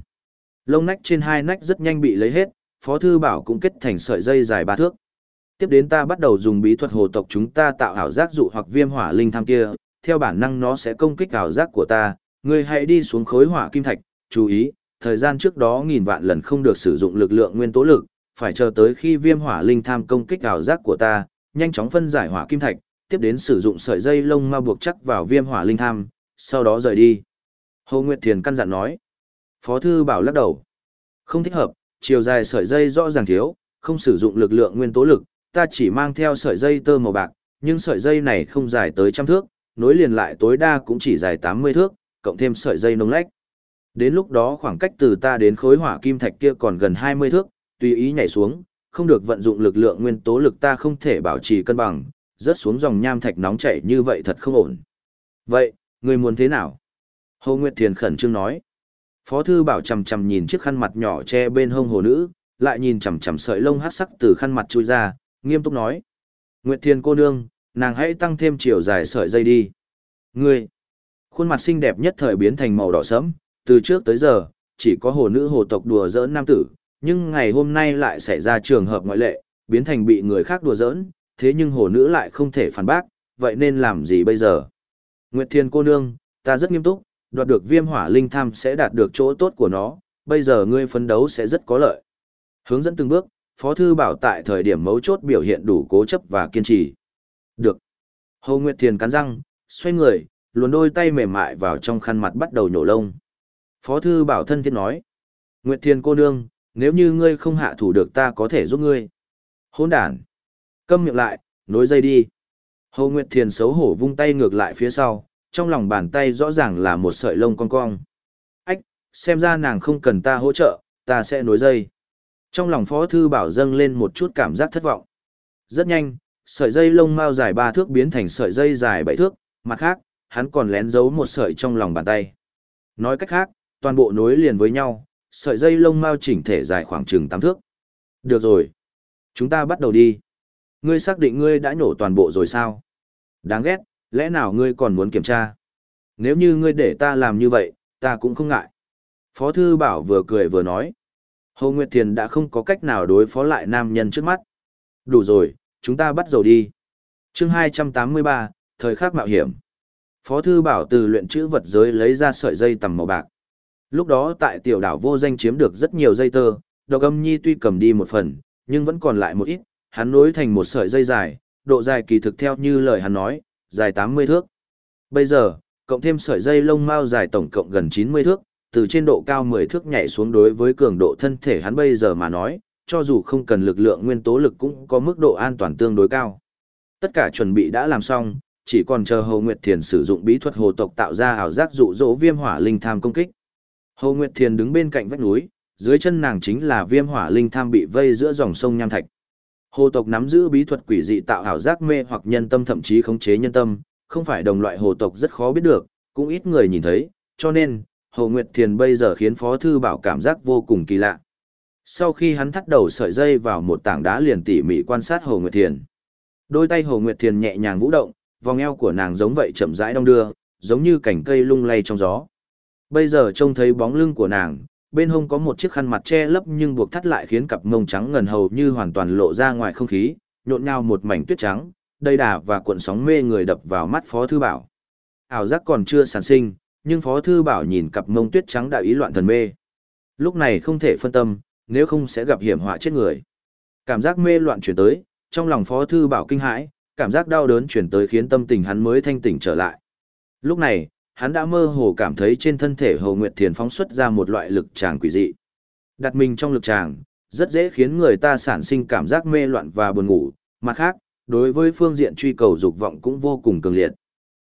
Lông nách trên hai nách rất nhanh bị lấy hết, Phó Thư Bảo cũng kết thành sợi dây dài ba thước. Tiếp đến ta bắt đầu dùng bí thuật hồ tộc chúng ta tạo ảo giác dụ hoặc viêm hỏa linh tham kia, theo bản năng nó sẽ công kích ảo giác của ta, ngươi hãy đi xuống khối hỏa kim thạch, chú ý, thời gian trước đó nghìn vạn lần không được sử dụng lực lượng nguyên tố lực, phải chờ tới khi viêm hỏa linh tham công kích ảo giác của ta, nhanh chóng phân giải hỏa kim thạch, tiếp đến sử dụng sợi dây lông ma buộc chắc vào viêm hỏa linh tham, sau đó rời đi. Hồ Nguyệt Thiền căn dặn nói. Phó thư bảo lắc đầu. Không thích hợp, chiều dài sợi dây rõ ràng thiếu, không sử dụng lực lượng nguyên tố lực, ta chỉ mang theo sợi dây tơ màu bạc, nhưng sợi dây này không dài tới trăm thước, nối liền lại tối đa cũng chỉ dài 80 thước, cộng thêm sợi dây nông lách. Đến lúc đó khoảng cách từ ta đến khối hỏa kim thạch kia còn gần 20 thước, tùy ý nhảy xuống, không được vận dụng lực lượng nguyên tố lực ta không thể bảo trì cân bằng, rớt xuống dòng nham thạch nóng chảy như vậy thật không ổn. Vậy, người muốn thế nào? Hồ Nguyệt Thiền khẩn trương nói. Phó thư bảo chầm chầm nhìn chiếc khăn mặt nhỏ che bên hông hồ nữ, lại nhìn chầm chầm sợi lông hát sắc từ khăn mặt chui ra, nghiêm túc nói. Nguyệt Thiền cô nương, nàng hãy tăng thêm chiều dài sợi dây đi. Ngươi, khuôn mặt xinh đẹp nhất thời biến thành màu đỏ sẫm, từ trước tới giờ, chỉ có hồ nữ hồ tộc đùa giỡn nam tử, nhưng ngày hôm nay lại xảy ra trường hợp ngoại lệ, biến thành bị người khác đùa giỡn, thế nhưng hồ nữ lại không thể phản bác, vậy nên làm gì bây giờ? Nguyệt Thiên cô nương, ta rất nghiêm túc, đoạt được viêm hỏa linh tham sẽ đạt được chỗ tốt của nó, bây giờ ngươi phấn đấu sẽ rất có lợi. Hướng dẫn từng bước, Phó Thư Bảo tại thời điểm mấu chốt biểu hiện đủ cố chấp và kiên trì. Được. Hồ Nguyệt Thiền cắn răng, xoay người, luồn đôi tay mềm mại vào trong khăn mặt bắt đầu nhổ lông. Phó Thư Bảo thân thiết nói. Nguyệt Thiên cô nương, nếu như ngươi không hạ thủ được ta có thể giúp ngươi. Hôn đàn. Câm miệng lại, nối dây đi. Hồ Nguyệt Thiền xấu hổ vung tay ngược lại phía sau, trong lòng bàn tay rõ ràng là một sợi lông cong cong. Ách, xem ra nàng không cần ta hỗ trợ, ta sẽ nối dây. Trong lòng Phó Thư Bảo dâng lên một chút cảm giác thất vọng. Rất nhanh, sợi dây lông mau dài 3 thước biến thành sợi dây dài 7 thước, mặt khác, hắn còn lén giấu một sợi trong lòng bàn tay. Nói cách khác, toàn bộ nối liền với nhau, sợi dây lông mao chỉnh thể dài khoảng chừng 8 thước. Được rồi. Chúng ta bắt đầu đi. Ngươi xác định ngươi đã nhổ toàn bộ rồi sao? Đáng ghét, lẽ nào ngươi còn muốn kiểm tra? Nếu như ngươi để ta làm như vậy, ta cũng không ngại. Phó Thư Bảo vừa cười vừa nói. Hồ Nguyệt Thiền đã không có cách nào đối phó lại nam nhân trước mắt. Đủ rồi, chúng ta bắt đầu đi. chương 283, thời khắc mạo hiểm. Phó Thư Bảo từ luyện chữ vật giới lấy ra sợi dây tầm màu bạc. Lúc đó tại tiểu đảo vô danh chiếm được rất nhiều dây tơ, độc âm nhi tuy cầm đi một phần, nhưng vẫn còn lại một ít, hắn nối thành một sợi dây dài, độ dài kỳ thực theo như lời hắn nói, dài 80 thước. Bây giờ, cộng thêm sợi dây lông mao dài tổng cộng gần 90 thước, từ trên độ cao 10 thước nhảy xuống đối với cường độ thân thể hắn bây giờ mà nói, cho dù không cần lực lượng nguyên tố lực cũng có mức độ an toàn tương đối cao. Tất cả chuẩn bị đã làm xong, chỉ còn chờ Hồ Nguyệt Thiền sử dụng bí thuật hồ tộc tạo ra ảo giác dụ dỗ viêm hỏa linh tham công kích. Hồ Nguyệt Thiền đứng bên cạnh vách núi, dưới chân nàng chính là viêm hỏa linh tham bị vây giữa dòng sông nham thạch. Hồ tộc nắm giữ bí thuật quỷ dị tạo ảo giác mê hoặc nhân tâm thậm chí khống chế nhân tâm, không phải đồng loại hồ tộc rất khó biết được, cũng ít người nhìn thấy, cho nên, Hồ Nguyệt Thiền bây giờ khiến Phó Thư Bảo cảm giác vô cùng kỳ lạ. Sau khi hắn thắt đầu sợi dây vào một tảng đá liền tỉ mỉ quan sát Hồ Nguyệt Thiền. Đôi tay Hồ Nguyệt Thiền nhẹ nhàng vũ động, vòng eo của nàng giống vậy chậm rãi đong đưa, giống như cảnh cây lung lay trong gió. Bây giờ trông thấy bóng lưng của nàng, bên hông có một chiếc khăn mặt che lấp nhưng buộc thắt lại khiến cặp mông trắng ngần hầu như hoàn toàn lộ ra ngoài không khí, nhộn nhào một mảnh tuyết trắng, đầy đà và cuộn sóng mê người đập vào mắt Phó Thư Bảo. Ảo giác còn chưa sản sinh, nhưng Phó Thư Bảo nhìn cặp mông tuyết trắng đã ý loạn thần mê. Lúc này không thể phân tâm, nếu không sẽ gặp hiểm họa chết người. Cảm giác mê loạn chuyển tới, trong lòng Phó Thư Bảo kinh hãi, cảm giác đau đớn chuyển tới khiến tâm tình hắn mới thanh tỉnh trở lại. Lúc này, hắn đã mơ hồ cảm thấy trên thân thể Hồ Nguyệt Thiền phóng xuất ra một loại lực tràng quỷ dị. Đặt mình trong lực tràng, rất dễ khiến người ta sản sinh cảm giác mê loạn và buồn ngủ, mặt khác, đối với phương diện truy cầu dục vọng cũng vô cùng cường liệt.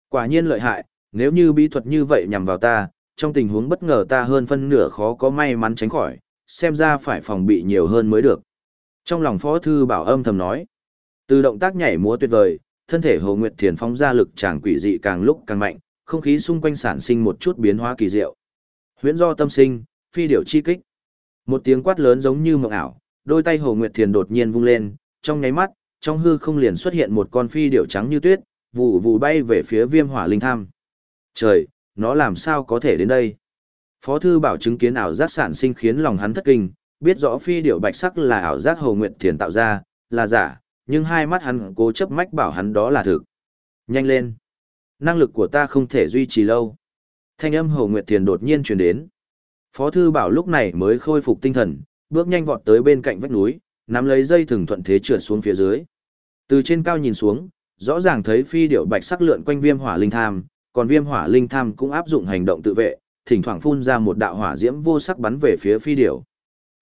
Quả nhiên lợi hại, nếu như bí thuật như vậy nhằm vào ta, trong tình huống bất ngờ ta hơn phân nửa khó có may mắn tránh khỏi, xem ra phải phòng bị nhiều hơn mới được. Trong lòng Phó Thư Bảo âm thầm nói, từ động tác nhảy múa tuyệt vời, thân thể Hồ Nguyệt Thiền phóng ra lực tràng quỷ dị càng lúc càng mạnh, không khí xung quanh sản sinh một chút biến hóa kỳ diệu. Huyễn do tâm sinh, phi điểu chi kích. Một tiếng quát lớn giống như mộng ảo, đôi tay Hồ Nguyệt Thiền đột nhiên vung lên, trong nháy mắt, trong hư không liền xuất hiện một con phi điểu trắng như tuyết, vụ vụ bay về phía Viêm Hỏa Linh Tham. Trời, nó làm sao có thể đến đây? Phó thư bảo chứng kiến ảo giác sản sinh khiến lòng hắn thất kinh, biết rõ phi điểu bạch sắc là ảo giác Hồ Nguyệt Thiền tạo ra, là giả, nhưng hai mắt hắn cố chấp mách bảo hắn đó là thực. Nhanh lên! Năng lực của ta không thể duy trì lâu. Thanh âm Hồ Nguyệt Thiền đột nhiên truyền đến. Phó thư bảo lúc này mới khôi phục tinh thần, bước nhanh vọt tới bên cạnh vách núi, nắm lấy dây thừng thuận thế trượt xuống phía dưới. Từ trên cao nhìn xuống, rõ ràng thấy phi điệu bạch sắc lượn quanh viêm hỏa linh tham, còn viêm hỏa linh tham cũng áp dụng hành động tự vệ, thỉnh thoảng phun ra một đạo hỏa diễm vô sắc bắn về phía phi điệu.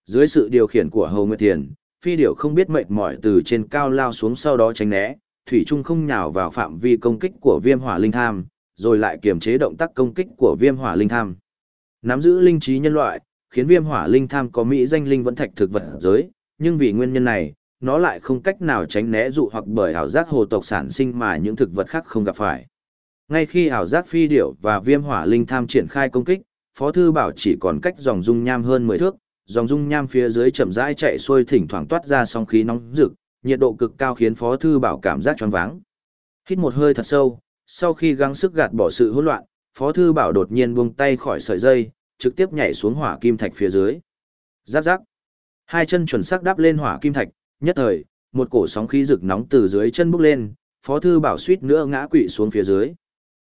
Dưới sự điều khiển của Hồ Nguyệt Thiền, phi điệu không biết mệt mỏi từ trên cao lao xuống sau đó tránh né, thủy trung không nhào vào phạm vi công kích của viêm hỏa linh tham, rồi lại kiềm chế động tác công kích của viêm hỏa linh tham. Nắm giữ linh trí nhân loại, khiến viêm hỏa linh tham có mỹ danh linh vẫn thạch thực vật giới, nhưng vì nguyên nhân này, nó lại không cách nào tránh né dụ hoặc bởi ảo giác hồ tộc sản sinh mà những thực vật khác không gặp phải. Ngay khi ảo giác phi điểu và viêm hỏa linh tham triển khai công kích, Phó Thư Bảo chỉ còn cách dòng dung nham hơn 10 thước, dòng dung nham phía dưới chậm rãi chạy xuôi thỉnh thoảng toát ra sóng khí nóng rực, nhiệt độ cực cao khiến Phó Thư Bảo cảm giác choáng váng. Hít một hơi thật sâu, sau khi gắng sức gạt bỏ sự hỗn loạn, Phó Thư Bảo đột nhiên buông tay khỏi sợi dây, trực tiếp nhảy xuống hỏa kim thạch phía dưới. Giáp giáp. Hai chân chuẩn xác đáp lên hỏa kim thạch, nhất thời, một cổ sóng khí rực nóng từ dưới chân bốc lên, Phó Thư Bảo suýt nữa ngã quỵ xuống phía dưới.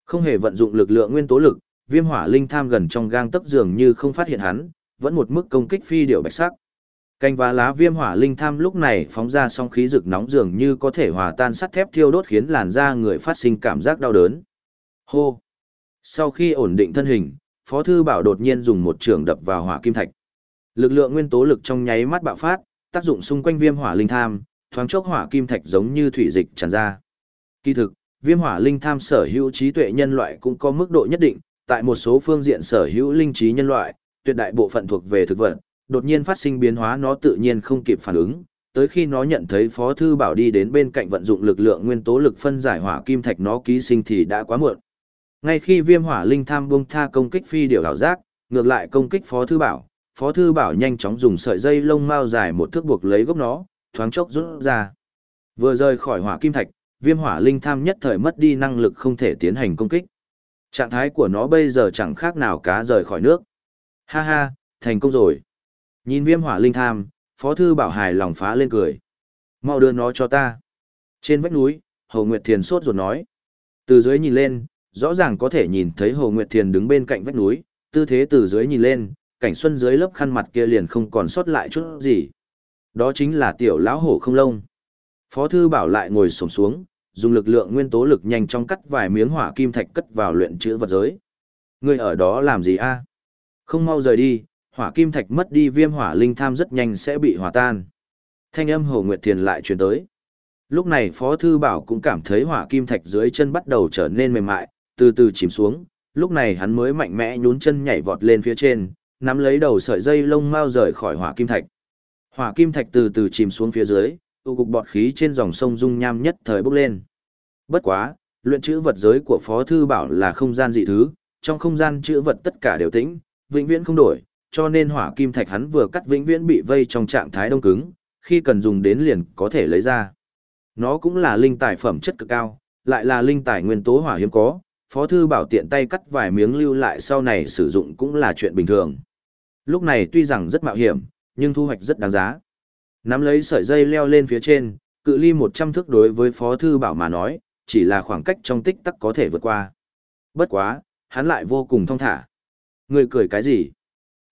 Không hề vận dụng lực lượng nguyên tố lực, viêm hỏa linh tham gần trong gang tấc dường như không phát hiện hắn, vẫn một mức công kích phi điệu bạch sắc. Cành và lá viêm hỏa linh tham lúc này phóng ra song khí rực nóng dường như có thể hòa tan sắt thép thiêu đốt khiến làn da người phát sinh cảm giác đau đớn. Hô! Sau khi ổn định thân hình, Phó Thư Bảo đột nhiên dùng một trường đập vào hỏa kim thạch. Lực lượng nguyên tố lực trong nháy mắt bạo phát, tác dụng xung quanh viêm hỏa linh tham, thoáng chốc hỏa kim thạch giống như thủy dịch tràn ra. Kỳ thực, viêm hỏa linh tham sở hữu trí tuệ nhân loại cũng có mức độ nhất định, tại một số phương diện sở hữu linh trí nhân loại, tuyệt đại bộ phận thuộc về thực vật, đột nhiên phát sinh biến hóa nó tự nhiên không kịp phản ứng, tới khi nó nhận thấy Phó Thư Bảo đi đến bên cạnh vận dụng lực lượng nguyên tố lực phân giải hỏa kim thạch nó ký sinh thì đã quá muộn. Ngay khi viêm hỏa linh tham buông tha công kích phi điểu đảo giác, ngược lại công kích Phó Thư Bảo, Phó Thư Bảo nhanh chóng dùng sợi dây lông mao dài một thước buộc lấy gốc nó, thoáng chốc rút ra. Vừa rời khỏi hỏa kim thạch, viêm hỏa linh tham nhất thời mất đi năng lực không thể tiến hành công kích. Trạng thái của nó bây giờ chẳng khác nào cá rời khỏi nước. Ha ha, thành công rồi. Nhìn viêm hỏa linh tham, Phó Thư Bảo hài lòng phá lên cười. Mau đưa nó cho ta. Trên vách núi, Hồ Nguyệt Thiền sốt ruột nói. Từ dưới nhìn lên, rõ ràng có thể nhìn thấy Hồ Nguyệt Thiền đứng bên cạnh vách núi, tư thế từ dưới nhìn lên, cảnh xuân dưới lớp khăn mặt kia liền không còn sót lại chút gì. Đó chính là tiểu lão hổ không lông. Phó thư bảo lại ngồi xổm xuống, dùng lực lượng nguyên tố lực nhanh chóng cắt vài miếng hỏa kim thạch cất vào luyện chữ vật giới. Ngươi ở đó làm gì a? Không mau rời đi, hỏa kim thạch mất đi viêm hỏa linh tham rất nhanh sẽ bị hòa tan. Thanh âm Hồ Nguyệt Thiền lại truyền tới. Lúc này Phó Thư Bảo cũng cảm thấy hỏa kim thạch dưới chân bắt đầu trở nên mềm mại, từ từ chìm xuống, lúc này hắn mới mạnh mẽ nhún chân nhảy vọt lên phía trên, nắm lấy đầu sợi dây lông mau rời khỏi hỏa kim thạch. Hỏa kim thạch từ từ chìm xuống phía dưới, tụ cục bọt khí trên dòng sông dung nham nhất thời bốc lên. Bất quá, luyện chữ vật giới của Phó Thư Bảo là không gian dị thứ, trong không gian chữ vật tất cả đều tĩnh, vĩnh viễn không đổi, cho nên hỏa kim thạch hắn vừa cắt vĩnh viễn bị vây trong trạng thái đông cứng, khi cần dùng đến liền có thể lấy ra. Nó cũng là linh tài phẩm chất cực cao, lại là linh tài nguyên tố hỏa hiếm có, Phó Thư Bảo tiện tay cắt vài miếng lưu lại sau này sử dụng cũng là chuyện bình thường. Lúc này tuy rằng rất mạo hiểm, nhưng thu hoạch rất đáng giá. Nắm lấy sợi dây leo lên phía trên, cự ly 100 thước đối với Phó Thư Bảo mà nói, chỉ là khoảng cách trong tích tắc có thể vượt qua. Bất quá, hắn lại vô cùng thông thả. Người cười cái gì?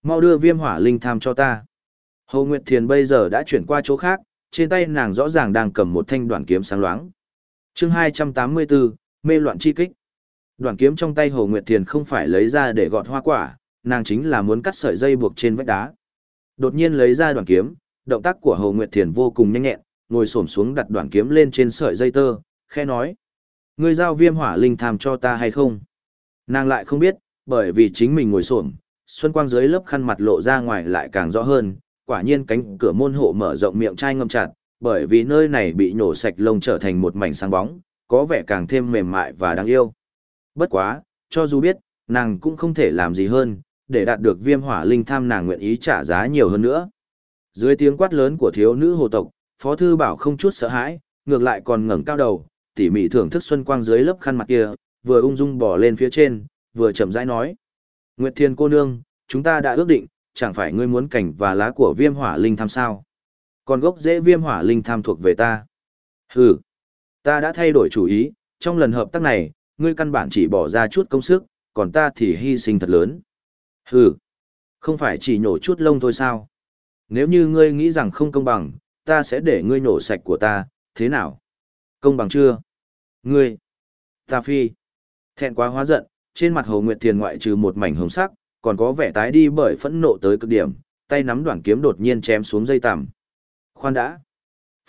Mau đưa viêm hỏa linh tham cho ta. Hồ Nguyệt Thiền bây giờ đã chuyển qua chỗ khác, trên tay nàng rõ ràng đang cầm một thanh đoạn kiếm sáng loáng. chương 284, mê loạn chi kích. Đoạn kiếm trong tay Hồ Nguyệt Thiền không phải lấy ra để gọt hoa quả, nàng chính là muốn cắt sợi dây buộc trên vách đá. Đột nhiên lấy ra đoạn kiếm, động tác của Hồ Nguyệt Thiền vô cùng nhanh nhẹn, ngồi xổm xuống đặt đoạn kiếm lên trên sợi dây tơ, khe nói: "Ngươi giao viêm hỏa linh tham cho ta hay không?" Nàng lại không biết, bởi vì chính mình ngồi xổm, xuân quang dưới lớp khăn mặt lộ ra ngoài lại càng rõ hơn, quả nhiên cánh cửa môn hộ mở rộng miệng chai ngâm chặt, bởi vì nơi này bị nhổ sạch lông trở thành một mảnh sáng bóng, có vẻ càng thêm mềm mại và đáng yêu. Bất quá, cho dù biết, nàng cũng không thể làm gì hơn, để đạt được viêm hỏa linh tham nàng nguyện ý trả giá nhiều hơn nữa. Dưới tiếng quát lớn của thiếu nữ hồ tộc, Phó Thư Bảo không chút sợ hãi, ngược lại còn ngẩng cao đầu, tỉ mỉ thưởng thức xuân quang dưới lớp khăn mặt kia, vừa ung dung bỏ lên phía trên, vừa chậm rãi nói. Nguyệt Thiên cô nương, chúng ta đã ước định, chẳng phải ngươi muốn cảnh và lá của viêm hỏa linh tham sao? Còn gốc rễ viêm hỏa linh tham thuộc về ta. Hừ, ta đã thay đổi chủ ý, trong lần hợp tác này, ngươi căn bản chỉ bỏ ra chút công sức, còn ta thì hy sinh thật lớn. Hừ, không phải chỉ nhổ chút lông thôi sao? Nếu như ngươi nghĩ rằng không công bằng, ta sẽ để ngươi nhổ sạch của ta, thế nào? Công bằng chưa? Ngươi! Ta phi! Thẹn quá hóa giận, trên mặt Hồ Nguyệt Thiền ngoại trừ một mảnh hồng sắc, còn có vẻ tái đi bởi phẫn nộ tới cực điểm, tay nắm đoạn kiếm đột nhiên chém xuống dây tằm. Khoan đã!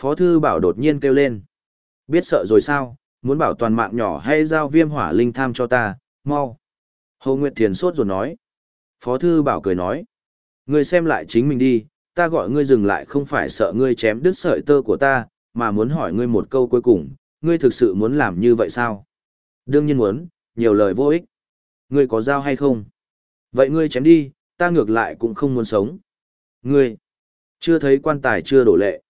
Phó thư bảo đột nhiên kêu lên. Biết sợ rồi sao, muốn bảo toàn mạng nhỏ hay giao viêm hỏa linh tham cho ta, mau. Hồ Nguyệt Thiền sốt rồi nói. Phó thư bảo cười nói. Ngươi xem lại chính mình đi, ta gọi ngươi dừng lại không phải sợ ngươi chém đứt sợi tơ của ta, mà muốn hỏi ngươi một câu cuối cùng, ngươi thực sự muốn làm như vậy sao? Đương nhiên muốn, nhiều lời vô ích. Ngươi có dao hay không? Vậy ngươi chém đi, ta ngược lại cũng không muốn sống. Ngươi, chưa thấy quan tài chưa đổ lệ.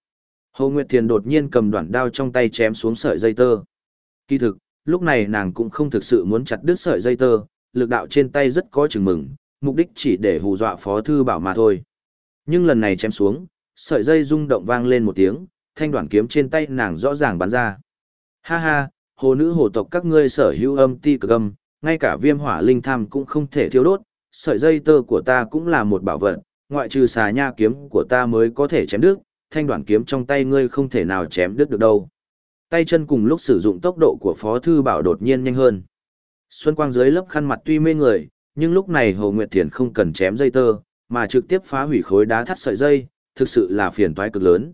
Hồ Nguyệt Thiền đột nhiên cầm đoạn đao trong tay chém xuống sợi dây tơ. Kỳ thực, lúc này nàng cũng không thực sự muốn chặt đứt sợi dây tơ, lực đạo trên tay rất có chừng mừng, mục đích chỉ để hù dọa Phó Thư Bảo mà thôi. Nhưng lần này chém xuống, sợi dây rung động vang lên một tiếng, thanh đoạn kiếm trên tay nàng rõ ràng bắn ra. Ha ha, hồ nữ hồ tộc các ngươi sở hữu âm ti cực âm, ngay cả viêm hỏa linh tham cũng không thể thiêu đốt, sợi dây tơ của ta cũng là một bảo vật, ngoại trừ xà nha kiếm của ta mới có thể chém đứt, thanh đoạn kiếm trong tay ngươi không thể nào chém đứt được đâu. Tay chân cùng lúc sử dụng tốc độ của Phó Thư Bảo đột nhiên nhanh hơn. Xuân quang dưới lớp khăn mặt tuy mê người, nhưng lúc này Hồ Nguyệt Thiền không cần chém dây tơ, mà trực tiếp phá hủy khối đá thắt sợi dây, thực sự là phiền toái cực lớn.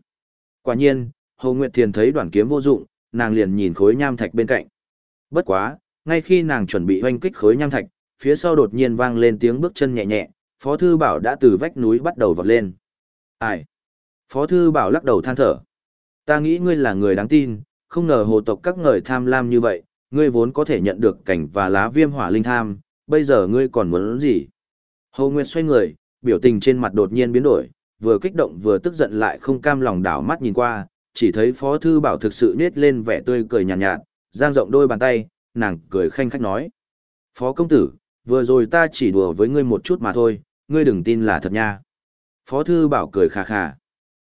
Quả nhiên, Hồ Nguyệt Thiền thấy đoạn kiếm vô dụng, nàng liền nhìn khối nham thạch bên cạnh. Bất quá, ngay khi nàng chuẩn bị oanh kích khối nham thạch, phía sau đột nhiên vang lên tiếng bước chân nhẹ nhẹ, Phó Thư Bảo đã từ vách núi bắt đầu vọt lên. Ai? Phó Thư Bảo lắc đầu than thở. Ta nghĩ ngươi là người đáng tin, không ngờ hồ tộc các ngời tham lam như vậy, ngươi vốn có thể nhận được cảnh và lá viêm hỏa linh tham, bây giờ ngươi còn muốn gì? Hồ Nguyệt xoay người, biểu tình trên mặt đột nhiên biến đổi, vừa kích động vừa tức giận lại không cam lòng đảo mắt nhìn qua, chỉ thấy Phó Thư Bảo thực sự nết lên vẻ tươi cười nhàn nhạt, nhạt, giang rộng đôi bàn tay, nàng cười khanh khách nói. Phó công tử, vừa rồi ta chỉ đùa với ngươi một chút mà thôi, ngươi đừng tin là thật nha. Phó Thư Bảo cười khà khà.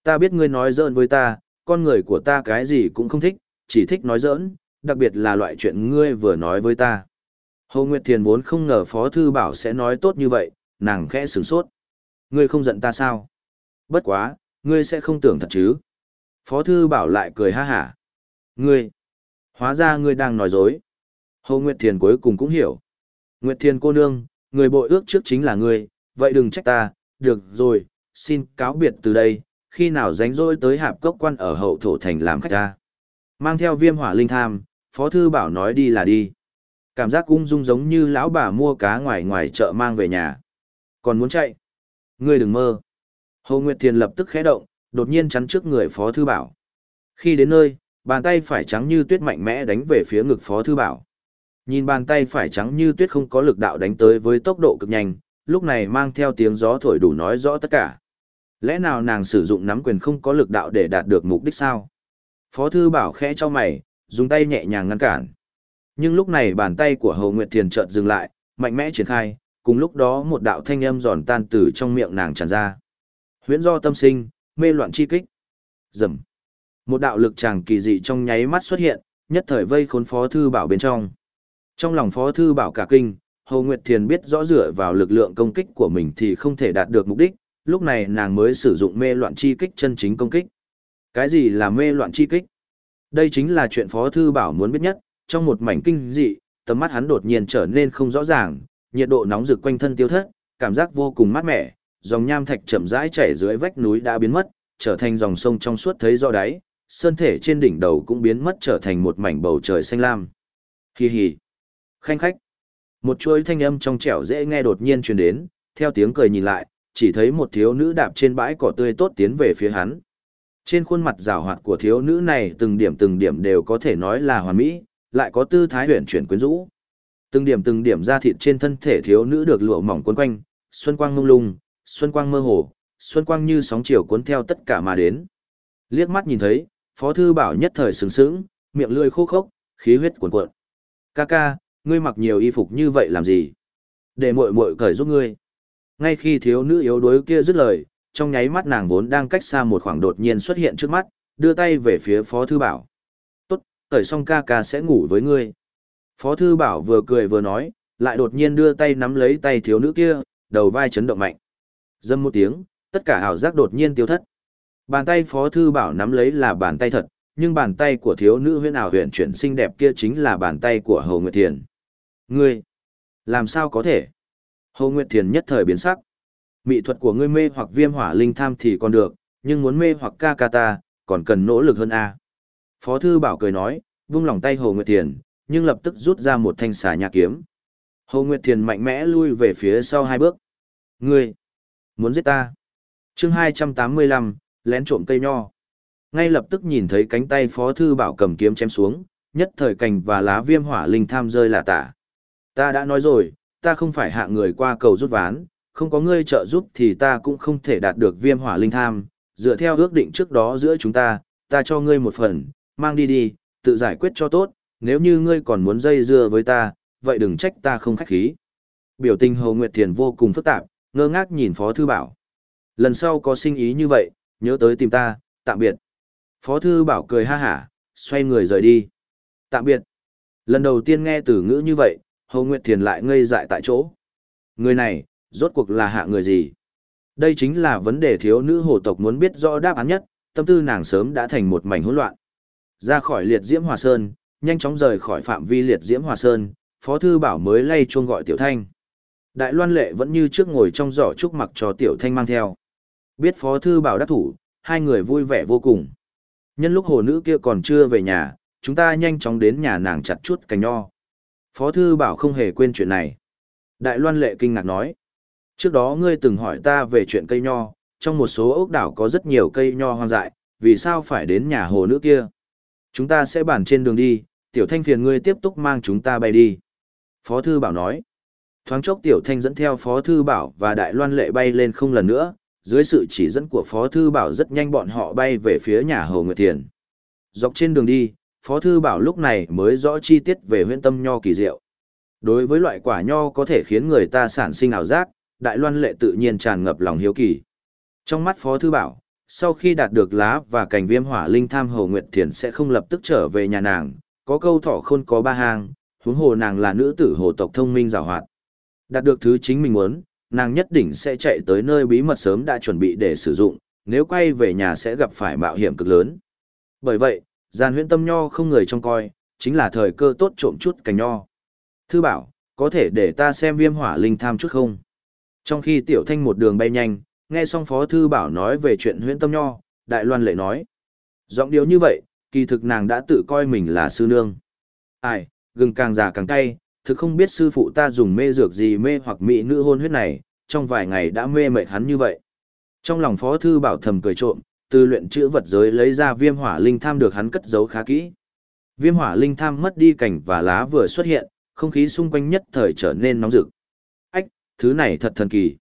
Ta biết ngươi nói giỡn với ta, con người của ta cái gì cũng không thích, chỉ thích nói giỡn, đặc biệt là loại chuyện ngươi vừa nói với ta. Hồ Nguyệt Thiền vốn không ngờ Phó Thư Bảo sẽ nói tốt như vậy, nàng khẽ sửng sốt. Ngươi không giận ta sao? Bất quá, ngươi sẽ không tưởng thật chứ? Phó Thư Bảo lại cười ha hả. Ngươi! Hóa ra ngươi đang nói dối. Hồ Nguyệt Thiền cuối cùng cũng hiểu. Nguyệt Thiền cô nương, người bội ước trước chính là ngươi, vậy đừng trách ta, được rồi, xin cáo biệt từ đây, khi nào rảnh rỗi tới hạp cốc quan ở hậu thổ thành làm khách ta. Mang theo viêm hỏa linh tham, Phó Thư Bảo nói đi là đi. Cảm giác cũng dung giống như lão bà mua cá ngoài ngoài chợ mang về nhà. Còn muốn chạy? Ngươi đừng mơ. Hồ Nguyệt Thiền lập tức khẽ động, đột nhiên chắn trước người Phó Thư Bảo. Khi đến nơi, bàn tay phải trắng như tuyết mạnh mẽ đánh về phía ngực Phó Thư Bảo. Nhìn bàn tay phải trắng như tuyết không có lực đạo đánh tới với tốc độ cực nhanh, lúc này mang theo tiếng gió thổi đủ nói rõ tất cả. Lẽ nào nàng sử dụng nắm quyền không có lực đạo để đạt được mục đích sao? Phó Thư Bảo khẽ cho mày, dùng tay nhẹ nhàng ngăn cản. Nhưng lúc này bàn tay của hầu Nguyệt Thiền chợt dừng lại, mạnh mẽ triển khai, cùng lúc đó một đạo thanh âm giòn tan từ trong miệng nàng tràn ra. Huyễn do tâm sinh, mê loạn chi kích. Rầm. Một đạo lực chàng kỳ dị trong nháy mắt xuất hiện, nhất thời vây khốn Phó Thư Bảo bên trong. Trong lòng Phó Thư Bảo cả kinh, Hồ Nguyệt Thiền biết rõ dựa vào lực lượng công kích của mình thì không thể đạt được mục đích, lúc này nàng mới sử dụng mê loạn chi kích chân chính công kích. Cái gì là mê loạn chi kích? Đây chính là chuyện Phó Thư Bảo muốn biết nhất, trong một mảnh kinh dị, tầm mắt hắn đột nhiên trở nên không rõ ràng, nhiệt độ nóng rực quanh thân tiêu thất, cảm giác vô cùng mát mẻ, dòng nham thạch chậm rãi chảy dưới vách núi đã biến mất, trở thành dòng sông trong suốt thấy rõ đáy, sơn thể trên đỉnh đầu cũng biến mất trở thành một mảnh bầu trời xanh lam. Hi hi. Khanh khách. Một chuỗi thanh âm trong trẻo dễ nghe đột nhiên truyền đến, theo tiếng cười nhìn lại, chỉ thấy một thiếu nữ đạp trên bãi cỏ tươi tốt tiến về phía hắn. Trên khuôn mặt rào hoạt của thiếu nữ này từng điểm từng điểm đều có thể nói là hoàn mỹ, lại có tư thái huyền chuyển quyến rũ. Từng điểm từng điểm da thịt trên thân thể thiếu nữ được lụa mỏng quấn quanh, xuân quang mông lung, xuân quang mơ hồ, xuân quang như sóng chiều cuốn theo tất cả mà đến. Liếc mắt nhìn thấy, Phó thư bảo nhất thời sừng sững, miệng lưỡi khô khốc, khí huyết cuồn cuộn. "Ca ca, ngươi mặc nhiều y phục như vậy làm gì? Để muội muội cởi giúp ngươi." Ngay khi thiếu nữ yếu đuối kia dứt lời, trong nháy mắt nàng vốn đang cách xa một khoảng đột nhiên xuất hiện trước mắt, đưa tay về phía Phó Thư Bảo. Tốt, cởi xong ca ca sẽ ngủ với ngươi. Phó Thư Bảo vừa cười vừa nói, lại đột nhiên đưa tay nắm lấy tay thiếu nữ kia, đầu vai chấn động mạnh. Dâm một tiếng, tất cả ảo giác đột nhiên tiêu thất. Bàn tay Phó Thư Bảo nắm lấy là bàn tay thật, nhưng bàn tay của thiếu nữ huyễn ảo huyền chuyển xinh đẹp kia chính là bàn tay của Hồ Nguyệt Thiền. Ngươi, làm sao có thể? Hồ Nguyệt Thiền nhất thời biến sắc. Mỹ thuật của ngươi mê hoặc viêm hỏa linh tham thì còn được, nhưng muốn mê hoặc ca ca ta, còn cần nỗ lực hơn a. Phó thư bảo cười nói, vung lòng tay Hồ Nguyệt Thiền, nhưng lập tức rút ra một thanh xà nhà kiếm. Hồ Nguyệt Thiền mạnh mẽ lui về phía sau hai bước. Ngươi, muốn giết ta. chương 285, lén trộm cây nho. Ngay lập tức nhìn thấy cánh tay Phó Thư Bảo cầm kiếm chém xuống, nhất thời cành và lá viêm hỏa linh tham rơi lạ tả. Ta đã nói rồi, ta không phải hạ người qua cầu rút ván, không có ngươi trợ giúp thì ta cũng không thể đạt được viêm hỏa linh tham, dựa theo ước định trước đó giữa chúng ta, ta cho ngươi một phần, mang đi đi, tự giải quyết cho tốt, nếu như ngươi còn muốn dây dưa với ta, vậy đừng trách ta không khách khí. Biểu tình Hồ Nguyệt Thiền vô cùng phức tạp, ngơ ngác nhìn Phó Thư Bảo. Lần sau có sinh ý như vậy, nhớ tới tìm ta, tạm biệt. Phó Thư Bảo cười ha hả, xoay người rời đi. Tạm biệt. Lần đầu tiên nghe từ ngữ như vậy, Hồ Nguyệt Thiền lại ngây dại tại chỗ. Người này, rốt cuộc là hạ người gì? Đây chính là vấn đề thiếu nữ hồ tộc muốn biết rõ đáp án nhất, tâm tư nàng sớm đã thành một mảnh hỗn loạn. Ra khỏi liệt diễm hòa sơn, nhanh chóng rời khỏi phạm vi liệt diễm hòa sơn, phó thư bảo mới lay chuông gọi tiểu thanh. Đại loan lệ vẫn như trước ngồi trong giỏ trúc mặc cho tiểu thanh mang theo. Biết phó thư bảo đắc thủ, hai người vui vẻ vô cùng. Nhân lúc hồ nữ kia còn chưa về nhà, chúng ta nhanh chóng đến nhà nàng chặt chút cành nho. Phó thư bảo không hề quên chuyện này. Đại loan lệ kinh ngạc nói. Trước đó ngươi từng hỏi ta về chuyện cây nho, trong một số ốc đảo có rất nhiều cây nho hoang dại, vì sao phải đến nhà hồ nước kia? Chúng ta sẽ bàn trên đường đi, tiểu thanh phiền ngươi tiếp tục mang chúng ta bay đi. Phó Thư Bảo nói. Thoáng chốc tiểu thanh dẫn theo Phó Thư Bảo và Đại Loan Lệ bay lên không lần nữa, dưới sự chỉ dẫn của Phó Thư Bảo rất nhanh bọn họ bay về phía nhà Hồ Nguyệt Thiền. Dọc trên đường đi, Phó Thư Bảo lúc này mới rõ chi tiết về huyện tâm nho kỳ diệu. Đối với loại quả nho có thể khiến người ta sản sinh ảo giác, Đại Loan Lệ tự nhiên tràn ngập lòng hiếu kỳ. Trong mắt Phó Thư Bảo, sau khi đạt được lá và cành viêm hỏa linh tham Hồ Nguyệt Thiền sẽ không lập tức trở về nhà nàng, có câu thỏ khôn có ba hang, huống hồ nàng là nữ tử hồ tộc thông minh rào hoạt. Đạt được thứ chính mình muốn, nàng nhất định sẽ chạy tới nơi bí mật sớm đã chuẩn bị để sử dụng, nếu quay về nhà sẽ gặp phải mạo hiểm cực lớn. Bởi vậy, gian huyễn tâm nho không người trông coi, chính là thời cơ tốt trộm chút cành nho. Thư bảo, có thể để ta xem viêm hỏa linh tham chút không? Trong khi tiểu thanh một đường bay nhanh, nghe xong phó thư bảo nói về chuyện huyễn tâm nho, đại loan lệ nói. Giọng điều như vậy, kỳ thực nàng đã tự coi mình là sư nương. Ai, gừng càng già càng cay, thực không biết sư phụ ta dùng mê dược gì mê hoặc mỹ nữ hôn huyết này, trong vài ngày đã mê mệt hắn như vậy. Trong lòng phó thư bảo thầm cười trộm, từ luyện chữ vật giới lấy ra viêm hỏa linh tham được hắn cất giấu khá kỹ. Viêm hỏa linh tham mất đi cảnh và lá vừa xuất hiện, không khí xung quanh nhất thời trở nên nóng rực. Ách, thứ này thật thần kỳ.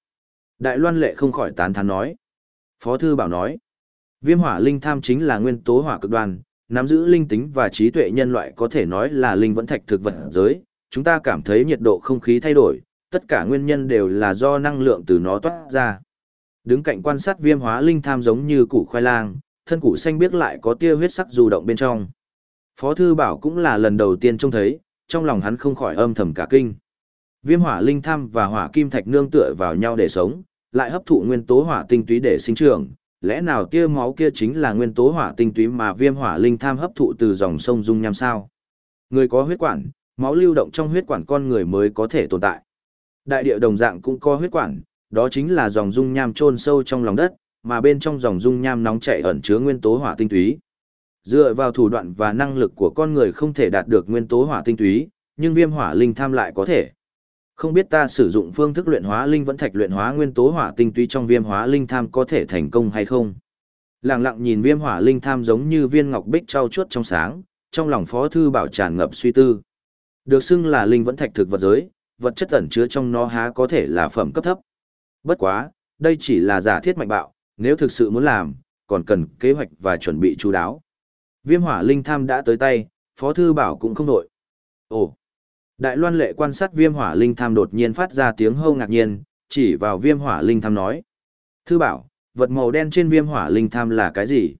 Đại loan lệ không khỏi tán thán nói. Phó thư bảo nói, viêm hỏa linh tham chính là nguyên tố hỏa cực đoan, nắm giữ linh tính và trí tuệ nhân loại có thể nói là linh vẫn thạch thực vật giới. Chúng ta cảm thấy nhiệt độ không khí thay đổi, tất cả nguyên nhân đều là do năng lượng từ nó toát ra. Đứng cạnh quan sát viêm hóa linh tham giống như củ khoai lang, thân củ xanh biết lại có tia huyết sắc du động bên trong. Phó thư bảo cũng là lần đầu tiên trông thấy, trong lòng hắn không khỏi âm thầm cả kinh. Viêm hỏa linh tham và hỏa kim thạch nương tựa vào nhau để sống, lại hấp thụ nguyên tố hỏa tinh túy để sinh trưởng, lẽ nào tia máu kia chính là nguyên tố hỏa tinh túy mà viêm hỏa linh tham hấp thụ từ dòng sông dung nham sao? Người có huyết quản, máu lưu động trong huyết quản con người mới có thể tồn tại. Đại địa đồng dạng cũng có huyết quản, đó chính là dòng dung nham chôn sâu trong lòng đất, mà bên trong dòng dung nham nóng chảy ẩn chứa nguyên tố hỏa tinh túy. Dựa vào thủ đoạn và năng lực của con người không thể đạt được nguyên tố hỏa tinh túy, nhưng viêm hỏa linh tham lại có thể. Không biết ta sử dụng phương thức luyện hóa linh vẫn thạch luyện hóa nguyên tố hỏa tinh túy trong viêm hóa linh tham có thể thành công hay không? Lặng lặng nhìn viêm hỏa linh tham giống như viên ngọc bích trao chuốt trong sáng, trong lòng phó thư bảo tràn ngập suy tư. Được xưng là linh vẫn thạch thực vật giới, vật chất ẩn chứa trong nó há có thể là phẩm cấp thấp. Bất quá, đây chỉ là giả thiết mạnh bạo, nếu thực sự muốn làm, còn cần kế hoạch và chuẩn bị chú đáo. Viêm hỏa linh tham đã tới tay, Phó Thư Bảo cũng không nổi. Ồ! Đại loan lệ quan sát viêm hỏa linh tham đột nhiên phát ra tiếng hâu ngạc nhiên, chỉ vào viêm hỏa linh tham nói. Thư Bảo, vật màu đen trên viêm hỏa linh tham là cái gì?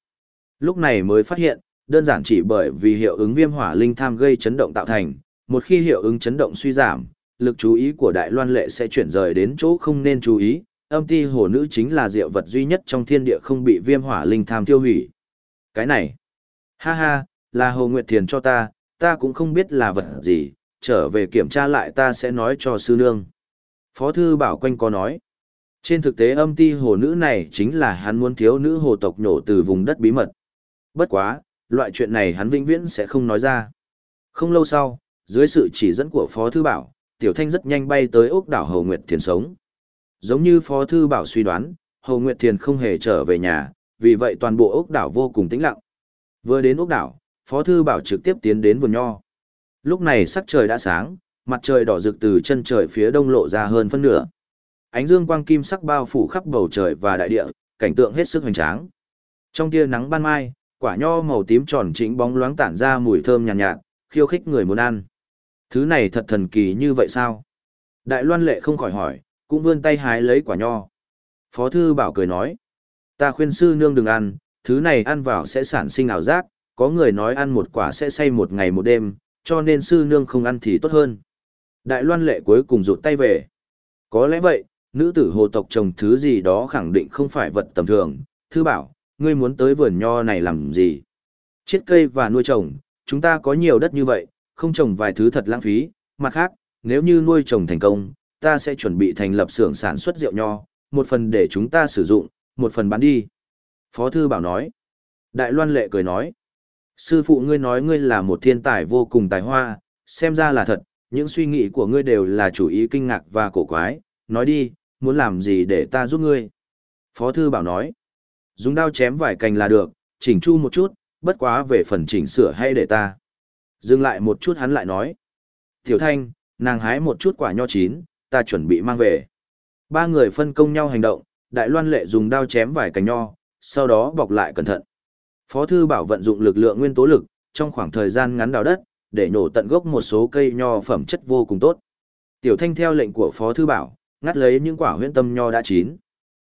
Lúc này mới phát hiện, đơn giản chỉ bởi vì hiệu ứng viêm hỏa linh tham gây chấn động tạo thành, một khi hiệu ứng chấn động suy giảm, lực chú ý của đại loan lệ sẽ chuyển rời đến chỗ không nên chú ý, âm ti hồ nữ chính là diệu vật duy nhất trong thiên địa không bị viêm hỏa linh tham tiêu hủy. Cái này, ha ha, là hồ nguyệt thiền cho ta, ta cũng không biết là vật gì, trở về kiểm tra lại ta sẽ nói cho sư nương. Phó thư bảo quanh có nói, trên thực tế âm ti hồ nữ này chính là hắn muốn thiếu nữ hồ tộc nhổ từ vùng đất bí mật. Bất quá, loại chuyện này hắn vĩnh viễn sẽ không nói ra. Không lâu sau, dưới sự chỉ dẫn của Phó Thư Bảo, Tiểu Thanh rất nhanh bay tới ốc đảo Hầu Nguyệt Thiền sống. Giống như Phó Thư Bảo suy đoán, Hầu Nguyệt Thiền không hề trở về nhà, vì vậy toàn bộ ốc đảo vô cùng tĩnh lặng. Vừa đến ốc đảo, Phó Thư Bảo trực tiếp tiến đến vườn nho. Lúc này sắc trời đã sáng, mặt trời đỏ rực từ chân trời phía đông lộ ra hơn phân nửa. Ánh dương quang kim sắc bao phủ khắp bầu trời và đại địa, cảnh tượng hết sức hoành tráng. Trong tia nắng ban mai, quả nho màu tím tròn chính bóng loáng tản ra mùi thơm nhàn nhạt, nhạt, khiêu khích người muốn ăn. Thứ này thật thần kỳ như vậy sao? Đại loan lệ không khỏi hỏi, cũng vươn tay hái lấy quả nho. Phó thư bảo cười nói, ta khuyên sư nương đừng ăn, thứ này ăn vào sẽ sản sinh ảo giác, có người nói ăn một quả sẽ say một ngày một đêm, cho nên sư nương không ăn thì tốt hơn. Đại loan lệ cuối cùng rụt tay về. Có lẽ vậy, nữ tử hồ tộc trồng thứ gì đó khẳng định không phải vật tầm thường. Thư bảo, ngươi muốn tới vườn nho này làm gì? Chiết cây và nuôi trồng, chúng ta có nhiều đất như vậy, không trồng vài thứ thật lãng phí, mặt khác, nếu như nuôi trồng thành công, ta sẽ chuẩn bị thành lập xưởng sản xuất rượu nho, một phần để chúng ta sử dụng, một phần bán đi. Phó Thư Bảo nói. Đại Loan Lệ cười nói. Sư phụ ngươi nói ngươi là một thiên tài vô cùng tài hoa, xem ra là thật, những suy nghĩ của ngươi đều là chủ ý kinh ngạc và cổ quái, nói đi, muốn làm gì để ta giúp ngươi. Phó Thư Bảo nói. Dùng đao chém vài cành là được, chỉnh chu một chút, bất quá về phần chỉnh sửa hay để ta. Dừng lại một chút hắn lại nói. Tiểu thanh, nàng hái một chút quả nho chín, ta chuẩn bị mang về. Ba người phân công nhau hành động, đại loan lệ dùng đao chém vài cành nho, sau đó bọc lại cẩn thận. Phó thư bảo vận dụng lực lượng nguyên tố lực, trong khoảng thời gian ngắn đào đất, để nổ tận gốc một số cây nho phẩm chất vô cùng tốt. Tiểu thanh theo lệnh của Phó thư bảo, ngắt lấy những quả huyễn tâm nho đã chín.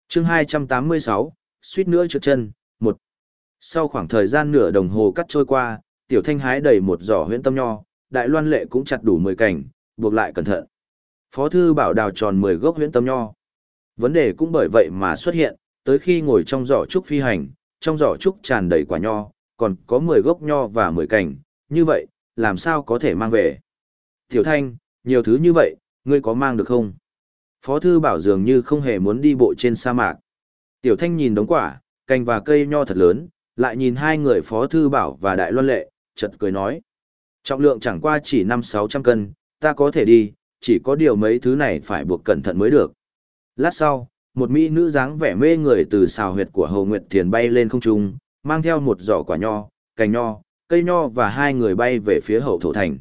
chương 286, suýt nữa trượt chân, một. Sau khoảng thời gian nửa đồng hồ cắt trôi qua, tiểu thanh hái đầy một giỏ huyễn tâm nho, đại loan lệ cũng chặt đủ 10 cành, buộc lại cẩn thận. Phó thư bảo đào tròn 10 gốc huyễn tâm nho. Vấn đề cũng bởi vậy mà xuất hiện, tới khi ngồi trong giỏ trúc phi hành, trong giỏ trúc tràn đầy quả nho, còn có 10 gốc nho và 10 cành, như vậy, làm sao có thể mang về. Tiểu Thanh, nhiều thứ như vậy, ngươi có mang được không? Phó thư bảo dường như không hề muốn đi bộ trên sa mạc. Tiểu Thanh nhìn đống quả, cành và cây nho thật lớn, lại nhìn hai người Phó thư bảo và Đại Loan Lệ, chật cười nói. Trọng lượng chẳng qua chỉ 5-600 cân, ta có thể đi, chỉ có điều mấy thứ này phải buộc cẩn thận mới được. Lát sau, một mỹ nữ dáng vẻ mê người từ xào huyệt của Hồ Nguyệt Thiền bay lên không trung, mang theo một giỏ quả nho, cành nho, cây nho và hai người bay về phía hậu thổ thành.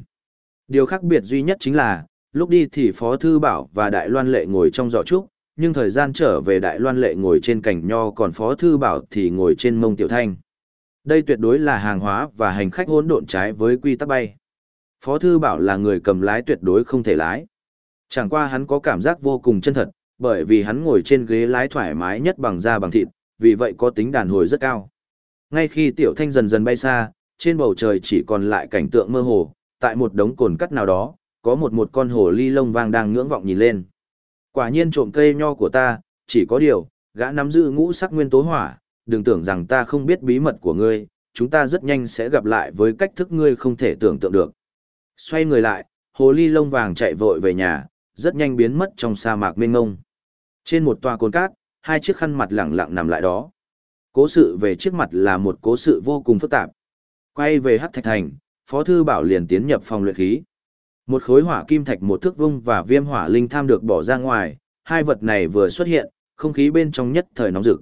Điều khác biệt duy nhất chính là, lúc đi thì Phó Thư Bảo và Đại Loan Lệ ngồi trong giỏ trúc, nhưng thời gian trở về Đại Loan Lệ ngồi trên cành nho còn Phó Thư Bảo thì ngồi trên mông Tiểu Thanh. Đây tuyệt đối là hàng hóa và hành khách hỗn độn trái với quy tắc bay. Phó Thư Bảo là người cầm lái tuyệt đối không thể lái. Chẳng qua hắn có cảm giác vô cùng chân thật, bởi vì hắn ngồi trên ghế lái thoải mái nhất bằng da bằng thịt, vì vậy có tính đàn hồi rất cao. Ngay khi Tiểu Thanh dần dần bay xa, trên bầu trời chỉ còn lại cảnh tượng mơ hồ, tại một đống cồn cắt nào đó, có một một con hồ ly lông vàng đang ngưỡng vọng nhìn lên. Quả nhiên trộm cây nho của ta, chỉ có điều, gã nắm giữ ngũ sắc nguyên tố hỏa, đừng tưởng rằng ta không biết bí mật của ngươi, chúng ta rất nhanh sẽ gặp lại với cách thức ngươi không thể tưởng tượng được. Xoay người lại, hồ ly lông vàng chạy vội về nhà, rất nhanh biến mất trong sa mạc mênh mông. Trên một tòa cồn cát, hai chiếc khăn mặt lẳng lặng nằm lại đó. Cố sự về chiếc mặt là một cố sự vô cùng phức tạp. Quay về Hắc Thạch Thành, Phó Thư Bảo liền tiến nhập phòng luyện khí. Một khối hỏa kim thạch một thước vung và viêm hỏa linh tham được bỏ ra ngoài, hai vật này vừa xuất hiện, không khí bên trong nhất thời nóng rực.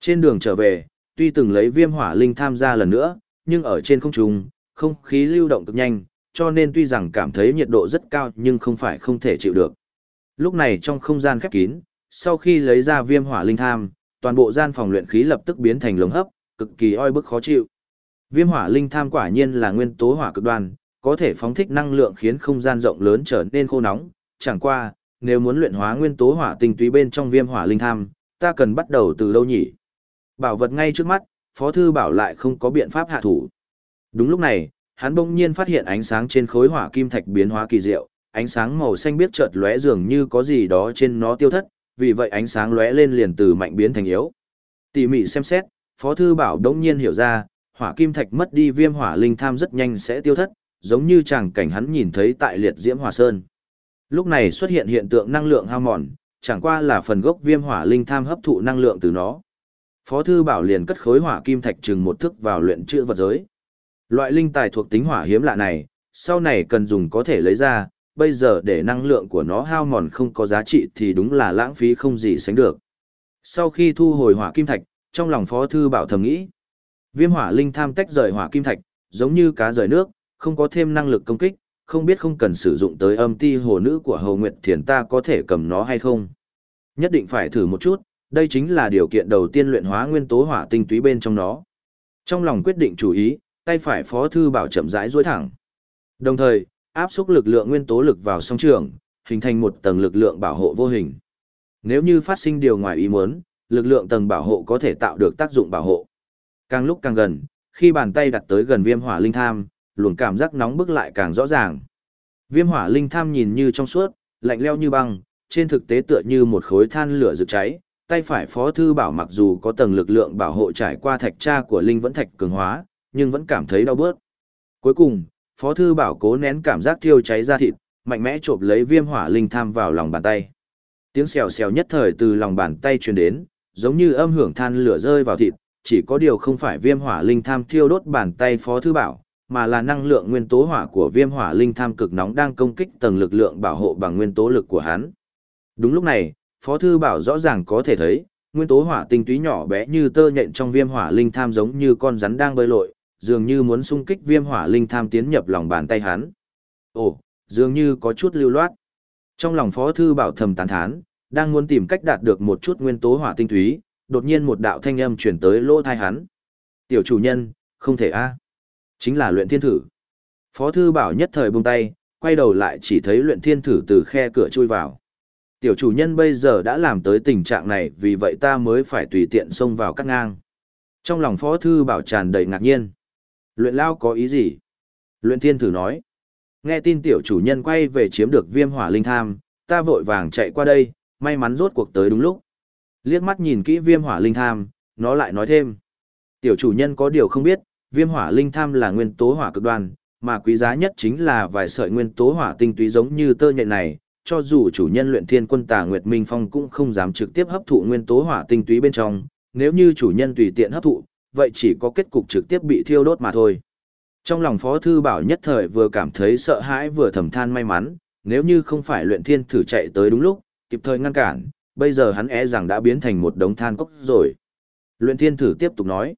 Trên đường trở về, tuy từng lấy viêm hỏa linh tham ra lần nữa, nhưng ở trên không trung, không khí lưu động cực nhanh, cho nên tuy rằng cảm thấy nhiệt độ rất cao nhưng không phải không thể chịu được. Lúc này trong không gian khép kín, sau khi lấy ra viêm hỏa linh tham, toàn bộ gian phòng luyện khí lập tức biến thành lồng hấp, cực kỳ oi bức khó chịu. Viêm hỏa linh tham quả nhiên là nguyên tố hỏa cực đoan, có thể phóng thích năng lượng khiến không gian rộng lớn trở nên khô nóng, chẳng qua, nếu muốn luyện hóa nguyên tố hỏa tinh túy bên trong viêm hỏa linh tham, ta cần bắt đầu từ đâu nhỉ? Bảo vật ngay trước mắt, Phó thư bảo lại không có biện pháp hạ thủ. Đúng lúc này, hắn bỗng nhiên phát hiện ánh sáng trên khối hỏa kim thạch biến hóa kỳ diệu, ánh sáng màu xanh biếc chợt lóe dường như có gì đó trên nó tiêu thất, vì vậy ánh sáng lóe lên liền từ mạnh biến thành yếu. Tỉ mỉ xem xét, Phó thư bảo đống nhiên hiểu ra, hỏa kim thạch mất đi viêm hỏa linh tham rất nhanh sẽ tiêu thất, giống như chàng cảnh hắn nhìn thấy tại liệt diễm hỏa sơn. Lúc này xuất hiện hiện tượng năng lượng hao mòn, chẳng qua là phần gốc viêm hỏa linh tham hấp thụ năng lượng từ nó. Phó thư bảo liền cất khối hỏa kim thạch chừng một thức vào luyện chữa vật giới. Loại linh tài thuộc tính hỏa hiếm lạ này, sau này cần dùng có thể lấy ra, bây giờ để năng lượng của nó hao mòn không có giá trị thì đúng là lãng phí không gì sánh được. Sau khi thu hồi hỏa kim thạch, trong lòng Phó Thư Bảo thầm nghĩ, viêm hỏa linh tham tách rời hỏa kim thạch, giống như cá rời nước, không có thêm năng lực công kích, không biết không cần sử dụng tới âm ti hồ nữ của Hầu Nguyệt Thiền ta có thể cầm nó hay không. Nhất định phải thử một chút, đây chính là điều kiện đầu tiên luyện hóa nguyên tố hỏa tinh túy bên trong nó. Trong lòng quyết định chủ ý, tay phải Phó Thư Bảo chậm rãi duỗi thẳng. Đồng thời, áp xúc lực lượng nguyên tố lực vào song trường, hình thành một tầng lực lượng bảo hộ vô hình. Nếu như phát sinh điều ngoài ý muốn, lực lượng tầng bảo hộ có thể tạo được tác dụng bảo hộ. Càng lúc càng gần, khi bàn tay đặt tới gần viêm hỏa linh tham, luồng cảm giác nóng bức lại càng rõ ràng. Viêm hỏa linh tham nhìn như trong suốt, lạnh leo như băng, trên thực tế tựa như một khối than lửa rực cháy. Tay phải phó thư bảo mặc dù có tầng lực lượng bảo hộ trải qua thạch tra của linh vẫn thạch cường hóa, nhưng vẫn cảm thấy đau bớt. Cuối cùng, Phó Thư Bảo cố nén cảm giác thiêu cháy ra thịt, mạnh mẽ chộp lấy viêm hỏa linh tham vào lòng bàn tay. Tiếng xèo xèo nhất thời từ lòng bàn tay truyền đến, giống như âm hưởng than lửa rơi vào thịt, chỉ có điều không phải viêm hỏa linh tham thiêu đốt bàn tay Phó Thư Bảo, mà là năng lượng nguyên tố hỏa của viêm hỏa linh tham cực nóng đang công kích tầng lực lượng bảo hộ bằng nguyên tố lực của hắn. Đúng lúc này, Phó Thư Bảo rõ ràng có thể thấy, nguyên tố hỏa tinh túy nhỏ bé như tơ nhện trong viêm hỏa linh tham giống như con rắn đang bơi lội, dường như muốn xung kích viêm hỏa linh tham tiến nhập lòng bàn tay hắn. Ồ, dường như có chút lưu loát. Trong lòng Phó Thư Bảo thầm tán thán, đang muốn tìm cách đạt được một chút nguyên tố hỏa tinh túy, đột nhiên một đạo thanh âm chuyển tới lỗ thai hắn. Tiểu chủ nhân, không thể a Chính là luyện thiên thử. Phó Thư Bảo nhất thời buông tay, quay đầu lại chỉ thấy luyện thiên thử từ khe cửa chui vào. Tiểu chủ nhân bây giờ đã làm tới tình trạng này vì vậy ta mới phải tùy tiện xông vào cắt ngang. Trong lòng Phó Thư Bảo tràn đầy ngạc nhiên. Luyện lao có ý gì? Luyện thiên thử nói. Nghe tin tiểu chủ nhân quay về chiếm được viêm hỏa linh tham, ta vội vàng chạy qua đây, may mắn rốt cuộc tới đúng lúc. Liếc mắt nhìn kỹ viêm hỏa linh tham, nó lại nói thêm. Tiểu chủ nhân có điều không biết, viêm hỏa linh tham là nguyên tố hỏa cực đoan, mà quý giá nhất chính là vài sợi nguyên tố hỏa tinh túy giống như tơ nhện này, cho dù chủ nhân luyện thiên quân tà Nguyệt Minh Phong cũng không dám trực tiếp hấp thụ nguyên tố hỏa tinh túy bên trong, nếu như chủ nhân tùy tiện hấp thụ, vậy chỉ có kết cục trực tiếp bị thiêu đốt mà thôi. Trong lòng Phó Thư Bảo nhất thời vừa cảm thấy sợ hãi vừa thầm than may mắn, nếu như không phải luyện thiên thử chạy tới đúng lúc, kịp thời ngăn cản, bây giờ hắn e rằng đã biến thành một đống than cốc rồi. Luyện thiên thử tiếp tục nói,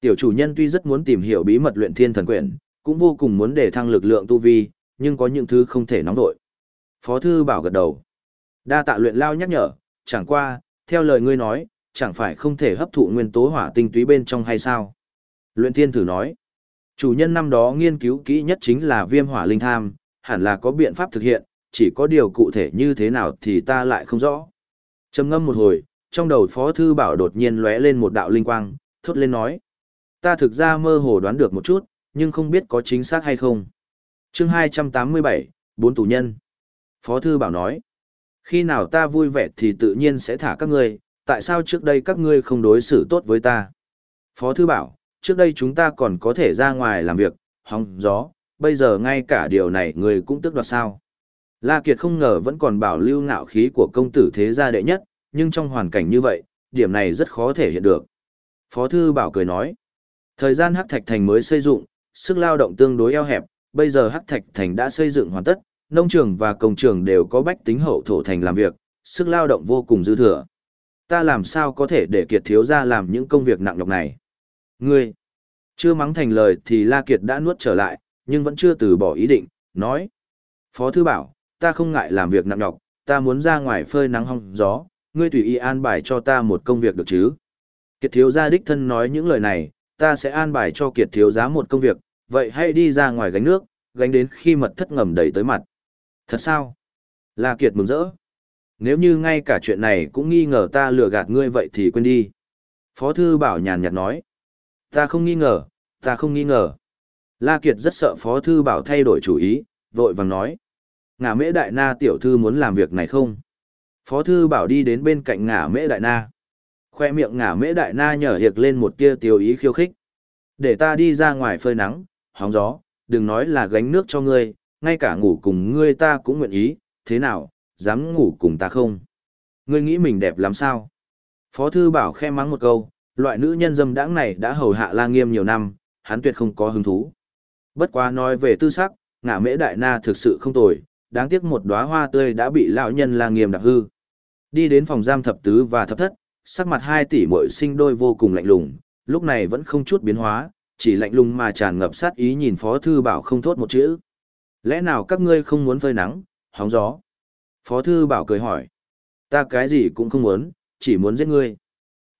tiểu chủ nhân tuy rất muốn tìm hiểu bí mật luyện thiên thần quyển, cũng vô cùng muốn để thăng lực lượng tu vi, nhưng có những thứ không thể nóng vội. Phó Thư Bảo gật đầu. Đa tạ luyện lao nhắc nhở, chẳng qua, theo lời ngươi nói, chẳng phải không thể hấp thụ nguyên tố hỏa tinh túy bên trong hay sao? Luyện thiên thử nói, chủ nhân năm đó nghiên cứu kỹ nhất chính là viêm hỏa linh tham, hẳn là có biện pháp thực hiện, chỉ có điều cụ thể như thế nào thì ta lại không rõ. Trầm ngâm một hồi, trong đầu Phó Thư Bảo đột nhiên lóe lên một đạo linh quang, thốt lên nói. Ta thực ra mơ hồ đoán được một chút, nhưng không biết có chính xác hay không. chương 287, bốn tù nhân. Phó Thư Bảo nói. Khi nào ta vui vẻ thì tự nhiên sẽ thả các ngươi, tại sao trước đây các ngươi không đối xử tốt với ta? Phó Thư Bảo, trước đây chúng ta còn có thể ra ngoài làm việc, hóng gió, bây giờ ngay cả điều này ngươi cũng tức đoạt sao? La Kiệt không ngờ vẫn còn bảo lưu ngạo khí của công tử thế gia đệ nhất, nhưng trong hoàn cảnh như vậy, điểm này rất khó thể hiện được. Phó Thư Bảo cười nói, thời gian Hắc Thạch Thành mới xây dựng, sức lao động tương đối eo hẹp, bây giờ Hắc Thạch Thành đã xây dựng hoàn tất, nông trường và công trường đều có bách tính hậu thổ thành làm việc, sức lao động vô cùng dư thừa. Ta làm sao có thể để Kiệt thiếu ra làm những công việc nặng nhọc này? Ngươi, chưa mắng thành lời thì La Kiệt đã nuốt trở lại, nhưng vẫn chưa từ bỏ ý định, nói. Phó Thư Bảo, ta không ngại làm việc nặng nhọc, ta muốn ra ngoài phơi nắng hong gió, ngươi tùy ý an bài cho ta một công việc được chứ. Kiệt thiếu gia đích thân nói những lời này, ta sẽ an bài cho kiệt thiếu giá một công việc, vậy hãy đi ra ngoài gánh nước, gánh đến khi mật thất ngầm đầy tới mặt. Thật sao? La Kiệt mừng rỡ. Nếu như ngay cả chuyện này cũng nghi ngờ ta lừa gạt ngươi vậy thì quên đi. Phó thư bảo nhàn nhạt nói. Ta không nghi ngờ, ta không nghi ngờ. La Kiệt rất sợ Phó thư bảo thay đổi chủ ý, vội vàng nói. Ngả mễ đại na tiểu thư muốn làm việc này không? Phó thư bảo đi đến bên cạnh ngả mễ đại na. Khoe miệng ngả mễ đại na nhở hiệt lên một tia tiêu ý khiêu khích. Để ta đi ra ngoài phơi nắng, hóng gió, đừng nói là gánh nước cho ngươi, ngay cả ngủ cùng ngươi ta cũng nguyện ý, thế nào, dám ngủ cùng ta không? Ngươi nghĩ mình đẹp lắm sao? Phó thư bảo khe mắng một câu, loại nữ nhân dâm đãng này đã hầu hạ la nghiêm nhiều năm, hắn tuyệt không có hứng thú. Bất quá nói về tư sắc, ngả mễ đại na thực sự không tồi, đáng tiếc một đóa hoa tươi đã bị lão nhân la nghiêm đạp hư. Đi đến phòng giam thập tứ và thập thất, sắc mặt hai tỷ muội sinh đôi vô cùng lạnh lùng, lúc này vẫn không chút biến hóa, chỉ lạnh lùng mà tràn ngập sát ý nhìn Phó Thư Bảo không thốt một chữ. Lẽ nào các ngươi không muốn phơi nắng, hóng gió? Phó Thư Bảo cười hỏi. Ta cái gì cũng không muốn, chỉ muốn giết ngươi.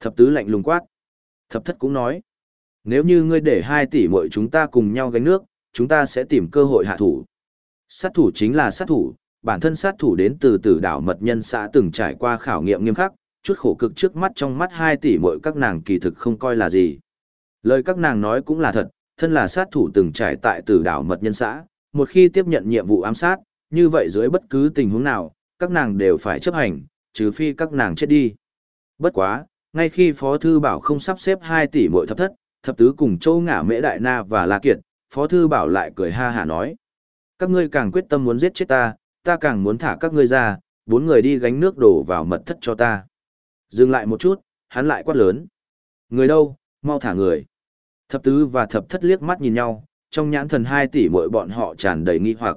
Thập tứ lạnh lùng quát. Thập thất cũng nói. Nếu như ngươi để hai tỷ muội chúng ta cùng nhau gánh nước, chúng ta sẽ tìm cơ hội hạ thủ. Sát thủ chính là sát thủ, bản thân sát thủ đến từ tử đảo mật nhân xã từng trải qua khảo nghiệm nghiêm khắc, chút khổ cực trước mắt trong mắt hai tỷ mỗi các nàng kỳ thực không coi là gì. Lời các nàng nói cũng là thật, thân là sát thủ từng trải tại tử đảo mật nhân xã, một khi tiếp nhận nhiệm vụ ám sát, như vậy dưới bất cứ tình huống nào, các nàng đều phải chấp hành, trừ phi các nàng chết đi. Bất quá, ngay khi Phó Thư Bảo không sắp xếp 2 tỷ mỗi thập thất, thập tứ cùng châu ngả mễ đại na và la kiệt, Phó Thư Bảo lại cười ha hả nói. Các ngươi càng quyết tâm muốn giết chết ta, ta càng muốn thả các ngươi ra, bốn người đi gánh nước đổ vào mật thất cho ta. Dừng lại một chút, hắn lại quát lớn. Người đâu, mau thả người. Thập tứ và thập thất liếc mắt nhìn nhau, trong nhãn thần hai tỷ mỗi bọn họ tràn đầy nghi hoặc.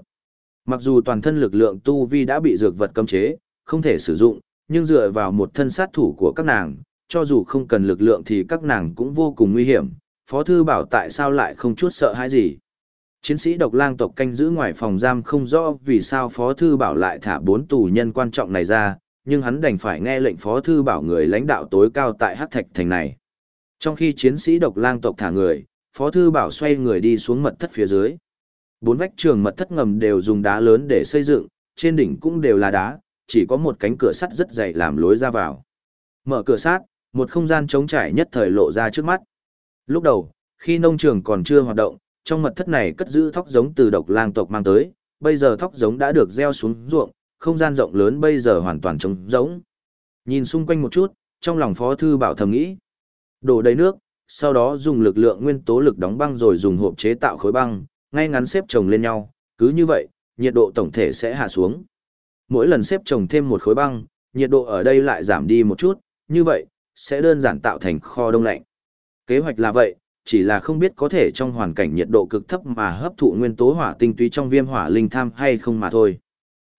Mặc dù toàn thân lực lượng tu vi đã bị dược vật cấm chế, không thể sử dụng, nhưng dựa vào một thân sát thủ của các nàng, cho dù không cần lực lượng thì các nàng cũng vô cùng nguy hiểm. Phó thư bảo tại sao lại không chút sợ hãi gì. Chiến sĩ độc lang tộc canh giữ ngoài phòng giam không rõ vì sao Phó thư bảo lại thả bốn tù nhân quan trọng này ra, nhưng hắn đành phải nghe lệnh Phó thư bảo người lãnh đạo tối cao tại Hắc Thạch thành này. Trong khi chiến sĩ độc lang tộc thả người, Phó Thư Bảo xoay người đi xuống mật thất phía dưới. Bốn vách trường mật thất ngầm đều dùng đá lớn để xây dựng, trên đỉnh cũng đều là đá, chỉ có một cánh cửa sắt rất dày làm lối ra vào. Mở cửa sát, một không gian trống trải nhất thời lộ ra trước mắt. Lúc đầu, khi nông trường còn chưa hoạt động, trong mật thất này cất giữ thóc giống từ độc lang tộc mang tới, bây giờ thóc giống đã được gieo xuống ruộng, không gian rộng lớn bây giờ hoàn toàn trống giống. Nhìn xung quanh một chút, trong lòng Phó Thư Bảo thầm nghĩ. Đổ đầy nước, sau đó dùng lực lượng nguyên tố lực đóng băng rồi dùng hộp chế tạo khối băng, ngay ngắn xếp chồng lên nhau, cứ như vậy, nhiệt độ tổng thể sẽ hạ xuống. Mỗi lần xếp chồng thêm một khối băng, nhiệt độ ở đây lại giảm đi một chút, như vậy, sẽ đơn giản tạo thành kho đông lạnh. Kế hoạch là vậy, chỉ là không biết có thể trong hoàn cảnh nhiệt độ cực thấp mà hấp thụ nguyên tố hỏa tinh túy trong viêm hỏa linh tham hay không mà thôi.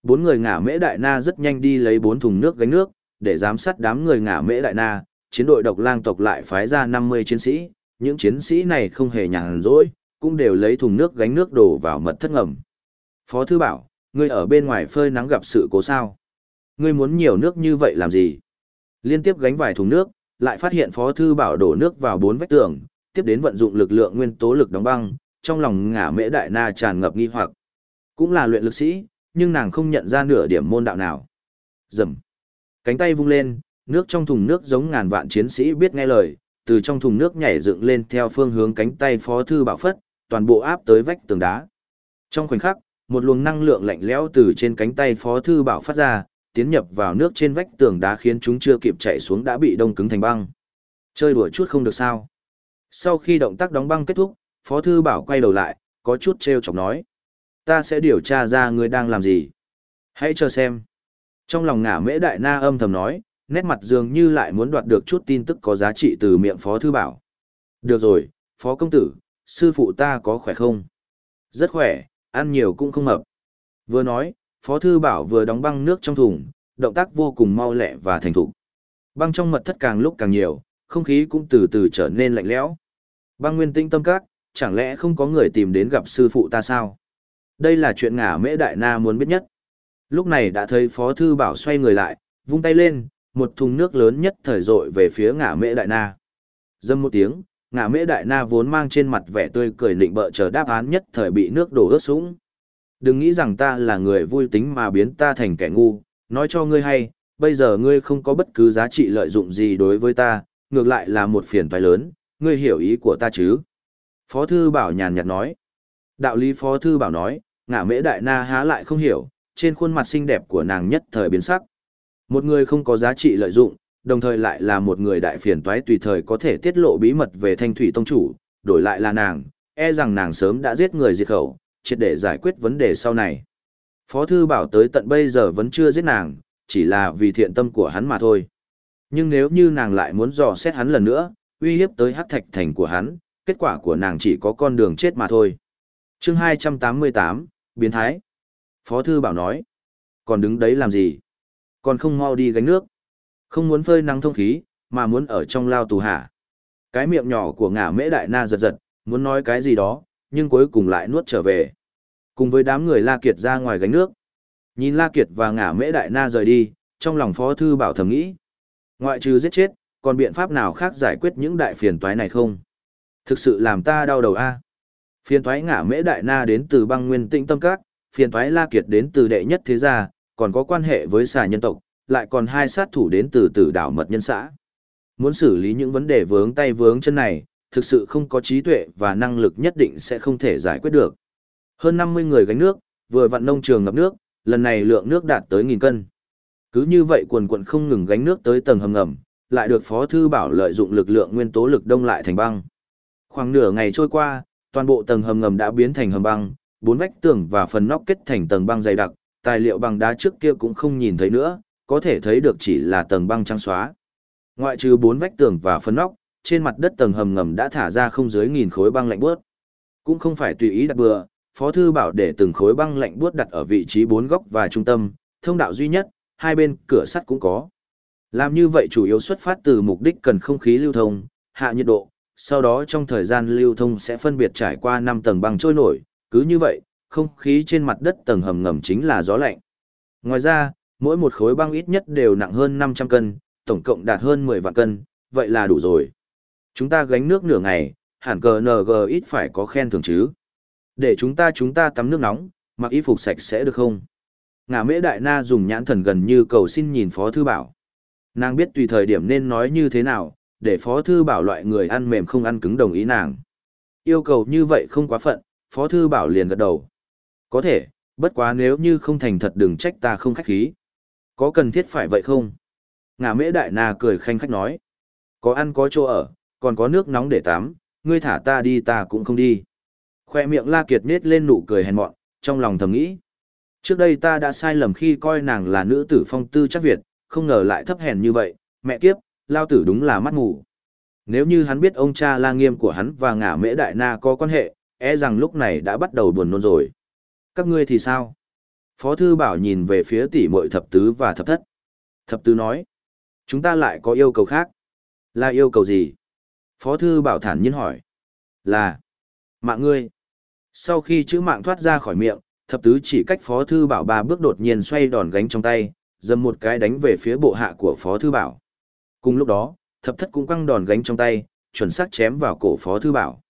Bốn người ngả mễ đại na rất nhanh đi lấy bốn thùng nước gánh nước, để giám sát đám người ngả mễ đại na, chiến đội độc lang tộc lại phái ra 50 chiến sĩ, những chiến sĩ này không hề nhàn rỗi, cũng đều lấy thùng nước gánh nước đổ vào mật thất ngầm. Phó thư bảo, ngươi ở bên ngoài phơi nắng gặp sự cố sao? Ngươi muốn nhiều nước như vậy làm gì? Liên tiếp gánh vài thùng nước, lại phát hiện Phó Thư Bảo đổ nước vào bốn vách tường, tiếp đến vận dụng lực lượng nguyên tố lực đóng băng, trong lòng ngả mễ đại na tràn ngập nghi hoặc. Cũng là luyện lực sĩ, nhưng nàng không nhận ra nửa điểm môn đạo nào. Dầm. Cánh tay vung lên, nước trong thùng nước giống ngàn vạn chiến sĩ biết nghe lời, từ trong thùng nước nhảy dựng lên theo phương hướng cánh tay Phó Thư Bảo phất, toàn bộ áp tới vách tường đá. Trong khoảnh khắc, một luồng năng lượng lạnh lẽo từ trên cánh tay Phó Thư Bảo phát ra, tiến nhập vào nước trên vách tường đá khiến chúng chưa kịp chạy xuống đã bị đông cứng thành băng. Chơi đùa chút không được sao. Sau khi động tác đóng băng kết thúc, Phó Thư Bảo quay đầu lại, có chút trêu chọc nói. Ta sẽ điều tra ra ngươi đang làm gì. Hãy chờ xem. Trong lòng ngả mễ đại na âm thầm nói, nét mặt dường như lại muốn đoạt được chút tin tức có giá trị từ miệng Phó Thư Bảo. Được rồi, Phó Công Tử, sư phụ ta có khỏe không? Rất khỏe, ăn nhiều cũng không mập. Vừa nói, Phó Thư Bảo vừa đóng băng nước trong thùng, động tác vô cùng mau lẹ và thành thục. Băng trong mật thất càng lúc càng nhiều, không khí cũng từ từ trở nên lạnh lẽo. Băng nguyên tinh tâm các, chẳng lẽ không có người tìm đến gặp sư phụ ta sao? Đây là chuyện ngả mễ đại na muốn biết nhất. Lúc này đã thấy Phó Thư Bảo xoay người lại, vung tay lên, một thùng nước lớn nhất thời rội về phía ngả mễ đại na. Dâm một tiếng, ngả mễ đại na vốn mang trên mặt vẻ tươi cười định bợ chờ đáp án nhất thời bị nước đổ ướt sũng đừng nghĩ rằng ta là người vui tính mà biến ta thành kẻ ngu, nói cho ngươi hay, bây giờ ngươi không có bất cứ giá trị lợi dụng gì đối với ta, ngược lại là một phiền toái lớn, ngươi hiểu ý của ta chứ? Phó Thư Bảo nhàn nhạt nói. Đạo lý Phó Thư Bảo nói, ngả mễ đại na há lại không hiểu, trên khuôn mặt xinh đẹp của nàng nhất thời biến sắc. Một người không có giá trị lợi dụng, đồng thời lại là một người đại phiền toái tùy thời có thể tiết lộ bí mật về thanh thủy tông chủ, đổi lại là nàng, e rằng nàng sớm đã giết người diệt khẩu, triệt để giải quyết vấn đề sau này. Phó thư bảo tới tận bây giờ vẫn chưa giết nàng, chỉ là vì thiện tâm của hắn mà thôi. Nhưng nếu như nàng lại muốn dò xét hắn lần nữa, uy hiếp tới hắc thạch thành của hắn, kết quả của nàng chỉ có con đường chết mà thôi. chương 288, biến thái. Phó thư bảo nói, còn đứng đấy làm gì? Còn không mau đi gánh nước. Không muốn phơi nắng thông khí, mà muốn ở trong lao tù hả. Cái miệng nhỏ của ngả mễ đại na giật giật, muốn nói cái gì đó, nhưng cuối cùng lại nuốt trở về. Cùng với đám người La Kiệt ra ngoài gánh nước. Nhìn La Kiệt và ngả mễ đại na rời đi, trong lòng Phó Thư Bảo thầm nghĩ. Ngoại trừ giết chết, còn biện pháp nào khác giải quyết những đại phiền toái này không? Thực sự làm ta đau đầu a Phiền toái ngả mễ đại na đến từ băng nguyên tĩnh tâm các, phiền toái La Kiệt đến từ đệ nhất thế gia, còn có quan hệ với xà nhân tộc, lại còn hai sát thủ đến từ tử đảo mật nhân xã. Muốn xử lý những vấn đề vướng tay vướng chân này, thực sự không có trí tuệ và năng lực nhất định sẽ không thể giải quyết được. Hơn 50 người gánh nước, vừa vặn nông trường ngập nước, lần này lượng nước đạt tới nghìn cân. Cứ như vậy quần quần không ngừng gánh nước tới tầng hầm ngầm, lại được Phó Thư Bảo lợi dụng lực lượng nguyên tố lực đông lại thành băng. Khoảng nửa ngày trôi qua, toàn bộ tầng hầm ngầm đã biến thành hầm băng, bốn vách tường và phần nóc kết thành tầng băng dày đặc, tài liệu bằng đá trước kia cũng không nhìn thấy nữa, có thể thấy được chỉ là tầng băng trắng xóa. Ngoại trừ bốn vách tường và phần nóc, trên mặt đất tầng hầm ngầm đã thả ra không dưới nghìn khối băng lạnh buốt. Cũng không phải tùy ý đặt bừa, Phó thư bảo để từng khối băng lạnh buốt đặt ở vị trí bốn góc và trung tâm, thông đạo duy nhất, hai bên cửa sắt cũng có. Làm như vậy chủ yếu xuất phát từ mục đích cần không khí lưu thông, hạ nhiệt độ, sau đó trong thời gian lưu thông sẽ phân biệt trải qua 5 tầng băng trôi nổi, cứ như vậy, không khí trên mặt đất tầng hầm ngầm chính là gió lạnh. Ngoài ra, mỗi một khối băng ít nhất đều nặng hơn 500 cân, tổng cộng đạt hơn 10 vạn cân, vậy là đủ rồi. Chúng ta gánh nước nửa ngày, hẳn cờ NG ít phải có khen thưởng chứ. Để chúng ta chúng ta tắm nước nóng, mặc y phục sạch sẽ được không? Ngà mễ đại na dùng nhãn thần gần như cầu xin nhìn Phó Thư Bảo. Nàng biết tùy thời điểm nên nói như thế nào, để Phó Thư Bảo loại người ăn mềm không ăn cứng đồng ý nàng. Yêu cầu như vậy không quá phận, Phó Thư Bảo liền gật đầu. Có thể, bất quá nếu như không thành thật đừng trách ta không khách khí. Có cần thiết phải vậy không? Ngà mễ đại na cười khanh khách nói. Có ăn có chỗ ở, còn có nước nóng để tắm, ngươi thả ta đi ta cũng không đi. Khoe miệng La Kiệt nết lên nụ cười hèn mọn, trong lòng thầm nghĩ. Trước đây ta đã sai lầm khi coi nàng là nữ tử phong tư chắc Việt, không ngờ lại thấp hèn như vậy, mẹ kiếp, lao tử đúng là mắt mù. Nếu như hắn biết ông cha la nghiêm của hắn và ngả mễ đại na có quan hệ, e rằng lúc này đã bắt đầu buồn nôn rồi. Các ngươi thì sao? Phó thư bảo nhìn về phía tỷ muội thập tứ và thập thất. Thập tứ nói, chúng ta lại có yêu cầu khác. Là yêu cầu gì? Phó thư bảo thản nhiên hỏi. Là, mạng ngươi. Sau khi chữ mạng thoát ra khỏi miệng, thập tứ chỉ cách phó thư bảo ba bước đột nhiên xoay đòn gánh trong tay, dầm một cái đánh về phía bộ hạ của phó thư bảo. Cùng lúc đó, thập thất cũng căng đòn gánh trong tay, chuẩn xác chém vào cổ phó thư bảo.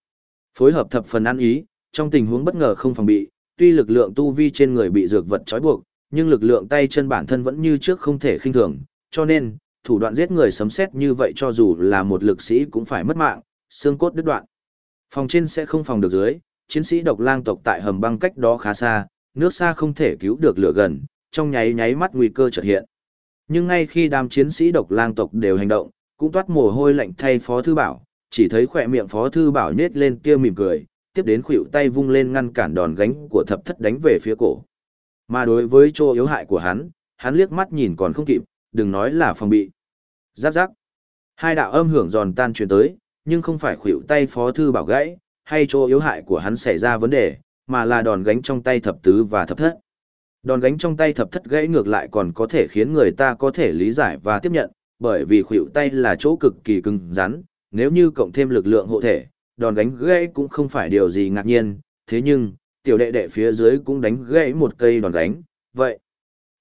Phối hợp thập phần ăn ý, trong tình huống bất ngờ không phòng bị, tuy lực lượng tu vi trên người bị dược vật trói buộc, nhưng lực lượng tay chân bản thân vẫn như trước không thể khinh thường, cho nên, thủ đoạn giết người sấm xét như vậy cho dù là một lực sĩ cũng phải mất mạng, xương cốt đứt đoạn. Phòng trên sẽ không phòng được dưới, chiến sĩ độc lang tộc tại hầm băng cách đó khá xa, nước xa không thể cứu được lửa gần, trong nháy nháy mắt nguy cơ chợt hiện. Nhưng ngay khi đám chiến sĩ độc lang tộc đều hành động, cũng toát mồ hôi lạnh thay Phó Thư Bảo, chỉ thấy khỏe miệng Phó Thư Bảo nhết lên kia mỉm cười, tiếp đến khuỵu tay vung lên ngăn cản đòn gánh của thập thất đánh về phía cổ. Mà đối với chỗ yếu hại của hắn, hắn liếc mắt nhìn còn không kịp, đừng nói là phòng bị. Giáp giáp. Hai đạo âm hưởng giòn tan truyền tới, nhưng không phải khuỵu tay Phó Thư Bảo gãy, hay chỗ yếu hại của hắn xảy ra vấn đề, mà là đòn gánh trong tay thập tứ và thập thất. Đòn gánh trong tay thập thất gãy ngược lại còn có thể khiến người ta có thể lý giải và tiếp nhận, bởi vì khuỷu tay là chỗ cực kỳ cứng rắn, nếu như cộng thêm lực lượng hộ thể, đòn gánh gãy cũng không phải điều gì ngạc nhiên, thế nhưng, tiểu đệ đệ phía dưới cũng đánh gãy một cây đòn gánh, vậy.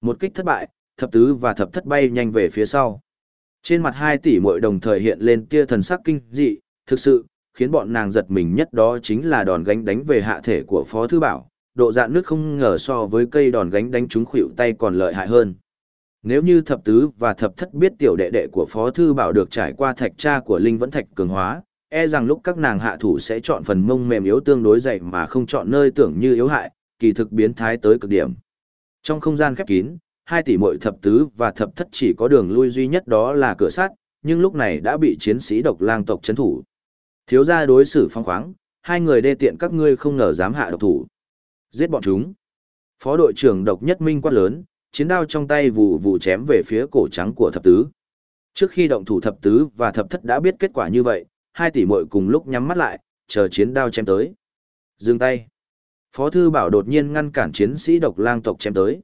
Một kích thất bại, thập tứ và thập thất bay nhanh về phía sau. Trên mặt hai tỷ muội đồng thời hiện lên tia thần sắc kinh dị, thực sự, khiến bọn nàng giật mình nhất đó chính là đòn gánh đánh về hạ thể của Phó Thư Bảo, độ dạn nước không ngờ so với cây đòn gánh đánh trúng khuỷu tay còn lợi hại hơn. Nếu như thập tứ và thập thất biết tiểu đệ đệ của Phó Thư Bảo được trải qua thạch cha của Linh Vẫn Thạch cường hóa, e rằng lúc các nàng hạ thủ sẽ chọn phần mông mềm yếu tương đối dày mà không chọn nơi tưởng như yếu hại, kỳ thực biến thái tới cực điểm. Trong không gian khép kín, hai tỷ muội thập tứ và thập thất chỉ có đường lui duy nhất đó là cửa sắt, nhưng lúc này đã bị chiến sĩ độc lang tộc chấn thủ. Thiếu gia đối xử phong khoáng, hai người đê tiện các ngươi không ngờ dám hạ độc thủ. Giết bọn chúng. Phó đội trưởng độc nhất minh quát lớn, chiến đao trong tay vụ vụ chém về phía cổ trắng của thập tứ. Trước khi động thủ thập tứ và thập thất đã biết kết quả như vậy, hai tỷ muội cùng lúc nhắm mắt lại, chờ chiến đao chém tới. Dừng tay. Phó thư bảo đột nhiên ngăn cản chiến sĩ độc lang tộc chém tới.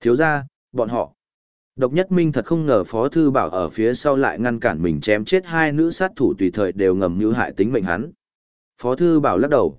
Thiếu ra, bọn họ. Độc nhất minh thật không ngờ Phó Thư Bảo ở phía sau lại ngăn cản mình chém chết hai nữ sát thủ tùy thời đều ngầm như hại tính mệnh hắn. Phó Thư Bảo lắc đầu.